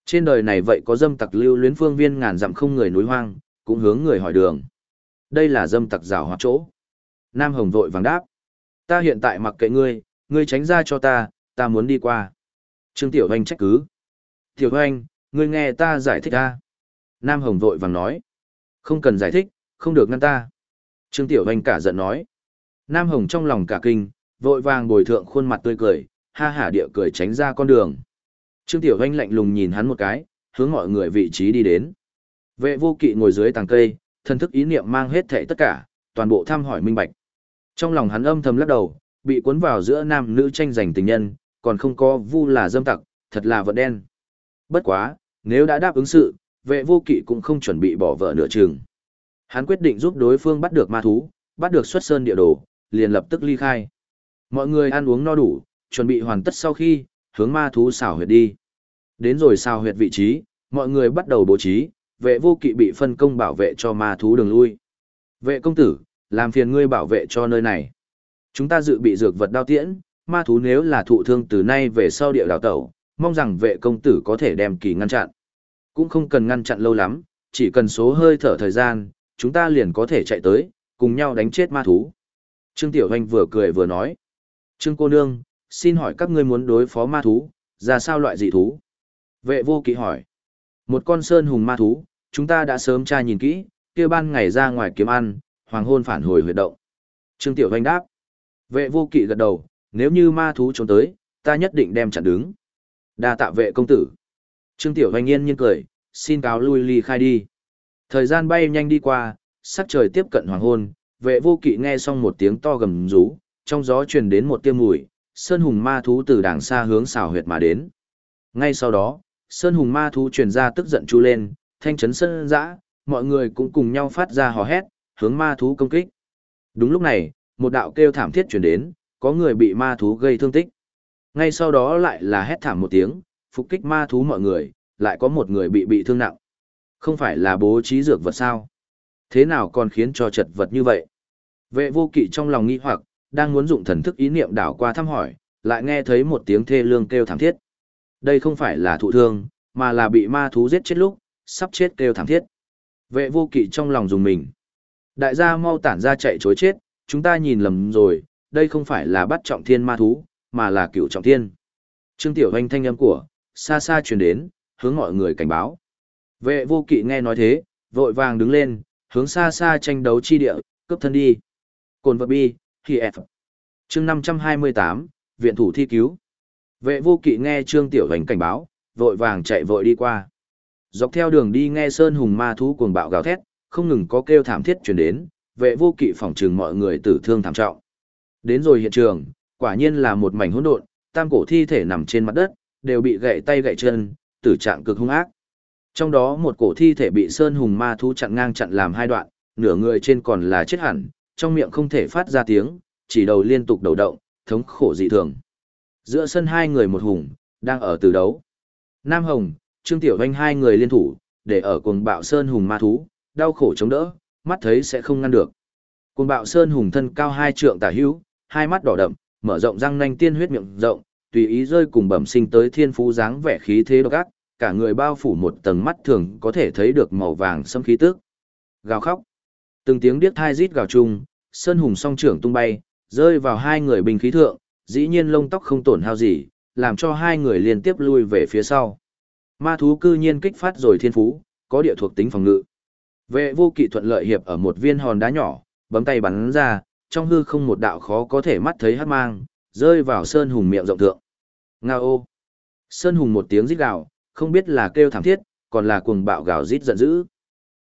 Trên đời này vậy có dâm tặc lưu luyến phương viên ngàn dặm không người núi hoang, cũng hướng người hỏi đường. Đây là dâm tặc rào hoạt chỗ. Nam Hồng vội vàng đáp. Ta hiện tại mặc kệ ngươi, ngươi tránh ra cho ta, ta muốn đi qua. Trương Tiểu Hoành trách cứ. Tiểu Hoành, ngươi nghe ta giải thích ta. Nam Hồng vội vàng nói. Không cần giải thích, không được ngăn ta. Trương Tiểu Hoành cả giận nói. Nam Hồng trong lòng cả kinh, vội vàng bồi thượng khuôn mặt tươi cười, ha hả địa cười tránh ra con đường. Trương Tiểu Hoành lạnh lùng nhìn hắn một cái, hướng mọi người vị trí đi đến. Vệ vô kỵ ngồi dưới tàng cây, thân thức ý niệm mang hết thảy tất cả, toàn bộ thăm hỏi minh bạch. Trong lòng hắn âm thầm lắc đầu, bị cuốn vào giữa nam nữ tranh giành tình nhân, còn không có vu là dâm tặc, thật là vật đen. Bất quá, nếu đã đáp ứng sự, vệ vô kỵ cũng không chuẩn bị bỏ vợ nửa chừng. Hắn quyết định giúp đối phương bắt được ma thú, bắt được xuất sơn địa đồ, liền lập tức ly khai. Mọi người ăn uống no đủ, chuẩn bị hoàn tất sau khi, hướng ma thú xảo huyệt đi. Đến rồi xào huyệt vị trí, mọi người bắt đầu bố trí, vệ vô kỵ bị phân công bảo vệ cho ma thú đường lui. Vệ công tử, làm phiền ngươi bảo vệ cho nơi này. Chúng ta dự bị dược vật đao tiễn, ma thú nếu là thụ thương từ nay về sau địa đào tẩu, mong rằng vệ công tử có thể đem kỳ ngăn chặn. Cũng không cần ngăn chặn lâu lắm, chỉ cần số hơi thở thời gian, chúng ta liền có thể chạy tới, cùng nhau đánh chết ma thú. Trương Tiểu Hoành vừa cười vừa nói. Trương cô nương, xin hỏi các ngươi muốn đối phó ma thú, ra sao loại dị thú? Vệ vô kỵ hỏi. Một con sơn hùng ma thú, chúng ta đã sớm tra nhìn kỹ, kia ban ngày ra ngoài kiếm ăn, hoàng hôn phản hồi huyệt động. Trương Tiểu Hoành đáp. Vệ vô kỵ gật đầu, nếu như ma thú trốn tới, ta nhất định đem chặn đứng đa tạ vệ công tử. Trương Tiểu Hoành yên nhiên cười, xin cáo lui ly khai đi. Thời gian bay nhanh đi qua, sắc trời tiếp cận hoàng hôn, vệ vô kỵ nghe xong một tiếng to gầm rú, trong gió truyền đến một tiêm mùi, sơn hùng ma thú từ đàng xa hướng xào huyệt mà đến. Ngay sau đó, sơn hùng ma thú truyền ra tức giận chu lên, thanh chấn sơn dã, mọi người cũng cùng nhau phát ra hò hét, hướng ma thú công kích. Đúng lúc này, một đạo kêu thảm thiết truyền đến, có người bị ma thú gây thương tích. Ngay sau đó lại là hét thảm một tiếng, phục kích ma thú mọi người, lại có một người bị bị thương nặng. Không phải là bố trí dược vật sao? Thế nào còn khiến cho chật vật như vậy? Vệ vô kỵ trong lòng nghi hoặc, đang muốn dụng thần thức ý niệm đảo qua thăm hỏi, lại nghe thấy một tiếng thê lương kêu thảm thiết. Đây không phải là thụ thương, mà là bị ma thú giết chết lúc, sắp chết kêu thảm thiết. Vệ vô kỵ trong lòng dùng mình. Đại gia mau tản ra chạy chối chết, chúng ta nhìn lầm rồi, đây không phải là bắt trọng thiên ma thú, mà là cựu trọng thiên. Trương Tiểu Hoành thanh âm của, xa xa truyền đến, hướng mọi người cảnh báo. Vệ vô kỵ nghe nói thế, vội vàng đứng lên, hướng xa xa tranh đấu chi địa, cấp thân đi. Cồn vật bi, khi F. chương 528, viện thủ thi cứu. Vệ vô kỵ nghe Trương Tiểu Hoành cảnh báo, vội vàng chạy vội đi qua. Dọc theo đường đi nghe Sơn Hùng ma thú cuồng bạo gào thét, không ngừng có kêu thảm thiết truyền đến, vệ vô kỵ phòng trừng mọi người tử thương thảm trọng. Đến rồi hiện trường, quả nhiên là một mảnh hỗn độn, tam cổ thi thể nằm trên mặt đất, đều bị gãy tay gãy chân, tử trạng cực hung ác. Trong đó một cổ thi thể bị Sơn Hùng ma thú chặn ngang chặn làm hai đoạn, nửa người trên còn là chết hẳn, trong miệng không thể phát ra tiếng, chỉ đầu liên tục đầu động, thống khổ dị thường. Giữa sân hai người một hùng, đang ở từ đấu. Nam Hồng, Trương Tiểu Vanh hai người liên thủ, để ở cuồng bạo Sơn Hùng ma thú, đau khổ chống đỡ, mắt thấy sẽ không ngăn được. Cuồng bạo Sơn Hùng thân cao hai trượng tả hữu, hai mắt đỏ đậm, mở rộng răng nanh tiên huyết miệng rộng, tùy ý rơi cùng bẩm sinh tới thiên phú dáng vẻ khí thế độc ác, cả người bao phủ một tầng mắt thường có thể thấy được màu vàng sẫm khí tức. Gào khóc. Từng tiếng điếc thai rít gào chung, Sơn Hùng song trưởng tung bay, rơi vào hai người bình khí thượng, dĩ nhiên lông tóc không tổn hao gì, làm cho hai người liên tiếp lui về phía sau. Ma thú cư nhiên kích phát rồi thiên phú, có địa thuộc tính phòng ngự. Vệ vô kỵ thuận lợi hiệp ở một viên hòn đá nhỏ, bấm tay bắn ra, trong hư không một đạo khó có thể mắt thấy hát mang, rơi vào Sơn Hùng miệng rộng thượng. Nga ô! Sơn Hùng một tiếng rít gào, không biết là kêu thảm thiết, còn là cuồng bạo gào rít giận dữ.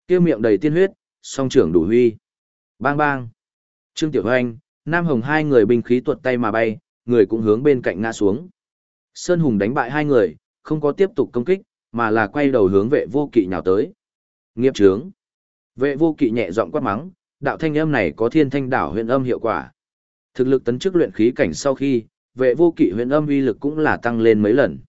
Kêu miệng đầy tiên huyết, song trưởng đủ huy. Bang bang! Trương Tiểu Hoanh, Nam Hồng hai người binh khí tuột tay mà bay, người cũng hướng bên cạnh ngã xuống. Sơn Hùng đánh bại hai người, không có tiếp tục công kích, mà là quay đầu hướng vệ vô kỵ nhào tới. Nghiệp trướng! Vệ vô kỵ nhẹ giọng quát mắng, đạo thanh âm này có thiên thanh đảo huyền âm hiệu quả. Thực lực tấn chức luyện khí cảnh sau khi, vệ vô kỵ huyền âm uy lực cũng là tăng lên mấy lần.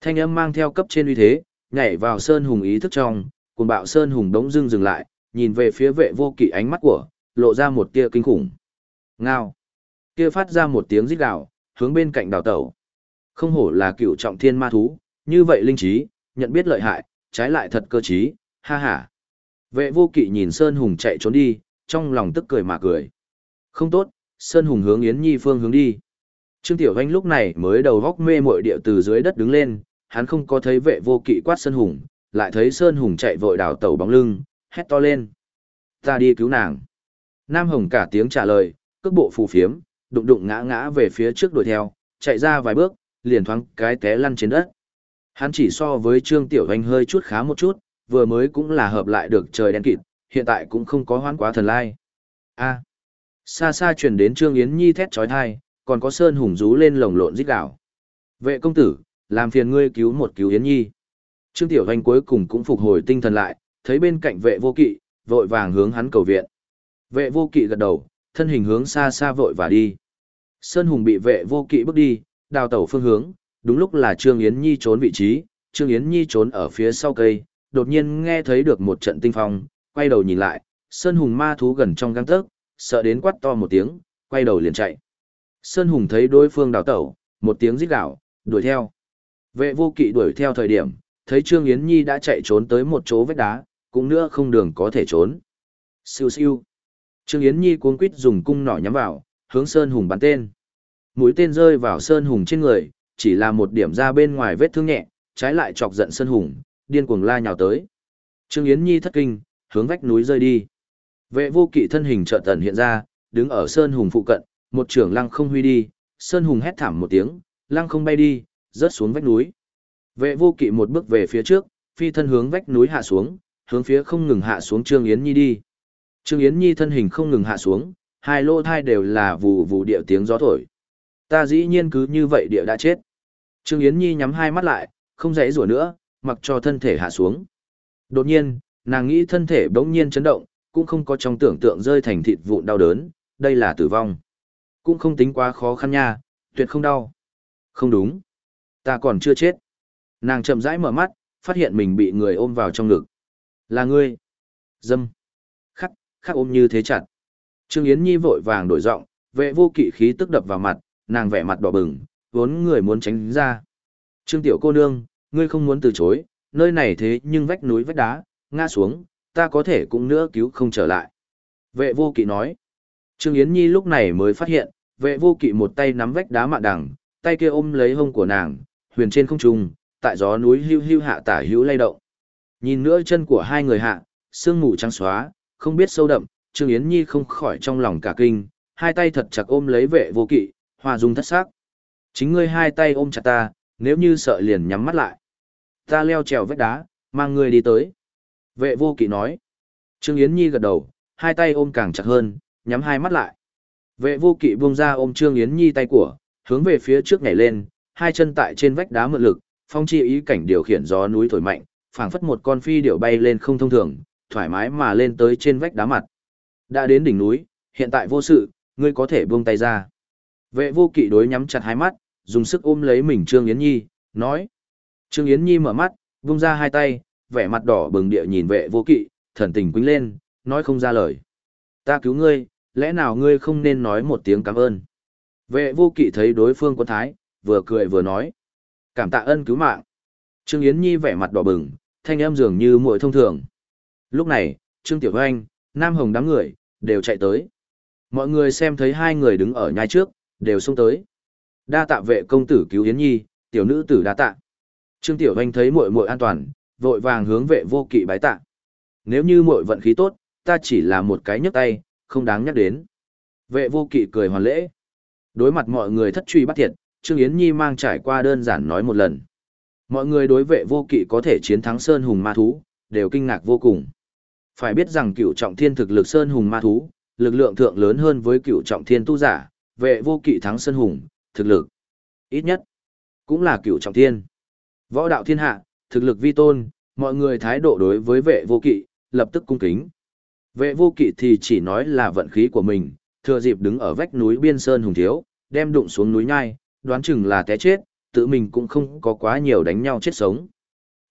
Thanh âm mang theo cấp trên uy thế, nhảy vào Sơn Hùng ý thức trong, cùng bạo Sơn Hùng đống dưng dừng lại, nhìn về phía vệ vô kỵ ánh mắt của, lộ ra một tia kinh khủng. Ngao. Kia phát ra một tiếng rít gào, hướng bên cạnh đào tẩu. Không hổ là cựu trọng thiên ma thú, như vậy linh trí, nhận biết lợi hại, trái lại thật cơ trí, ha ha. Vệ vô kỵ nhìn Sơn Hùng chạy trốn đi, trong lòng tức cười mà cười. Không tốt, Sơn Hùng hướng Yến Nhi phương hướng đi. Trương Tiểu Anh lúc này mới đầu góc mê mội địa từ dưới đất đứng lên, hắn không có thấy vệ vô kỵ quát Sơn Hùng, lại thấy Sơn Hùng chạy vội đào tẩu bóng lưng, hét to lên. Ta đi cứu nàng. Nam Hồng cả tiếng trả lời, cước bộ phù phiếm, đụng đụng ngã ngã về phía trước đuổi theo, chạy ra vài bước, liền thoáng cái té lăn trên đất. Hắn chỉ so với Trương Tiểu Anh hơi chút khá một chút, vừa mới cũng là hợp lại được trời đen kịt, hiện tại cũng không có hoán quá thần lai. A. Xa xa truyền đến Trương Yến Nhi thét chói tai, còn có Sơn Hùng rú lên lồng lộn rít gào. Vệ công tử, làm phiền ngươi cứu một cứu Yến Nhi. Trương Tiểu Anh cuối cùng cũng phục hồi tinh thần lại, thấy bên cạnh vệ vô kỵ, vội vàng hướng hắn cầu viện. Vệ vô kỵ gật đầu, thân hình hướng xa xa vội và đi. Sơn Hùng bị vệ vô kỵ bước đi, đào tẩu phương hướng, đúng lúc là Trương Yến Nhi trốn vị trí, Trương Yến Nhi trốn ở phía sau cây, đột nhiên nghe thấy được một trận tinh phong, quay đầu nhìn lại, Sơn Hùng ma thú gần trong găng tấc, sợ đến quát to một tiếng, quay đầu liền chạy. Sơn Hùng thấy đối phương đào tẩu, một tiếng rít gào, đuổi theo. Vệ vô kỵ đuổi theo thời điểm, thấy Trương Yến Nhi đã chạy trốn tới một chỗ vách đá, cũng nữa không đường có thể trốn. Siêu siêu. Trương Yến Nhi cuống quýt dùng cung nỏ nhắm vào, hướng Sơn Hùng bắn tên. Mũi tên rơi vào Sơn Hùng trên người, chỉ là một điểm ra bên ngoài vết thương nhẹ, trái lại chọc giận Sơn Hùng, điên cuồng la nhào tới. Trương Yến Nhi thất kinh, hướng vách núi rơi đi. Vệ vô kỵ thân hình trợ tần hiện ra, đứng ở Sơn Hùng phụ cận, một trưởng lăng không huy đi, Sơn Hùng hét thảm một tiếng, lăng không bay đi, rớt xuống vách núi. Vệ vô kỵ một bước về phía trước, phi thân hướng vách núi hạ xuống, hướng phía không ngừng hạ xuống Trương Yến Nhi đi. Trương Yến Nhi thân hình không ngừng hạ xuống, hai lô thai đều là vù vù điệu tiếng gió thổi. Ta dĩ nhiên cứ như vậy địa đã chết. Trương Yến Nhi nhắm hai mắt lại, không dãy rủa nữa, mặc cho thân thể hạ xuống. Đột nhiên, nàng nghĩ thân thể bỗng nhiên chấn động, cũng không có trong tưởng tượng rơi thành thịt vụn đau đớn, đây là tử vong. Cũng không tính quá khó khăn nha, tuyệt không đau. Không đúng. Ta còn chưa chết. Nàng chậm rãi mở mắt, phát hiện mình bị người ôm vào trong ngực. Là ngươi. Dâm. Khắc, khắc ôm như thế chặt. Trương Yến Nhi vội vàng đổi giọng, vệ vô kỵ khí tức đập vào mặt, nàng vẻ mặt đỏ bừng, vốn người muốn tránh ra. Trương Tiểu cô nương, ngươi không muốn từ chối, nơi này thế nhưng vách núi vách đá, ngã xuống, ta có thể cũng nữa cứu không trở lại. Vệ vô kỵ nói. Trương Yến Nhi lúc này mới phát hiện, vệ vô kỵ một tay nắm vách đá mạn đằng, tay kia ôm lấy hông của nàng, huyền trên không trung, tại gió núi hưu hưu hạ tả hữu lay động. Nhìn nữa chân của hai người hạ, sương mù trắng xóa, không biết sâu đậm, Trương Yến Nhi không khỏi trong lòng cả kinh, hai tay thật chặt ôm lấy vệ vô kỵ, hòa dung thất sắc. Chính ngươi hai tay ôm chặt ta, nếu như sợ liền nhắm mắt lại. Ta leo trèo vách đá, mang ngươi đi tới. Vệ vô kỵ nói. Trương Yến Nhi gật đầu, hai tay ôm càng chặt hơn, nhắm hai mắt lại. Vệ vô kỵ buông ra ôm Trương Yến Nhi tay của, hướng về phía trước nhảy lên, hai chân tại trên vách đá mượn lực, phong chi ý cảnh điều khiển gió núi thổi mạnh, phảng phất một con phi điểu bay lên không thông thường, thoải mái mà lên tới trên vách đá mặt. Đã đến đỉnh núi, hiện tại vô sự, ngươi có thể buông tay ra. Vệ vô kỵ đối nhắm chặt hai mắt, dùng sức ôm lấy mình Trương Yến Nhi, nói. Trương Yến Nhi mở mắt, buông ra hai tay, vẻ mặt đỏ bừng địa nhìn vệ vô kỵ, thần tình quýnh lên, nói không ra lời. Ta cứu ngươi, lẽ nào ngươi không nên nói một tiếng cảm ơn. Vệ vô kỵ thấy đối phương quân thái, vừa cười vừa nói. Cảm tạ ân cứu mạng. Trương Yến Nhi vẻ mặt đỏ bừng, thanh âm dường như muội thông thường. Lúc này, Trương Tiểu Hoanh, Nam Hồng đám người, đều chạy tới. Mọi người xem thấy hai người đứng ở nhai trước, đều xông tới. Đa tạ vệ công tử cứu Yến Nhi, tiểu nữ tử đa tạ. Trương Tiểu Anh thấy muội muội an toàn, vội vàng hướng vệ vô kỵ bái tạ. Nếu như muội vận khí tốt, ta chỉ là một cái nhấc tay, không đáng nhắc đến. Vệ vô kỵ cười hoàn lễ. Đối mặt mọi người thất truy bắt thiệt, Trương Yến Nhi mang trải qua đơn giản nói một lần. Mọi người đối vệ vô kỵ có thể chiến thắng Sơn Hùng Ma Thú, đều kinh ngạc vô cùng. Phải biết rằng cựu trọng thiên thực lực Sơn Hùng Ma Thú, lực lượng thượng lớn hơn với cựu trọng thiên tu giả, vệ vô kỵ thắng Sơn Hùng, thực lực. Ít nhất, cũng là cựu trọng thiên. Võ đạo thiên hạ, thực lực vi tôn, mọi người thái độ đối với vệ vô kỵ, lập tức cung kính. Vệ vô kỵ thì chỉ nói là vận khí của mình, thừa dịp đứng ở vách núi biên sơn hùng thiếu, đem đụng xuống núi nhai, đoán chừng là té chết, tự mình cũng không có quá nhiều đánh nhau chết sống.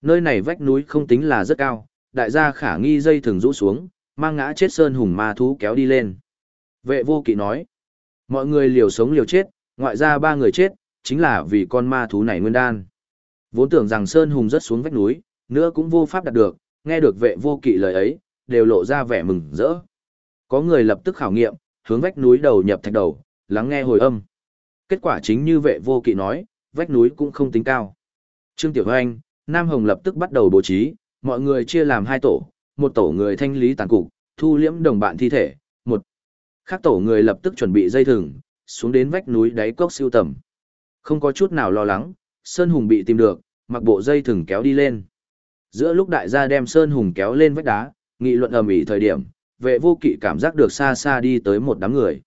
Nơi này vách núi không tính là rất cao, đại gia khả nghi dây thường rũ xuống, mang ngã chết sơn hùng ma thú kéo đi lên. Vệ vô kỵ nói, mọi người liều sống liều chết, ngoại ra ba người chết, chính là vì con ma thú này nguyên đan. Vốn tưởng rằng sơn hùng rất xuống vách núi, nữa cũng vô pháp đạt được, nghe được vệ vô kỵ lời ấy, đều lộ ra vẻ mừng rỡ. Có người lập tức khảo nghiệm, hướng vách núi đầu nhập thạch đầu, lắng nghe hồi âm. Kết quả chính như vệ vô kỵ nói, vách núi cũng không tính cao. Trương Tiểu Hoanh, Nam Hồng lập tức bắt đầu bố trí, mọi người chia làm hai tổ, một tổ người thanh lý tàn cục, thu liễm đồng bạn thi thể, một khác tổ người lập tức chuẩn bị dây thừng, xuống đến vách núi đáy cốc siêu tầm. Không có chút nào lo lắng, Sơn Hùng bị tìm được, mặc bộ dây thừng kéo đi lên. Giữa lúc đại gia đem Sơn Hùng kéo lên vách đá, nghị luận ầm ĩ thời điểm, vệ vô kỵ cảm giác được xa xa đi tới một đám người.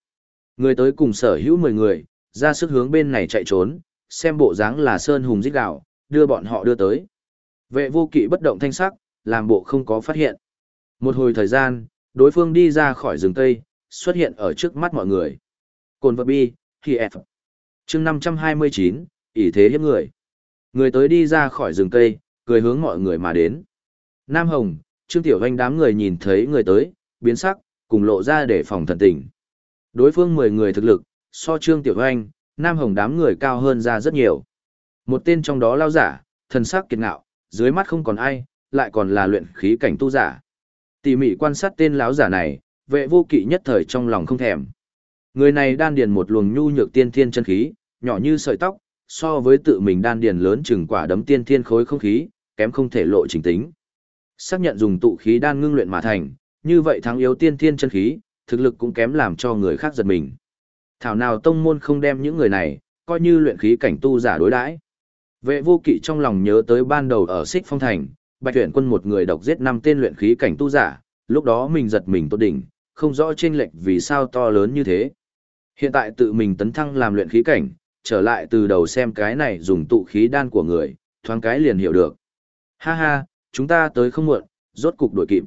Người tới cùng sở hữu 10 người, ra sức hướng bên này chạy trốn, xem bộ dáng là Sơn Hùng giết gạo, đưa bọn họ đưa tới. Vệ vô kỵ bất động thanh sắc, làm bộ không có phát hiện. Một hồi thời gian, đối phương đi ra khỏi rừng cây, xuất hiện ở trước mắt mọi người. Cồn vật bi, khi F. chương 529, ỷ thế hiếp người. Người tới đi ra khỏi rừng cây, cười hướng mọi người mà đến. Nam Hồng, Trương Tiểu Anh đám người nhìn thấy người tới, biến sắc, cùng lộ ra để phòng thần tình. Đối phương 10 người thực lực, so Trương Tiểu Anh, Nam Hồng đám người cao hơn ra rất nhiều. Một tên trong đó lao giả, thần sắc kiệt ngạo, dưới mắt không còn ai, lại còn là luyện khí cảnh tu giả. Tỉ mỉ quan sát tên lão giả này, vệ vô kỵ nhất thời trong lòng không thèm. Người này đan điền một luồng nhu nhược tiên thiên chân khí, nhỏ như sợi tóc, so với tự mình đan điền lớn chừng quả đấm tiên thiên khối không khí, kém không thể lộ trình tính. Xác nhận dùng tụ khí đan ngưng luyện mà thành, như vậy thắng yếu tiên thiên chân khí, thực lực cũng kém làm cho người khác giật mình. Thảo nào tông môn không đem những người này, coi như luyện khí cảnh tu giả đối đãi. Vệ vô kỵ trong lòng nhớ tới ban đầu ở Xích Phong Thành, bạch tuyển quân một người độc giết năm tên luyện khí cảnh tu giả, lúc đó mình giật mình tốt đỉnh, không rõ chênh lệch vì sao to lớn như thế. Hiện tại tự mình tấn thăng làm luyện khí cảnh, trở lại từ đầu xem cái này dùng tụ khí đan của người, thoáng cái liền hiểu được. Ha ha, chúng ta tới không muộn, rốt cục đuổi kịp.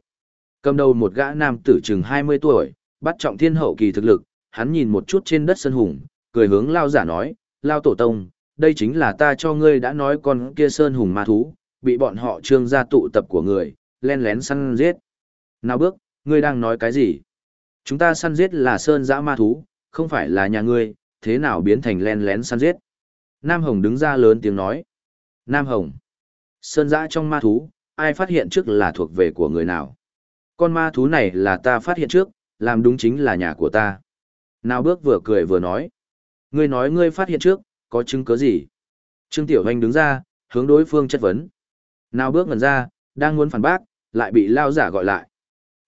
Cầm đầu một gã nam tử chừng 20 tuổi, bắt trọng thiên hậu kỳ thực lực, hắn nhìn một chút trên đất sân hùng, cười hướng lao giả nói, lao tổ tông, đây chính là ta cho ngươi đã nói con kia sơn hùng ma thú, bị bọn họ trương ra tụ tập của người, len lén săn giết. Nào bước, ngươi đang nói cái gì? Chúng ta săn giết là sơn dã ma thú, không phải là nhà ngươi, thế nào biến thành len lén săn giết? Nam Hồng đứng ra lớn tiếng nói. Nam Hồng. Sơn dã trong ma thú, ai phát hiện trước là thuộc về của người nào? Con ma thú này là ta phát hiện trước, làm đúng chính là nhà của ta. Nào bước vừa cười vừa nói. Ngươi nói ngươi phát hiện trước, có chứng cứ gì? Trương Tiểu Hoành đứng ra, hướng đối phương chất vấn. Nào bước ngần ra, đang muốn phản bác, lại bị lao giả gọi lại.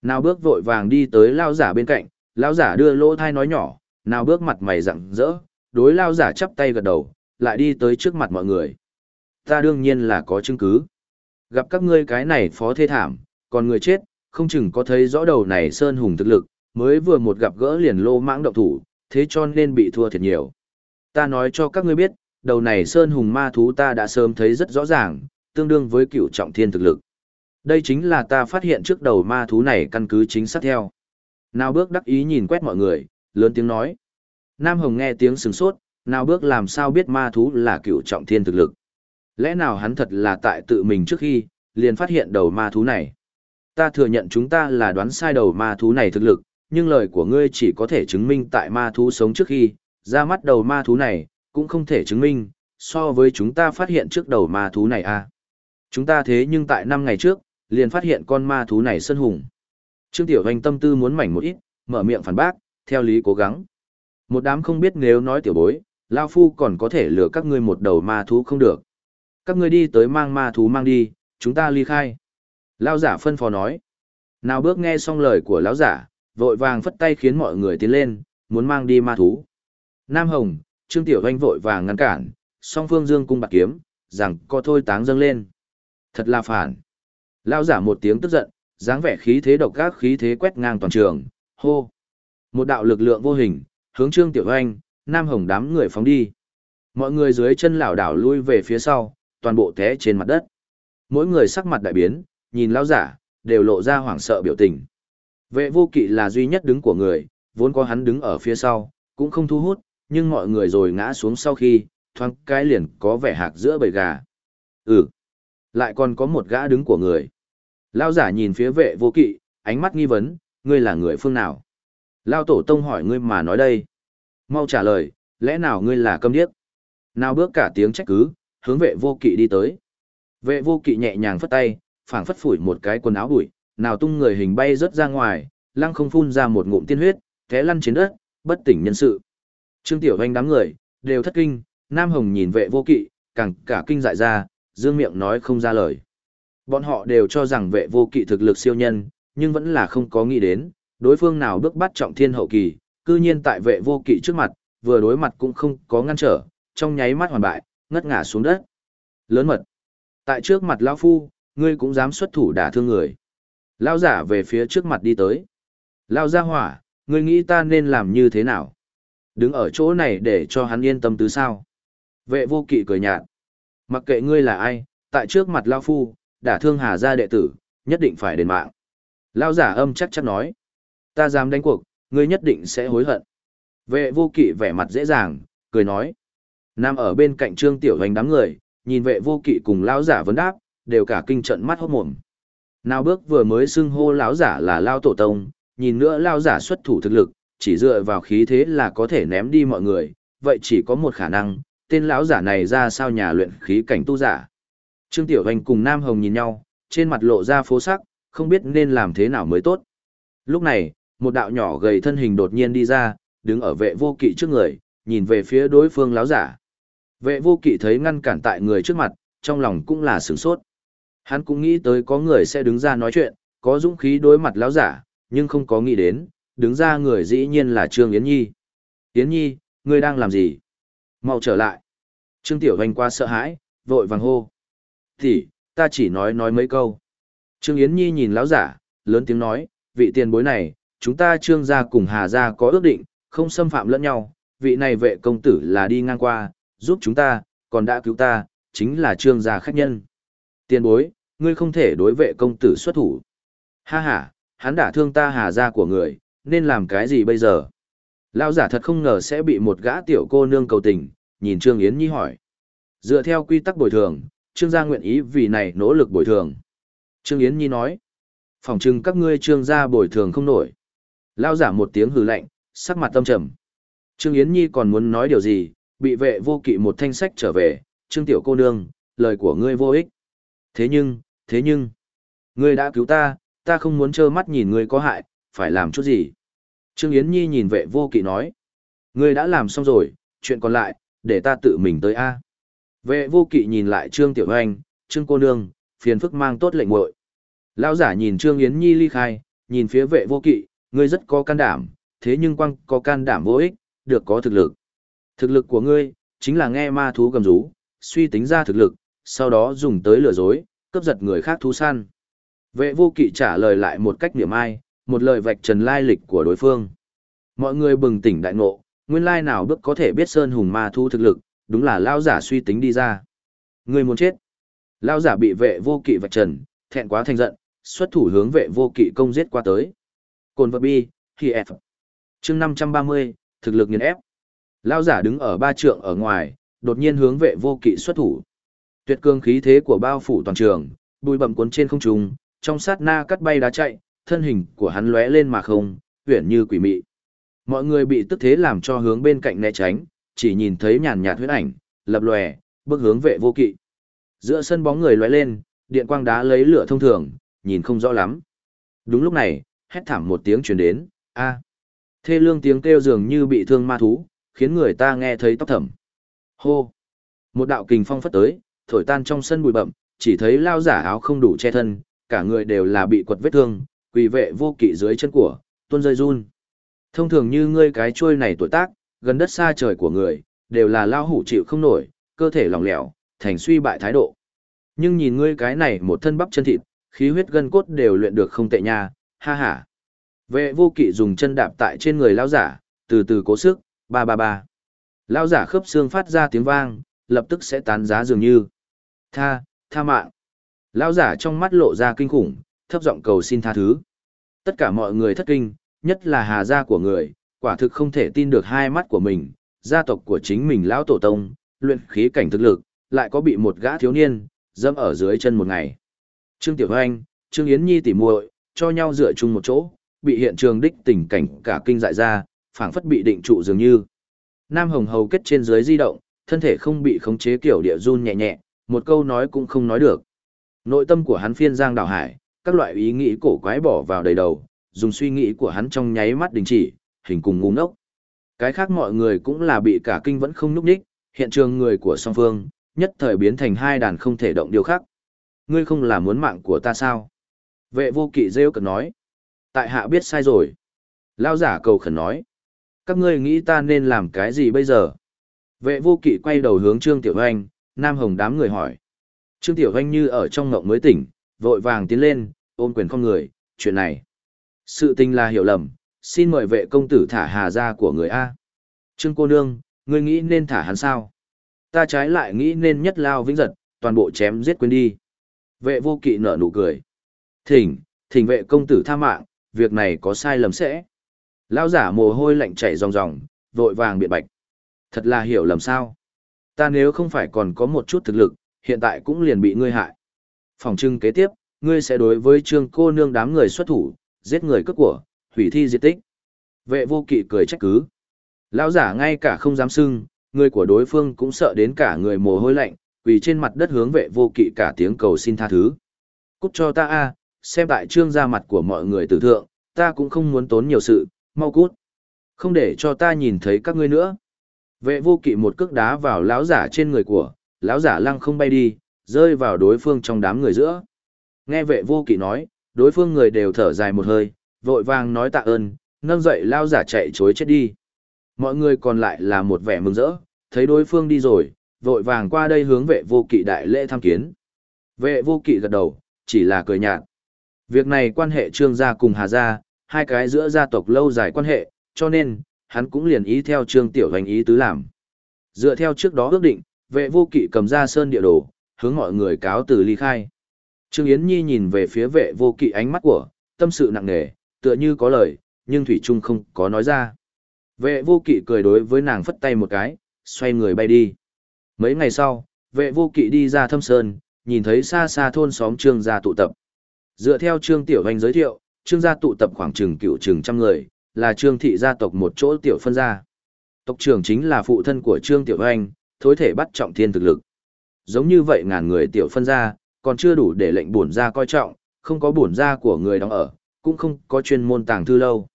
Nào bước vội vàng đi tới lao giả bên cạnh, lao giả đưa lỗ thai nói nhỏ, nào bước mặt mày rặng rỡ, đối lao giả chắp tay gật đầu, lại đi tới trước mặt mọi người. Ta đương nhiên là có chứng cứ. Gặp các ngươi cái này phó thê thảm, còn người chết, không chừng có thấy rõ đầu này Sơn Hùng thực lực, mới vừa một gặp gỡ liền lô mãng động thủ, thế cho nên bị thua thiệt nhiều. Ta nói cho các ngươi biết, đầu này Sơn Hùng ma thú ta đã sớm thấy rất rõ ràng, tương đương với cựu trọng thiên thực lực. Đây chính là ta phát hiện trước đầu ma thú này căn cứ chính xác theo. Nào bước đắc ý nhìn quét mọi người, lớn tiếng nói. Nam Hồng nghe tiếng sừng sốt, nào bước làm sao biết ma thú là cựu trọng thiên thực lực. Lẽ nào hắn thật là tại tự mình trước khi, liền phát hiện đầu ma thú này. Ta thừa nhận chúng ta là đoán sai đầu ma thú này thực lực, nhưng lời của ngươi chỉ có thể chứng minh tại ma thú sống trước khi, ra mắt đầu ma thú này, cũng không thể chứng minh, so với chúng ta phát hiện trước đầu ma thú này a à. Chúng ta thế nhưng tại năm ngày trước, liền phát hiện con ma thú này sân hùng. Trương Tiểu Hoành tâm tư muốn mảnh một ít, mở miệng phản bác, theo lý cố gắng. Một đám không biết nếu nói tiểu bối, Lao Phu còn có thể lừa các ngươi một đầu ma thú không được. Các ngươi đi tới mang ma thú mang đi, chúng ta ly khai. Lao giả phân phó nói. Nào bước nghe xong lời của lão giả, vội vàng phất tay khiến mọi người tiến lên, muốn mang đi ma thú. Nam Hồng, Trương Tiểu anh vội vàng ngăn cản, song phương dương cung bạc kiếm, rằng co thôi táng dâng lên. Thật là phản. Lao giả một tiếng tức giận, dáng vẻ khí thế độc ác khí thế quét ngang toàn trường, hô. Một đạo lực lượng vô hình, hướng Trương Tiểu anh Nam Hồng đám người phóng đi. Mọi người dưới chân lảo đảo lui về phía sau, toàn bộ té trên mặt đất. Mỗi người sắc mặt đại biến, nhìn lao giả, đều lộ ra hoảng sợ biểu tình. Vệ vô kỵ là duy nhất đứng của người, vốn có hắn đứng ở phía sau, cũng không thu hút, nhưng mọi người rồi ngã xuống sau khi, thoáng cái liền có vẻ hạc giữa bầy gà. Ừ, lại còn có một gã đứng của người. Lao giả nhìn phía vệ vô kỵ, ánh mắt nghi vấn, ngươi là người phương nào? Lao tổ tông hỏi ngươi mà nói đây. Mau trả lời, lẽ nào ngươi là câm điếc? Nào bước cả tiếng trách cứ, hướng vệ vô kỵ đi tới. Vệ vô kỵ nhẹ nhàng phất tay, phảng phất phủi một cái quần áo bụi, nào tung người hình bay rớt ra ngoài, lăng không phun ra một ngụm tiên huyết, té lăn trên đất, bất tỉnh nhân sự. Trương Tiểu Hoành đám người, đều thất kinh, Nam Hồng nhìn vệ vô kỵ, càng cả kinh dại ra, dương miệng nói không ra lời. Bọn họ đều cho rằng vệ vô kỵ thực lực siêu nhân, nhưng vẫn là không có nghĩ đến, đối phương nào bước bắt trọng thiên hậu kỳ, cư nhiên tại vệ vô kỵ trước mặt, vừa đối mặt cũng không có ngăn trở, trong nháy mắt hoàn bại, ngất ngả xuống đất. Lớn mật. Tại trước mặt lão phu, ngươi cũng dám xuất thủ đả thương người. Lão giả về phía trước mặt đi tới. Lão gia hỏa, ngươi nghĩ ta nên làm như thế nào? Đứng ở chỗ này để cho hắn yên tâm tứ sao? Vệ vô kỵ cười nhạt. Mặc kệ ngươi là ai, tại trước mặt lão phu, đả thương hà gia đệ tử, nhất định phải đền mạng. Lão giả âm chắc chắc nói. Ta dám đánh cuộc, ngươi nhất định sẽ hối hận. Vệ vô kỵ vẻ mặt dễ dàng, cười nói. Nam ở bên cạnh trương tiểu hoành đám người, nhìn vệ vô kỵ cùng lão giả vấn đáp, đều cả kinh trận mắt hốt mồm. Nào bước vừa mới xưng hô lão giả là lao tổ tông, nhìn nữa lao giả xuất thủ thực lực, chỉ dựa vào khí thế là có thể ném đi mọi người, vậy chỉ có một khả năng, tên lão giả này ra sao nhà luyện khí cảnh tu giả. Trương Tiểu Hoành cùng Nam Hồng nhìn nhau, trên mặt lộ ra phố sắc, không biết nên làm thế nào mới tốt. Lúc này, một đạo nhỏ gầy thân hình đột nhiên đi ra, đứng ở vệ vô kỵ trước người, nhìn về phía đối phương láo giả. Vệ vô kỵ thấy ngăn cản tại người trước mặt, trong lòng cũng là sửng sốt. Hắn cũng nghĩ tới có người sẽ đứng ra nói chuyện, có dũng khí đối mặt láo giả, nhưng không có nghĩ đến, đứng ra người dĩ nhiên là Trương Yến Nhi. Yến Nhi, ngươi đang làm gì? Mau trở lại. Trương Tiểu Hoành qua sợ hãi, vội vàng hô. Thì, ta chỉ nói nói mấy câu. Trương Yến Nhi nhìn lão giả, lớn tiếng nói, vị tiền bối này, chúng ta trương gia cùng hà gia có ước định, không xâm phạm lẫn nhau, vị này vệ công tử là đi ngang qua, giúp chúng ta, còn đã cứu ta, chính là trương gia khách nhân. Tiền bối, ngươi không thể đối vệ công tử xuất thủ. Ha ha, hắn đã thương ta hà gia của người, nên làm cái gì bây giờ? Lão giả thật không ngờ sẽ bị một gã tiểu cô nương cầu tình, nhìn Trương Yến Nhi hỏi. Dựa theo quy tắc bồi thường, Trương gia nguyện ý vì này nỗ lực bồi thường. Trương Yến Nhi nói. Phòng trừng các ngươi trương gia bồi thường không nổi. Lao giả một tiếng hừ lạnh, sắc mặt tâm trầm. Trương Yến Nhi còn muốn nói điều gì, bị vệ vô kỵ một thanh sách trở về, Trương Tiểu cô nương, lời của ngươi vô ích. Thế nhưng, thế nhưng, ngươi đã cứu ta, ta không muốn trơ mắt nhìn ngươi có hại, phải làm chút gì. Trương Yến Nhi nhìn vệ vô kỵ nói, ngươi đã làm xong rồi, chuyện còn lại, để ta tự mình tới A. Vệ vô kỵ nhìn lại Trương Tiểu Anh, Trương cô nương, phiền phức mang tốt lệnh muội. Lão giả nhìn Trương Yến Nhi ly khai, nhìn phía vệ vô kỵ, ngươi rất có can đảm, thế nhưng quăng có can đảm vô ích, được có thực lực. Thực lực của ngươi, chính là nghe ma thú gầm rú, suy tính ra thực lực, sau đó dùng tới lừa dối, cướp giật người khác thú săn. Vệ vô kỵ trả lời lại một cách niệm ai, một lời vạch trần lai lịch của đối phương. Mọi người bừng tỉnh đại ngộ, nguyên lai nào bước có thể biết sơn hùng ma thú thực lực, đúng là lao giả suy tính đi ra. Ngươi muốn chết. Lao giả bị vệ vô kỵ vạch trần, thẹn quá thành giận, xuất thủ hướng vệ vô kỵ công giết qua tới. Cồn vật bi, khi F. chương 530, thực lực nghiền ép. Lao giả đứng ở ba trượng ở ngoài, đột nhiên hướng vệ vô kỵ xuất thủ. Tuyệt cương khí thế của bao phủ toàn trường, bùi bẩm cuốn trên không trung, trong sát na cắt bay đá chạy, thân hình của hắn lóe lên mà không, huyển như quỷ mị. Mọi người bị tức thế làm cho hướng bên cạnh né tránh, chỉ nhìn thấy nhàn nhạt huyết ảnh, lập lòe, bước hướng vệ vô kỵ. Giữa sân bóng người lóe lên, điện quang đá lấy lửa thông thường, nhìn không rõ lắm. Đúng lúc này, hét thảm một tiếng truyền đến, a. Thê lương tiếng kêu dường như bị thương ma thú, khiến người ta nghe thấy tóc thầm. Hô. Một đạo kình phong phất tới, thổi tan trong sân bụi bậm, chỉ thấy lao giả áo không đủ che thân, cả người đều là bị quật vết thương, quỳ vệ vô kỵ dưới chân của, tuôn rơi run. Thông thường như ngươi cái chuôi này tuổi tác, gần đất xa trời của người, đều là lao hủ chịu không nổi, cơ thể lỏng lẻo, thành suy bại thái độ. Nhưng nhìn ngươi cái này một thân bắp chân thịt, khí huyết gân cốt đều luyện được không tệ nha, ha ha. Vệ vô kỵ dùng chân đạp tại trên người lao giả, từ từ cố sức, ba ba ba. Lao giả khớp xương phát ra tiếng vang, lập tức sẽ tán giá dường như. Tha, tha mạng. Lao giả trong mắt lộ ra kinh khủng, thấp giọng cầu xin tha thứ. Tất cả mọi người thất kinh, nhất là hà gia của người, quả thực không thể tin được hai mắt của mình, gia tộc của chính mình lão tổ tông, luyện khí cảnh thực lực, lại có bị một gã thiếu niên, dẫm ở dưới chân một ngày. Trương Tiểu Hoanh, Trương Yến Nhi tỉ muội cho nhau dựa chung một chỗ, bị hiện trường đích tình cảnh cả kinh dại ra, phảng phất bị định trụ dường như. Nam Hồng hầu kết trên dưới di động, thân thể không bị khống chế kiểu địa run nhẹ nhẹ, một câu nói cũng không nói được. Nội tâm của hắn phiên giang đảo hải, các loại ý nghĩ cổ quái bỏ vào đầy đầu, dùng suy nghĩ của hắn trong nháy mắt đình chỉ, hình cùng ngu ngốc. Cái khác mọi người cũng là bị cả kinh vẫn không núp đích, hiện trường người của song phương, nhất thời biến thành hai đàn không thể động điều khác. Ngươi không là muốn mạng của ta sao? Vệ vô kỵ rêu cần nói. Tại hạ biết sai rồi. Lao giả cầu khẩn nói. Các ngươi nghĩ ta nên làm cái gì bây giờ? Vệ vô kỵ quay đầu hướng Trương Tiểu Hoanh, Nam Hồng đám người hỏi. Trương Tiểu Hoanh như ở trong ngộng mới tỉnh, vội vàng tiến lên, ôm quyền con người, chuyện này. Sự tình là hiểu lầm, xin mời vệ công tử thả hà ra của người A. Trương cô nương, ngươi nghĩ nên thả hắn sao? Ta trái lại nghĩ nên nhất lao vĩnh giật, toàn bộ chém giết quên đi. Vệ vô kỵ nở nụ cười. Thỉnh, thỉnh vệ công tử tha mạng, việc này có sai lầm sẽ. Lão giả mồ hôi lạnh chảy ròng ròng, vội vàng biện bạch. Thật là hiểu lầm sao. Ta nếu không phải còn có một chút thực lực, hiện tại cũng liền bị ngươi hại. Phòng trưng kế tiếp, ngươi sẽ đối với trương cô nương đám người xuất thủ, giết người cướp của, hủy thi diệt tích. Vệ vô kỵ cười trách cứ. Lão giả ngay cả không dám sưng, người của đối phương cũng sợ đến cả người mồ hôi lạnh, quỳ trên mặt đất hướng vệ vô kỵ cả tiếng cầu xin tha thứ. Cút cho ta a, xem tại trương ra mặt của mọi người tử thượng, ta cũng không muốn tốn nhiều sự, mau cút. Không để cho ta nhìn thấy các ngươi nữa. Vệ vô kỵ một cước đá vào lão giả trên người của, lão giả lăng không bay đi, rơi vào đối phương trong đám người giữa. Nghe vệ vô kỵ nói, đối phương người đều thở dài một hơi, vội vàng nói tạ ơn, nâng dậy lao giả chạy chối chết đi. Mọi người còn lại là một vẻ mừng rỡ, thấy đối phương đi rồi, vội vàng qua đây hướng vệ vô kỵ đại lễ tham kiến. Vệ vô kỵ gật đầu, chỉ là cười nhạt. Việc này quan hệ trương gia cùng hà gia, hai cái giữa gia tộc lâu dài quan hệ, cho nên, hắn cũng liền ý theo trương tiểu hành ý tứ làm. Dựa theo trước đó ước định, vệ vô kỵ cầm ra sơn địa đồ, hướng mọi người cáo từ ly khai. Trương Yến Nhi nhìn về phía vệ vô kỵ ánh mắt của, tâm sự nặng nề, tựa như có lời, nhưng Thủy Trung không có nói ra. Vệ vô kỵ cười đối với nàng phất tay một cái, xoay người bay đi. Mấy ngày sau, vệ vô kỵ đi ra thâm sơn, nhìn thấy xa xa thôn xóm trương gia tụ tập. Dựa theo trương tiểu Hoành giới thiệu, trương gia tụ tập khoảng chừng cựu chừng trăm người, là trương thị gia tộc một chỗ tiểu phân gia. Tộc trưởng chính là phụ thân của trương tiểu Hoành, thối thể bắt trọng thiên thực lực. Giống như vậy ngàn người tiểu phân gia, còn chưa đủ để lệnh bổn gia coi trọng, không có bổn gia của người đóng ở, cũng không có chuyên môn tàng thư lâu.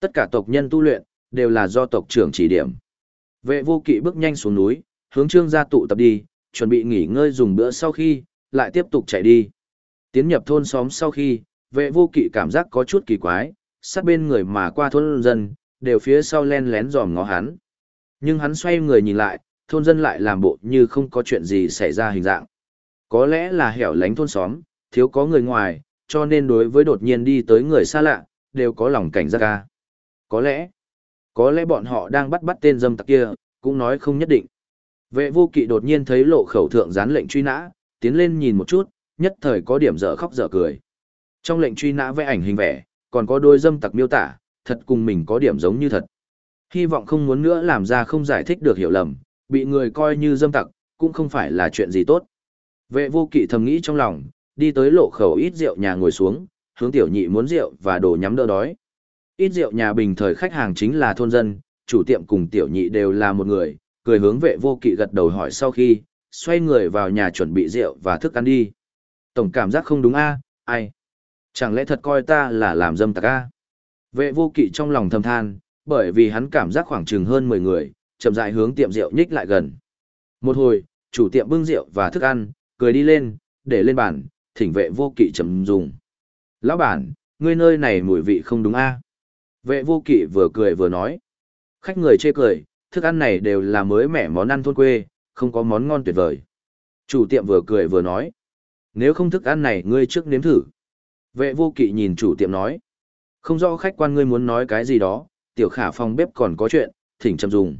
Tất cả tộc nhân tu luyện, đều là do tộc trưởng chỉ điểm. Vệ vô kỵ bước nhanh xuống núi, hướng trương gia tụ tập đi, chuẩn bị nghỉ ngơi dùng bữa sau khi, lại tiếp tục chạy đi. Tiến nhập thôn xóm sau khi, vệ vô kỵ cảm giác có chút kỳ quái, sát bên người mà qua thôn dân, đều phía sau len lén dòm ngó hắn. Nhưng hắn xoay người nhìn lại, thôn dân lại làm bộ như không có chuyện gì xảy ra hình dạng. Có lẽ là hẻo lánh thôn xóm, thiếu có người ngoài, cho nên đối với đột nhiên đi tới người xa lạ, đều có lòng cảnh giác ca. Có lẽ, có lẽ bọn họ đang bắt bắt tên dâm tặc kia, cũng nói không nhất định. Vệ vô kỵ đột nhiên thấy lộ khẩu thượng dán lệnh truy nã, tiến lên nhìn một chút, nhất thời có điểm dở khóc dở cười. Trong lệnh truy nã vẽ ảnh hình vẽ, còn có đôi dâm tặc miêu tả, thật cùng mình có điểm giống như thật. Hy vọng không muốn nữa làm ra không giải thích được hiểu lầm, bị người coi như dâm tặc, cũng không phải là chuyện gì tốt. Vệ vô kỵ thầm nghĩ trong lòng, đi tới lộ khẩu ít rượu nhà ngồi xuống, hướng tiểu nhị muốn rượu và đồ nhắm đỡ đói. Ít rượu nhà bình thời khách hàng chính là thôn dân, chủ tiệm cùng tiểu nhị đều là một người, cười hướng vệ vô kỵ gật đầu hỏi sau khi, xoay người vào nhà chuẩn bị rượu và thức ăn đi. Tổng cảm giác không đúng a ai? Chẳng lẽ thật coi ta là làm dâm tặc a? Vệ vô kỵ trong lòng thầm than, bởi vì hắn cảm giác khoảng chừng hơn 10 người, chậm rãi hướng tiệm rượu nhích lại gần. Một hồi, chủ tiệm bưng rượu và thức ăn, cười đi lên, để lên bàn, thỉnh vệ vô kỵ chấm dùng. Lão bản, ngươi nơi này mùi vị không đúng a? Vệ vô kỵ vừa cười vừa nói. Khách người chê cười, thức ăn này đều là mới mẻ món ăn thôn quê, không có món ngon tuyệt vời. Chủ tiệm vừa cười vừa nói. Nếu không thức ăn này ngươi trước nếm thử. Vệ vô kỵ nhìn chủ tiệm nói. Không rõ khách quan ngươi muốn nói cái gì đó, tiểu khả phòng bếp còn có chuyện, thỉnh chậm dùng.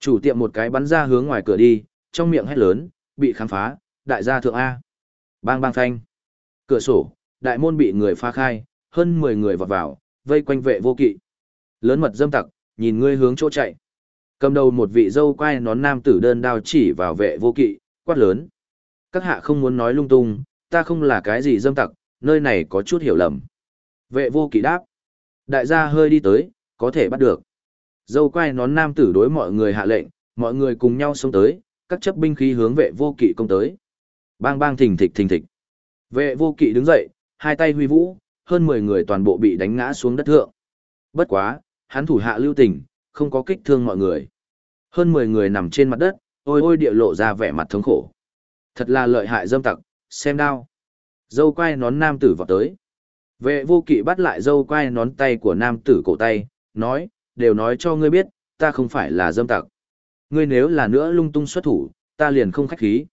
Chủ tiệm một cái bắn ra hướng ngoài cửa đi, trong miệng hét lớn, bị khám phá, đại gia thượng A. Bang bang phanh. Cửa sổ, đại môn bị người phá khai, hơn 10 người vọt vào, vây quanh vệ vô kỵ. Lớn mật dâm tặc, nhìn ngươi hướng chỗ chạy. Cầm đầu một vị dâu quai nón nam tử đơn đao chỉ vào vệ vô kỵ, quát lớn. Các hạ không muốn nói lung tung, ta không là cái gì dâm tặc, nơi này có chút hiểu lầm. Vệ vô kỵ đáp. Đại gia hơi đi tới, có thể bắt được. Dâu quai nón nam tử đối mọi người hạ lệnh, mọi người cùng nhau xông tới, các chấp binh khí hướng vệ vô kỵ công tới. Bang bang thình thịch thình thịch. Vệ vô kỵ đứng dậy, hai tay huy vũ, hơn 10 người toàn bộ bị đánh ngã xuống đất thượng. Bất quá, hắn thủ hạ lưu tình, không có kích thương mọi người. Hơn 10 người nằm trên mặt đất, ôi ôi địa lộ ra vẻ mặt thống khổ. Thật là lợi hại dâm tặc, xem đao. Dâu quai nón nam tử vào tới. Vệ vô kỵ bắt lại dâu quai nón tay của nam tử cổ tay, nói, đều nói cho ngươi biết, ta không phải là dâm tặc. Ngươi nếu là nữa lung tung xuất thủ, ta liền không khách khí.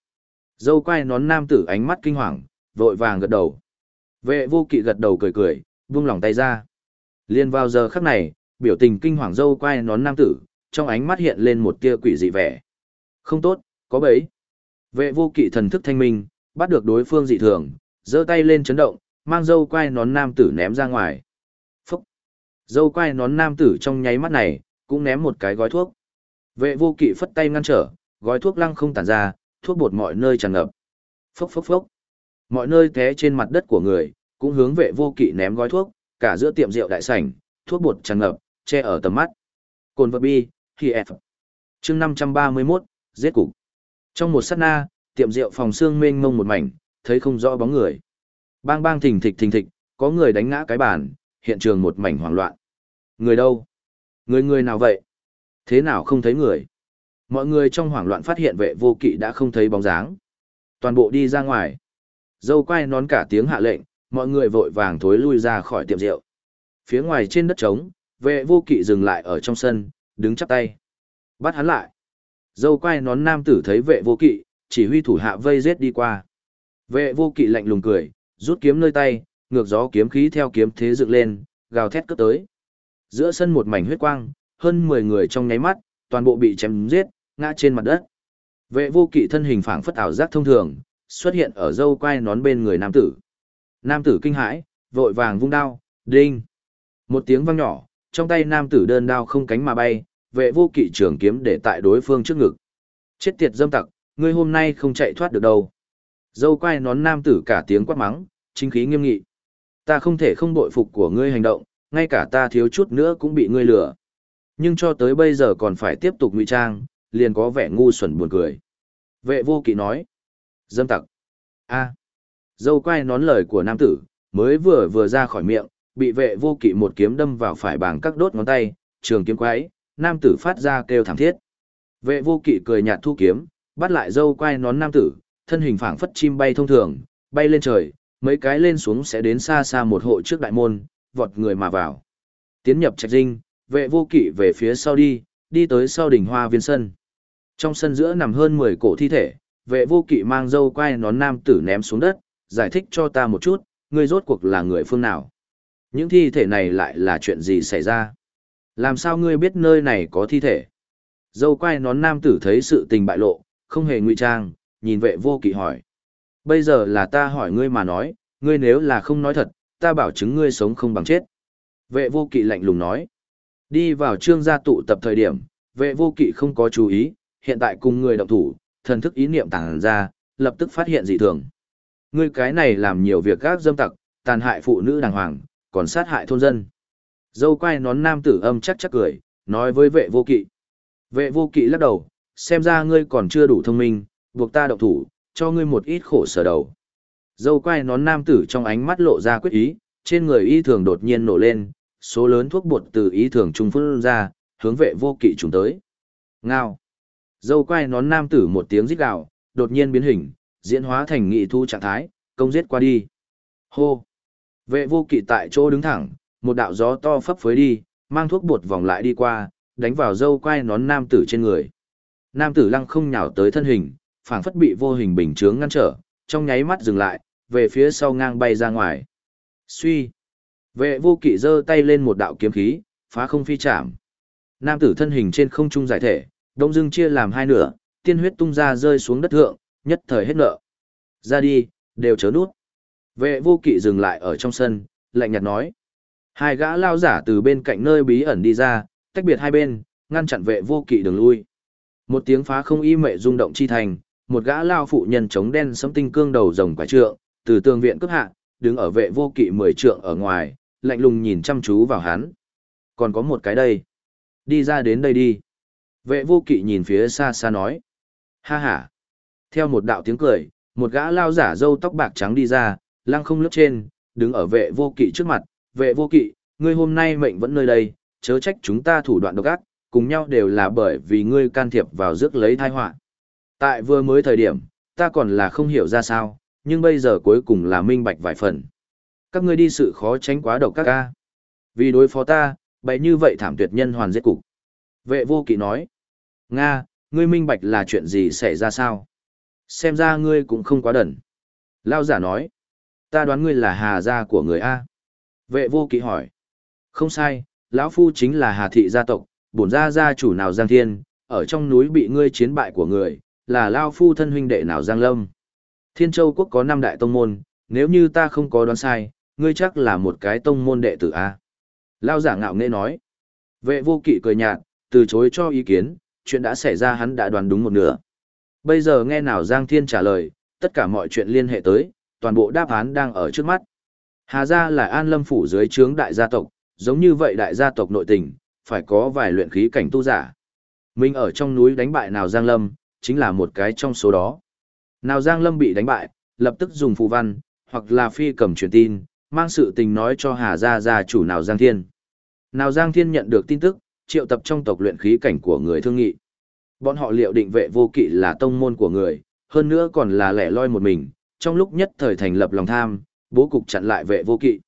Dâu quai nón nam tử ánh mắt kinh hoàng, vội vàng gật đầu. Vệ vô kỵ gật đầu cười cười, buông lòng tay ra. Liên vào giờ khắc này, biểu tình kinh hoàng dâu quai nón nam tử, trong ánh mắt hiện lên một tia quỷ dị vẻ. Không tốt, có bấy. Vệ vô kỵ thần thức thanh minh, bắt được đối phương dị thường, giơ tay lên chấn động, mang dâu quai nón nam tử ném ra ngoài. Phúc! Dâu quai nón nam tử trong nháy mắt này, cũng ném một cái gói thuốc. Vệ vô kỵ phất tay ngăn trở, gói thuốc lăng không tản ra, thuốc bột mọi nơi tràn ngập. Phốc phốc phốc. Mọi nơi té trên mặt đất của người, cũng hướng vệ vô kỵ ném gói thuốc, cả giữa tiệm rượu đại sảnh, thuốc bột tràn ngập, che ở tầm mắt. Cồn vật bi, khi F. chương 531, giết cục. Trong một sát na, tiệm rượu phòng xương mênh mông một mảnh, thấy không rõ bóng người. Bang bang thình thịch thình thịch, có người đánh ngã cái bàn, hiện trường một mảnh hoảng loạn. Người đâu? Người người nào vậy? Thế nào không thấy người? Mọi người trong hoảng loạn phát hiện vệ vô kỵ đã không thấy bóng dáng. Toàn bộ đi ra ngoài. Dâu quay nón cả tiếng hạ lệnh, mọi người vội vàng thối lui ra khỏi tiệm rượu. Phía ngoài trên đất trống, vệ vô kỵ dừng lại ở trong sân, đứng chắp tay. Bắt hắn lại. Dâu quai nón nam tử thấy vệ vô kỵ, chỉ huy thủ hạ vây giết đi qua. Vệ vô kỵ lạnh lùng cười, rút kiếm nơi tay, ngược gió kiếm khí theo kiếm thế dựng lên, gào thét cất tới. Giữa sân một mảnh huyết quang, hơn 10 người trong nháy mắt, toàn bộ bị chém giết, ngã trên mặt đất. Vệ vô kỵ thân hình phảng phất ảo giác thông thường, xuất hiện ở dâu quai nón bên người nam tử. Nam tử kinh hãi, vội vàng vung đao, đinh. Một tiếng vang nhỏ, trong tay nam tử đơn đao không cánh mà bay, vệ vô kỵ trường kiếm để tại đối phương trước ngực. Chết tiệt dâm tặc, ngươi hôm nay không chạy thoát được đâu. Dâu quai nón nam tử cả tiếng quát mắng, chính khí nghiêm nghị. Ta không thể không bội phục của ngươi hành động, ngay cả ta thiếu chút nữa cũng bị ngươi lừa. Nhưng cho tới bây giờ còn phải tiếp tục ngụy trang, liền có vẻ ngu xuẩn buồn cười. Vệ vô kỵ nói. Dâm tặc. a Dâu quai nón lời của nam tử, mới vừa vừa ra khỏi miệng, bị vệ vô kỵ một kiếm đâm vào phải bảng các đốt ngón tay, trường kiếm quái, nam tử phát ra kêu thảm thiết. Vệ vô kỵ cười nhạt thu kiếm, bắt lại dâu quai nón nam tử, thân hình phảng phất chim bay thông thường, bay lên trời, mấy cái lên xuống sẽ đến xa xa một hộ trước đại môn, vọt người mà vào. Tiến nhập trạch dinh, vệ vô kỵ về phía sau đi, đi tới sau đỉnh hoa viên sân. Trong sân giữa nằm hơn 10 cổ thi thể, vệ vô kỵ mang dâu quai nón nam tử ném xuống đất, giải thích cho ta một chút, ngươi rốt cuộc là người phương nào. Những thi thể này lại là chuyện gì xảy ra? Làm sao ngươi biết nơi này có thi thể? Dâu quai nón nam tử thấy sự tình bại lộ, không hề ngụy trang, nhìn vệ vô kỵ hỏi. Bây giờ là ta hỏi ngươi mà nói, ngươi nếu là không nói thật, ta bảo chứng ngươi sống không bằng chết. Vệ vô kỵ lạnh lùng nói. Đi vào trương gia tụ tập thời điểm, vệ vô kỵ không có chú ý, hiện tại cùng người động thủ, thần thức ý niệm tàng ra, lập tức phát hiện dị thường. Ngươi cái này làm nhiều việc gác dâm tặc, tàn hại phụ nữ đàng hoàng, còn sát hại thôn dân. Dâu quay nón nam tử âm chắc chắc cười, nói với vệ vô kỵ. Vệ vô kỵ lắc đầu, xem ra ngươi còn chưa đủ thông minh, buộc ta động thủ, cho ngươi một ít khổ sở đầu. Dâu quay nón nam tử trong ánh mắt lộ ra quyết ý, trên người y thường đột nhiên nổ lên, số lớn thuốc bột từ y thường trung phun ra, hướng vệ vô kỵ trùng tới. Ngao. Dâu quay nón nam tử một tiếng rít gào, đột nhiên biến hình, diễn hóa thành nghị thu trạng thái, công giết qua đi. Hô. Vệ vô kỵ tại chỗ đứng thẳng, một đạo gió to phấp phới đi, mang thuốc bột vòng lại đi qua, đánh vào dâu quai nón nam tử trên người. Nam tử lăng không nhào tới thân hình, phảng phất bị vô hình bình chướng ngăn trở, trong nháy mắt dừng lại, về phía sau ngang bay ra ngoài. Suy. Vệ vô kỵ giơ tay lên một đạo kiếm khí, phá không phi chạm. Nam tử thân hình trên không trung giải thể, đông dưng chia làm hai nửa, tiên huyết tung ra rơi xuống đất thượng, nhất thời hết nợ. Ra đi, đều chớ nút. Vệ vô kỵ dừng lại ở trong sân, lạnh nhạt nói. Hai gã lao giả từ bên cạnh nơi bí ẩn đi ra, tách biệt hai bên, ngăn chặn vệ vô kỵ đường lui. Một tiếng phá không y mệ rung động chi thành, một gã lao phụ nhân chống đen sấm tinh cương đầu rồng quả trượng, từ tường viện cướp hạ, đứng ở vệ vô kỵ mười trượng ở ngoài, lạnh lùng nhìn chăm chú vào hắn. Còn có một cái đây. Đi ra đến đây đi. Vệ vô kỵ nhìn phía xa xa nói. Ha ha. Theo một đạo tiếng cười, một gã lao giả râu tóc bạc trắng đi ra, lăng không lướt trên, đứng ở vệ vô kỵ trước mặt. Vệ vô kỵ, ngươi hôm nay mệnh vẫn nơi đây, chớ trách chúng ta thủ đoạn độc ác, cùng nhau đều là bởi vì ngươi can thiệp vào rước lấy thai họa. Tại vừa mới thời điểm, ta còn là không hiểu ra sao, nhưng bây giờ cuối cùng là minh bạch vài phần. Các ngươi đi sự khó tránh quá độc các ca. Vì đối phó ta, bậy như vậy thảm tuyệt nhân hoàn giết cục. Vệ vô kỵ nói. Nga, ngươi minh bạch là chuyện gì xảy ra sao? Xem ra ngươi cũng không quá đần. Lao giả nói. Ta đoán ngươi là hà gia của người A. Vệ vô kỵ hỏi. Không sai, lão phu chính là hà thị gia tộc, bổn gia gia chủ nào Giang Thiên, ở trong núi bị ngươi chiến bại của người, là Lao phu thân huynh đệ nào Giang Lâm. Thiên Châu quốc có năm đại tông môn, nếu như ta không có đoán sai, ngươi chắc là một cái tông môn đệ tử A. Lao giả ngạo nghễ nói. Vệ vô kỵ cười nhạt, từ chối cho ý kiến, chuyện đã xảy ra hắn đã đoán đúng một nửa. Bây giờ nghe nào Giang Thiên trả lời, tất cả mọi chuyện liên hệ tới, toàn bộ đáp án đang ở trước mắt. Hà gia là an lâm phủ dưới trướng đại gia tộc, giống như vậy đại gia tộc nội tình, phải có vài luyện khí cảnh tu giả. Mình ở trong núi đánh bại nào Giang Lâm, chính là một cái trong số đó. Nào Giang Lâm bị đánh bại, lập tức dùng phù văn, hoặc là phi cầm truyền tin, mang sự tình nói cho Hà Gia gia chủ nào Giang Thiên. Nào Giang Thiên nhận được tin tức, triệu tập trong tộc luyện khí cảnh của người thương nghị. Bọn họ liệu định vệ vô kỵ là tông môn của người, hơn nữa còn là lẻ loi một mình, trong lúc nhất thời thành lập lòng tham, bố cục chặn lại vệ vô kỵ.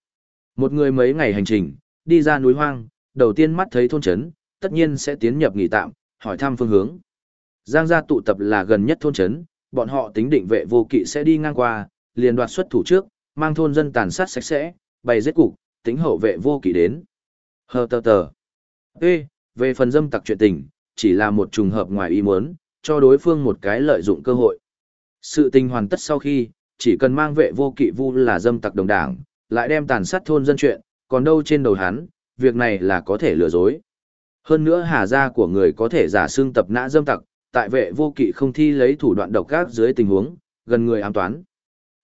Một người mấy ngày hành trình, đi ra núi hoang, đầu tiên mắt thấy thôn trấn, tất nhiên sẽ tiến nhập nghỉ tạm, hỏi thăm phương hướng. Giang gia tụ tập là gần nhất thôn trấn, bọn họ tính định vệ vô kỵ sẽ đi ngang qua, liền đoạt xuất thủ trước, mang thôn dân tàn sát sạch sẽ, bày giết cục, tính hậu vệ vô kỵ đến. Hờ tờ tờ. Ê, về phần dâm tặc chuyện tình, chỉ là một trùng hợp ngoài ý muốn, cho đối phương một cái lợi dụng cơ hội. Sự tình hoàn tất sau khi, chỉ cần mang vệ vô kỵ vu là dâm tặc đồng đảng, lại đem tàn sát thôn dân chuyện, còn đâu trên đầu hắn, việc này là có thể lừa dối. Hơn nữa hà gia của người có thể giả xương tập nã dâm tặc, tại vệ vô kỵ không thi lấy thủ đoạn độc ác dưới tình huống, gần người ám toán.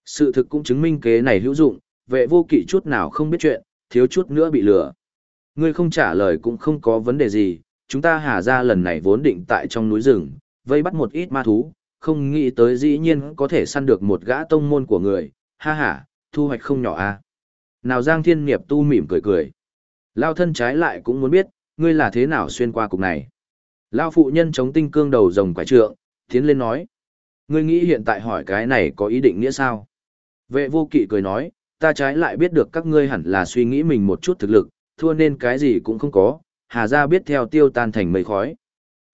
Sự thực cũng chứng minh kế này hữu dụng, vệ vô kỵ chút nào không biết chuyện, thiếu chút nữa bị lừa. Ngươi không trả lời cũng không có vấn đề gì, chúng ta hà ra lần này vốn định tại trong núi rừng, vây bắt một ít ma thú, không nghĩ tới dĩ nhiên có thể săn được một gã tông môn của người, ha ha, thu hoạch không nhỏ a. À. Nào Giang Thiên Nghiệp tu mỉm cười cười. Lao thân trái lại cũng muốn biết, ngươi là thế nào xuyên qua cục này. Lao phụ nhân chống tinh cương đầu rồng quải trượng, tiến lên nói. Ngươi nghĩ hiện tại hỏi cái này có ý định nghĩa sao? Vệ vô kỵ cười nói, ta trái lại biết được các ngươi hẳn là suy nghĩ mình một chút thực lực, thua nên cái gì cũng không có, hà ra biết theo tiêu tan thành mây khói.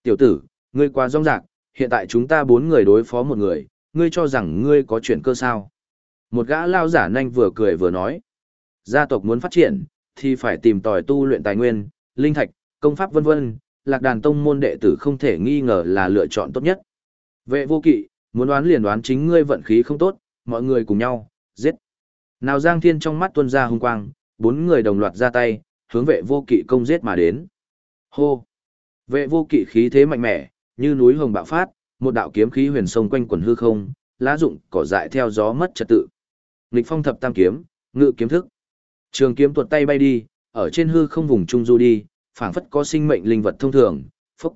Tiểu tử, ngươi quá rong rạc, hiện tại chúng ta bốn người đối phó một người, ngươi cho rằng ngươi có chuyện cơ sao. Một gã lao giả nhanh vừa cười vừa nói, gia tộc muốn phát triển, thì phải tìm tòi tu luyện tài nguyên, linh thạch, công pháp vân vân, lạc đàn tông môn đệ tử không thể nghi ngờ là lựa chọn tốt nhất. Vệ vô kỵ, muốn đoán liền đoán chính ngươi vận khí không tốt, mọi người cùng nhau, giết. Nào Giang Thiên trong mắt tuôn ra hung quang, bốn người đồng loạt ra tay, hướng vệ vô kỵ công giết mà đến. Hô! Vệ vô kỵ khí thế mạnh mẽ, như núi hồng bạo phát, một đạo kiếm khí huyền sông quanh quần hư không, lá dụng cỏ dại theo gió mất trật tự. Nghịch phong thập tam kiếm, ngự kiếm thức. Trường kiếm tuột tay bay đi, ở trên hư không vùng trung du đi, phảng phất có sinh mệnh linh vật thông thường, phốc.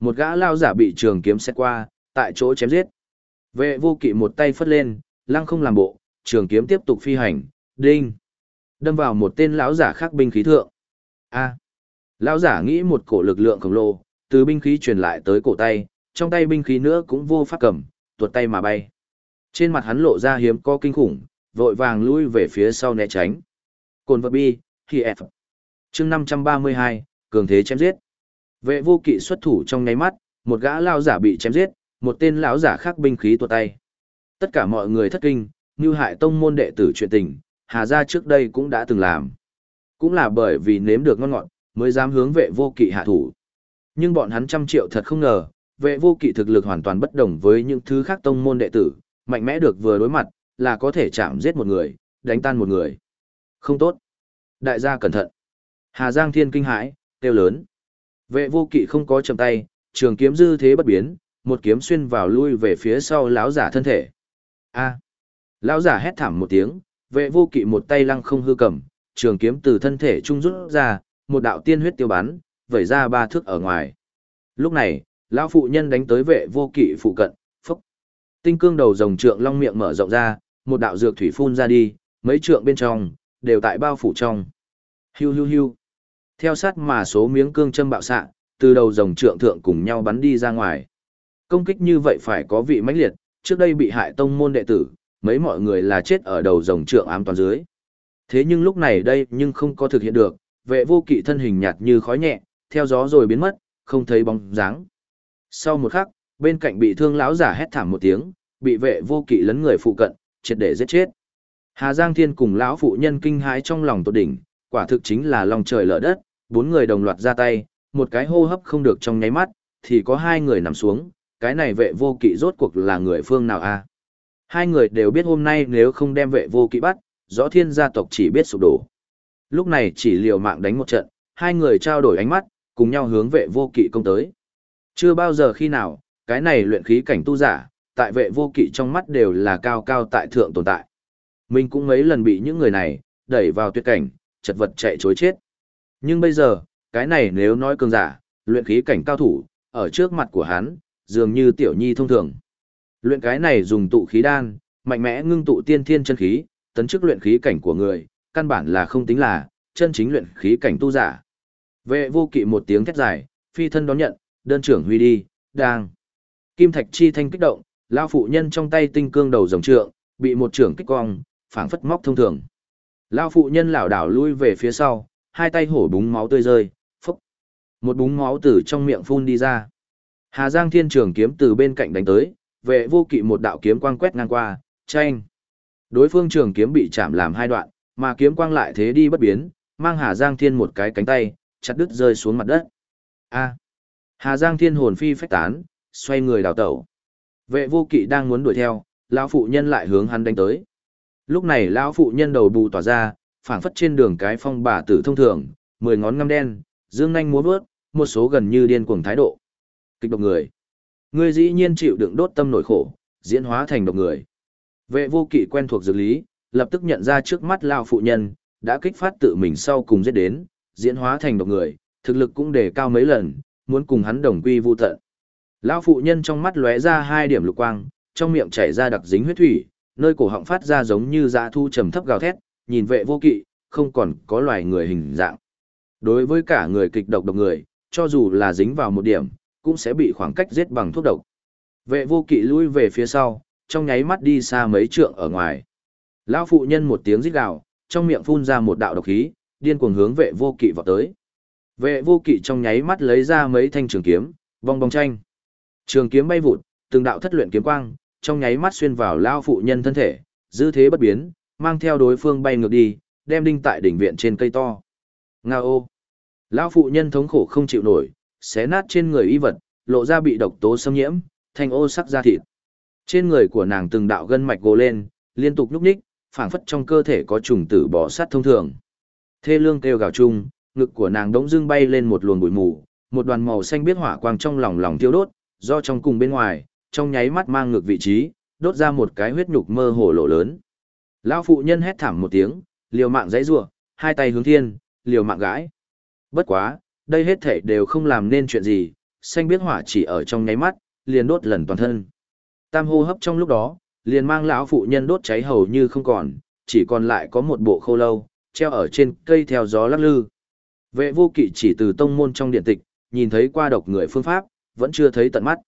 Một gã lao giả bị trường kiếm xét qua, tại chỗ chém giết. Vệ vô kỵ một tay phất lên, lăng không làm bộ, trường kiếm tiếp tục phi hành, đinh. Đâm vào một tên lão giả khác binh khí thượng. A. Lão giả nghĩ một cổ lực lượng khổng lồ, từ binh khí truyền lại tới cổ tay, trong tay binh khí nữa cũng vô pháp cầm, tuột tay mà bay. Trên mặt hắn lộ ra hiếm có kinh khủng, vội vàng lui về phía sau né tránh. Cồn vật bi, khi F. chương 532, cường thế chém giết. Vệ vô kỵ xuất thủ trong nháy mắt, một gã lao giả bị chém giết, một tên lão giả khác binh khí tuột tay. Tất cả mọi người thất kinh, như hại tông môn đệ tử chuyện tình, Hà Gia trước đây cũng đã từng làm. Cũng là bởi vì nếm được ngon ngọt, mới dám hướng vệ vô kỵ hạ thủ. Nhưng bọn hắn trăm triệu thật không ngờ, vệ vô kỵ thực lực hoàn toàn bất đồng với những thứ khác tông môn đệ tử, mạnh mẽ được vừa đối mặt, là có thể chạm giết một người, đánh tan một người. Không tốt. Đại gia cẩn thận. Hà Giang Thiên kinh hãi, kêu lớn. Vệ vô kỵ không có chầm tay, trường kiếm dư thế bất biến, một kiếm xuyên vào lui về phía sau lão giả thân thể. A. Lão giả hét thảm một tiếng, vệ vô kỵ một tay lăng không hư cầm, trường kiếm từ thân thể trung rút ra, một đạo tiên huyết tiêu bắn, vẩy ra ba thước ở ngoài. Lúc này, lão phụ nhân đánh tới vệ vô kỵ phụ cận, phốc. Tinh cương đầu rồng trượng long miệng mở rộng ra, một đạo dược thủy phun ra đi, mấy trượng bên trong, đều tại bao phủ trong. Hiu hiu hiu. Theo sát mà số miếng cương châm bạo xạ, từ đầu rồng trượng thượng cùng nhau bắn đi ra ngoài. Công kích như vậy phải có vị mãnh liệt, trước đây bị hại tông môn đệ tử, mấy mọi người là chết ở đầu rồng trượng ám toàn dưới. Thế nhưng lúc này đây nhưng không có thực hiện được, vệ vô kỵ thân hình nhạt như khói nhẹ, theo gió rồi biến mất, không thấy bóng dáng. Sau một khắc, bên cạnh bị thương lão giả hét thảm một tiếng, bị vệ vô kỵ lấn người phụ cận, triệt để giết chết. Hà Giang Thiên cùng lão phụ nhân kinh hãi trong lòng tột đỉnh, quả thực chính là lòng trời lở đất, bốn người đồng loạt ra tay, một cái hô hấp không được trong nháy mắt, thì có hai người nằm xuống, cái này vệ vô kỵ rốt cuộc là người phương nào a? Hai người đều biết hôm nay nếu không đem vệ vô kỵ bắt, rõ thiên gia tộc chỉ biết sụp đổ. Lúc này chỉ liều mạng đánh một trận, hai người trao đổi ánh mắt, cùng nhau hướng vệ vô kỵ công tới. Chưa bao giờ khi nào, cái này luyện khí cảnh tu giả, tại vệ vô kỵ trong mắt đều là cao cao tại thượng tồn tại. Mình cũng mấy lần bị những người này, đẩy vào tuyệt cảnh, chật vật chạy chối chết. Nhưng bây giờ, cái này nếu nói cường giả, luyện khí cảnh cao thủ, ở trước mặt của hắn, dường như tiểu nhi thông thường. Luyện cái này dùng tụ khí đan, mạnh mẽ ngưng tụ tiên thiên chân khí, tấn chức luyện khí cảnh của người, căn bản là không tính là chân chính luyện khí cảnh tu giả. Vệ vô kỵ một tiếng thét dài, phi thân đón nhận, đơn trưởng huy đi, đang. Kim thạch chi thanh kích động, lao phụ nhân trong tay tinh cương đầu rồng trượng, bị một trưởng kích cong, phảng phất móc thông thường. Lao phụ nhân lảo đảo lui về phía sau, hai tay hổ búng máu tươi rơi, phốc. Một búng máu từ trong miệng phun đi ra. Hà Giang Thiên Trường kiếm từ bên cạnh đánh tới, vệ vô kỵ một đạo kiếm quang quét ngang qua, tranh. Đối phương trường kiếm bị chạm làm hai đoạn, mà kiếm quang lại thế đi bất biến, mang Hà Giang Thiên một cái cánh tay, chặt đứt rơi xuống mặt đất. A. Hà Giang Thiên hồn phi phách tán, xoay người đào tẩu. Vệ vô kỵ đang muốn đuổi theo, lão phụ nhân lại hướng hắn đánh tới. Lúc này lão phụ nhân đầu bù tỏa ra, phảng phất trên đường cái phong bà tử thông thường, mười ngón ngăm đen, dương nhanh múa vớt, một số gần như điên cuồng thái độ. Kịch độc người. Ngươi dĩ nhiên chịu đựng đốt tâm nổi khổ, diễn hóa thành độc người. Vệ vô kỵ quen thuộc dược lý, lập tức nhận ra trước mắt lão phụ nhân, đã kích phát tự mình sau cùng giết đến, diễn hóa thành độc người, thực lực cũng đề cao mấy lần, muốn cùng hắn đồng quy vu tận. Lão phụ nhân trong mắt lóe ra hai điểm lục quang, trong miệng chảy ra đặc dính huyết thủy, nơi cổ họng phát ra giống như dã thu trầm thấp gào thét, nhìn vệ vô kỵ, không còn có loài người hình dạng. Đối với cả người kịch độc độc người, cho dù là dính vào một điểm, cũng sẽ bị khoảng cách giết bằng thuốc độc. Vệ vô kỵ lui về phía sau, trong nháy mắt đi xa mấy trượng ở ngoài. Lão phụ nhân một tiếng rít gào, trong miệng phun ra một đạo độc khí, điên cuồng hướng vệ vô kỵ vào tới. Vệ vô kỵ trong nháy mắt lấy ra mấy thanh trường kiếm, vong bong tranh. Trường kiếm bay vụt, từng đạo thất luyện kiếm quang, trong nháy mắt xuyên vào lao phụ nhân thân thể, dư thế bất biến, mang theo đối phương bay ngược đi, đem đinh tại đỉnh viện trên cây to. Ngao ô. Lão phụ nhân thống khổ không chịu nổi, xé nát trên người y vật, lộ ra bị độc tố xâm nhiễm, thành ô sắc da thịt. Trên người của nàng từng đạo gân mạch gồ lên, liên tục nhúc nhích, phảng phất trong cơ thể có trùng tử bò sát thông thường. Thê lương kêu gào chung, ngực của nàng đống dưng bay lên một luồng bụi mù, một đoàn màu xanh biết hỏa quang trong lòng lòng tiêu đốt, do trong cùng bên ngoài, trong nháy mắt mang ngược vị trí, đốt ra một cái huyết nhục mơ hồ lộ lớn. Lão phụ nhân hét thảm một tiếng, liều mạng dãy rủa, hai tay hướng thiên, liều mạng gãi. Bất quá, đây hết thể đều không làm nên chuyện gì, xanh biết hỏa chỉ ở trong nháy mắt, liền đốt lần toàn thân. Tam hô hấp trong lúc đó, liền mang lão phụ nhân đốt cháy hầu như không còn, chỉ còn lại có một bộ khô lâu, treo ở trên cây theo gió lắc lư. Vệ vô kỵ chỉ từ tông môn trong điện tịch, nhìn thấy qua độc người phương pháp, vẫn chưa thấy tận mắt.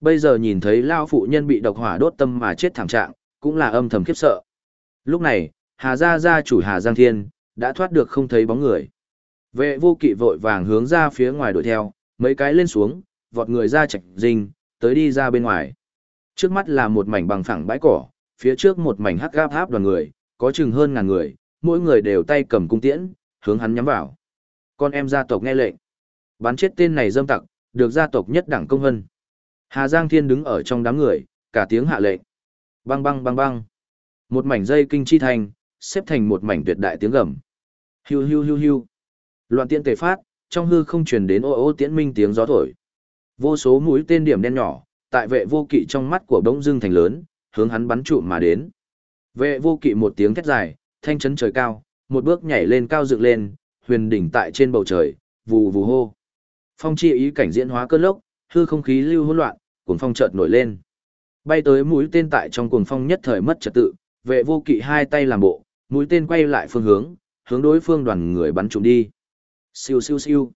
Bây giờ nhìn thấy lao phụ nhân bị độc hỏa đốt tâm mà chết thảm trạng, cũng là âm thầm khiếp sợ. Lúc này, Hà gia gia chủ Hà Giang Thiên, đã thoát được không thấy bóng người. Vệ vô kỵ vội vàng hướng ra phía ngoài đuổi theo, mấy cái lên xuống, vọt người ra chạch dinh, tới đi ra bên ngoài. Trước mắt là một mảnh bằng phẳng bãi cỏ, phía trước một mảnh hắc gáp háp đoàn người, có chừng hơn ngàn người, mỗi người đều tay cầm cung tiễn, hướng hắn nhắm vào. Con em gia tộc nghe lệnh. Bắn chết tên này dâm tặc, được gia tộc nhất đẳng công hân. Hà Giang Thiên đứng ở trong đám người, cả tiếng hạ lệnh. Bang bang bang bang, Một mảnh dây kinh chi thành, xếp thành một mảnh tuyệt đại tiếng gầm. Hiu hiu hiu hiu. Loạn tiễn tề phát, trong hư không truyền đến ô ô tiễn minh tiếng gió thổi. Vô số mũi tên điểm đen nhỏ, tại vệ vô kỵ trong mắt của bỗng dưng thành lớn, hướng hắn bắn trụ mà đến. Vệ vô kỵ một tiếng thét dài, thanh chấn trời cao, một bước nhảy lên cao dựng lên, huyền đỉnh tại trên bầu trời, vù vù hô. Phong chi ý cảnh diễn hóa cơn lốc, hư không khí lưu hỗn loạn, cuồng phong chợt nổi lên. Bay tới mũi tên tại trong cuồng phong nhất thời mất trật tự, vệ vô kỵ hai tay làm bộ, mũi tên quay lại phương hướng, hướng đối phương đoàn người bắn trúng đi. Siêu siêu siêu.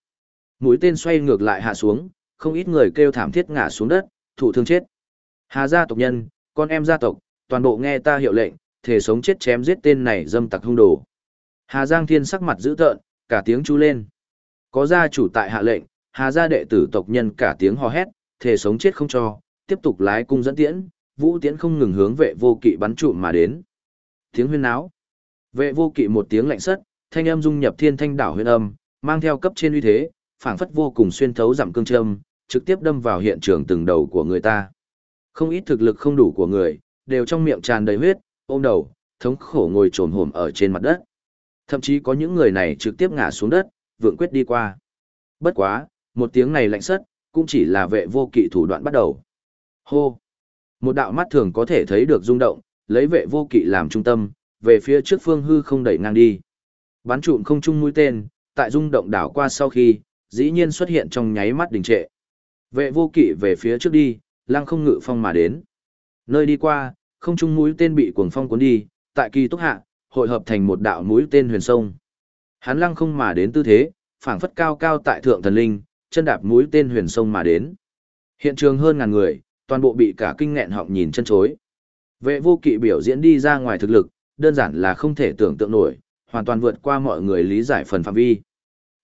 Mũi tên xoay ngược lại hạ xuống, không ít người kêu thảm thiết ngã xuống đất, thụ thương chết. Hà gia tộc nhân, con em gia tộc, toàn bộ nghe ta hiệu lệnh, thể sống chết chém giết tên này dâm tặc hung đồ. Hà Giang Thiên sắc mặt dữ tợn, cả tiếng chú lên. Có gia chủ tại hạ lệnh, Hà gia đệ tử tộc nhân cả tiếng hò hét, thể sống chết không cho, tiếp tục lái cung dẫn tiễn, vũ tiễn không ngừng hướng vệ vô kỵ bắn trụ mà đến. Tiếng huyên náo. Vệ vô kỵ một tiếng lạnh sất, thanh âm dung nhập thiên thanh đảo huyền âm, mang theo cấp trên uy thế, phảng phất vô cùng xuyên thấu giảm cương châm, trực tiếp đâm vào hiện trường từng đầu của người ta. Không ít thực lực không đủ của người, đều trong miệng tràn đầy huyết, ôm đầu, thống khổ ngồi trồm hổm ở trên mặt đất. Thậm chí có những người này trực tiếp ngã xuống đất, vượng quyết đi qua. Bất quá, một tiếng này lạnh sất, cũng chỉ là vệ vô kỵ thủ đoạn bắt đầu. Hô! Một đạo mắt thường có thể thấy được rung động, lấy vệ vô kỵ làm trung tâm, về phía trước phương hư không đẩy ngang đi. Bắn trụm không chung mũi tên, tại rung động đảo qua sau khi, dĩ nhiên xuất hiện trong nháy mắt đình trệ. Vệ vô kỵ về phía trước đi, lăng không ngự phong mà đến. Nơi đi qua, không trung mũi tên bị cuồng phong cuốn đi, tại kỳ túc hạ, hội hợp thành một đạo mũi tên huyền sông. Hắn lăng không mà đến tư thế, phảng phất cao cao tại thượng thần linh, chân đạp mũi tên huyền sông mà đến. Hiện trường hơn ngàn người, toàn bộ bị cả kinh nghẹn họng nhìn chân chối. Vệ vô kỵ biểu diễn đi ra ngoài thực lực, đơn giản là không thể tưởng tượng nổi, hoàn toàn vượt qua mọi người lý giải phần phạm vi.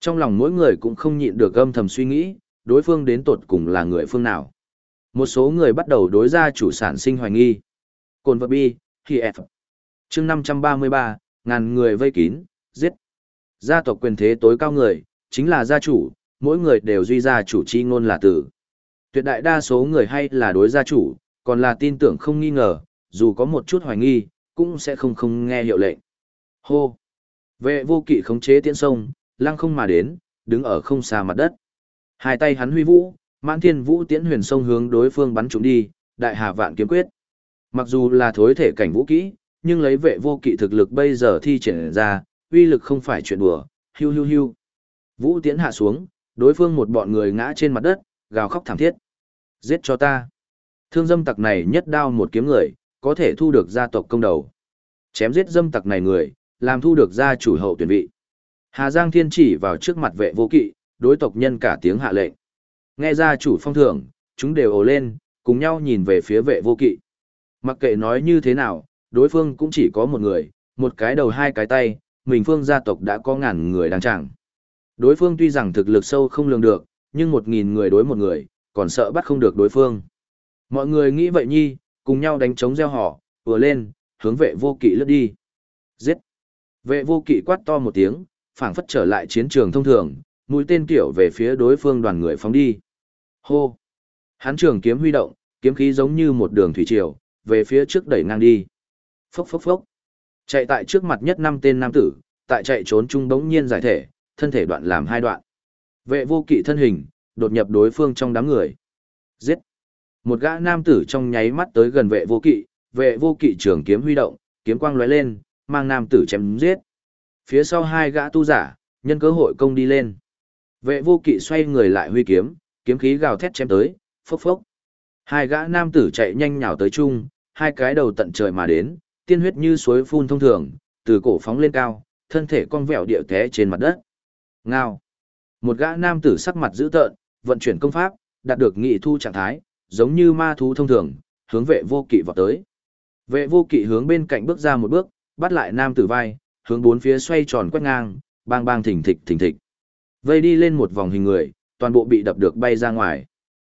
Trong lòng mỗi người cũng không nhịn được âm thầm suy nghĩ, đối phương đến tột cùng là người phương nào. Một số người bắt đầu đối ra chủ sản sinh hoài nghi. Cồn vật bi, khi F. chương 533, ngàn người vây kín, giết. Gia tộc quyền thế tối cao người, chính là gia chủ, mỗi người đều duy gia chủ chi ngôn là tử. Tuyệt đại đa số người hay là đối gia chủ, còn là tin tưởng không nghi ngờ, dù có một chút hoài nghi, cũng sẽ không không nghe hiệu lệnh. Hô! Vệ vô kỵ khống chế tiễn sông, lăng không mà đến, đứng ở không xa mặt đất. Hai tay hắn huy vũ, mãn thiên vũ tiễn huyền sông hướng đối phương bắn trúng đi, đại hà vạn kiếm quyết. Mặc dù là thối thể cảnh vũ kỹ, nhưng lấy vệ vô kỵ thực lực bây giờ thi triển ra, uy lực không phải chuyện đùa, hiu hiu hiu. Vũ tiến hạ xuống, đối phương một bọn người ngã trên mặt đất, gào khóc thảm thiết. Giết cho ta. Thương dâm tặc này nhất đao một kiếm người, có thể thu được gia tộc công đầu. Chém giết dâm tặc này người, làm thu được gia chủ hậu tuyển vị. Hà Giang Thiên chỉ vào trước mặt vệ vô kỵ, đối tộc nhân cả tiếng hạ lệnh. Nghe gia chủ phong thưởng, chúng đều ồ lên, cùng nhau nhìn về phía vệ vô kỵ. Mặc kệ nói như thế nào, đối phương cũng chỉ có một người, một cái đầu hai cái tay, mình phương gia tộc đã có ngàn người đang chẳng. Đối phương tuy rằng thực lực sâu không lường được, nhưng một nghìn người đối một người, còn sợ bắt không được đối phương. Mọi người nghĩ vậy nhi, cùng nhau đánh chống gieo họ, vừa lên, hướng vệ vô kỵ lướt đi. Giết! Vệ vô kỵ quát to một tiếng, phảng phất trở lại chiến trường thông thường, mũi tên kiểu về phía đối phương đoàn người phóng đi. Hô! Hán trường kiếm huy động, kiếm khí giống như một đường thủy triều, về phía trước đẩy ngang đi. Phốc phốc phốc. Chạy tại trước mặt nhất năm tên nam tử, tại chạy trốn chung bỗng nhiên giải thể, thân thể đoạn làm hai đoạn. Vệ vô kỵ thân hình, đột nhập đối phương trong đám người. Giết! Một gã nam tử trong nháy mắt tới gần vệ vô kỵ, vệ vô kỵ trường kiếm huy động, kiếm quang lóe lên, mang nam tử chém giết. Phía sau hai gã tu giả, nhân cơ hội công đi lên. Vệ vô kỵ xoay người lại huy kiếm, kiếm khí gào thét chém tới, phốc phốc. Hai gã nam tử chạy nhanh nhào tới chung, hai cái đầu tận trời mà đến, tiên huyết như suối phun thông thường, từ cổ phóng lên cao, thân thể cong vẹo điệu té trên mặt đất. Ngao. Một gã nam tử sắc mặt dữ tợn, vận chuyển công pháp, đạt được nghị thu trạng thái, giống như ma thú thông thường, hướng vệ vô kỵ vào tới. Vệ vô kỵ hướng bên cạnh bước ra một bước, bắt lại nam tử vai, hướng bốn phía xoay tròn quét ngang, bang bang thỉnh thịch thỉnh thịch. Vây đi lên một vòng hình người, toàn bộ bị đập được bay ra ngoài.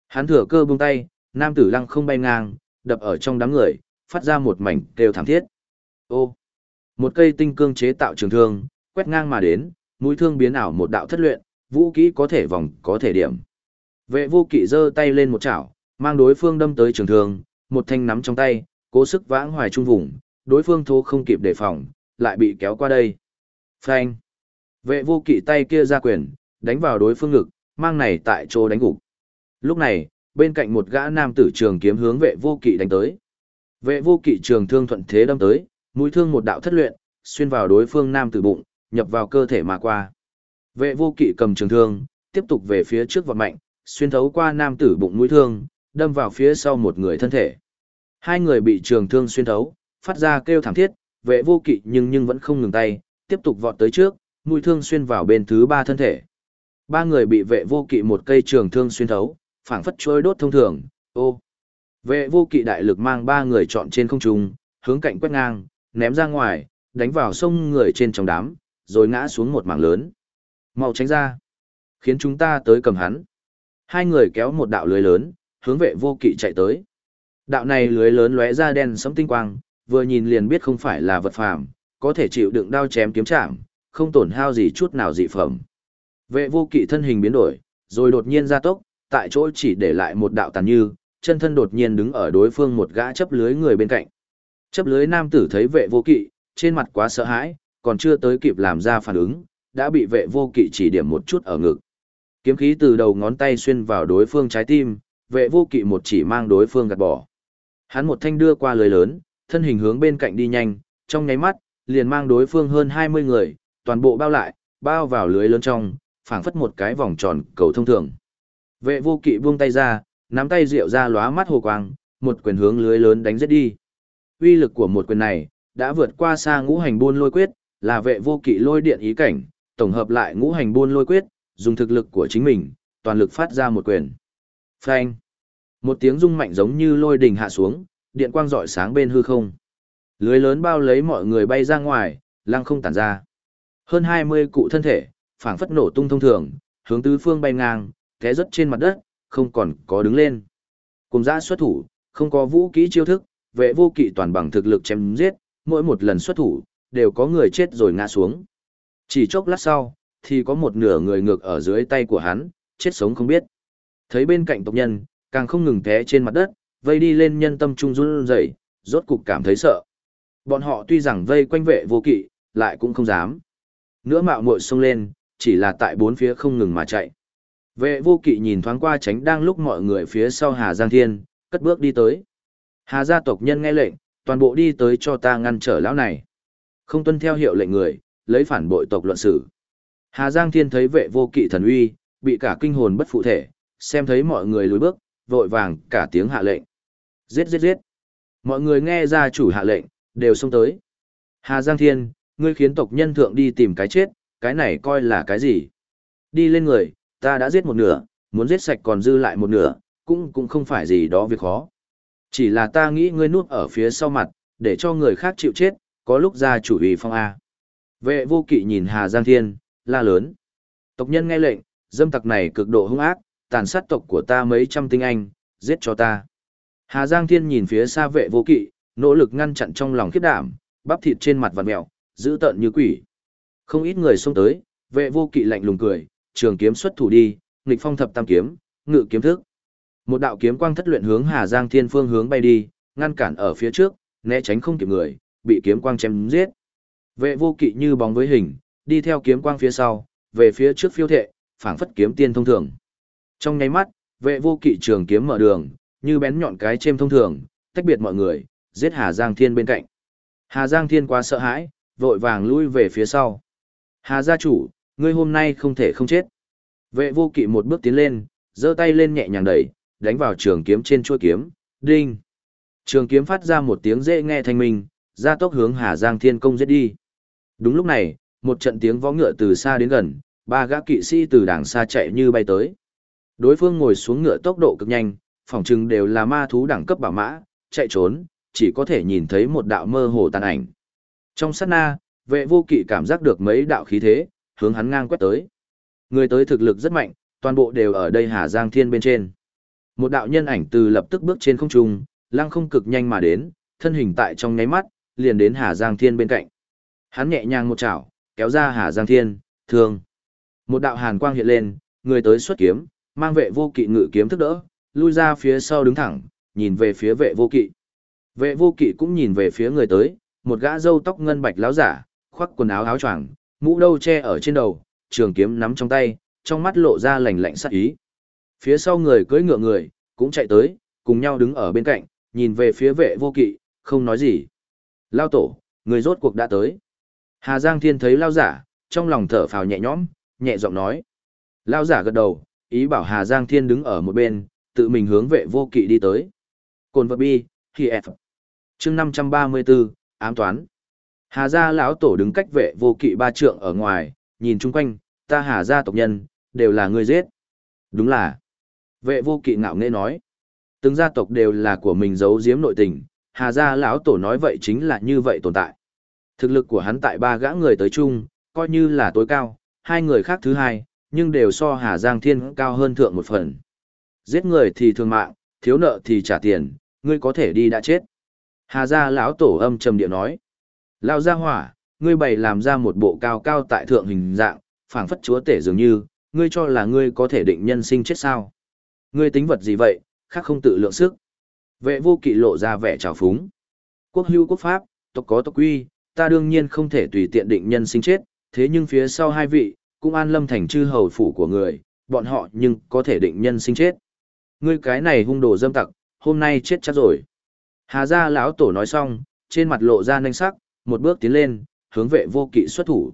Hắn thừa cơ buông tay, nam tử lăng không bay ngang, đập ở trong đám người, phát ra một mảnh kêu thảm thiết. Ô! Một cây tinh cương chế tạo trường thương, quét ngang mà đến, mũi thương biến ảo một đạo thất luyện, vũ kỹ có thể vòng, có thể điểm. Vệ vô kỵ giơ tay lên một chảo, mang đối phương đâm tới trường thương, một thanh nắm trong tay, cố sức vãng hoài trung vùng, đối phương thô không kịp đề phòng, lại bị kéo qua đây. Phanh! Vệ vô kỵ tay kia ra quyền, đánh vào đối phương ngực, mang này tại chỗ đánh gục. Lúc này, bên cạnh một gã nam tử trường kiếm hướng vệ vô kỵ đánh tới. Vệ vô kỵ trường thương thuận thế đâm tới, mũi thương một đạo thất luyện, xuyên vào đối phương nam tử bụng, nhập vào cơ thể mà qua. Vệ vô kỵ cầm trường thương, tiếp tục về phía trước vọt mạnh, xuyên thấu qua nam tử bụng mũi thương, đâm vào phía sau một người thân thể. Hai người bị trường thương xuyên thấu, phát ra kêu thảm thiết, vệ vô kỵ nhưng nhưng vẫn không ngừng tay, tiếp tục vọt tới trước, mũi thương xuyên vào bên thứ ba thân thể. Ba người bị vệ vô kỵ một cây trường thương xuyên thấu, phảng phất trôi đốt thông thường, ô. Vệ vô kỵ đại lực mang ba người chọn trên không trung, hướng cạnh quét ngang, ném ra ngoài, đánh vào sông người trên trong đám, rồi ngã xuống một mảng lớn. Mau tránh ra, khiến chúng ta tới cầm hắn. Hai người kéo một đạo lưới lớn, hướng vệ vô kỵ chạy tới. Đạo này lưới lớn lóe ra đen sẫm tinh quang, vừa nhìn liền biết không phải là vật phàm, có thể chịu đựng đao chém kiếm chạm, không tổn hao gì chút nào dị phẩm. Vệ vô kỵ thân hình biến đổi, rồi đột nhiên ra tốc, tại chỗ chỉ để lại một đạo tàn như, chân thân đột nhiên đứng ở đối phương một gã chấp lưới người bên cạnh. Chấp lưới nam tử thấy vệ vô kỵ, trên mặt quá sợ hãi, còn chưa tới kịp làm ra phản ứng, đã bị vệ vô kỵ chỉ điểm một chút ở ngực. Kiếm khí từ đầu ngón tay xuyên vào đối phương trái tim, vệ vô kỵ một chỉ mang đối phương gạt bỏ. Hắn một thanh đưa qua lưới lớn, thân hình hướng bên cạnh đi nhanh, trong nháy mắt, liền mang đối phương hơn 20 người, toàn bộ bao lại, bao vào lưới lớn trong, phảng phất một cái vòng tròn cầu thông thường. Vệ vô kỵ buông tay ra, nắm tay rượu ra lóa mắt hồ quang, một quyền hướng lưới lớn đánh giết đi. Uy lực của một quyền này, đã vượt qua xa ngũ hành buôn lôi quyết, là vệ vô kỵ lôi điện ý cảnh, tổng hợp lại ngũ hành buôn lôi quyết, dùng thực lực của chính mình, toàn lực phát ra một quyền. Phanh! Một tiếng rung mạnh giống như lôi đình hạ xuống, điện quang rọi sáng bên hư không. Lưới lớn bao lấy mọi người bay ra ngoài, lăng không tản ra. Hơn 20 cụ thân thể, phảng phất nổ tung thông thường, hướng tứ phương bay ngang, té rất trên mặt đất, không còn có đứng lên. Cùng giã xuất thủ, không có vũ kỹ chiêu thức, vệ vô kỵ toàn bằng thực lực chém giết, mỗi một lần xuất thủ, đều có người chết rồi ngã xuống. Chỉ chốc lát sau, thì có một nửa người ngược ở dưới tay của hắn, chết sống không biết. Thấy bên cạnh tộc nhân, càng không ngừng té trên mặt đất, vây đi lên nhân tâm trung run rẩy, rốt cục cảm thấy sợ. Bọn họ tuy rằng vây quanh vệ vô kỵ, lại cũng không dám. Nữa mạo muội xông lên, chỉ là tại bốn phía không ngừng mà chạy. Vệ vô kỵ nhìn thoáng qua tránh đang lúc mọi người phía sau Hà Giang Thiên, cất bước đi tới. Hà gia tộc nhân nghe lệnh, toàn bộ đi tới cho ta ngăn trở lão này. Không tuân theo hiệu lệnh người, lấy phản bội tộc luận xử. Hà Giang Thiên thấy vệ vô kỵ thần uy, bị cả kinh hồn bất phụ thể, xem thấy mọi người lùi bước, vội vàng cả tiếng hạ lệnh. Giết giết giết. Mọi người nghe ra chủ hạ lệnh, đều xông tới. Hà Giang Thiên, ngươi khiến tộc nhân thượng đi tìm cái chết, cái này coi là cái gì? Đi lên người, ta đã giết một nửa, muốn giết sạch còn dư lại một nửa, cũng cũng không phải gì đó việc khó. Chỉ là ta nghĩ ngươi nuốt ở phía sau mặt, để cho người khác chịu chết, có lúc ra chủ ủy phong A. Vệ vô kỵ nhìn Hà Giang Thiên, la lớn. Tộc nhân nghe lệnh, dâm tặc này cực độ hung ác, tàn sát tộc của ta mấy trăm tinh anh, giết cho ta. Hà Giang Thiên nhìn phía xa vệ vô kỵ, nỗ lực ngăn chặn trong lòng khiếp đảm, bắp thịt trên mặt vằn mẹo, giữ tợn như quỷ. Không ít người xông tới, vệ vô kỵ lạnh lùng cười, trường kiếm xuất thủ đi, nghịch phong thập tam kiếm, ngự kiếm thức. Một đạo kiếm quang thất luyện hướng Hà Giang Thiên phương hướng bay đi, ngăn cản ở phía trước, né tránh không kịp người, bị kiếm quang chém giết. Vệ vô kỵ như bóng với hình, đi theo kiếm quang phía sau, về phía trước phiêu thệ, phảng phất kiếm tiên thông thường. Trong nháy mắt, vệ vô kỵ trường kiếm mở đường, như bén nhọn cái chêm thông thường, tách biệt mọi người, giết Hà Giang Thiên bên cạnh. Hà Giang Thiên quá sợ hãi, vội vàng lui về phía sau. Hà gia chủ, ngươi hôm nay không thể không chết. Vệ vô kỵ một bước tiến lên, giơ tay lên nhẹ nhàng đẩy, đánh vào trường kiếm trên chuôi kiếm, đinh. Trường kiếm phát ra một tiếng dễ nghe thanh minh, ra tốc hướng Hà Giang Thiên công giết đi. Đúng lúc này, Một trận tiếng võ ngựa từ xa đến gần, ba gã kỵ sĩ từ đằng xa chạy như bay tới. Đối phương ngồi xuống ngựa tốc độ cực nhanh, phòng chừng đều là ma thú đẳng cấp bảo mã, chạy trốn, chỉ có thể nhìn thấy một đạo mơ hồ tàn ảnh. Trong sát na, vệ vô kỵ cảm giác được mấy đạo khí thế, hướng hắn ngang quét tới. Người tới thực lực rất mạnh, toàn bộ đều ở đây Hà Giang Thiên bên trên. Một đạo nhân ảnh từ lập tức bước trên không trung, lăng không cực nhanh mà đến, thân hình tại trong nháy mắt, liền đến Hà Giang Thiên bên cạnh. Hắn nhẹ nhàng một chảo, kéo ra Hà Giang Thiên, thương. Một đạo hàn quang hiện lên, người tới xuất kiếm, mang vệ vô kỵ ngự kiếm thức đỡ, lui ra phía sau đứng thẳng, nhìn về phía vệ vô kỵ. Vệ vô kỵ cũng nhìn về phía người tới, một gã râu tóc ngân bạch láo giả, khoác quần áo áo choàng, mũ đâu che ở trên đầu, trường kiếm nắm trong tay, trong mắt lộ ra lạnh lạnh sắc ý. Phía sau người cưỡi ngựa người, cũng chạy tới, cùng nhau đứng ở bên cạnh, nhìn về phía vệ vô kỵ, không nói gì. Lao tổ, người rốt cuộc đã tới. Hà Giang Thiên thấy lao giả, trong lòng thở phào nhẹ nhõm, nhẹ giọng nói. Lao giả gật đầu, ý bảo Hà Giang Thiên đứng ở một bên, tự mình hướng vệ vô kỵ đi tới. Cồn vật bi, khi F. chương 534, ám toán. Hà gia lão tổ đứng cách vệ vô kỵ ba trượng ở ngoài, nhìn chung quanh, ta hà gia tộc nhân, đều là người giết. Đúng là. Vệ vô kỵ ngạo nghễ nói. Từng gia tộc đều là của mình giấu giếm nội tình, hà gia lão tổ nói vậy chính là như vậy tồn tại. Thực lực của hắn tại ba gã người tới chung, coi như là tối cao, hai người khác thứ hai, nhưng đều so Hà Giang Thiên cao hơn thượng một phần. Giết người thì thương mạng, thiếu nợ thì trả tiền, ngươi có thể đi đã chết. Hà gia lão tổ âm trầm địa nói. Lão gia hỏa, ngươi bày làm ra một bộ cao cao tại thượng hình dạng, phảng phất chúa tể dường như, ngươi cho là ngươi có thể định nhân sinh chết sao. Ngươi tính vật gì vậy, khác không tự lượng sức. Vệ vô kỵ lộ ra vẻ trào phúng. Quốc hưu quốc pháp, tộc có tộc quy, ta đương nhiên không thể tùy tiện định nhân sinh chết, thế nhưng phía sau hai vị, cũng an lâm thành chư hầu phủ của người, bọn họ nhưng có thể định nhân sinh chết. Ngươi cái này hung đồ dâm tặc, hôm nay chết chắc rồi. Hà gia lão tổ nói xong, trên mặt lộ ra nanh sắc, một bước tiến lên, hướng vệ vô kỵ xuất thủ.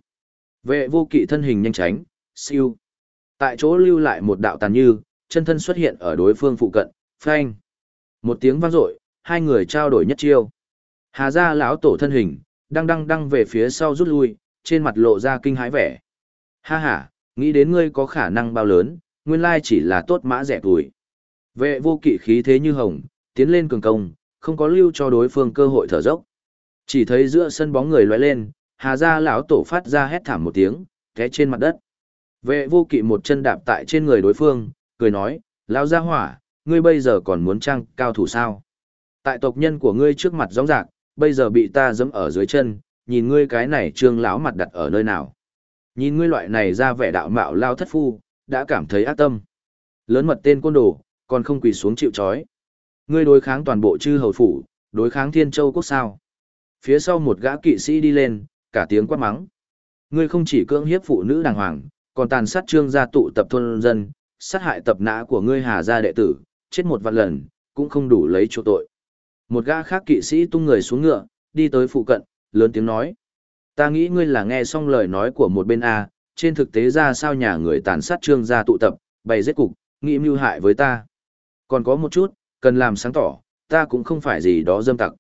Vệ vô kỵ thân hình nhanh tránh, siêu. Tại chỗ lưu lại một đạo tàn như, chân thân xuất hiện ở đối phương phụ cận, phanh. Một tiếng vang dội, hai người trao đổi nhất chiêu. Hà gia lão tổ thân hình, đang đăng đăng về phía sau rút lui, trên mặt lộ ra kinh hãi vẻ. Ha ha, nghĩ đến ngươi có khả năng bao lớn, nguyên lai chỉ là tốt mã rẻ tuổi. Vệ vô kỵ khí thế như hồng, tiến lên cường công, không có lưu cho đối phương cơ hội thở dốc. Chỉ thấy giữa sân bóng người lóe lên, Hà gia lão tổ phát ra hét thảm một tiếng, té trên mặt đất. Vệ vô kỵ một chân đạp tại trên người đối phương, cười nói, lão gia hỏa, ngươi bây giờ còn muốn trang cao thủ sao? Tại tộc nhân của ngươi trước mặt rõ rạc, bây giờ bị ta giẫm ở dưới chân, nhìn ngươi cái này trương lão mặt đặt ở nơi nào? Nhìn ngươi loại này ra vẻ đạo mạo lao thất phu, đã cảm thấy ác tâm. Lớn mật tên côn đồ, còn không quỳ xuống chịu trói. Ngươi đối kháng toàn bộ chư hầu phủ, đối kháng thiên châu quốc sao. Phía sau một gã kỵ sĩ đi lên, cả tiếng quát mắng. Ngươi không chỉ cưỡng hiếp phụ nữ đàng hoàng, còn tàn sát trương gia tụ tập thôn dân, sát hại tập nã của ngươi hà gia đệ tử, chết một vạn lần, cũng không đủ lấy chỗ tội. Một gã khác kỵ sĩ tung người xuống ngựa, đi tới phụ cận, lớn tiếng nói. Ta nghĩ ngươi là nghe xong lời nói của một bên A, trên thực tế ra sao nhà người tàn sát trương gia tụ tập, bày giết cục, nghĩ mưu hại với ta. Còn có một chút, cần làm sáng tỏ, ta cũng không phải gì đó dâm tặc.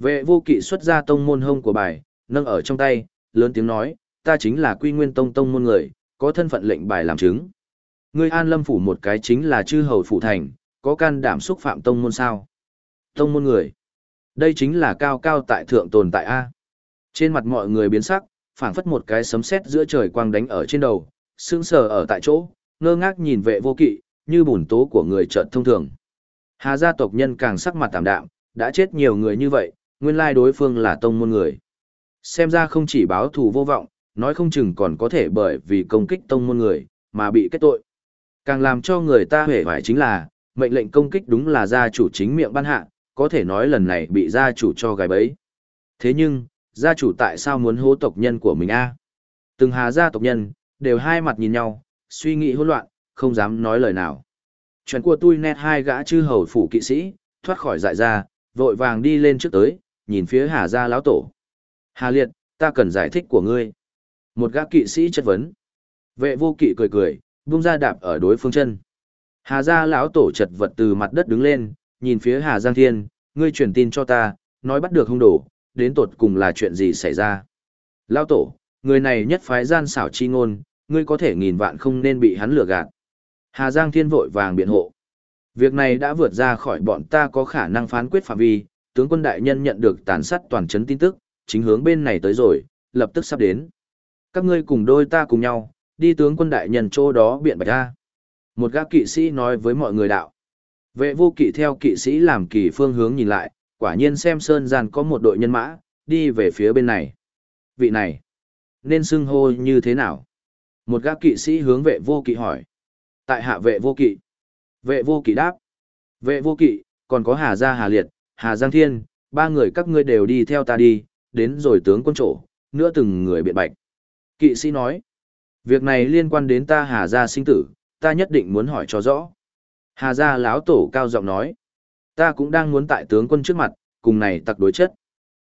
Vệ vô kỵ xuất ra tông môn hông của bài, nâng ở trong tay, lớn tiếng nói, ta chính là quy nguyên tông tông môn người, có thân phận lệnh bài làm chứng. Ngươi an lâm phủ một cái chính là chư hầu phủ thành, có can đảm xúc phạm tông môn sao? Tông môn người. Đây chính là cao cao tại thượng tồn tại A. Trên mặt mọi người biến sắc, phảng phất một cái sấm sét giữa trời quang đánh ở trên đầu, sững sờ ở tại chỗ, ngơ ngác nhìn vệ vô kỵ, như bùn tố của người chợt thông thường. Hà gia tộc nhân càng sắc mặt tạm đạm, đã chết nhiều người như vậy, nguyên lai đối phương là tông môn người. Xem ra không chỉ báo thù vô vọng, nói không chừng còn có thể bởi vì công kích tông môn người, mà bị kết tội. Càng làm cho người ta hề phải chính là, mệnh lệnh công kích đúng là gia chủ chính miệng ban hạ, có thể nói lần này bị gia chủ cho gài bẫy. Thế nhưng, gia chủ tại sao muốn hố tộc nhân của mình a? Từng hà gia tộc nhân, đều hai mặt nhìn nhau, suy nghĩ hỗn loạn, không dám nói lời nào. Chuyện của tôi nét hai gã chư hầu phủ kỵ sĩ, thoát khỏi dại ra, vội vàng đi lên trước tới, nhìn phía hà gia lão tổ. Hà liệt, ta cần giải thích của ngươi. Một gã kỵ sĩ chất vấn. Vệ vô kỵ cười cười, buông ra đạp ở đối phương chân. Hà gia lão tổ chật vật từ mặt đất đứng lên, nhìn phía Hà Giang Thiên, ngươi truyền tin cho ta, nói bắt được hung đồ, đến tột cùng là chuyện gì xảy ra. Lão tổ, người này nhất phái gian xảo chi ngôn, ngươi có thể nghìn vạn không nên bị hắn lừa gạt. Hà Giang Thiên vội vàng biện hộ. Việc này đã vượt ra khỏi bọn ta có khả năng phán quyết phạm vi, tướng quân đại nhân nhận được tàn sát toàn trấn tin tức, chính hướng bên này tới rồi, lập tức sắp đến. Các ngươi cùng đôi ta cùng nhau, đi tướng quân đại nhân chỗ đó biện bạch ra. Một gã kỵ sĩ nói với mọi người đạo. Vệ vô kỵ theo kỵ sĩ làm kỳ phương hướng nhìn lại, quả nhiên xem sơn gian có một đội nhân mã, đi về phía bên này. Vị này, nên xưng hô như thế nào? Một gã kỵ sĩ hướng vệ vô kỵ hỏi. Tại hạ vệ vô kỵ. Vệ vô kỵ đáp. Vệ vô kỵ, còn có Hà Gia Hà Liệt, Hà Giang Thiên, ba người các ngươi đều đi theo ta đi, đến rồi tướng quân chỗ, nữa từng người biện bạch. Kỵ sĩ nói. Việc này liên quan đến ta Hà Gia sinh tử, ta nhất định muốn hỏi cho rõ. Hà Gia lão tổ cao giọng nói. Ta cũng đang muốn tại tướng quân trước mặt, cùng này tặc đối chất.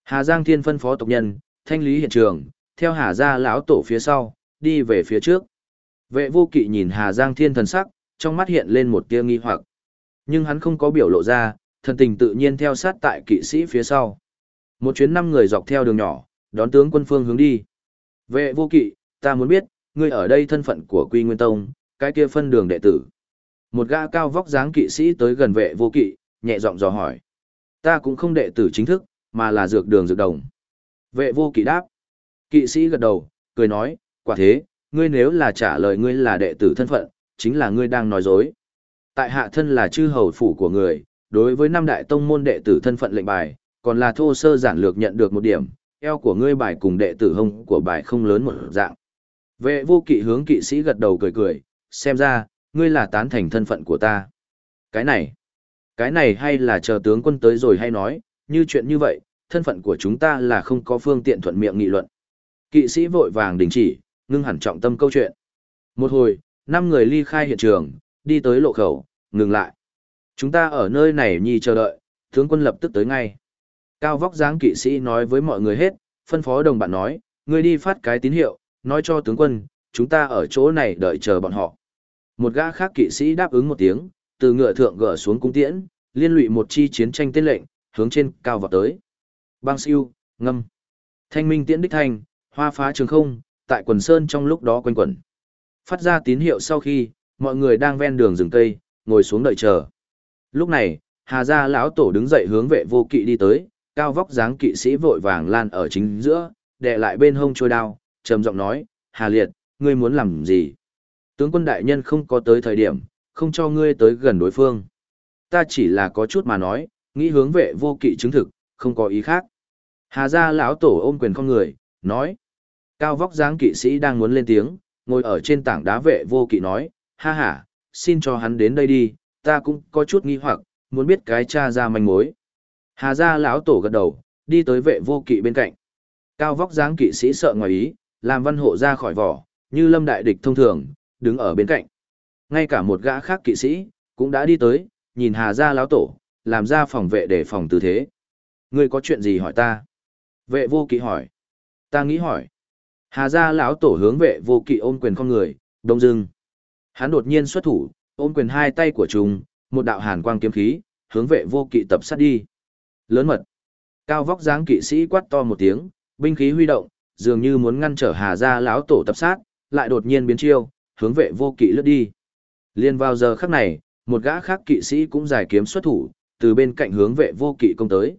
Hà Giang Thiên phân phó tộc nhân, thanh lý hiện trường, theo Hà Gia lão tổ phía sau, đi về phía trước. Vệ vô kỵ nhìn Hà Giang Thiên thần sắc, trong mắt hiện lên một tia nghi hoặc. Nhưng hắn không có biểu lộ ra, thần tình tự nhiên theo sát tại kỵ sĩ phía sau. Một chuyến năm người dọc theo đường nhỏ, đón tướng quân phương hướng đi. Vệ vô kỵ, ta muốn biết, ngươi ở đây thân phận của Quy Nguyên Tông, cái kia phân đường đệ tử. Một gã cao vóc dáng kỵ sĩ tới gần vệ vô kỵ, nhẹ giọng dò hỏi. Ta cũng không đệ tử chính thức, mà là dược đường dược đồng. Vệ vô kỵ đáp. Kỵ sĩ gật đầu, cười nói, quả thế, ngươi nếu là trả lời ngươi là đệ tử thân phận, chính là ngươi đang nói dối. Tại hạ thân là chư hầu phủ của người, đối với năm đại tông môn đệ tử thân phận lệnh bài, còn là thô sơ giản lược nhận được một điểm, eo của ngươi bài cùng đệ tử hông của bài không lớn một dạng. Vệ vô kỵ hướng kỵ sĩ gật đầu cười cười, xem ra, ngươi là tán thành thân phận của ta. Cái này, cái này hay là chờ tướng quân tới rồi hay nói, như chuyện như vậy, thân phận của chúng ta là không có phương tiện thuận miệng nghị luận. Kỵ sĩ vội vàng đình chỉ, ngưng hẳn trọng tâm câu chuyện. Một hồi, năm người ly khai hiện trường, đi tới lộ khẩu, ngừng lại. Chúng ta ở nơi này nhi chờ đợi, tướng quân lập tức tới ngay. Cao vóc dáng kỵ sĩ nói với mọi người hết, phân phó đồng bạn nói, người đi phát cái tín hiệu, nói cho tướng quân, chúng ta ở chỗ này đợi chờ bọn họ. Một gã khác kỵ sĩ đáp ứng một tiếng, từ ngựa thượng gỡ xuống cung tiễn, liên lụy một chi chiến tranh tên lệnh, hướng trên cao vọt tới. Bang siêu, ngâm. Thanh minh tiễn đích thanh, hoa phá trường không, tại quần sơn trong lúc đó quanh quẩn. Phát ra tín hiệu sau khi, mọi người đang ven đường rừng cây, ngồi xuống đợi chờ. Lúc này, Hà gia lão tổ đứng dậy hướng vệ vô kỵ đi tới, cao vóc dáng kỵ sĩ vội vàng lan ở chính giữa, đè lại bên hông trôi đao, trầm giọng nói, Hà Liệt, ngươi muốn làm gì? Tướng quân đại nhân không có tới thời điểm, không cho ngươi tới gần đối phương. Ta chỉ là có chút mà nói, nghĩ hướng vệ vô kỵ chứng thực, không có ý khác. Hà gia lão tổ ôm quyền con người, nói. Cao vóc dáng kỵ sĩ đang muốn lên tiếng, ngồi ở trên tảng đá vệ vô kỵ nói, ha ha, xin cho hắn đến đây đi, ta cũng có chút nghi hoặc, muốn biết cái cha ra manh mối. Hà gia lão tổ gật đầu, đi tới vệ vô kỵ bên cạnh. Cao vóc dáng kỵ sĩ sợ ngoài ý, làm văn hộ ra khỏi vỏ, như lâm đại địch thông thường, đứng ở bên cạnh. Ngay cả một gã khác kỵ sĩ, cũng đã đi tới, nhìn Hà gia lão tổ, làm ra phòng vệ để phòng tư thế. Ngươi có chuyện gì hỏi ta? Vệ vô kỵ hỏi. Ta nghĩ hỏi. Hà gia lão tổ hướng vệ vô kỵ ôm quyền con người, đông dưng. Hắn đột nhiên xuất thủ, ôm quyền hai tay của chúng, một đạo hàn quang kiếm khí, hướng vệ vô kỵ tập sát đi. Lớn mật. Cao vóc dáng kỵ sĩ quát to một tiếng, binh khí huy động, dường như muốn ngăn trở Hà gia lão tổ tập sát, lại đột nhiên biến chiêu, hướng vệ vô kỵ lướt đi. Liên vào giờ khắc này, một gã khác kỵ sĩ cũng giải kiếm xuất thủ, từ bên cạnh hướng vệ vô kỵ công tới.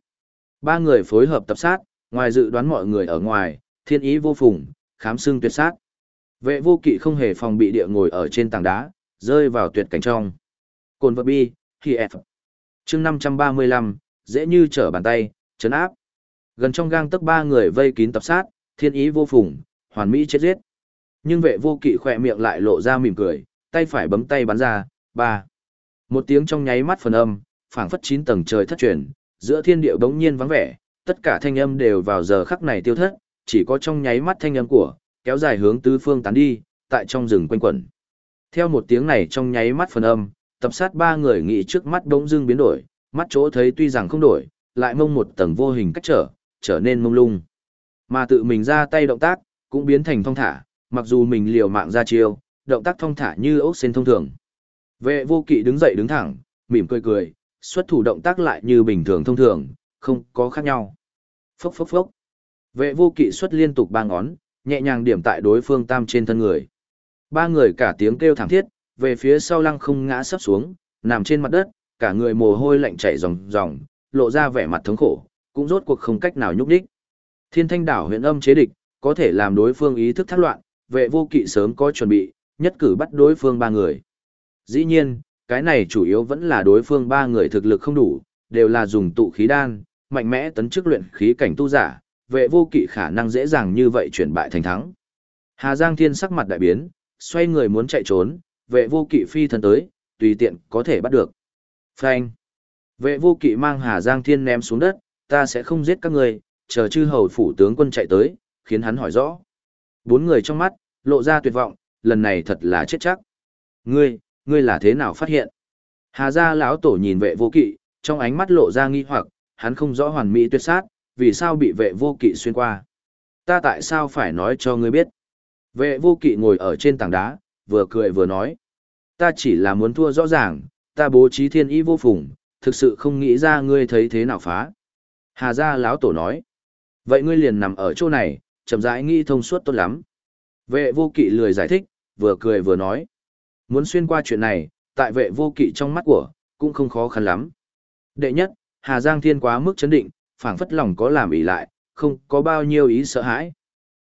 Ba người phối hợp tập sát, ngoài dự đoán mọi người ở ngoài, thiên ý vô phùng, khám xương tuyệt sát. Vệ vô kỵ không hề phòng bị địa ngồi ở trên tảng đá, rơi vào tuyệt cảnh trong. Cồn vật bi, thì F. chương 535, dễ như trở bàn tay, chấn áp. Gần trong gang tấc ba người vây kín tập sát, thiên ý vô phùng, hoàn mỹ chết giết. Nhưng vệ vô kỵ khỏe miệng lại lộ ra mỉm cười, tay phải bấm tay bắn ra, ba. Một tiếng trong nháy mắt phần âm, phảng phất chín tầng trời thất truyền, giữa thiên địa bỗng nhiên vắng vẻ, tất cả thanh âm đều vào giờ khắc này tiêu thất, chỉ có trong nháy mắt thanh âm của, kéo dài hướng tứ phương tán đi, tại trong rừng quanh quẩn. Theo một tiếng này trong nháy mắt phần âm, tập sát ba người nghĩ trước mắt bỗng dưng biến đổi, mắt chỗ thấy tuy rằng không đổi, lại mông một tầng vô hình cách trở, trở nên mông lung. Mà tự mình ra tay động tác, cũng biến thành thông thả, mặc dù mình liều mạng ra chiêu, động tác thông thả như ốc sen thông thường. Vệ vô kỵ đứng dậy đứng thẳng, mỉm cười cười, xuất thủ động tác lại như bình thường thông thường, không có khác nhau. Phốc phốc phốc. Vệ vô kỵ xuất liên tục ba ngón, nhẹ nhàng điểm tại đối phương tam trên thân người. Ba người cả tiếng kêu thảm thiết, về phía sau lăng không ngã sắp xuống, nằm trên mặt đất, cả người mồ hôi lạnh chảy ròng ròng, lộ ra vẻ mặt thống khổ, cũng rốt cuộc không cách nào nhúc đích. Thiên thanh đảo huyện âm chế địch, có thể làm đối phương ý thức thác loạn, vệ vô kỵ sớm có chuẩn bị, nhất cử bắt đối phương ba người. Dĩ nhiên, cái này chủ yếu vẫn là đối phương ba người thực lực không đủ, đều là dùng tụ khí đan, mạnh mẽ tấn chức luyện khí cảnh tu giả, vệ vô kỵ khả năng dễ dàng như vậy chuyển bại thành thắng. Hà Giang Thiên sắc mặt đại biến, xoay người muốn chạy trốn, vệ vô kỵ phi thân tới, tùy tiện có thể bắt được. Phanh. Vệ vô kỵ mang Hà Giang Thiên ném xuống đất, ta sẽ không giết các người, chờ chư hầu phủ tướng quân chạy tới, khiến hắn hỏi rõ. Bốn người trong mắt, lộ ra tuyệt vọng, lần này thật là chết chắc. Ngươi, ngươi là thế nào phát hiện? Hà gia lão tổ nhìn vệ vô kỵ, trong ánh mắt lộ ra nghi hoặc, hắn không rõ hoàn mỹ tuyệt sát, vì sao bị vệ vô kỵ xuyên qua. Ta tại sao phải nói cho ngươi biết? Vệ vô kỵ ngồi ở trên tảng đá, vừa cười vừa nói. Ta chỉ là muốn thua rõ ràng, ta bố trí thiên ý vô phùng, thực sự không nghĩ ra ngươi thấy thế nào phá. Hà gia lão tổ nói. Vậy ngươi liền nằm ở chỗ này, chậm rãi nghĩ thông suốt tốt lắm. Vệ vô kỵ lười giải thích, vừa cười vừa nói. Muốn xuyên qua chuyện này, tại vệ vô kỵ trong mắt của, cũng không khó khăn lắm. Đệ nhất, Hà Giang Thiên quá mức chấn định, phảng phất lòng có làm ý lại, không có bao nhiêu ý sợ hãi.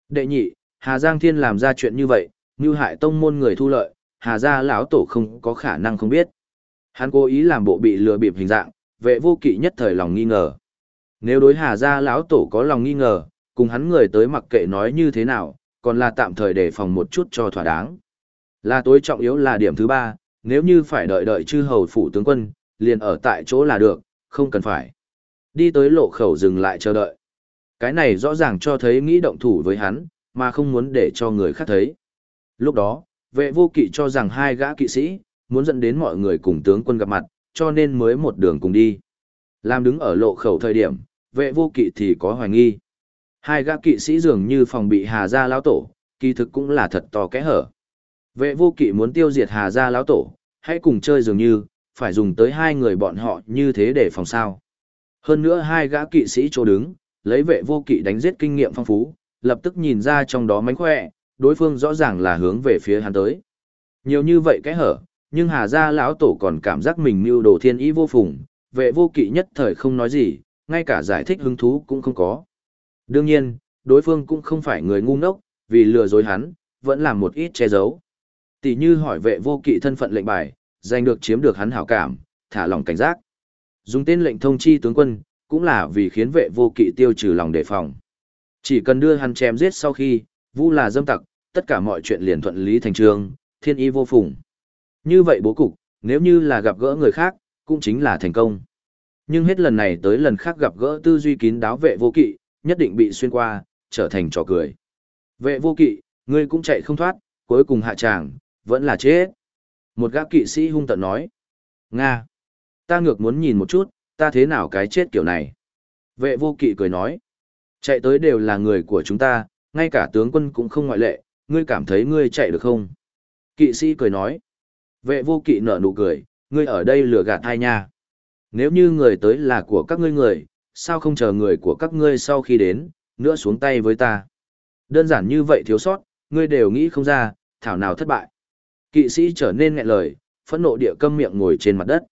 Đệ nhị, Hà Giang Thiên làm ra chuyện như vậy, như hại tông môn người thu lợi, Hà gia lão tổ không có khả năng không biết. Hắn cố ý làm bộ bị lừa bịp hình dạng, vệ vô kỵ nhất thời lòng nghi ngờ. Nếu đối Hà gia lão tổ có lòng nghi ngờ, cùng hắn người tới mặc kệ nói như thế nào, còn là tạm thời để phòng một chút cho thỏa đáng. Là tối trọng yếu là điểm thứ ba, nếu như phải đợi đợi chư hầu phủ tướng quân, liền ở tại chỗ là được, không cần phải. Đi tới lộ khẩu dừng lại chờ đợi. Cái này rõ ràng cho thấy nghĩ động thủ với hắn, mà không muốn để cho người khác thấy. Lúc đó, vệ vô kỵ cho rằng hai gã kỵ sĩ, muốn dẫn đến mọi người cùng tướng quân gặp mặt, cho nên mới một đường cùng đi. Làm đứng ở lộ khẩu thời điểm, vệ vô kỵ thì có hoài nghi. Hai gã kỵ sĩ dường như phòng bị Hà Gia lão tổ, kỳ thực cũng là thật to kẽ hở. Vệ vô kỵ muốn tiêu diệt Hà Gia lão tổ, hãy cùng chơi dường như, phải dùng tới hai người bọn họ như thế để phòng sao. Hơn nữa hai gã kỵ sĩ chỗ đứng, lấy vệ vô kỵ đánh giết kinh nghiệm phong phú, lập tức nhìn ra trong đó mánh khỏe, đối phương rõ ràng là hướng về phía hắn tới. Nhiều như vậy cái hở, nhưng Hà Gia lão tổ còn cảm giác mình mưu đồ thiên ý vô phùng, vệ vô kỵ nhất thời không nói gì, ngay cả giải thích hứng thú cũng không có. Đương nhiên, đối phương cũng không phải người ngu ngốc, vì lừa dối hắn, vẫn làm một ít che giấu. Tỷ như hỏi vệ vô kỵ thân phận lệnh bài, giành được chiếm được hắn hảo cảm, thả lòng cảnh giác. Dùng tên lệnh thông chi tướng quân, cũng là vì khiến vệ vô kỵ tiêu trừ lòng đề phòng. Chỉ cần đưa hắn chém giết sau khi, vu là dâm tặc, tất cả mọi chuyện liền thuận lý thành trường, thiên y vô phùng. Như vậy bố cục, nếu như là gặp gỡ người khác, cũng chính là thành công. Nhưng hết lần này tới lần khác gặp gỡ tư duy kín đáo vệ vô kỵ, nhất định bị xuyên qua, trở thành trò cười. Vệ vô kỵ, ngươi cũng chạy không thoát, cuối cùng hạ tràng, vẫn là chết. Một gã kỵ sĩ hung tận nói. Nga! Ta ngược muốn nhìn một chút, ta thế nào cái chết kiểu này. Vệ vô kỵ cười nói. Chạy tới đều là người của chúng ta, ngay cả tướng quân cũng không ngoại lệ, ngươi cảm thấy ngươi chạy được không? Kỵ sĩ cười nói. Vệ vô kỵ nở nụ cười, ngươi ở đây lừa gạt hai nha. Nếu như người tới là của các ngươi người, sao không chờ người của các ngươi sau khi đến, nữa xuống tay với ta. Đơn giản như vậy thiếu sót, ngươi đều nghĩ không ra, thảo nào thất bại. Kỵ sĩ trở nên nghẹn lời, phẫn nộ địa câm miệng ngồi trên mặt đất.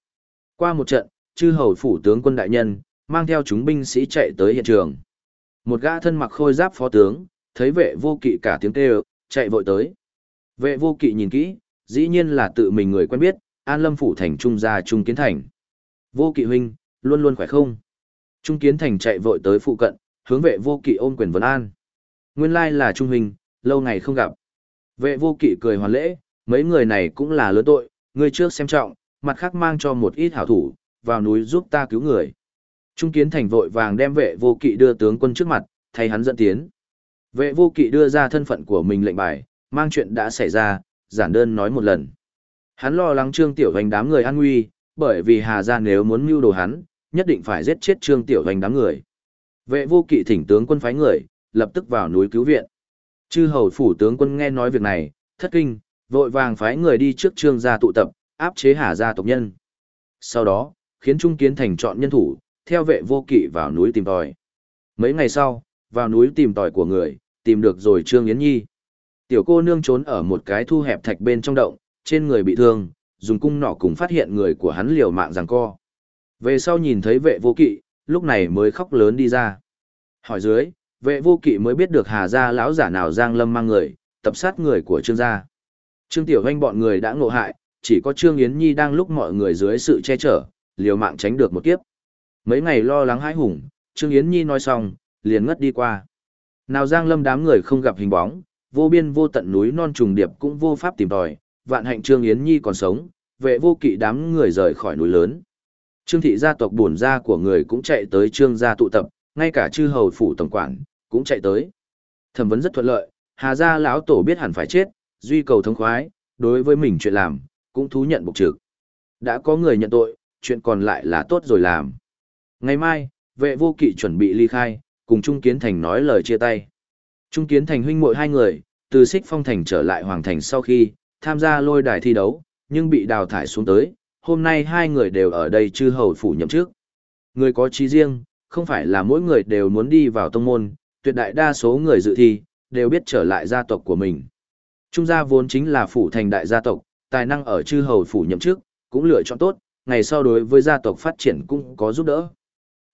Qua một trận, chư hầu phủ tướng quân đại nhân, mang theo chúng binh sĩ chạy tới hiện trường. Một gã thân mặc khôi giáp phó tướng, thấy vệ vô kỵ cả tiếng kêu, chạy vội tới. Vệ vô kỵ nhìn kỹ, dĩ nhiên là tự mình người quen biết, an lâm phủ thành trung gia trung kiến thành. Vô kỵ huynh, luôn luôn khỏe không? Trung kiến thành chạy vội tới phụ cận, hướng vệ vô kỵ ôm quyền vấn an. Nguyên lai là trung huynh, lâu ngày không gặp. Vệ vô kỵ cười hoàn lễ, mấy người này cũng là lớn tội, người trước xem trọng, mặt khác mang cho một ít hảo thủ, vào núi giúp ta cứu người. Trung kiến thành vội vàng đem vệ vô kỵ đưa tướng quân trước mặt, thay hắn dẫn tiến. Vệ vô kỵ đưa ra thân phận của mình lệnh bài, mang chuyện đã xảy ra, giản đơn nói một lần. Hắn lo lắng trương tiểu hành đám người an nguy, bởi vì Hà Gia nếu muốn mưu đồ hắn, nhất định phải giết chết trương tiểu hành đám người. Vệ vô kỵ thỉnh tướng quân phái người, lập tức vào núi cứu viện. Chư hầu phủ tướng quân nghe nói việc này, thất kinh, vội vàng phái người đi trước trương gia tụ tập, áp chế Hà gia tộc nhân. Sau đó, khiến Trung Kiến Thành chọn nhân thủ, theo vệ vô kỵ vào núi tìm tòi. Mấy ngày sau, vào núi tìm tòi của người, tìm được rồi Trương Yến Nhi. Tiểu cô nương trốn ở một cái thu hẹp thạch bên trong động, trên người bị thương, dùng cung nỏ cùng phát hiện người của hắn liều mạng giằng co. Về sau nhìn thấy vệ vô kỵ, lúc này mới khóc lớn đi ra. Hỏi dưới, vệ vô kỵ mới biết được hà gia lão giả nào giang lâm mang người, tập sát người của trương gia. Trương Tiểu Hoanh bọn người đã ngộ hại, chỉ có Trương Yến Nhi đang lúc mọi người dưới sự che chở, liều mạng tránh được một kiếp. Mấy ngày lo lắng hãi hùng, Trương Yến Nhi nói xong, liền ngất đi qua. Nào Giang Lâm đám người không gặp hình bóng, vô biên vô tận núi non trùng điệp cũng vô pháp tìm tòi, vạn hạnh Trương Yến Nhi còn sống, vệ vô kỵ đám người rời khỏi núi lớn. Trương thị gia tộc bổn gia của người cũng chạy tới Trương gia tụ tập, ngay cả chư hầu phủ tổng quản cũng chạy tới. Thẩm vấn rất thuận lợi, Hà gia lão tổ biết hẳn phải chết, duy cầu thống khoái, đối với mình chuyện làm, cũng thú nhận bộc trực. Đã có người nhận tội, chuyện còn lại là tốt rồi làm. Ngày mai, vệ vô kỵ chuẩn bị ly khai, cùng Trung Kiến Thành nói lời chia tay. Trung Kiến Thành huynh muội hai người, từ xích phong thành trở lại hoàng thành sau khi, tham gia lôi đài thi đấu, nhưng bị đào thải xuống tới, hôm nay hai người đều ở đây chư hầu phủ nhậm trước. Người có trí riêng, không phải là mỗi người đều muốn đi vào tông môn, tuyệt đại đa số người dự thi, đều biết trở lại gia tộc của mình. Trung gia vốn chính là phủ thành đại gia tộc, tài năng ở chư hầu phủ nhậm chức, cũng lựa chọn tốt, ngày sau đối với gia tộc phát triển cũng có giúp đỡ.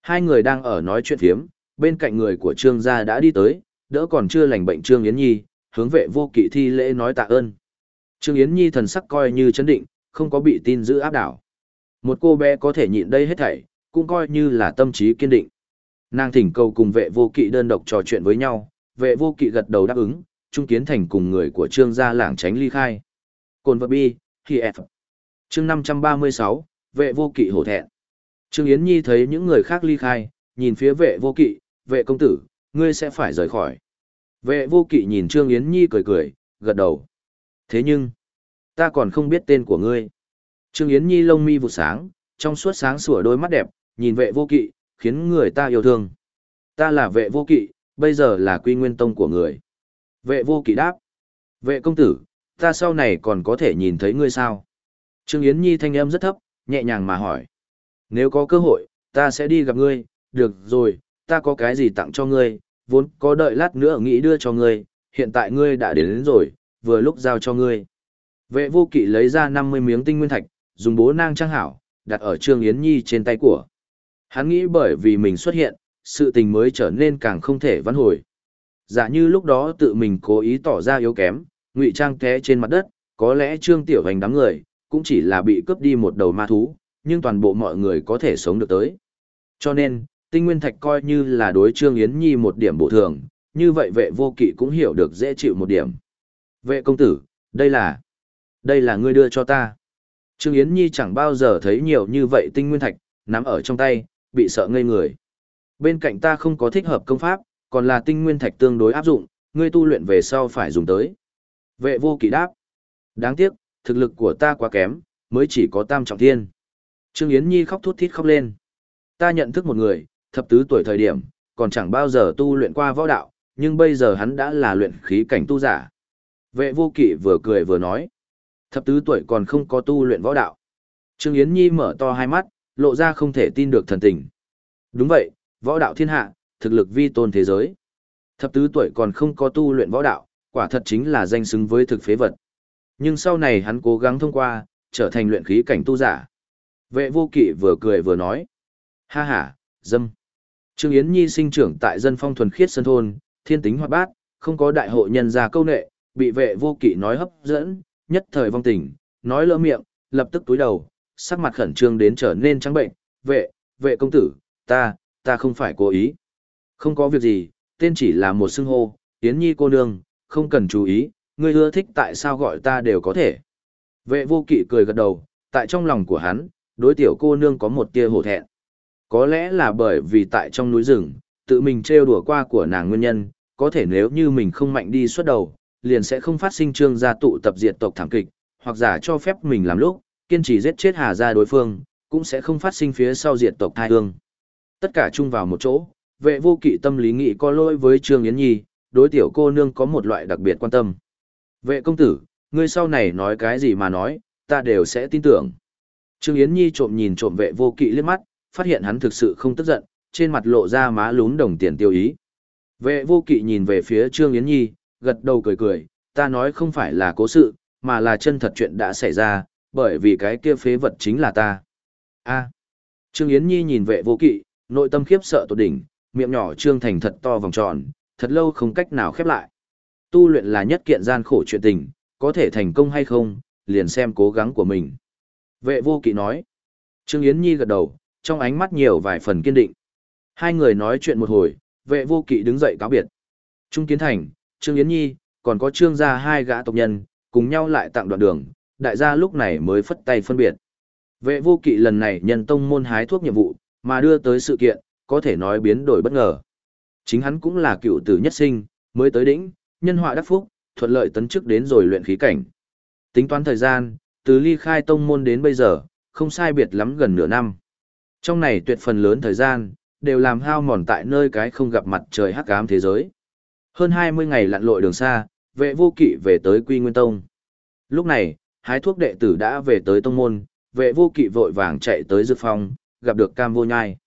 Hai người đang ở nói chuyện phiếm, bên cạnh người của Trương gia đã đi tới, đỡ còn chưa lành bệnh Trương Yến Nhi, hướng vệ vô kỵ thi lễ nói tạ ơn. Trương Yến Nhi thần sắc coi như chấn định, không có bị tin giữ áp đảo. Một cô bé có thể nhịn đây hết thảy, cũng coi như là tâm trí kiên định. Nàng thỉnh cầu cùng vệ vô kỵ đơn độc trò chuyện với nhau, vệ vô kỵ gật đầu đáp ứng, trung kiến thành cùng người của trương gia lảng tránh ly khai. Cồn vật bi, khi F. Chương 536, vệ vô kỵ hổ thẹn. Trương Yến Nhi thấy những người khác ly khai, nhìn phía vệ vô kỵ, vệ công tử, ngươi sẽ phải rời khỏi. Vệ vô kỵ nhìn Trương Yến Nhi cười cười, gật đầu. Thế nhưng, ta còn không biết tên của ngươi. Trương Yến Nhi lông mi vụ sáng, trong suốt sáng sủa đôi mắt đẹp, nhìn vệ vô kỵ, khiến người ta yêu thương. Ta là vệ vô kỵ, bây giờ là quy nguyên tông của người. Vệ vô kỵ đáp. Vệ công tử, ta sau này còn có thể nhìn thấy ngươi sao? Trương Yến Nhi thanh âm rất thấp, nhẹ nhàng mà hỏi. Nếu có cơ hội, ta sẽ đi gặp ngươi, được rồi, ta có cái gì tặng cho ngươi, vốn có đợi lát nữa nghĩ đưa cho ngươi, hiện tại ngươi đã đến, đến rồi, vừa lúc giao cho ngươi. Vệ vô kỵ lấy ra 50 miếng tinh nguyên thạch, dùng bố nang trang hảo, đặt ở Trương Yến Nhi trên tay của. Hắn nghĩ bởi vì mình xuất hiện, sự tình mới trở nên càng không thể vãn hồi. Giả như lúc đó tự mình cố ý tỏ ra yếu kém, ngụy trang té trên mặt đất, có lẽ Trương Tiểu Hành đám người, cũng chỉ là bị cướp đi một đầu ma thú, nhưng toàn bộ mọi người có thể sống được tới. Cho nên, tinh nguyên thạch coi như là đối Trương Yến Nhi một điểm bổ thường, như vậy vệ vô kỵ cũng hiểu được dễ chịu một điểm. Vệ công tử, đây là, đây là ngươi đưa cho ta. Trương Yến Nhi chẳng bao giờ thấy nhiều như vậy tinh nguyên thạch, nắm ở trong tay, bị sợ ngây người. Bên cạnh ta không có thích hợp công pháp, còn là tinh nguyên thạch tương đối áp dụng, ngươi tu luyện về sau phải dùng tới. Vệ vô kỵ đáp. Đáng tiếc, thực lực của ta quá kém, mới chỉ có tam trọng thiên. Trương Yến Nhi khóc thút thít khóc lên. Ta nhận thức một người, thập tứ tuổi thời điểm, còn chẳng bao giờ tu luyện qua võ đạo, nhưng bây giờ hắn đã là luyện khí cảnh tu giả. Vệ vô kỵ vừa cười vừa nói. Thập tứ tuổi còn không có tu luyện võ đạo. Trương Yến Nhi mở to hai mắt, lộ ra không thể tin được thần tình. Đúng vậy, võ đạo thiên hạ, thực lực vi tôn thế giới. Thập tứ tuổi còn không có tu luyện võ đạo, quả thật chính là danh xứng với thực phế vật. Nhưng sau này hắn cố gắng thông qua, trở thành luyện khí cảnh tu giả. Vệ vô kỵ vừa cười vừa nói. Ha ha, dâm. Trương Yến Nhi sinh trưởng tại dân phong thuần khiết sân thôn, thiên tính hoạt bát, không có đại hội nhân gia câu nệ, bị vệ vô kỵ nói hấp dẫn, nhất thời vong tình, nói lỡ miệng, lập tức túi đầu, sắc mặt khẩn trương đến trở nên trắng bệnh, vệ, vệ công tử, ta, ta không phải cố ý. Không có việc gì, tên chỉ là một xưng hô, Yến Nhi cô nương, không cần chú ý, ngươi ưa thích tại sao gọi ta đều có thể. Vệ vô kỵ cười gật đầu, tại trong lòng của hắn, đối tiểu cô nương có một tia hổ thẹn. Có lẽ là bởi vì tại trong núi rừng, tự mình trêu đùa qua của nàng nguyên nhân, có thể nếu như mình không mạnh đi suốt đầu, liền sẽ không phát sinh trương gia tụ tập diệt tộc thảm kịch, hoặc giả cho phép mình làm lúc, kiên trì giết chết Hà gia đối phương, cũng sẽ không phát sinh phía sau diệt tộc thai hương. Tất cả chung vào một chỗ, vệ vô kỵ tâm lý nghị có lỗi với Trương Yến Nhi, đối tiểu cô nương có một loại đặc biệt quan tâm. Vệ công tử, ngươi sau này nói cái gì mà nói, ta đều sẽ tin tưởng. Trương Yến Nhi trộm nhìn trộm vệ vô kỵ liếc mắt, phát hiện hắn thực sự không tức giận, trên mặt lộ ra má lún đồng tiền tiêu ý. Vệ vô kỵ nhìn về phía Trương Yến Nhi, gật đầu cười cười, ta nói không phải là cố sự, mà là chân thật chuyện đã xảy ra, bởi vì cái kia phế vật chính là ta. a Trương Yến Nhi nhìn vệ vô kỵ, nội tâm khiếp sợ tột đỉnh, miệng nhỏ trương thành thật to vòng tròn, thật lâu không cách nào khép lại. Tu luyện là nhất kiện gian khổ chuyện tình, có thể thành công hay không, liền xem cố gắng của mình. Vệ vô kỵ nói. Trương Yến Nhi gật đầu, trong ánh mắt nhiều vài phần kiên định. Hai người nói chuyện một hồi, vệ vô kỵ đứng dậy cáo biệt. Trung Kiến Thành, Trương Yến Nhi, còn có trương gia hai gã tộc nhân, cùng nhau lại tặng đoạn đường, đại gia lúc này mới phất tay phân biệt. Vệ vô kỵ lần này nhân tông môn hái thuốc nhiệm vụ, mà đưa tới sự kiện, có thể nói biến đổi bất ngờ. Chính hắn cũng là cựu tử nhất sinh, mới tới đỉnh, nhân họa đắc phúc, thuận lợi tấn chức đến rồi luyện khí cảnh. Tính toán thời gian, từ ly khai tông môn đến bây giờ, không sai biệt lắm gần nửa năm. Trong này tuyệt phần lớn thời gian, đều làm hao mòn tại nơi cái không gặp mặt trời hắc ám thế giới. Hơn 20 ngày lặn lội đường xa, vệ vô kỵ về tới Quy Nguyên Tông. Lúc này, hái thuốc đệ tử đã về tới tông môn, vệ vô kỵ vội vàng chạy tới dược phòng, gặp được cam vô nhai.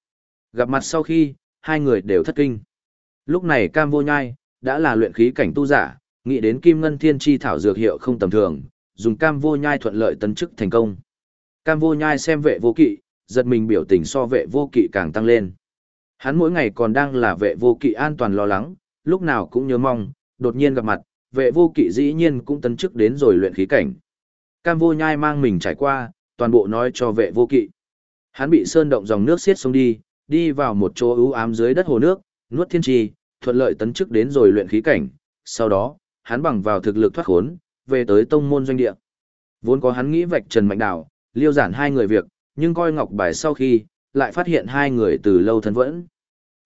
Gặp mặt sau khi, hai người đều thất kinh. Lúc này cam vô nhai, đã là luyện khí cảnh tu giả, nghĩ đến kim ngân thiên chi thảo dược hiệu không tầm thường, dùng cam vô nhai thuận lợi tấn chức thành công. Cam vô nhai xem vệ vô kỵ, giật mình biểu tình so vệ vô kỵ càng tăng lên. Hắn mỗi ngày còn đang là vệ vô kỵ an toàn lo lắng, lúc nào cũng nhớ mong, đột nhiên gặp mặt, vệ vô kỵ dĩ nhiên cũng tấn chức đến rồi luyện khí cảnh. Cam vô nhai mang mình trải qua, toàn bộ nói cho vệ vô kỵ. Hắn bị sơn động dòng nước xiết xuống đi, đi vào một chỗ ưu ám dưới đất hồ nước, nuốt thiên trì, thuận lợi tấn chức đến rồi luyện khí cảnh. Sau đó, hắn bằng vào thực lực thoát khốn, về tới tông môn doanh địa. Vốn có hắn nghĩ vạch Trần Mạnh đảo liêu giản hai người việc, nhưng coi ngọc bài sau khi, lại phát hiện hai người từ lâu thân vẫn.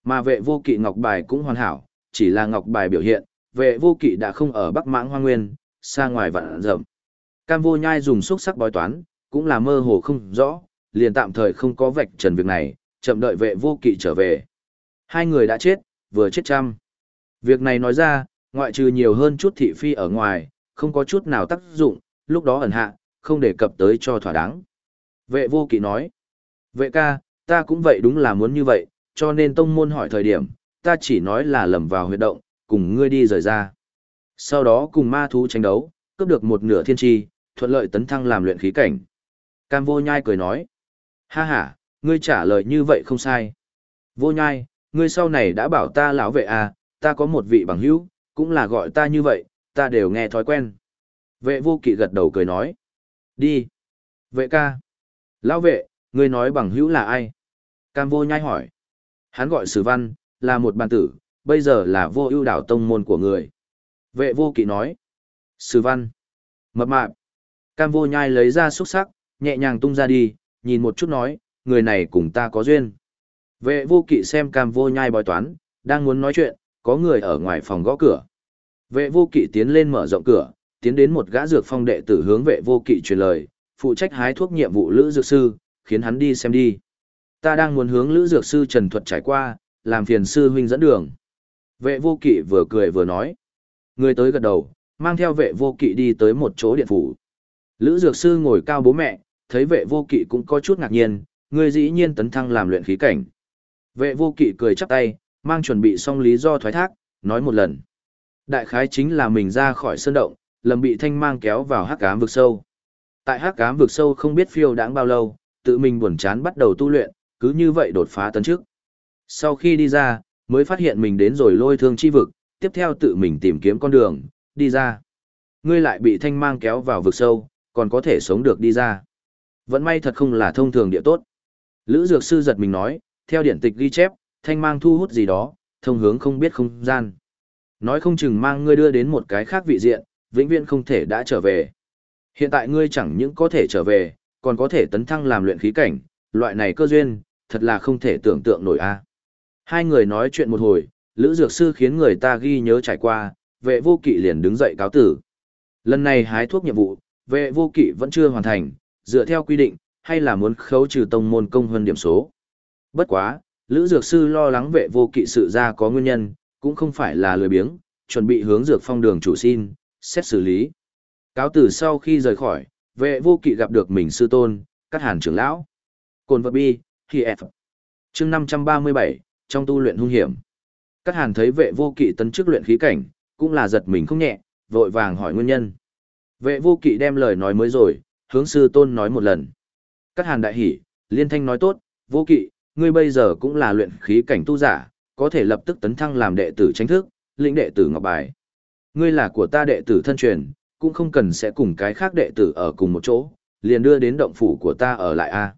Mà vệ vô kỵ ngọc bài cũng hoàn hảo, chỉ là ngọc bài biểu hiện, vệ vô kỵ đã không ở Bắc Mãng Hoa Nguyên, xa ngoài vạn rậm. Cam vô nhai dùng xúc sắc bói toán, cũng là mơ hồ không rõ, liền tạm thời không có vạch trần việc này, chậm đợi vệ vô kỵ trở về. Hai người đã chết, vừa chết trăm. Việc này nói ra, ngoại trừ nhiều hơn chút thị phi ở ngoài, không có chút nào tác dụng, lúc đó ẩn hạ, không đề cập tới cho thỏa đáng. Vệ vô kỵ nói, vệ ca, ta cũng vậy đúng là muốn như vậy, cho nên tông môn hỏi thời điểm, ta chỉ nói là lầm vào huyệt động, cùng ngươi đi rời ra. Sau đó cùng ma thú tranh đấu, cướp được một nửa thiên tri, thuận lợi tấn thăng làm luyện khí cảnh. Cam vô nhai cười nói, ha ha, ngươi trả lời như vậy không sai. Vô nhai, ngươi sau này đã bảo ta lão vệ à, ta có một vị bằng hữu, cũng là gọi ta như vậy, ta đều nghe thói quen. Vệ vô kỵ gật đầu cười nói. Đi. Vệ ca. Lão vệ, ngươi nói bằng hữu là ai? Cam vô nhai hỏi. Hắn gọi Sử Văn, là một bàn tử, bây giờ là vô ưu đảo tông môn của người. Vệ vô kỵ nói. Sử Văn. Mập mạp. Cam vô nhai lấy ra xúc sắc, nhẹ nhàng tung ra đi, nhìn một chút nói, người này cùng ta có duyên. Vệ vô kỵ xem cam vô nhai bói toán, đang muốn nói chuyện, có người ở ngoài phòng gõ cửa. Vệ vô kỵ tiến lên mở rộng cửa, tiến đến một gã dược phong đệ tử hướng vệ vô kỵ truyền lời, phụ trách hái thuốc nhiệm vụ lữ dược sư, khiến hắn đi xem đi. Ta đang muốn hướng lữ dược sư Trần Thuật trải qua, làm phiền sư huynh dẫn đường. Vệ vô kỵ vừa cười vừa nói. Người tới gật đầu, mang theo vệ vô kỵ đi tới một chỗ điện phủ. Lữ dược sư ngồi cao bố mẹ, thấy vệ vô kỵ cũng có chút ngạc nhiên, người dĩ nhiên tấn thăng làm luyện khí cảnh. Vệ vô kỵ cười chắp tay, mang chuẩn bị xong lý do thoái thác, nói một lần. Đại khái chính là mình ra khỏi sơn động, lầm bị thanh mang kéo vào hắc ám vực sâu. Tại hắc ám vực sâu không biết phiêu đãng bao lâu, tự mình buồn chán bắt đầu tu luyện, cứ như vậy đột phá tấn trước. Sau khi đi ra, mới phát hiện mình đến rồi lôi thương chi vực, tiếp theo tự mình tìm kiếm con đường, đi ra. Ngươi lại bị thanh mang kéo vào vực sâu, còn có thể sống được đi ra. Vẫn may thật không là thông thường địa tốt. Lữ Dược Sư giật mình nói, theo điển tịch ghi chép, thanh mang thu hút gì đó, thông hướng không biết không gian. Nói không chừng mang ngươi đưa đến một cái khác vị diện, vĩnh viễn không thể đã trở về. Hiện tại ngươi chẳng những có thể trở về, còn có thể tấn thăng làm luyện khí cảnh, loại này cơ duyên, thật là không thể tưởng tượng nổi a. Hai người nói chuyện một hồi, Lữ Dược Sư khiến người ta ghi nhớ trải qua, vệ vô kỵ liền đứng dậy cáo tử. Lần này hái thuốc nhiệm vụ, vệ vô kỵ vẫn chưa hoàn thành, dựa theo quy định, hay là muốn khấu trừ tông môn công hơn điểm số. Bất quá, Lữ Dược Sư lo lắng vệ vô kỵ sự ra có nguyên nhân, cũng không phải là lười biếng, chuẩn bị hướng dược phong đường chủ xin, xét xử lý. Cáo tử sau khi rời khỏi, vệ vô kỵ gặp được mình sư tôn, các hàn trưởng lão. Cồn vật bi, khi F. chương 537, trong tu luyện hung hiểm. Các hàn thấy vệ vô kỵ tấn chức luyện khí cảnh, cũng là giật mình không nhẹ, vội vàng hỏi nguyên nhân. Vệ vô kỵ đem lời nói mới rồi, hướng sư tôn nói một lần. Các hàn đại hỉ, liên thanh nói tốt, vô kỵ, ngươi bây giờ cũng là luyện khí cảnh tu giả, có thể lập tức tấn thăng làm đệ tử tranh thức, lĩnh đệ tử ngọc bài. Ngươi là của ta đệ tử thân truyền, cũng không cần sẽ cùng cái khác đệ tử ở cùng một chỗ, liền đưa đến động phủ của ta ở lại a.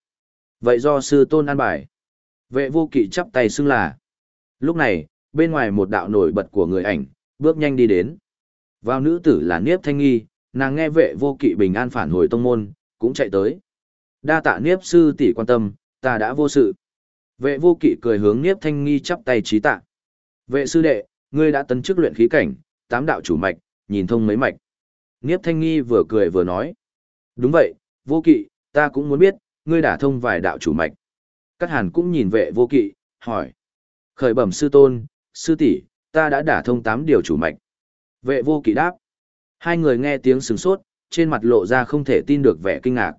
Vậy do sư tôn an bài. Vệ vô kỵ chắp tay xưng là. Lúc này, bên ngoài một đạo nổi bật của người ảnh, bước nhanh đi đến. Vào nữ tử là Niếp Thanh Nghi, nàng nghe vệ vô kỵ bình an phản hồi tông môn, cũng chạy tới. Đa tạ Niếp sư tỷ quan tâm, ta đã vô sự. Vệ vô kỵ cười hướng Niếp Thanh Nghi chắp tay trí tạ. Vệ sư đệ, ngươi đã tấn chức luyện khí cảnh, tám đạo chủ mạch, nhìn thông mấy mạch. Niếp Thanh Nghi vừa cười vừa nói. Đúng vậy, vô kỵ, ta cũng muốn biết, ngươi đã thông vài đạo chủ mạch. Các hàn cũng nhìn vệ vô kỵ, hỏi. Khởi bẩm sư tôn, sư tỷ, ta đã đả thông tám điều chủ mạch. Vệ vô kỵ đáp. Hai người nghe tiếng sừng sốt, trên mặt lộ ra không thể tin được vẻ kinh ngạc.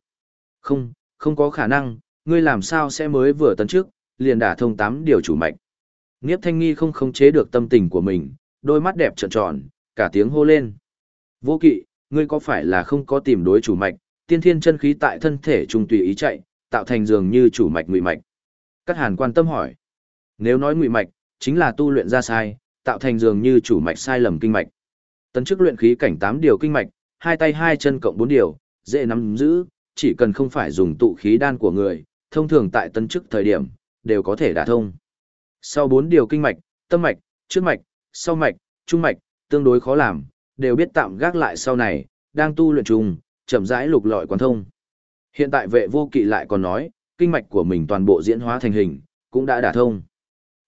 Không, không có khả năng, ngươi làm sao sẽ mới vừa tấn trước, liền đả thông tám điều chủ mạch. Niếp thanh nghi không khống chế được tâm tình của mình, đôi mắt đẹp trợn tròn, cả tiếng hô lên. Vô kỵ, ngươi có phải là không có tìm đối chủ mạch, tiên thiên chân khí tại thân thể trung tùy ý chạy, tạo thành dường như chủ mạch ngụy mạch. Cát Hàn quan tâm hỏi. Nếu nói ngụy mạch, chính là tu luyện ra sai, tạo thành dường như chủ mạch sai lầm kinh mạch. Tấn chức luyện khí cảnh 8 điều kinh mạch, hai tay hai chân cộng 4 điều, dễ nắm giữ, chỉ cần không phải dùng tụ khí đan của người, thông thường tại tấn chức thời điểm, đều có thể đả thông. Sau 4 điều kinh mạch, tâm mạch, trước mạch, sau mạch, trung mạch, tương đối khó làm, đều biết tạm gác lại sau này, đang tu luyện trùng, chậm rãi lục lọi quán thông. Hiện tại vệ vô kỵ lại còn nói, kinh mạch của mình toàn bộ diễn hóa thành hình, cũng đã đả thông.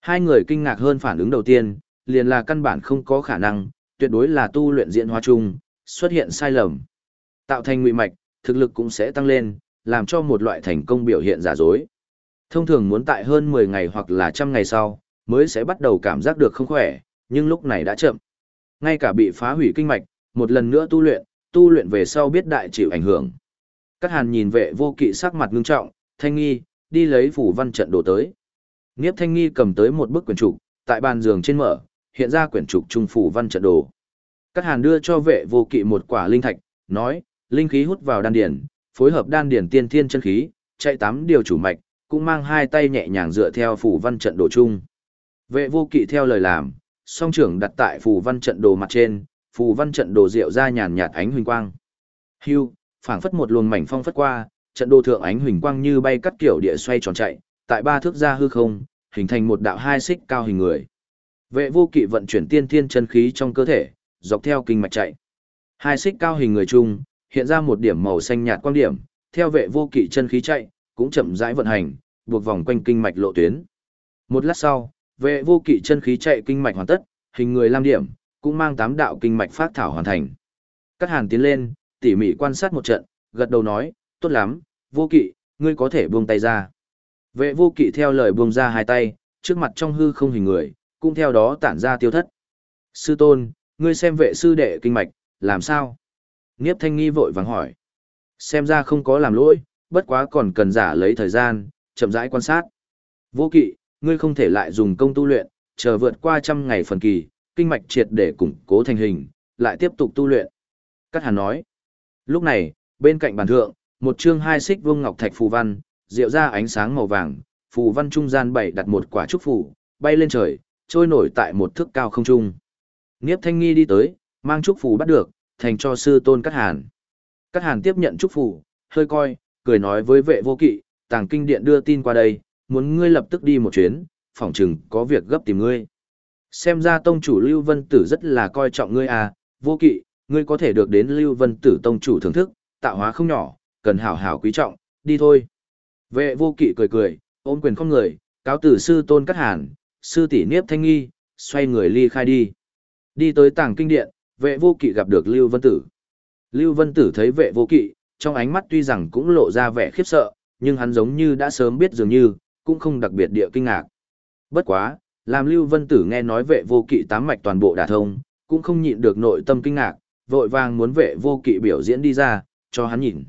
Hai người kinh ngạc hơn phản ứng đầu tiên, liền là căn bản không có khả năng, tuyệt đối là tu luyện diễn hóa chung, xuất hiện sai lầm. Tạo thành ngụy mạch, thực lực cũng sẽ tăng lên, làm cho một loại thành công biểu hiện giả dối. Thông thường muốn tại hơn 10 ngày hoặc là trăm ngày sau, mới sẽ bắt đầu cảm giác được không khỏe, nhưng lúc này đã chậm. Ngay cả bị phá hủy kinh mạch, một lần nữa tu luyện, tu luyện về sau biết đại chịu ảnh hưởng. Các hàn nhìn vệ vô kỵ sắc mặt ngưng trọng, thanh nghi, đi lấy phủ văn trận đồ tới. Niếp thanh nghi cầm tới một bức quyển trục, tại bàn giường trên mở, hiện ra quyển trục trung phủ văn trận đồ. Các hàn đưa cho vệ vô kỵ một quả linh thạch, nói, linh khí hút vào đan điển, phối hợp đan điển tiên thiên chân khí, chạy tám điều chủ mạch, cũng mang hai tay nhẹ nhàng dựa theo phủ văn trận đồ chung. Vệ vô kỵ theo lời làm, song trưởng đặt tại phủ văn trận đồ mặt trên, phủ văn trận đồ rượu ra nhàn nhạt ánh huỳnh quang. Hưu, phảng phất một luồng mảnh phong phất qua, trận đồ thượng ánh huỳnh quang như bay cắt kiểu địa xoay tròn chạy, tại ba thước ra hư không, hình thành một đạo hai xích cao hình người. Vệ vô kỵ vận chuyển tiên thiên chân khí trong cơ thể, dọc theo kinh mạch chạy. Hai xích cao hình người chung, hiện ra một điểm màu xanh nhạt quang điểm, theo vệ vô kỵ chân khí chạy, cũng chậm rãi vận hành, buộc vòng quanh kinh mạch lộ tuyến. Một lát sau, vệ vô kỵ chân khí chạy kinh mạch hoàn tất, hình người lam điểm, cũng mang tám đạo kinh mạch phát thảo hoàn thành. các hàn tiến lên, tỉ mỉ quan sát một trận, gật đầu nói, tốt lắm, vô kỵ, ngươi có thể buông tay ra. Vệ vô kỵ theo lời buông ra hai tay, trước mặt trong hư không hình người, cũng theo đó tản ra tiêu thất. Sư tôn, ngươi xem vệ sư đệ kinh mạch, làm sao? Niếp thanh nghi vội vàng hỏi. Xem ra không có làm lỗi, bất quá còn cần giả lấy thời gian, chậm rãi quan sát. Vô kỵ, ngươi không thể lại dùng công tu luyện, chờ vượt qua trăm ngày phần kỳ, kinh mạch triệt để củng cố thành hình, lại tiếp tục tu luyện. Cát Hàn nói. Lúc này, bên cạnh bàn thượng, một chương hai xích vương ngọc thạch phù văn, diệu ra ánh sáng màu vàng, phù văn trung gian bảy đặt một quả trúc phù, bay lên trời, trôi nổi tại một thước cao không trung. Niếp Thanh Nghi đi tới, mang trúc phù bắt được, thành cho sư tôn Cát Hàn. Cát Hàn tiếp nhận trúc phù, hơi coi, cười nói với vệ vô kỵ, tàng kinh điện đưa tin qua đây, muốn ngươi lập tức đi một chuyến, phỏng chừng có việc gấp tìm ngươi. Xem ra tông chủ Lưu Vân Tử rất là coi trọng ngươi à, vô kỵ, ngươi có thể được đến Lưu Vân Tử tông chủ thưởng thức, tạo hóa không nhỏ, cần hảo hảo quý trọng, đi thôi. Vệ vô kỵ cười cười, ôm quyền không người, cáo tử sư tôn cắt hàn, sư tỷ niếp thanh nghi, xoay người ly khai đi. Đi tới tàng kinh điện, vệ vô kỵ gặp được Lưu Vân Tử. Lưu Vân Tử thấy vệ vô kỵ, trong ánh mắt tuy rằng cũng lộ ra vẻ khiếp sợ, nhưng hắn giống như đã sớm biết dường như, cũng không đặc biệt địa kinh ngạc. Bất quá, làm Lưu Vân Tử nghe nói vệ vô kỵ tám mạch toàn bộ đả thông, cũng không nhịn được nội tâm kinh ngạc, vội vàng muốn vệ vô kỵ biểu diễn đi ra, cho hắn nhìn.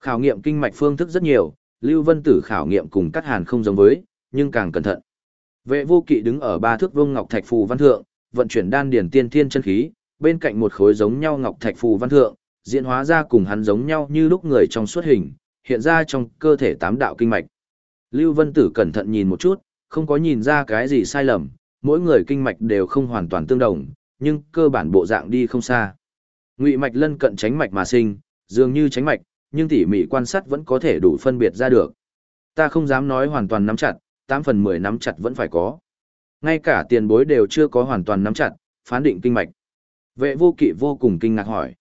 Khảo nghiệm kinh mạch phương thức rất nhiều, Lưu Vân Tử khảo nghiệm cùng các Hàn không giống với, nhưng càng cẩn thận. Vệ vô kỵ đứng ở ba thước vương ngọc thạch phù văn thượng, vận chuyển đan điển tiên thiên chân khí, bên cạnh một khối giống nhau ngọc thạch phù văn thượng, diễn hóa ra cùng hắn giống nhau như lúc người trong xuất hình, hiện ra trong cơ thể tám đạo kinh mạch. Lưu Vân Tử cẩn thận nhìn một chút, không có nhìn ra cái gì sai lầm, mỗi người kinh mạch đều không hoàn toàn tương đồng, nhưng cơ bản bộ dạng đi không xa. Ngụy mạch lân cận tránh mạch mà sinh, dường như tránh mạch, nhưng tỉ mỉ quan sát vẫn có thể đủ phân biệt ra được. Ta không dám nói hoàn toàn nắm chặt, 8 phần 10 nắm chặt vẫn phải có. Ngay cả tiền bối đều chưa có hoàn toàn nắm chặt, phán định kinh mạch. Vệ vô kỵ vô cùng kinh ngạc hỏi.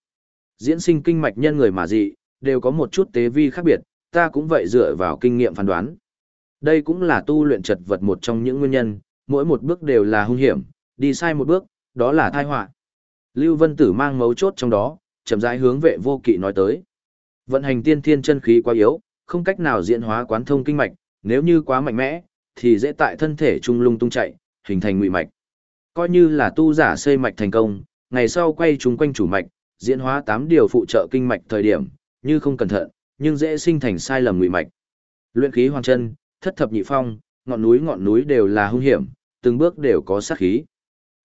Diễn sinh kinh mạch nhân người mà dị, đều có một chút tế vi khác biệt, ta cũng vậy dựa vào kinh nghiệm phán đoán. Đây cũng là tu luyện trật vật một trong những nguyên nhân, mỗi một bước đều là hung hiểm, đi sai một bước, đó là tai họa. Lưu Vân Tử mang mấu chốt trong đó, chậm rãi hướng vệ vô kỵ nói tới. Vận hành tiên thiên chân khí quá yếu, không cách nào diễn hóa quán thông kinh mạch, nếu như quá mạnh mẽ, thì dễ tại thân thể trung lung tung chạy, hình thành ngụy mạch. Coi như là tu giả xây mạch thành công, ngày sau quay chúng quanh chủ mạch, diễn hóa 8 điều phụ trợ kinh mạch thời điểm, như không cẩn thận, nhưng dễ sinh thành sai lầm ngụy mạch. Luyện khí hoàng chân, thất thập nhị phong, ngọn núi ngọn núi đều là hung hiểm, từng bước đều có sát khí.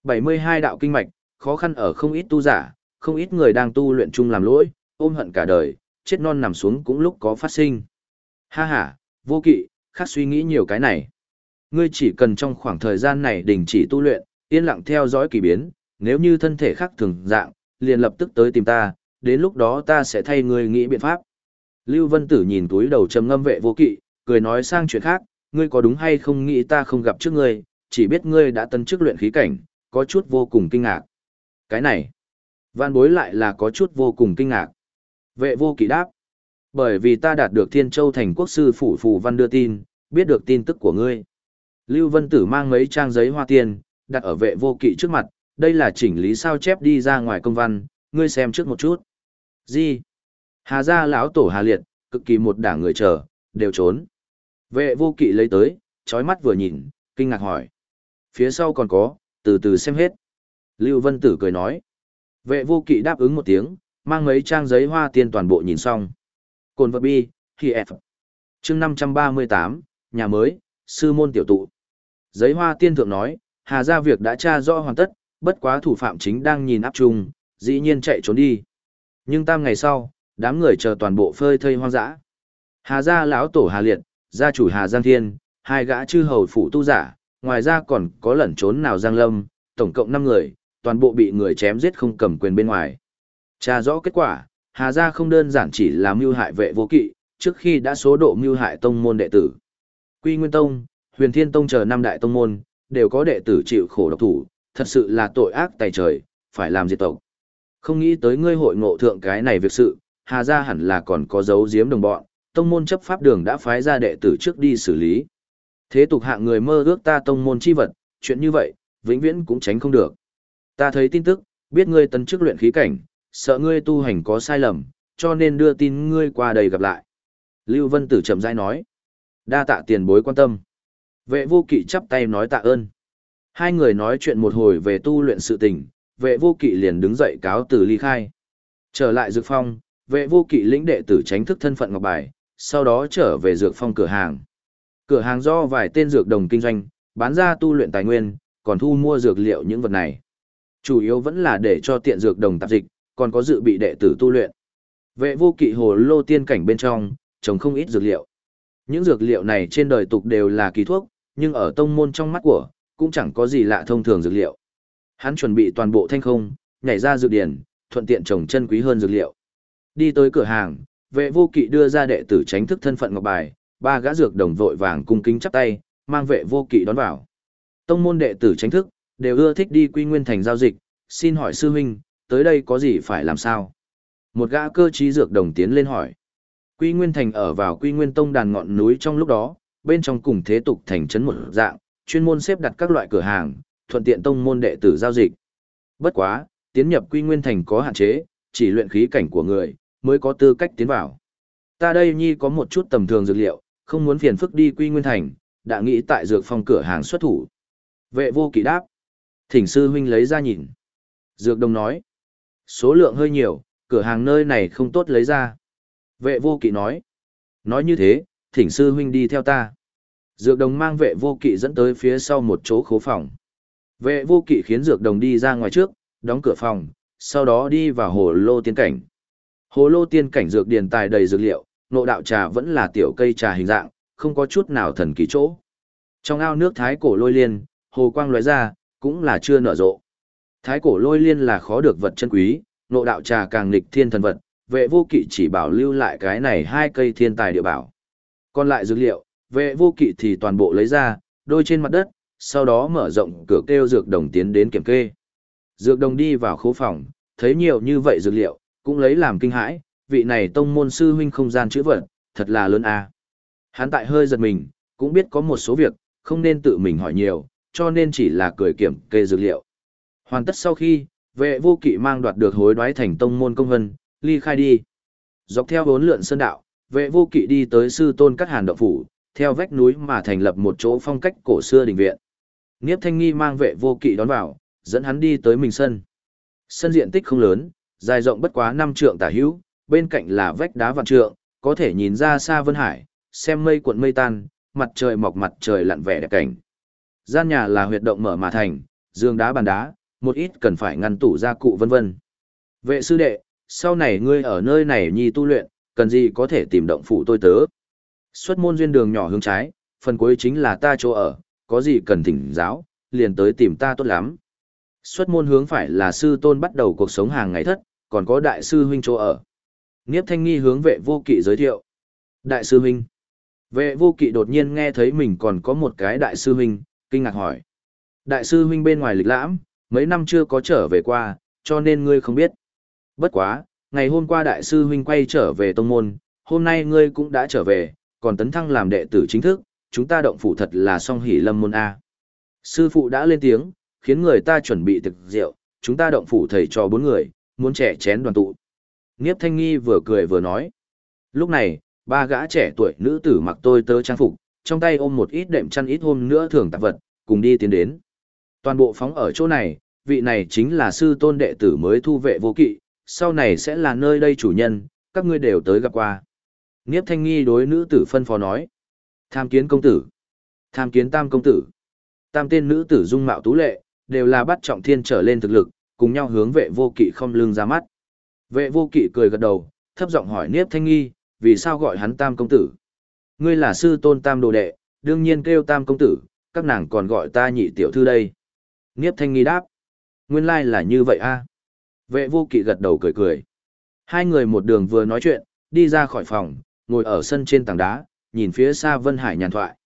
72 đạo kinh mạch, khó khăn ở không ít tu giả, không ít người đang tu luyện chung làm lỗi, ôm hận cả đời, chết non nằm xuống cũng lúc có phát sinh. Ha ha, vô kỵ, khác suy nghĩ nhiều cái này. Ngươi chỉ cần trong khoảng thời gian này đình chỉ tu luyện, yên lặng theo dõi kỳ biến, nếu như thân thể khác thường dạng, liền lập tức tới tìm ta, đến lúc đó ta sẽ thay ngươi nghĩ biện pháp. Lưu Vân Tử nhìn túi đầu trầm ngâm vệ vô kỵ, cười nói sang chuyện khác, ngươi có đúng hay không nghĩ ta không gặp trước ngươi, chỉ biết ngươi đã tân chức luyện khí cảnh, có chút vô cùng kinh ngạc. Cái này, văn bối lại là có chút vô cùng kinh ngạc. Vệ vô kỵ đáp, bởi vì ta đạt được Thiên Châu thành quốc sư phủ phủ văn đưa tin, biết được tin tức của ngươi. Lưu Vân Tử mang mấy trang giấy hoa tiền, đặt ở vệ vô kỵ trước mặt, đây là chỉnh lý sao chép đi ra ngoài công văn, ngươi xem trước một chút. Gì? Hà gia lão tổ Hà Liệt, cực kỳ một đảng người chờ, đều trốn. Vệ vô kỵ lấy tới, chói mắt vừa nhìn, kinh ngạc hỏi. Phía sau còn có, từ từ xem hết. Lưu Vân Tử cười nói. Vệ vô kỵ đáp ứng một tiếng, mang mấy trang giấy hoa tiên toàn bộ nhìn xong. Cồn vật bi, khi F. chương 538, nhà mới, sư môn tiểu tụ. Giấy hoa tiên thượng nói, Hà gia việc đã tra rõ hoàn tất, bất quá thủ phạm chính đang nhìn áp trung, dĩ nhiên chạy trốn đi. Nhưng tam ngày sau, đám người chờ toàn bộ phơi thây hoang dã. Hà gia lão tổ Hà Liệt, gia chủ Hà Giang Thiên, hai gã chư hầu phụ tu giả, ngoài ra còn có lẩn trốn nào Giang Lâm, tổng cộng 5 người, toàn bộ bị người chém giết không cầm quyền bên ngoài. Tra rõ kết quả, Hà gia không đơn giản chỉ là mưu hại vệ vô kỵ, trước khi đã số độ mưu hại tông môn đệ tử. Quy Nguyên Tông, Huyền Thiên Tông chờ năm đại tông môn, đều có đệ tử chịu khổ độc thủ, thật sự là tội ác tài trời, phải làm diệt tộc. Không nghĩ tới ngươi hội ngộ thượng cái này việc sự, Hà gia hẳn là còn có dấu giếm đồng bọn, tông môn chấp pháp đường đã phái ra đệ tử trước đi xử lý. Thế tục hạng người mơ ước ta tông môn chi vật, chuyện như vậy, vĩnh viễn cũng tránh không được. Ta thấy tin tức, biết ngươi tấn chức luyện khí cảnh, sợ ngươi tu hành có sai lầm, cho nên đưa tin ngươi qua đây gặp lại. Lưu Vân Tử chậm rãi nói. Đa tạ tiền bối quan tâm. Vệ vô kỵ chắp tay nói tạ ơn. Hai người nói chuyện một hồi về tu luyện sự tình, vệ vô kỵ liền đứng dậy cáo từ ly khai. Trở lại dược phong, vệ vô kỵ lĩnh đệ tử tránh thức thân phận ngọc bài, sau đó trở về dược phong cửa hàng. Cửa hàng do vài tên dược đồng kinh doanh, bán ra tu luyện tài nguyên, còn thu mua dược liệu những vật này. Chủ yếu vẫn là để cho tiện dược đồng tạp dịch, còn có dự bị đệ tử tu luyện. Vệ vô kỵ hồ lô tiên cảnh bên trong, trồng không ít dược liệu. Những dược liệu này trên đời tục đều là kỳ thuốc, nhưng ở tông môn trong mắt của, cũng chẳng có gì lạ thông thường dược liệu. Hắn chuẩn bị toàn bộ thanh không, nhảy ra dược điển, thuận tiện trồng chân quý hơn dược liệu. Đi tới cửa hàng, vệ vô kỵ đưa ra đệ tử tránh thức thân phận ngọc bài, ba gã dược đồng vội vàng cung kính chắp tay, mang vệ vô kỵ đón vào. Tông môn đệ tử tránh thức, đều ưa thích đi quy nguyên thành giao dịch, xin hỏi sư huynh, tới đây có gì phải làm sao? Một gã cơ trí dược đồng tiến lên hỏi. Quy Nguyên Thành ở vào Quy Nguyên Tông đàn ngọn núi trong lúc đó, bên trong cùng thế tục thành trấn một dạng, chuyên môn xếp đặt các loại cửa hàng, thuận tiện tông môn đệ tử giao dịch. Bất quá, tiến nhập Quy Nguyên Thành có hạn chế, chỉ luyện khí cảnh của người mới có tư cách tiến vào. Ta đây nhi có một chút tầm thường dược liệu, không muốn phiền phức đi Quy Nguyên Thành, đã nghĩ tại dược phòng cửa hàng xuất thủ. Vệ vô kỵ đáp. Thỉnh sư huynh lấy ra nhìn. Dược đồng nói. Số lượng hơi nhiều, cửa hàng nơi này không tốt lấy ra. Vệ vô kỵ nói. Nói như thế, thỉnh sư huynh đi theo ta. Dược đồng mang vệ vô kỵ dẫn tới phía sau một chỗ khố phòng. Vệ vô kỵ khiến dược đồng đi ra ngoài trước, đóng cửa phòng, sau đó đi vào hồ lô tiên cảnh. Hồ lô tiên cảnh dược điền tài đầy dược liệu, nộ đạo trà vẫn là tiểu cây trà hình dạng, không có chút nào thần kỳ chỗ. Trong ao nước thái cổ lôi liên, hồ quang lóe ra, cũng là chưa nở rộ. Thái cổ lôi liên là khó được vật chân quý, nộ đạo trà càng nghịch thiên thần vật, vệ vô kỵ chỉ bảo lưu lại cái này hai cây thiên tài địa bảo. Còn lại dược liệu, vệ vô kỵ thì toàn bộ lấy ra, đôi trên mặt đất, sau đó mở rộng cửa kêu dược đồng tiến đến kiểm kê. Dược đồng đi vào khố phòng, thấy nhiều như vậy dược liệu, cũng lấy làm kinh hãi, vị này tông môn sư huynh không gian chữ vật, thật là lớn a. Hắn tại hơi giật mình, cũng biết có một số việc, không nên tự mình hỏi nhiều, cho nên chỉ là cười kiểm kê dược liệu. Hoàn tất sau khi, vệ vô kỵ mang đoạt được hối đoái thành tông môn công hân, ly khai đi. Dọc theo bốn lượn sơn đạo, vệ vô kỵ đi tới sư tôn cắt hàn động phủ, theo vách núi mà thành lập một chỗ phong cách cổ xưa đình viện. Niếp Thanh Nghi mang vệ vô kỵ đón vào, dẫn hắn đi tới mình sân. Sân diện tích không lớn, dài rộng bất quá năm trượng tả hữu, bên cạnh là vách đá vạn trượng, có thể nhìn ra xa vân hải, xem mây cuộn mây tan, mặt trời mọc mặt trời lặn vẻ đẹp cảnh. Gian nhà là huyệt động mở mà thành, giường đá bàn đá, một ít cần phải ngăn tủ gia cụ vân vân. Vệ sư đệ, sau này ngươi ở nơi này nhi tu luyện, cần gì có thể tìm động phủ tôi tớ. Xuất môn duyên đường nhỏ hướng trái, phần cuối chính là ta chỗ ở, có gì cần thỉnh giáo, liền tới tìm ta tốt lắm. Xuất môn hướng phải là sư tôn bắt đầu cuộc sống hàng ngày thất, còn có đại sư huynh chỗ ở. Niếp thanh nghi hướng vệ vô kỵ giới thiệu. Đại sư huynh. Vệ vô kỵ đột nhiên nghe thấy mình còn có một cái đại sư huynh, kinh ngạc hỏi. Đại sư huynh bên ngoài lịch lãm, mấy năm chưa có trở về qua, cho nên ngươi không biết. Bất quá, ngày hôm qua đại sư huynh quay trở về tông môn, hôm nay ngươi cũng đã trở về, còn tấn thăng làm đệ tử chính thức, chúng ta động phủ thật là song hỷ lâm môn A. Sư phụ đã lên tiếng, khiến người ta chuẩn bị thực rượu, chúng ta động phủ thầy cho bốn người, muốn trẻ chén đoàn tụ. Niếp Thanh Nghi vừa cười vừa nói. Lúc này, ba gã trẻ tuổi nữ tử mặc tôi tớ trang phục, trong tay ôm một ít đệm chăn ít hôm nữa thường tạp vật, cùng đi tiến đến. Toàn bộ phóng ở chỗ này, vị này chính là sư tôn đệ tử mới thu vệ vô kỵ, sau này sẽ là nơi đây chủ nhân, các ngươi đều tới gặp qua. Niếp Thanh Nghi đối nữ tử phân phó nói. Tham kiến công tử. Tham kiến tam công tử. Tam tên nữ tử dung mạo tú lệ, đều là bắt trọng thiên trở lên thực lực, cùng nhau hướng vệ vô kỵ không lưng ra mắt. Vệ vô kỵ cười gật đầu, thấp giọng hỏi Niếp Thanh Nghi, vì sao gọi hắn tam công tử? Ngươi là sư tôn tam đồ đệ, đương nhiên kêu tam công tử, các nàng còn gọi ta nhị tiểu thư đây. Niếp Thanh Nghi đáp. Nguyên lai là như vậy a. Vệ vô kỵ gật đầu cười cười. Hai người một đường vừa nói chuyện, đi ra khỏi phòng, ngồi ở sân trên tảng đá, nhìn phía xa Vân Hải nhàn thoại.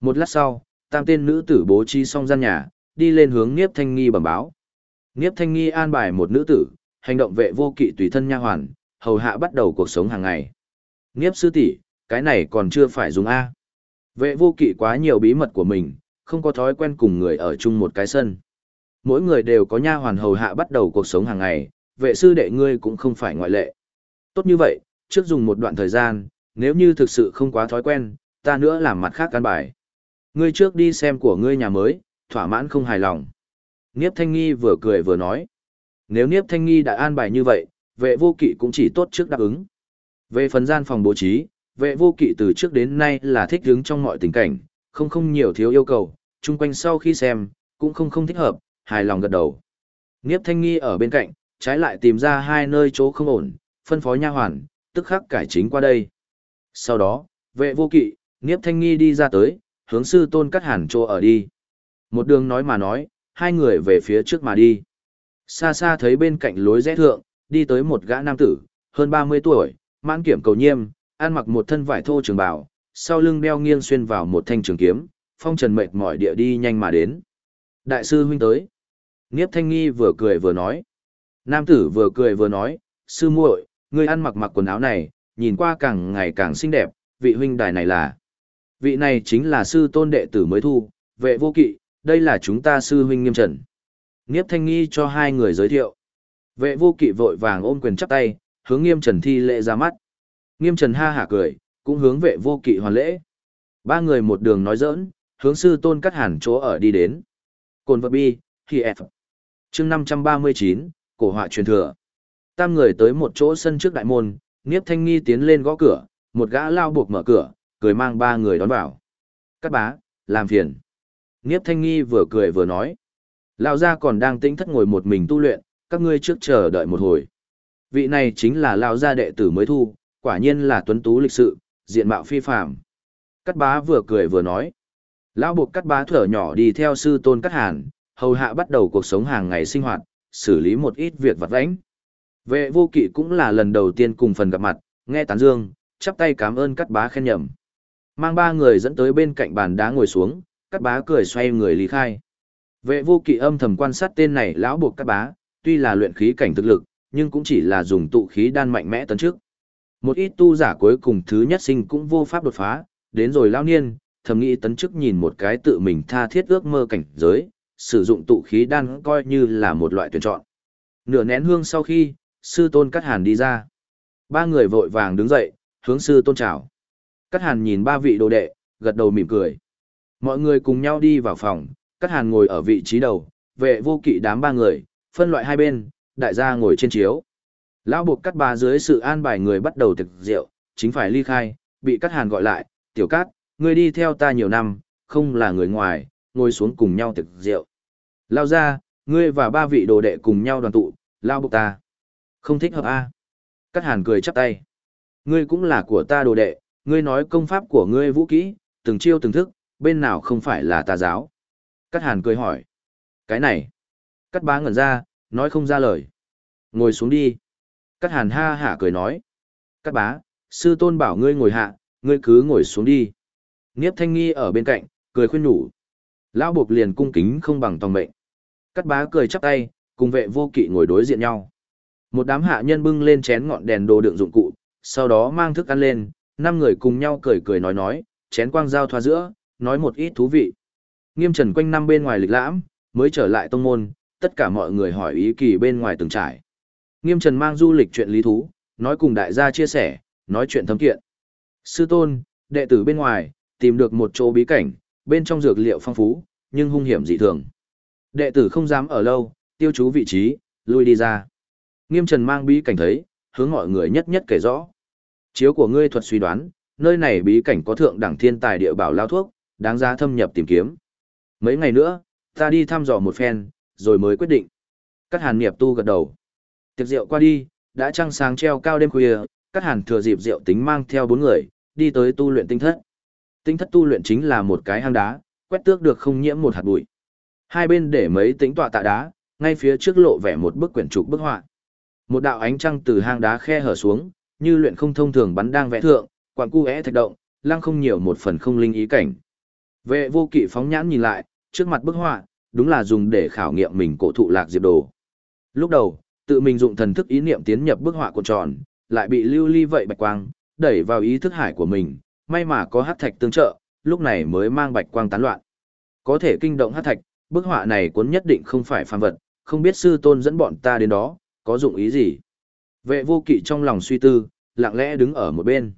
Một lát sau, tam tên nữ tử bố trí xong gian nhà, đi lên hướng Niếp Thanh Nghi bẩm báo. Niếp Thanh Nghi an bài một nữ tử, hành động vệ vô kỵ tùy thân nha hoàn, hầu hạ bắt đầu cuộc sống hàng ngày. Niếp sư tỷ, cái này còn chưa phải dùng A. Vệ vô kỵ quá nhiều bí mật của mình, không có thói quen cùng người ở chung một cái sân. Mỗi người đều có nha hoàn hầu hạ bắt đầu cuộc sống hàng ngày, vệ sư đệ ngươi cũng không phải ngoại lệ. Tốt như vậy, trước dùng một đoạn thời gian, nếu như thực sự không quá thói quen, ta nữa làm mặt khác căn bài. Ngươi trước đi xem của ngươi nhà mới, thỏa mãn không hài lòng. Niếp Thanh Nghi vừa cười vừa nói. Nếu Niếp Thanh Nghi đã an bài như vậy, vệ vô kỵ cũng chỉ tốt trước đáp ứng. Về phần gian phòng bố trí, vệ vô kỵ từ trước đến nay là thích đứng trong mọi tình cảnh, không không nhiều thiếu yêu cầu, chung quanh sau khi xem, cũng không không thích hợp, hài lòng gật đầu. Niếp Thanh Nghi ở bên cạnh, trái lại tìm ra hai nơi chỗ không ổn, phân phó nha hoàn, tức khắc cải chính qua đây. Sau đó, vệ vô kỵ, Niếp Thanh Nghi đi ra tới, hướng sư tôn cắt hẳn chỗ ở đi. Một đường nói mà nói, hai người về phía trước mà đi. Xa xa thấy bên cạnh lối rẽ thượng, đi tới một gã nam tử, hơn 30 tuổi, mãn kiểm cầu nhiêm, ăn mặc một thân vải thô trường bào, sau lưng đeo nghiêng xuyên vào một thanh trường kiếm, phong trần mệt mỏi địa đi nhanh mà đến. Đại sư huynh tới. Niếp Thanh Nghi vừa cười vừa nói. Nam tử vừa cười vừa nói, sư muội, ngươi ăn mặc mặc quần áo này, nhìn qua càng ngày càng xinh đẹp, vị huynh đài này là. Vị này chính là sư tôn đệ tử mới thu, vệ vô kỵ, đây là chúng ta sư huynh nghiêm trần. Niếp thanh nghi cho hai người giới thiệu. Vệ vô kỵ vội vàng ôm quyền chắp tay, hướng nghiêm trần thi lễ ra mắt. Nghiêm trần ha hả cười, cũng hướng vệ vô kỵ hoàn lễ. Ba người một đường nói giỡn, hướng sư tôn cắt hẳn chỗ ở đi đến. Cồn vật bi, khi F. chương 539, cổ họa truyền thừa. Tam người tới một chỗ sân trước đại môn, Niếp Thanh Nghi tiến lên gõ cửa, một gã lao buộc mở cửa, cười mang ba người đón vào. Các bá, làm phiền. Niếp thanh nghi vừa cười vừa nói. Lão gia còn đang tĩnh thất ngồi một mình tu luyện, các ngươi trước chờ đợi một hồi. Vị này chính là lão gia đệ tử mới thu, quả nhiên là tuấn tú lịch sự, diện mạo phi phàm. Cắt bá vừa cười vừa nói. Lão buộc cắt bá thở nhỏ đi theo sư tôn cắt hàn, hầu hạ bắt đầu cuộc sống hàng ngày sinh hoạt, xử lý một ít việc vặt vãnh. Vệ vô kỵ cũng là lần đầu tiên cùng phần gặp mặt, nghe tán dương, chắp tay cảm ơn cắt bá khen nhầm. Mang ba người dẫn tới bên cạnh bàn đá ngồi xuống, cắt bá cười xoay người lý khai. Vệ vô kỵ âm thầm quan sát tên này lão buộc cắt bá, tuy là luyện khí cảnh thực lực, nhưng cũng chỉ là dùng tụ khí đan mạnh mẽ tấn trước. Một ít tu giả cuối cùng thứ nhất sinh cũng vô pháp đột phá, đến rồi lao niên, thầm nghĩ tấn chức nhìn một cái tự mình tha thiết ước mơ cảnh giới, sử dụng tụ khí đan coi như là một loại tuyển chọn. Nửa nén hương sau khi, sư tôn cắt hàn đi ra. Ba người vội vàng đứng dậy, hướng sư tôn chào. Cắt hàn nhìn ba vị đồ đệ, gật đầu mỉm cười. Mọi người cùng nhau đi vào phòng, cắt hàn ngồi ở vị trí đầu, vệ vô kỵ đám ba người, phân loại hai bên, đại gia ngồi trên chiếu. Lão buộc cắt ba dưới sự an bài người bắt đầu thực rượu, chính phải ly khai, bị cắt hàn gọi lại, tiểu cát, ngươi đi theo ta nhiều năm, không là người ngoài, ngồi xuống cùng nhau thực rượu. Lao ra, ngươi và ba vị đồ đệ cùng nhau đoàn tụ, lao buộc ta. Không thích hợp a à? Cắt hàn cười chắp tay. Ngươi cũng là của ta đồ đệ, ngươi nói công pháp của ngươi vũ kỹ, từng chiêu từng thức, bên nào không phải là tà giáo. Cắt hàn cười hỏi. Cái này. Cắt bá ngẩn ra, nói không ra lời. Ngồi xuống đi. Cắt hàn ha hả cười nói. Cắt bá, sư tôn bảo ngươi ngồi hạ, ngươi cứ ngồi xuống đi. Niếp thanh nghi ở bên cạnh, cười khuyên nhủ. Lão buộc liền cung kính không bằng tòng mệnh. Cắt bá cười chắp tay, cùng vệ vô kỵ ngồi đối diện nhau. Một đám hạ nhân bưng lên chén ngọn đèn đồ đựng dụng cụ, sau đó mang thức ăn lên, năm người cùng nhau cười cười nói nói, chén quang giao thoa giữa, nói một ít thú vị. Nghiêm trần quanh năm bên ngoài lịch lãm, mới trở lại tông môn, tất cả mọi người hỏi ý kỳ bên ngoài từng trải. Nghiêm trần mang du lịch chuyện lý thú, nói cùng đại gia chia sẻ, nói chuyện thâm kiện. Sư tôn, đệ tử bên ngoài, tìm được một chỗ bí cảnh, bên trong dược liệu phong phú, nhưng hung hiểm dị thường. Đệ tử không dám ở lâu, tiêu chú vị trí, lui đi ra. Nghiêm trần mang bí cảnh thấy, hướng mọi người nhất nhất kể rõ. Chiếu của ngươi thuật suy đoán, nơi này bí cảnh có thượng đẳng thiên tài địa bảo lao thuốc, đáng giá thâm nhập tìm kiếm. Mấy ngày nữa, ta đi thăm dò một phen, rồi mới quyết định. Các hàn nghiệp tu gật đầu. Tiệc rượu qua đi, đã trăng sáng treo cao đêm khuya, các hàn thừa dịp rượu tính mang theo bốn người, đi tới tu luyện tinh thất. Tinh thất tu luyện chính là một cái hang đá, quét tước được không nhiễm một hạt bụi. Hai bên để mấy tính tọa tạ đá, ngay phía trước lộ vẻ một bức quyển trục bức họa. Một đạo ánh trăng từ hang đá khe hở xuống, như luyện không thông thường bắn đang vẽ thượng, quặn cu é thạch động, lăng không nhiều một phần không linh ý cảnh. Vệ vô kỵ phóng nhãn nhìn lại, trước mặt bức họa, đúng là dùng để khảo nghiệm mình cổ thụ lạc diệp đồ. Lúc đầu, tự mình dụng thần thức ý niệm tiến nhập bức họa cuộn tròn, lại bị lưu ly vậy bạch quang, đẩy vào ý thức hải của mình, may mà có hắc thạch tương trợ, lúc này mới mang bạch quang tán loạn. Có thể kinh động hắc thạch, bức họa này cuốn nhất định không phải phàm vật, không biết sư tôn dẫn bọn ta đến đó, có dụng ý gì. Vệ vô kỵ trong lòng suy tư, lặng lẽ đứng ở một bên.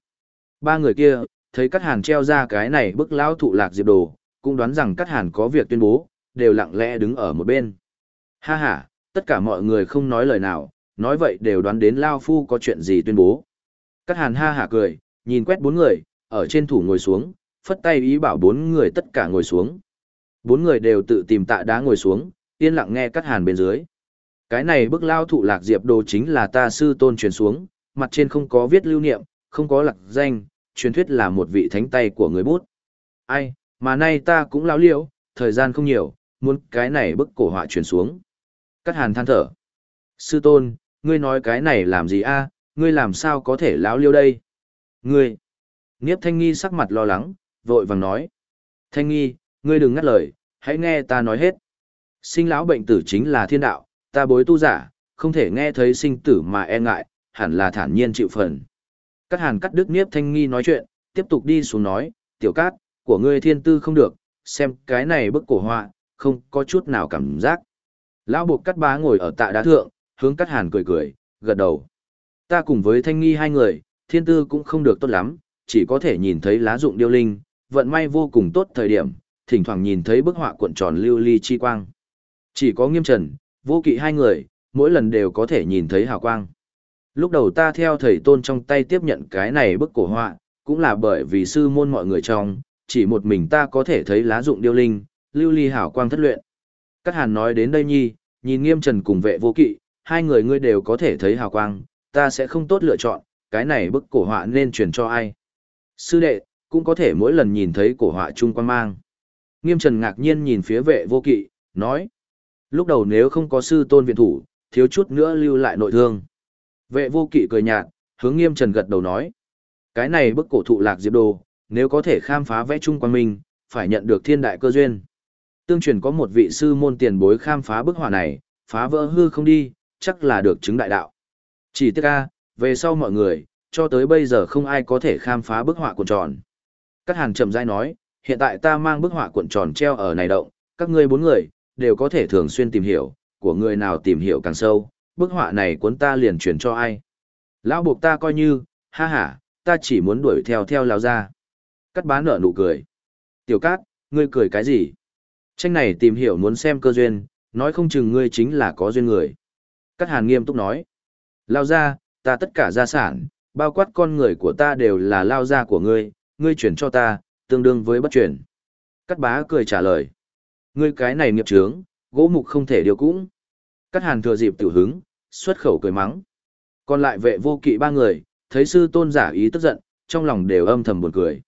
Ba người kia, thấy Cát Hàn treo ra cái này bức lão thụ lạc diệp đồ, cũng đoán rằng Cát Hàn có việc tuyên bố, đều lặng lẽ đứng ở một bên. Ha ha, tất cả mọi người không nói lời nào, nói vậy đều đoán đến Lao Phu có chuyện gì tuyên bố. Cát Hàn ha hả cười, nhìn quét bốn người, ở trên thủ ngồi xuống, phất tay ý bảo bốn người tất cả ngồi xuống. Bốn người đều tự tìm tạ đá ngồi xuống, yên lặng nghe Cát Hàn bên dưới. Cái này bức lao thụ lạc diệp đồ chính là ta sư tôn truyền xuống, mặt trên không có viết lưu niệm, không có lạc danh, truyền thuyết là một vị thánh tay của người bút. Ai, mà nay ta cũng lão liễu, thời gian không nhiều, muốn cái này bức cổ họa truyền xuống. Cát hàn than thở. Sư tôn, ngươi nói cái này làm gì a? À, ngươi làm sao có thể lão liêu đây? Ngươi. Niếp thanh nghi sắc mặt lo lắng, vội vàng nói. Thanh nghi, ngươi đừng ngắt lời, hãy nghe ta nói hết. Sinh lão bệnh tử chính là thiên đạo, ta bối tu giả, không thể nghe thấy sinh tử mà e ngại, hẳn là thản nhiên chịu phần. Cát hàn cắt đứt Niếp Thanh Nghi nói chuyện, tiếp tục đi xuống nói, tiểu cát, của ngươi thiên tư không được, xem cái này bức cổ họa, không có chút nào cảm giác. Lão buộc cắt bá ngồi ở tạ đá thượng, hướng cắt hàn cười cười, gật đầu. Ta cùng với Thanh Nghi hai người, thiên tư cũng không được tốt lắm, chỉ có thể nhìn thấy lá dụng điêu linh, vận may vô cùng tốt thời điểm, thỉnh thoảng nhìn thấy bức họa cuộn tròn lưu ly chi quang. Chỉ có nghiêm trần, vô kỵ hai người, mỗi lần đều có thể nhìn thấy hào quang. Lúc đầu ta theo thầy tôn trong tay tiếp nhận cái này bức cổ họa, cũng là bởi vì sư môn mọi người trong, chỉ một mình ta có thể thấy lá dụng điêu linh, lưu ly hào quang thất luyện. Cát hàn nói đến đây nhi, nhìn nghiêm trần cùng vệ vô kỵ, hai người ngươi đều có thể thấy hào quang, ta sẽ không tốt lựa chọn, cái này bức cổ họa nên truyền cho ai. Sư đệ, cũng có thể mỗi lần nhìn thấy cổ họa chung quan mang. Nghiêm trần ngạc nhiên nhìn phía vệ vô kỵ, nói. Lúc đầu nếu không có sư tôn viện thủ, thiếu chút nữa lưu lại nội thương. Vệ vô kỵ cười nhạt, hướng nghiêm trần gật đầu nói. Cái này bức cổ thụ lạc diệp đồ, nếu có thể khám phá vẽ chung quan mình phải nhận được thiên đại cơ duyên. Tương truyền có một vị sư môn tiền bối khám phá bức họa này, phá vỡ hư không đi, chắc là được chứng đại đạo. Chỉ tiếc a, về sau mọi người, cho tới bây giờ không ai có thể khám phá bức họa cuộn tròn. Các hàng chậm rãi nói, hiện tại ta mang bức họa cuộn tròn treo ở này động, các ngươi bốn người, đều có thể thường xuyên tìm hiểu, của người nào tìm hiểu càng sâu, bức họa này cuốn ta liền chuyển cho ai. Lão buộc ta coi như, ha ha, ta chỉ muốn đuổi theo theo lão ra. Cắt bán nở nụ cười. Tiểu cát, ngươi cười cái gì? Tranh này tìm hiểu muốn xem cơ duyên, nói không chừng ngươi chính là có duyên người. Cắt hàn nghiêm túc nói. Lao ra, ta tất cả gia sản, bao quát con người của ta đều là lao gia của ngươi, ngươi chuyển cho ta, tương đương với bất chuyển. Cắt bá cười trả lời. Ngươi cái này nghiệp trướng, gỗ mục không thể điều cũng. Cắt hàn thừa dịp tiểu hứng, xuất khẩu cười mắng. Còn lại vệ vô kỵ ba người, thấy sư tôn giả ý tức giận, trong lòng đều âm thầm buồn cười.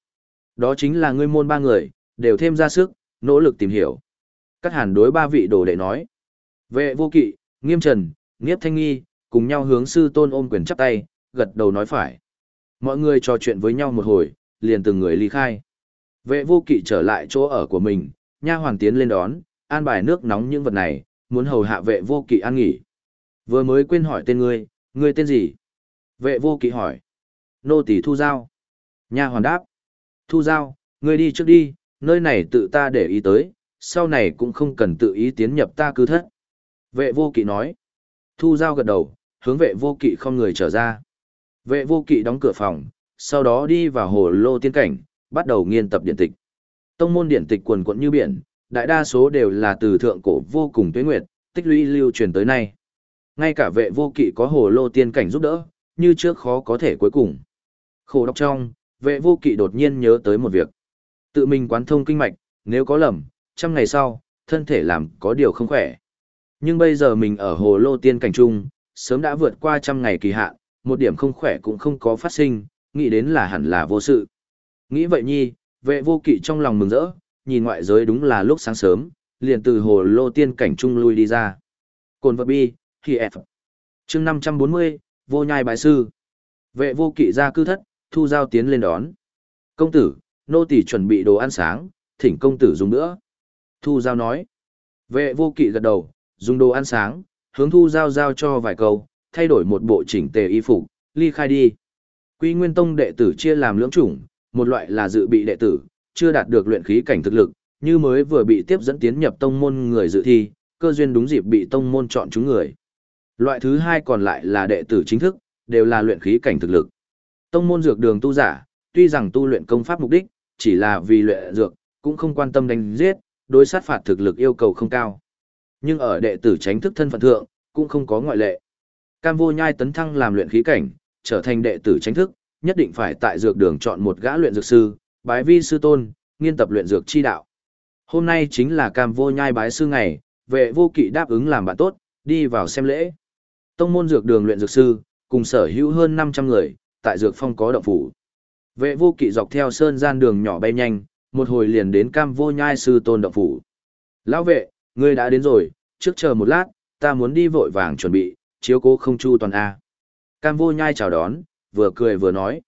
Đó chính là ngươi môn ba người, đều thêm ra sức, nỗ lực tìm hiểu. Cắt hàn đối ba vị đồ đệ nói. Vệ vô kỵ, nghiêm trần, nghiếp thanh nghi, cùng nhau hướng sư tôn ôm quyền chắp tay, gật đầu nói phải. Mọi người trò chuyện với nhau một hồi, liền từng người ly khai. Vệ vô kỵ trở lại chỗ ở của mình, nha hoàng tiến lên đón, an bài nước nóng những vật này, muốn hầu hạ vệ vô kỵ ăn nghỉ. Vừa mới quên hỏi tên ngươi, ngươi tên gì? Vệ vô kỵ hỏi. Nô tỳ thu giao. Nha hoàn đáp. Thu giao, ngươi đi trước đi, nơi này tự ta để ý tới, sau này cũng không cần tự ý tiến nhập ta cứ thất. Vệ vô kỵ nói. Thu giao gật đầu, hướng vệ vô kỵ không người trở ra. Vệ vô kỵ đóng cửa phòng, sau đó đi vào hồ lô tiên cảnh, bắt đầu nghiên tập điện tịch. Tông môn điện tịch quần quận như biển, đại đa số đều là từ thượng cổ vô cùng tuế nguyệt, tích lũy lưu truyền tới nay. Ngay cả vệ vô kỵ có hồ lô tiên cảnh giúp đỡ, như trước khó có thể cuối cùng. Khổ đọc trong, vệ vô kỵ đột nhiên nhớ tới một việc. Tự mình quán thông kinh mạch, nếu có lầm, trăm ngày sau, thân thể làm có điều không khỏe. Nhưng bây giờ mình ở hồ lô tiên cảnh trung, sớm đã vượt qua trăm ngày kỳ hạn, một điểm không khỏe cũng không có phát sinh, nghĩ đến là hẳn là vô sự. Nghĩ vậy nhi, vệ vô kỵ trong lòng mừng rỡ, nhìn ngoại giới đúng là lúc sáng sớm, liền từ hồ lô tiên cảnh trung lui đi ra. Cồn vật bi, khi F. chương 540, vô nhai bài sư. Vệ vô kỵ ra cư thất, thu giao tiến lên đón. Công tử, nô tỳ chuẩn bị đồ ăn sáng, thỉnh công tử dùng nữa. Thu giao nói. Vệ vô kỵ gật đầu, dùng đồ ăn sáng, hướng thu giao giao cho vài câu, thay đổi một bộ chỉnh tề y phục, ly khai đi. Quy Nguyên Tông đệ tử chia làm lưỡng chủng, một loại là dự bị đệ tử, chưa đạt được luyện khí cảnh thực lực, như mới vừa bị tiếp dẫn tiến nhập tông môn người dự thi, cơ duyên đúng dịp bị tông môn chọn chúng người. Loại thứ hai còn lại là đệ tử chính thức, đều là luyện khí cảnh thực lực. Tông môn dược đường tu giả, tuy rằng tu luyện công pháp mục đích, chỉ là vì luyện dược, cũng không quan tâm đánh giết, đối sát phạt thực lực yêu cầu không cao. Nhưng ở đệ tử tránh thức thân phận thượng, cũng không có ngoại lệ. Cam vô nhai tấn thăng làm luyện khí cảnh, trở thành đệ tử tránh thức, nhất định phải tại dược đường chọn một gã luyện dược sư, bái vi sư tôn, nghiên tập luyện dược chi đạo. Hôm nay chính là cam vô nhai bái sư ngày, vệ vô kỵ đáp ứng làm bạn tốt, đi vào xem lễ. Tông môn dược đường luyện dược sư, cùng sở hữu hơn 500 người, tại dược phong có động phủ. Vệ vô kỵ dọc theo sơn gian đường nhỏ bay nhanh, một hồi liền đến cam vô nhai sư tôn động phủ. Lão vệ, ngươi đã đến rồi, trước chờ một lát, ta muốn đi vội vàng chuẩn bị, chiếu cố không chu toàn A. Cam vô nhai chào đón, vừa cười vừa nói.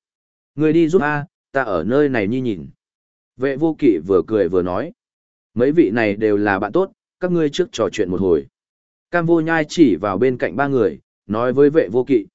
người đi giúp A, ta ở nơi này nhi nhìn. Vệ vô kỵ vừa cười vừa nói. Mấy vị này đều là bạn tốt, các ngươi trước trò chuyện một hồi. Cam vô nhai chỉ vào bên cạnh ba người, nói với vệ vô kỵ.